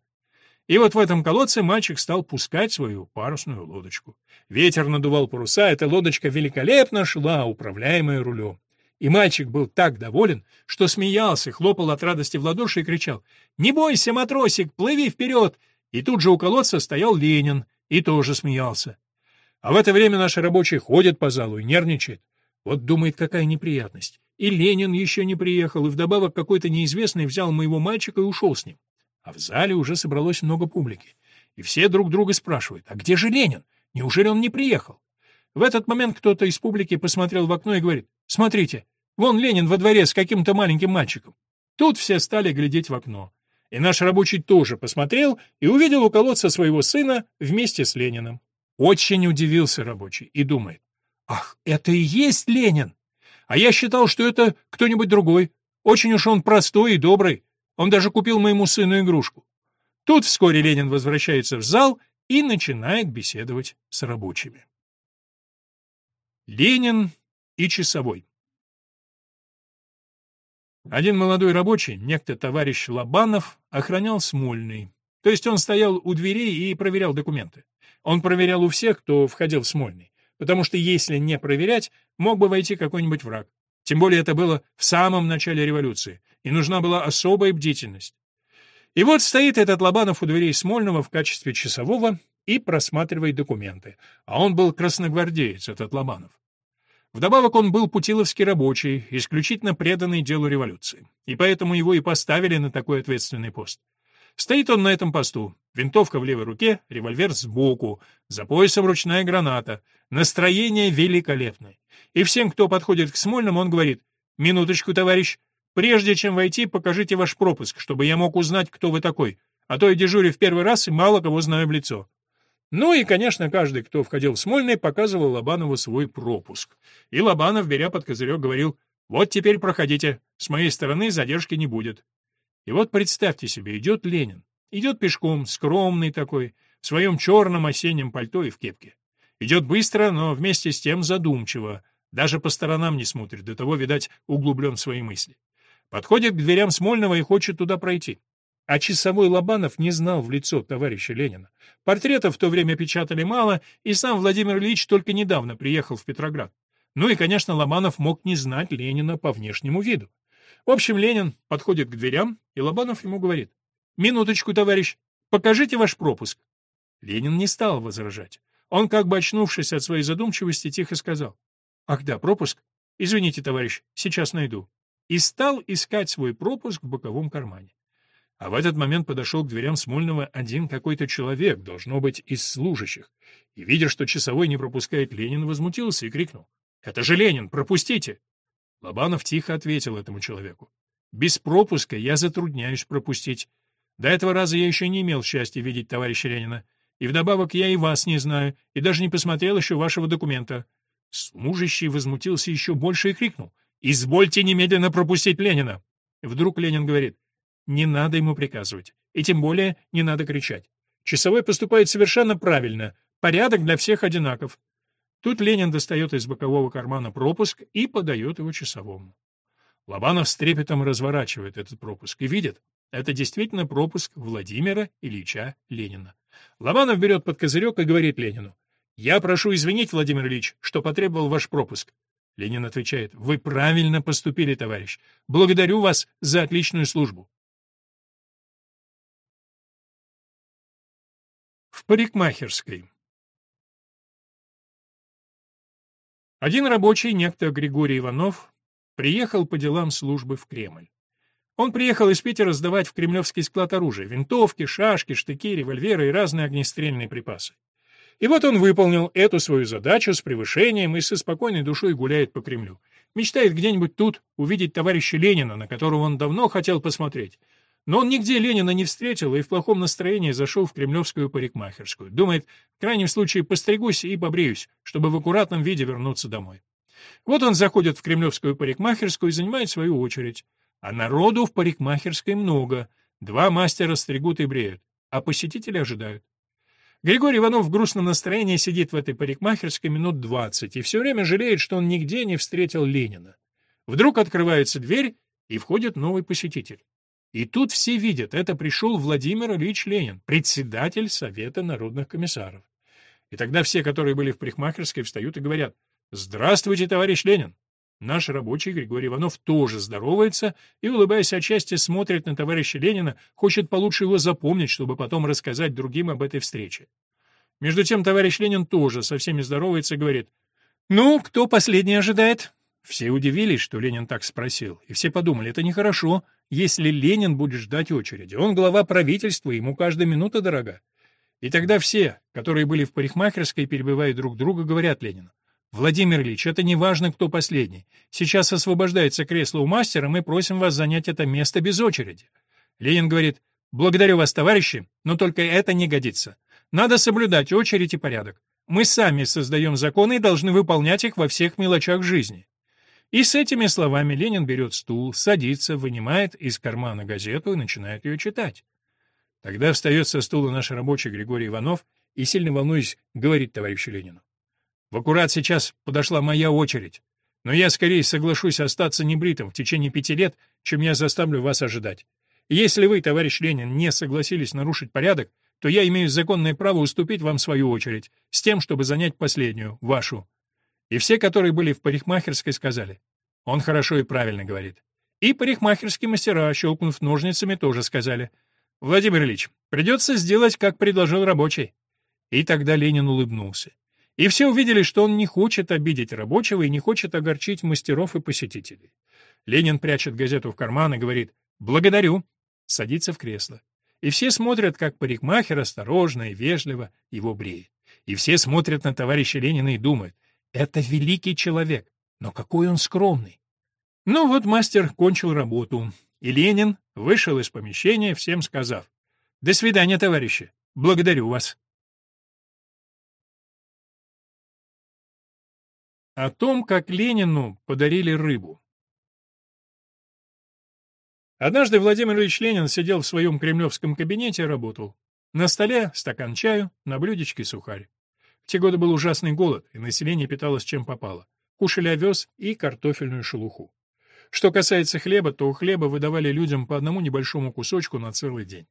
A: И вот в этом колодце мальчик стал пускать свою парусную лодочку. Ветер надувал паруса, эта лодочка великолепно шла, управляемая рулем. И мальчик был так доволен, что смеялся, хлопал от радости в ладоши и кричал «Не бойся, матросик, плыви вперед!» И тут же у колодца стоял Ленин и тоже смеялся. А в это время наш рабочий ходит по залу и нервничает. Вот думает, какая неприятность. И Ленин еще не приехал, и вдобавок какой-то неизвестный взял моего мальчика и ушел с ним. А в зале уже собралось много публики. И все друг друга спрашивают, а где же Ленин? Неужели он не приехал? В этот момент кто-то из публики посмотрел в окно и говорит, смотрите, вон Ленин во дворе с каким-то маленьким мальчиком. Тут все стали глядеть в окно. И наш рабочий тоже посмотрел и увидел у колодца своего сына вместе с Лениным. Очень удивился рабочий и думает, ах, это и есть Ленин! А я считал, что это кто-нибудь другой. Очень уж он простой и добрый. Он даже купил моему сыну игрушку. Тут вскоре Ленин возвращается в зал и начинает беседовать с рабочими. Ленин и часовой Один молодой рабочий, некто товарищ Лобанов, охранял Смольный. То есть он стоял у дверей и проверял документы. Он проверял у всех, кто входил в Смольный, потому что если не проверять, мог бы войти какой-нибудь враг. Тем более это было в самом начале революции, и нужна была особая бдительность. И вот стоит этот Лобанов у дверей Смольного в качестве часового и просматривает документы. А он был красногвардеец, этот Лобанов. Вдобавок он был путиловский рабочий, исключительно преданный делу революции. И поэтому его и поставили на такой ответственный пост. Стоит он на этом посту. Винтовка в левой руке, револьвер сбоку, за поясом ручная граната. Настроение великолепное. И всем, кто подходит к Смольному, он говорит, «Минуточку, товарищ, прежде чем войти, покажите ваш пропуск, чтобы я мог узнать, кто вы такой, а то я дежурю в первый раз и мало кого знаю в лицо». Ну и, конечно, каждый, кто входил в Смольный, показывал Лобанову свой пропуск. И Лобанов, беря под козырек, говорил, «Вот теперь проходите, с моей стороны задержки не будет». И вот представьте себе, идет Ленин. Идет пешком, скромный такой, в своем черном осеннем пальто и в кепке. Идет быстро, но вместе с тем задумчиво, даже по сторонам не смотрит, до того, видать, углублен в свои мысли. Подходит к дверям Смольного и хочет туда пройти. А часовой Лобанов не знал в лицо товарища Ленина. Портретов в то время печатали мало, и сам Владимир Ильич только недавно приехал в Петроград. Ну и, конечно, Лобанов мог не знать Ленина по внешнему виду. В общем, Ленин подходит к дверям, и Лобанов ему говорит. «Минуточку, товарищ, покажите ваш пропуск». Ленин не стал возражать. Он, как бы очнувшись от своей задумчивости, тихо сказал. «Ах да, пропуск? Извините, товарищ, сейчас найду». И стал искать свой пропуск в боковом кармане. А в этот момент подошел к дверям Смольного один какой-то человек, должно быть, из служащих. И, видя, что часовой не пропускает Ленин, возмутился и крикнул. «Это же Ленин! Пропустите!» Лобанов тихо ответил этому человеку. «Без пропуска я затрудняюсь пропустить. До этого раза я еще не имел счастья видеть товарища Ленина. И вдобавок я и вас не знаю, и даже не посмотрел еще вашего документа». Служащий возмутился еще больше и крикнул. «Извольте немедленно пропустить Ленина!» Вдруг Ленин говорит. «Не надо ему приказывать. И тем более не надо кричать. Часовой поступает совершенно правильно. Порядок для всех одинаков. Тут Ленин достает из бокового кармана пропуск и подает его часовому. Лобанов с трепетом разворачивает этот пропуск и видит, это действительно пропуск Владимира Ильича Ленина. Лобанов берет под козырек и говорит Ленину, «Я прошу извинить, Владимир Ильич, что потребовал ваш пропуск». Ленин отвечает, «Вы правильно поступили, товарищ. Благодарю вас за отличную службу». В парикмахерской Один рабочий, некто Григорий Иванов, приехал по делам службы в Кремль. Он приехал из Питера сдавать в кремлевский склад оружия, винтовки, шашки, штыки, револьверы и разные огнестрельные припасы. И вот он выполнил эту свою задачу с превышением и со спокойной душой гуляет по Кремлю. Мечтает где-нибудь тут увидеть товарища Ленина, на которого он давно хотел посмотреть. Но он нигде Ленина не встретил и в плохом настроении зашел в кремлевскую парикмахерскую. Думает, в крайнем случае постригусь и побреюсь, чтобы в аккуратном виде вернуться домой. Вот он заходит в кремлевскую парикмахерскую и занимает свою очередь. А народу в парикмахерской много. Два мастера стригут и бреют, а посетители ожидают. Григорий Иванов в грустном настроении сидит в этой парикмахерской минут двадцать и все время жалеет, что он нигде не встретил Ленина. Вдруг открывается дверь, и входит новый посетитель. И тут все видят, это пришел Владимир Ильич Ленин, председатель Совета народных комиссаров. И тогда все, которые были в парикмахерской, встают и говорят «Здравствуйте, товарищ Ленин!» Наш рабочий Григорий Иванов тоже здоровается и, улыбаясь отчасти, смотрит на товарища Ленина, хочет получше его запомнить, чтобы потом рассказать другим об этой встрече. Между тем товарищ Ленин тоже со всеми здоровается и говорит «Ну, кто последний ожидает?» Все удивились, что Ленин так спросил, и все подумали, это нехорошо, если Ленин будет ждать очереди. Он глава правительства, ему каждая минута дорога. И тогда все, которые были в парикмахерской, перебивая друг друга, говорят Ленину. «Владимир Ильич, это не важно, кто последний. Сейчас освобождается кресло у мастера, мы просим вас занять это место без очереди». Ленин говорит, «Благодарю вас, товарищи, но только это не годится. Надо соблюдать очередь и порядок. Мы сами создаем законы и должны выполнять их во всех мелочах жизни». И с этими словами Ленин берет стул, садится, вынимает из кармана газету и начинает ее читать. Тогда встает со стула наш рабочий Григорий Иванов и, сильно волнуясь, говорит товарищу Ленину. В аккурат сейчас подошла моя очередь. Но я скорее соглашусь остаться небритым в течение пяти лет, чем я заставлю вас ожидать. если вы, товарищ Ленин, не согласились нарушить порядок, то я имею законное право уступить вам свою очередь, с тем, чтобы занять последнюю, вашу. И все, которые были в парикмахерской, сказали, он хорошо и правильно говорит. И парикмахерские мастера, щелкнув ножницами, тоже сказали, Владимир Ильич, придется сделать, как предложил рабочий. И тогда Ленин улыбнулся. И все увидели, что он не хочет обидеть рабочего и не хочет огорчить мастеров и посетителей. Ленин прячет газету в карман и говорит «Благодарю», садится в кресло. И все смотрят, как парикмахер осторожно и вежливо его бреет. И все смотрят на товарища Ленина и думают «Это великий человек, но какой он скромный». Ну вот мастер кончил работу, и Ленин вышел из помещения, всем сказав «До свидания, товарищи, благодарю вас». О том, как Ленину подарили рыбу. Однажды Владимир Ильич Ленин сидел в своем кремлевском кабинете и работал. На столе стакан чаю, на блюдечке сухарь. В те годы был ужасный голод, и население питалось чем попало. Кушали овес и картофельную шелуху. Что касается хлеба, то у хлеба выдавали людям по одному небольшому кусочку на целый день.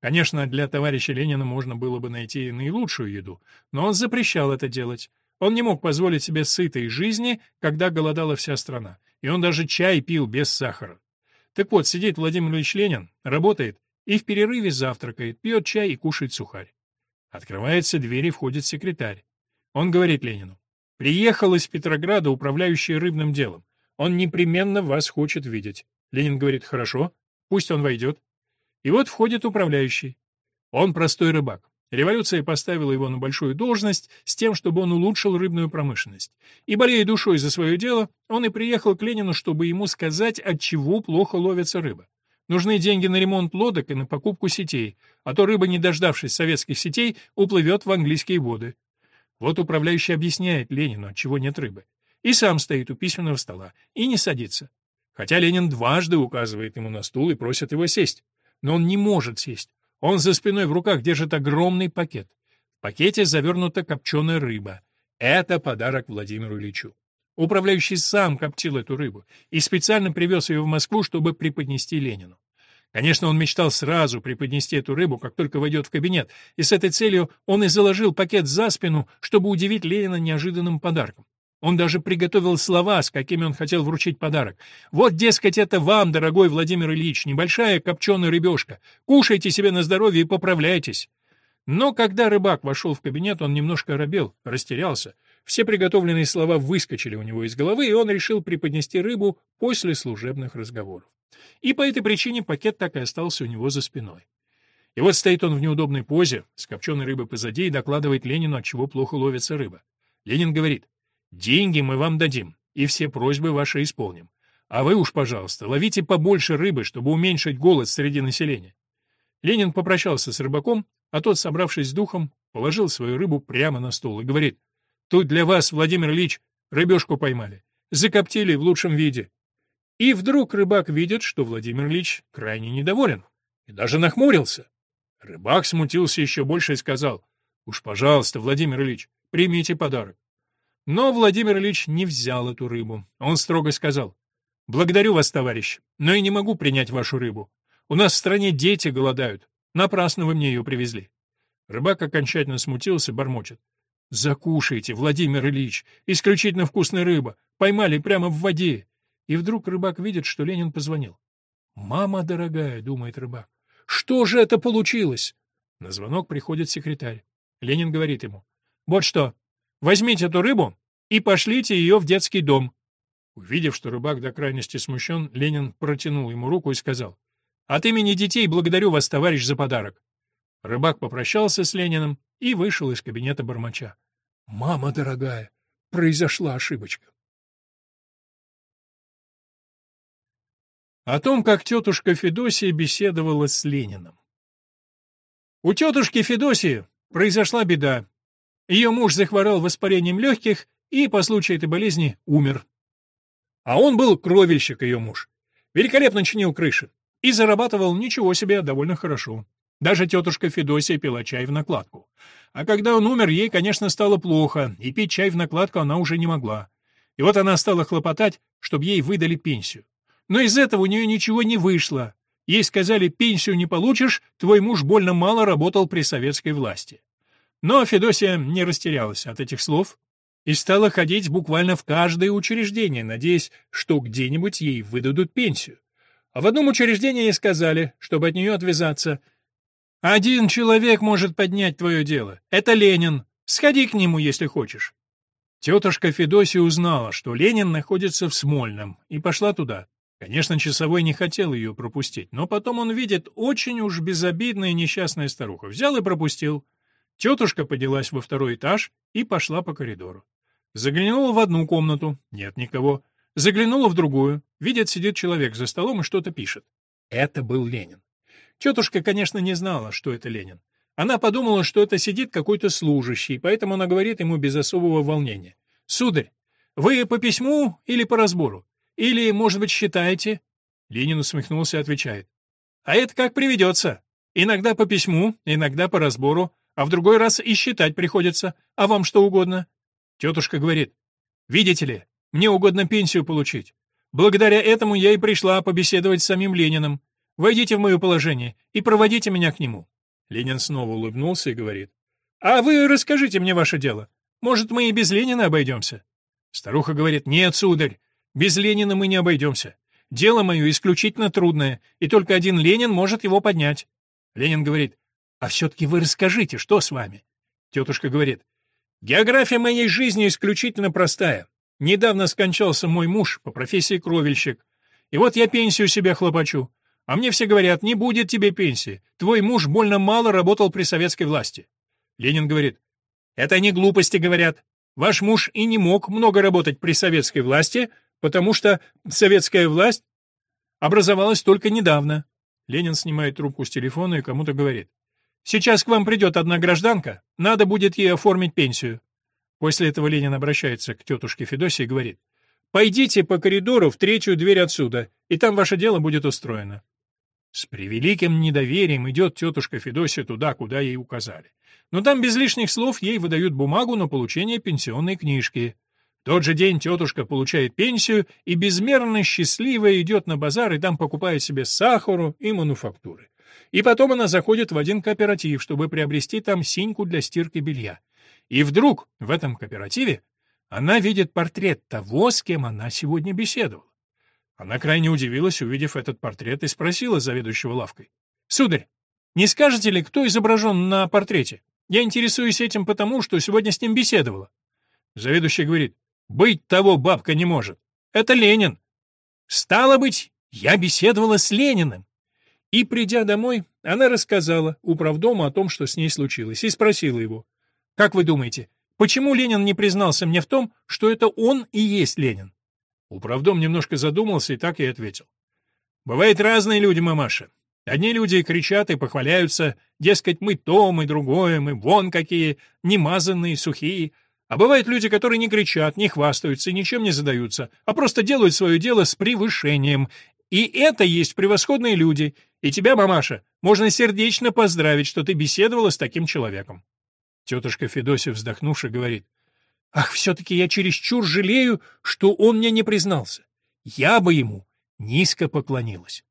A: Конечно, для товарища Ленина можно было бы найти наилучшую еду, но он запрещал это делать. Он не мог позволить себе сытой жизни, когда голодала вся страна, и он даже чай пил без сахара. Так вот, сидит Владимир Ильич Ленин, работает, и в перерыве завтракает, пьет чай и кушает сухарь. Открывается дверь и входит секретарь. Он говорит Ленину, «Приехал из Петрограда управляющий рыбным делом. Он непременно вас хочет видеть». Ленин говорит, «Хорошо, пусть он войдет». И вот входит управляющий. Он простой рыбак. Революция поставила его на большую должность с тем, чтобы он улучшил рыбную промышленность. И, болея душой за свое дело, он и приехал к Ленину, чтобы ему сказать, от чего плохо ловится рыба. Нужны деньги на ремонт лодок и на покупку сетей, а то рыба, не дождавшись советских сетей, уплывет в английские воды. Вот управляющий объясняет Ленину, чего нет рыбы. И сам стоит у письменного стола, и не садится. Хотя Ленин дважды указывает ему на стул и просит его сесть. Но он не может сесть. Он за спиной в руках держит огромный пакет. В пакете завернута копченая рыба. Это подарок Владимиру Ильичу. Управляющий сам коптил эту рыбу и специально привез ее в Москву, чтобы преподнести Ленину. Конечно, он мечтал сразу преподнести эту рыбу, как только войдет в кабинет, и с этой целью он и заложил пакет за спину, чтобы удивить Ленина неожиданным подарком. Он даже приготовил слова, с какими он хотел вручить подарок. «Вот, дескать, это вам, дорогой Владимир Ильич, небольшая копченая рыбешка. Кушайте себе на здоровье и поправляйтесь». Но когда рыбак вошел в кабинет, он немножко оробел, растерялся. Все приготовленные слова выскочили у него из головы, и он решил преподнести рыбу после служебных разговоров. И по этой причине пакет так и остался у него за спиной. И вот стоит он в неудобной позе, с копченой рыбой позади, и докладывает Ленину, от чего плохо ловится рыба. Ленин говорит, Деньги мы вам дадим, и все просьбы ваши исполним. А вы уж, пожалуйста, ловите побольше рыбы, чтобы уменьшить голод среди населения. Ленин попрощался с рыбаком, а тот, собравшись с духом, положил свою рыбу прямо на стол и говорит, «Тут для вас, Владимир Ильич, рыбешку поймали. Закоптили в лучшем виде». И вдруг рыбак видит, что Владимир Ильич крайне недоволен. и даже нахмурился. Рыбак смутился еще больше и сказал, «Уж, пожалуйста, Владимир Ильич, примите подарок». Но Владимир Ильич не взял эту рыбу. Он строго сказал, «Благодарю вас, товарищ, но я не могу принять вашу рыбу. У нас в стране дети голодают. Напрасно вы мне ее привезли». Рыбак окончательно смутился, бормочет. «Закушайте, Владимир Ильич, исключительно вкусная рыба. Поймали прямо в воде». И вдруг рыбак видит, что Ленин позвонил. «Мама дорогая», — думает рыбак, — «что же это получилось?» На звонок приходит секретарь. Ленин говорит ему, «Вот что, возьмите эту рыбу и пошлите ее в детский дом». Увидев, что рыбак до крайности смущен, Ленин протянул ему руку и сказал, «От имени детей благодарю вас, товарищ, за подарок». Рыбак попрощался с Лениным и вышел из кабинета Бармача. «Мама дорогая, произошла ошибочка». О том, как тетушка Федосия беседовала с Лениным. У тетушки Федосии произошла беда. Ее муж захворал воспалением легких и по случаю этой болезни умер. А он был кровельщик, ее муж. Великолепно чинил крыши. И зарабатывал ничего себе довольно хорошо. Даже тетушка Федосия пила чай в накладку. А когда он умер, ей, конечно, стало плохо, и пить чай в накладку она уже не могла. И вот она стала хлопотать, чтобы ей выдали пенсию. Но из этого у нее ничего не вышло. Ей сказали, пенсию не получишь, твой муж больно мало работал при советской власти. Но Федосия не растерялась от этих слов и стала ходить буквально в каждое учреждение, надеясь, что где-нибудь ей выдадут пенсию. А в одном учреждении ей сказали, чтобы от нее отвязаться, один человек может поднять твое дело. Это Ленин. Сходи к нему, если хочешь. Тетушка Федосия узнала, что Ленин находится в Смольном, и пошла туда. Конечно, часовой не хотел ее пропустить, но потом он видит очень уж безобидная несчастная старуха. Взял и пропустил. Тетушка поднялась во второй этаж и пошла по коридору. Заглянула в одну комнату. Нет никого. Заглянула в другую. Видит, сидит человек за столом и что-то пишет. Это был Ленин. Тетушка, конечно, не знала, что это Ленин. Она подумала, что это сидит какой-то служащий, поэтому она говорит ему без особого волнения. «Сударь, вы по письму или по разбору? Или, может быть, считаете?» Ленин усмехнулся и отвечает. «А это как приведется. Иногда по письму, иногда по разбору, а в другой раз и считать приходится. А вам что угодно?» Тетушка говорит. «Видите ли, мне угодно пенсию получить. Благодаря этому я и пришла побеседовать с самим Лениным. Войдите в мое положение и проводите меня к нему». Ленин снова улыбнулся и говорит. «А вы расскажите мне ваше дело. Может, мы и без Ленина обойдемся?» Старуха говорит. «Нет, сударь, без Ленина мы не обойдемся. Дело мое исключительно трудное, и только один Ленин может его поднять». Ленин говорит. «А все-таки вы расскажите, что с вами?» Тетушка говорит. «География моей жизни исключительно простая. Недавно скончался мой муж по профессии кровельщик. И вот я пенсию себе хлопочу. А мне все говорят, не будет тебе пенсии. Твой муж больно мало работал при советской власти. Ленин говорит, это не глупости говорят. Ваш муж и не мог много работать при советской власти, потому что советская власть образовалась только недавно. Ленин снимает трубку с телефона и кому-то говорит. «Сейчас к вам придет одна гражданка, надо будет ей оформить пенсию». После этого Ленин обращается к тетушке Федосии и говорит. «Пойдите по коридору в третью дверь отсюда, и там ваше дело будет устроено». С превеликим недоверием идет тетушка Федосия туда, куда ей указали. Но там без лишних слов ей выдают бумагу на получение пенсионной книжки. В тот же день тетушка получает пенсию и безмерно счастливая идет на базар и там покупает себе сахару и мануфактуры. И потом она заходит в один кооператив, чтобы приобрести там синьку для стирки белья. И вдруг в этом кооперативе она видит портрет того, с кем она сегодня беседовала. Она крайне удивилась, увидев этот портрет, и спросила заведующего лавкой. «Сударь, не скажете ли, кто изображен на портрете? Я интересуюсь этим потому, что сегодня с ним беседовала». Заведующий говорит, «Быть того бабка не может. Это Ленин». «Стало быть, я беседовала с Лениным». И, придя домой, она рассказала управдому о том, что с ней случилось, и спросила его, «Как вы думаете, почему Ленин не признался мне в том, что это он и есть Ленин?» Управдом немножко задумался и так и ответил. «Бывают разные люди, мамаша. Одни люди кричат и похваляются, дескать, мы то, мы другое, мы вон какие, немазанные, сухие. А бывают люди, которые не кричат, не хвастаются и ничем не задаются, а просто делают свое дело с превышением. И это есть превосходные люди, и тебя, мамаша, можно сердечно поздравить, что ты беседовала с таким человеком. Тетушка Федосия, вздохнувши, говорит, «Ах, все-таки я чересчур жалею, что он мне не признался. Я бы ему низко поклонилась».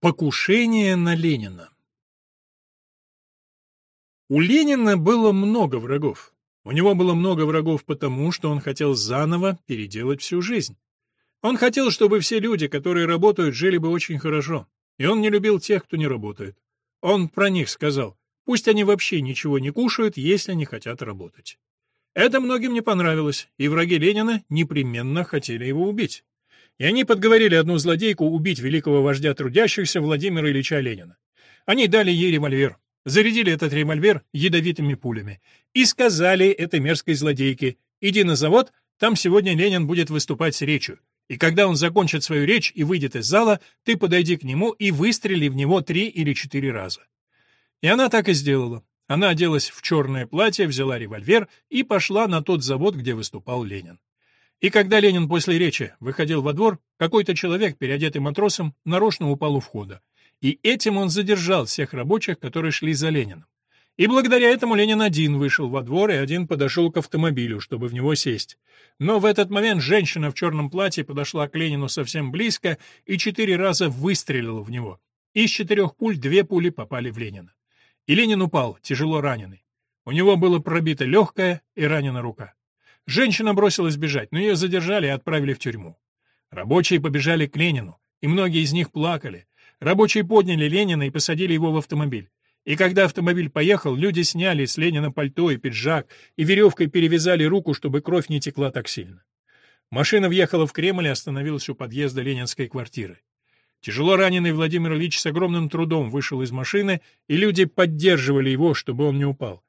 A: Покушение на Ленина У Ленина было много врагов. У него было много врагов потому, что он хотел заново переделать всю жизнь. Он хотел, чтобы все люди, которые работают, жили бы очень хорошо. И он не любил тех, кто не работает. Он про них сказал, пусть они вообще ничего не кушают, если не хотят работать. Это многим не понравилось, и враги Ленина непременно хотели его убить. И они подговорили одну злодейку убить великого вождя трудящихся Владимира Ильича Ленина. Они дали ей револьвер, зарядили этот револьвер ядовитыми пулями и сказали этой мерзкой злодейке «Иди на завод, там сегодня Ленин будет выступать с речью, и когда он закончит свою речь и выйдет из зала, ты подойди к нему и выстрели в него три или четыре раза». И она так и сделала. Она оделась в черное платье, взяла револьвер и пошла на тот завод, где выступал Ленин. И когда Ленин после речи выходил во двор, какой-то человек, переодетый матросом, нарочно упал у входа. И этим он задержал всех рабочих, которые шли за Лениным. И благодаря этому Ленин один вышел во двор, и один подошел к автомобилю, чтобы в него сесть. Но в этот момент женщина в черном платье подошла к Ленину совсем близко и четыре раза выстрелила в него. Из четырех пуль две пули попали в Ленина. И Ленин упал, тяжело раненый. У него было пробито легкое и ранена рука. Женщина бросилась бежать, но ее задержали и отправили в тюрьму. Рабочие побежали к Ленину, и многие из них плакали. Рабочие подняли Ленина и посадили его в автомобиль. И когда автомобиль поехал, люди сняли с Ленина пальто и пиджак и веревкой перевязали руку, чтобы кровь не текла так сильно. Машина въехала в Кремль и остановилась у подъезда ленинской квартиры. Тяжело раненый Владимир Ильич с огромным трудом вышел из машины, и люди поддерживали его, чтобы он не упал.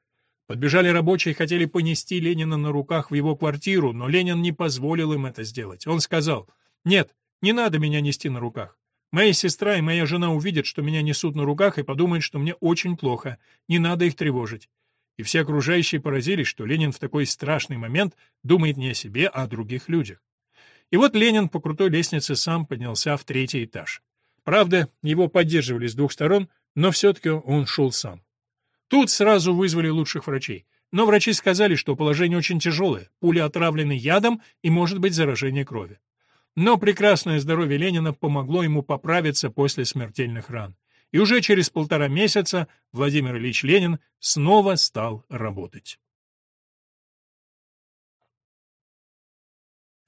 A: Подбежали рабочие и хотели понести Ленина на руках в его квартиру, но Ленин не позволил им это сделать. Он сказал, «Нет, не надо меня нести на руках. Моя сестра и моя жена увидят, что меня несут на руках, и подумают, что мне очень плохо. Не надо их тревожить. И все окружающие поразились, что Ленин в такой страшный момент думает не о себе, а о других людях. И вот Ленин по крутой лестнице сам поднялся в третий этаж. Правда, его поддерживали с двух сторон, но все-таки он шел сам. Тут сразу вызвали лучших врачей. Но врачи сказали, что положение очень тяжелое, пуля отравлены ядом и может быть заражение крови. Но прекрасное здоровье Ленина помогло ему поправиться после смертельных ран. И уже через полтора месяца Владимир Ильич Ленин снова стал работать.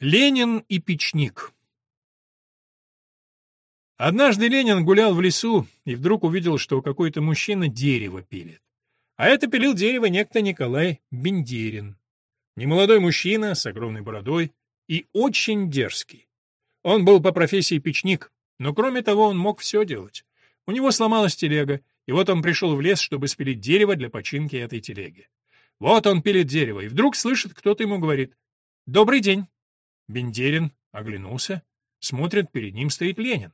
A: Ленин и печник Однажды Ленин гулял в лесу и вдруг увидел, что какой-то мужчина дерево пилит. А это пилил дерево некто Николай Бендерин. Немолодой мужчина с огромной бородой и очень дерзкий. Он был по профессии печник, но кроме того он мог все делать. У него сломалась телега, и вот он пришел в лес, чтобы спилить дерево для починки этой телеги. Вот он пилит дерево, и вдруг слышит, кто-то ему говорит «Добрый день». Бендерин оглянулся, смотрит, перед ним стоит Ленин.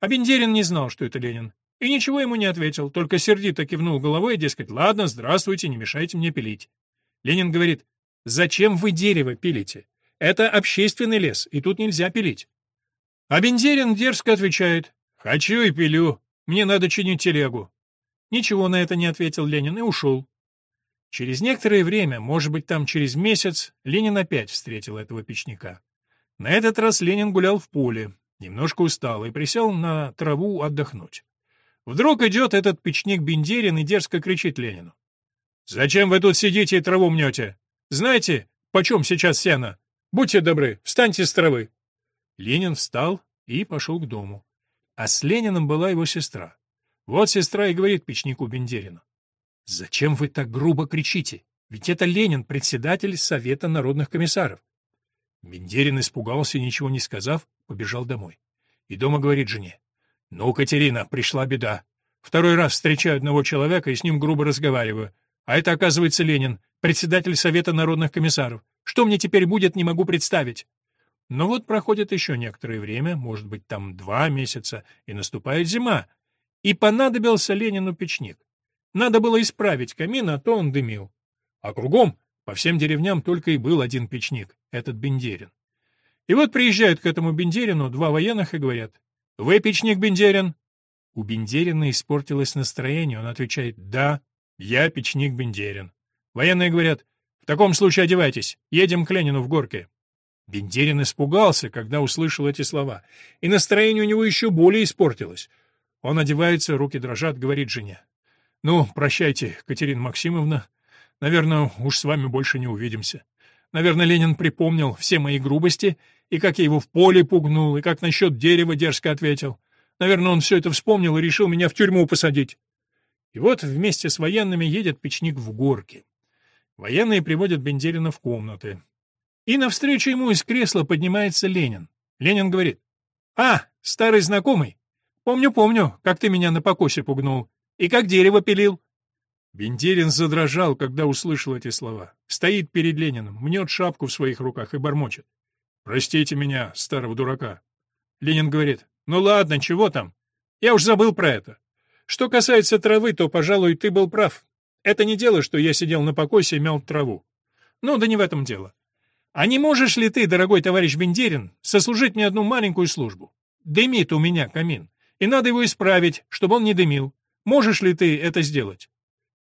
A: А Бендерин не знал, что это Ленин, и ничего ему не ответил, только сердито кивнул головой дескать, «Ладно, здравствуйте, не мешайте мне пилить». Ленин говорит «Зачем вы дерево пилите? Это общественный лес, и тут нельзя пилить». А Бендерин дерзко отвечает «Хочу и пилю, мне надо чинить телегу». Ничего на это не ответил Ленин и ушел. Через некоторое время, может быть, там через месяц, Ленин опять встретил этого печника. На этот раз Ленин гулял в поле, немножко устал и присел на траву отдохнуть. Вдруг идет этот печник Бендерин и дерзко кричит Ленину. «Зачем вы тут сидите и траву мнете? Знаете, почем сейчас сено? Будьте добры, встаньте с травы». Ленин встал и пошел к дому. А с Лениным была его сестра. Вот сестра и говорит печнику Бендерину. «Зачем вы так грубо кричите? Ведь это Ленин, председатель Совета народных комиссаров». Бендерин испугался ничего не сказав, побежал домой. И дома говорит жене. «Ну, Катерина, пришла беда. Второй раз встречаю одного человека и с ним грубо разговариваю. А это, оказывается, Ленин, председатель Совета народных комиссаров. Что мне теперь будет, не могу представить». Но вот проходит еще некоторое время, может быть, там два месяца, и наступает зима. И понадобился Ленину печник. Надо было исправить камин, а то он дымил. А кругом, по всем деревням, только и был один печник, этот Бендерин. И вот приезжают к этому Бендерину два военных и говорят, «Вы печник Бендерин?» У Бендерина испортилось настроение, он отвечает, «Да, я печник Бендерин». Военные говорят, «В таком случае одевайтесь, едем к Ленину в горке». Бендерин испугался, когда услышал эти слова, и настроение у него еще более испортилось. Он одевается, руки дрожат, говорит жене, «Ну, прощайте, Катерина Максимовна, наверное, уж с вами больше не увидимся». Наверное, Ленин припомнил все мои грубости, и как я его в поле пугнул, и как насчет дерева дерзко ответил. Наверное, он все это вспомнил и решил меня в тюрьму посадить. И вот вместе с военными едет печник в горке. Военные приводят Бендерина в комнаты. И навстречу ему из кресла поднимается Ленин. Ленин говорит, «А, старый знакомый, помню, помню, как ты меня на покосе пугнул, и как дерево пилил». Бендерин задрожал, когда услышал эти слова. Стоит перед Лениным, мнет шапку в своих руках и бормочет. «Простите меня, старого дурака». Ленин говорит, «Ну ладно, чего там? Я уж забыл про это. Что касается травы, то, пожалуй, ты был прав. Это не дело, что я сидел на покосе и мял траву. Ну, да не в этом дело. А не можешь ли ты, дорогой товарищ Бендерин, сослужить мне одну маленькую службу? Дымит у меня камин, и надо его исправить, чтобы он не дымил. Можешь ли ты это сделать?»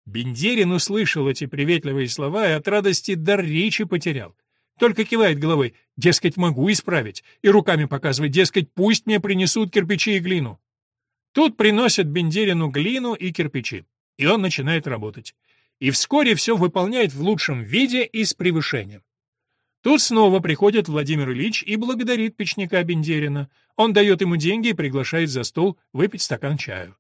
A: Бендерин услышал эти приветливые слова и от радости дар речи потерял. Только кивает головой, дескать, могу исправить, и руками показывает, дескать, пусть мне принесут кирпичи и глину. Тут приносят Бендерину глину и кирпичи, и он начинает работать. И вскоре все выполняет в лучшем виде и с превышением. Тут снова приходит Владимир Ильич и благодарит печника Бендерина. Он дает ему деньги и приглашает за стол выпить стакан чаю.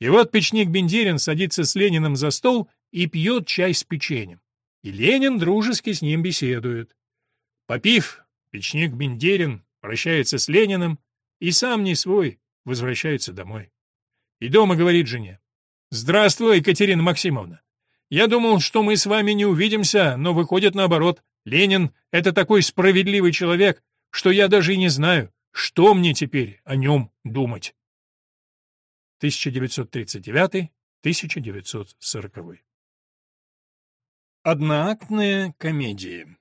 A: И вот печник Бендерин садится с Лениным за стол и пьет чай с печеньем. И Ленин дружески с ним беседует. Попив, печник Бендерин прощается с Лениным и сам не свой возвращается домой. И дома говорит жене. «Здравствуй, Екатерина Максимовна. Я думал, что мы с вами не увидимся, но выходит наоборот. Ленин — это такой справедливый человек, что я даже и не знаю, что мне теперь о нем думать». 1939-1940. Одноактная комедия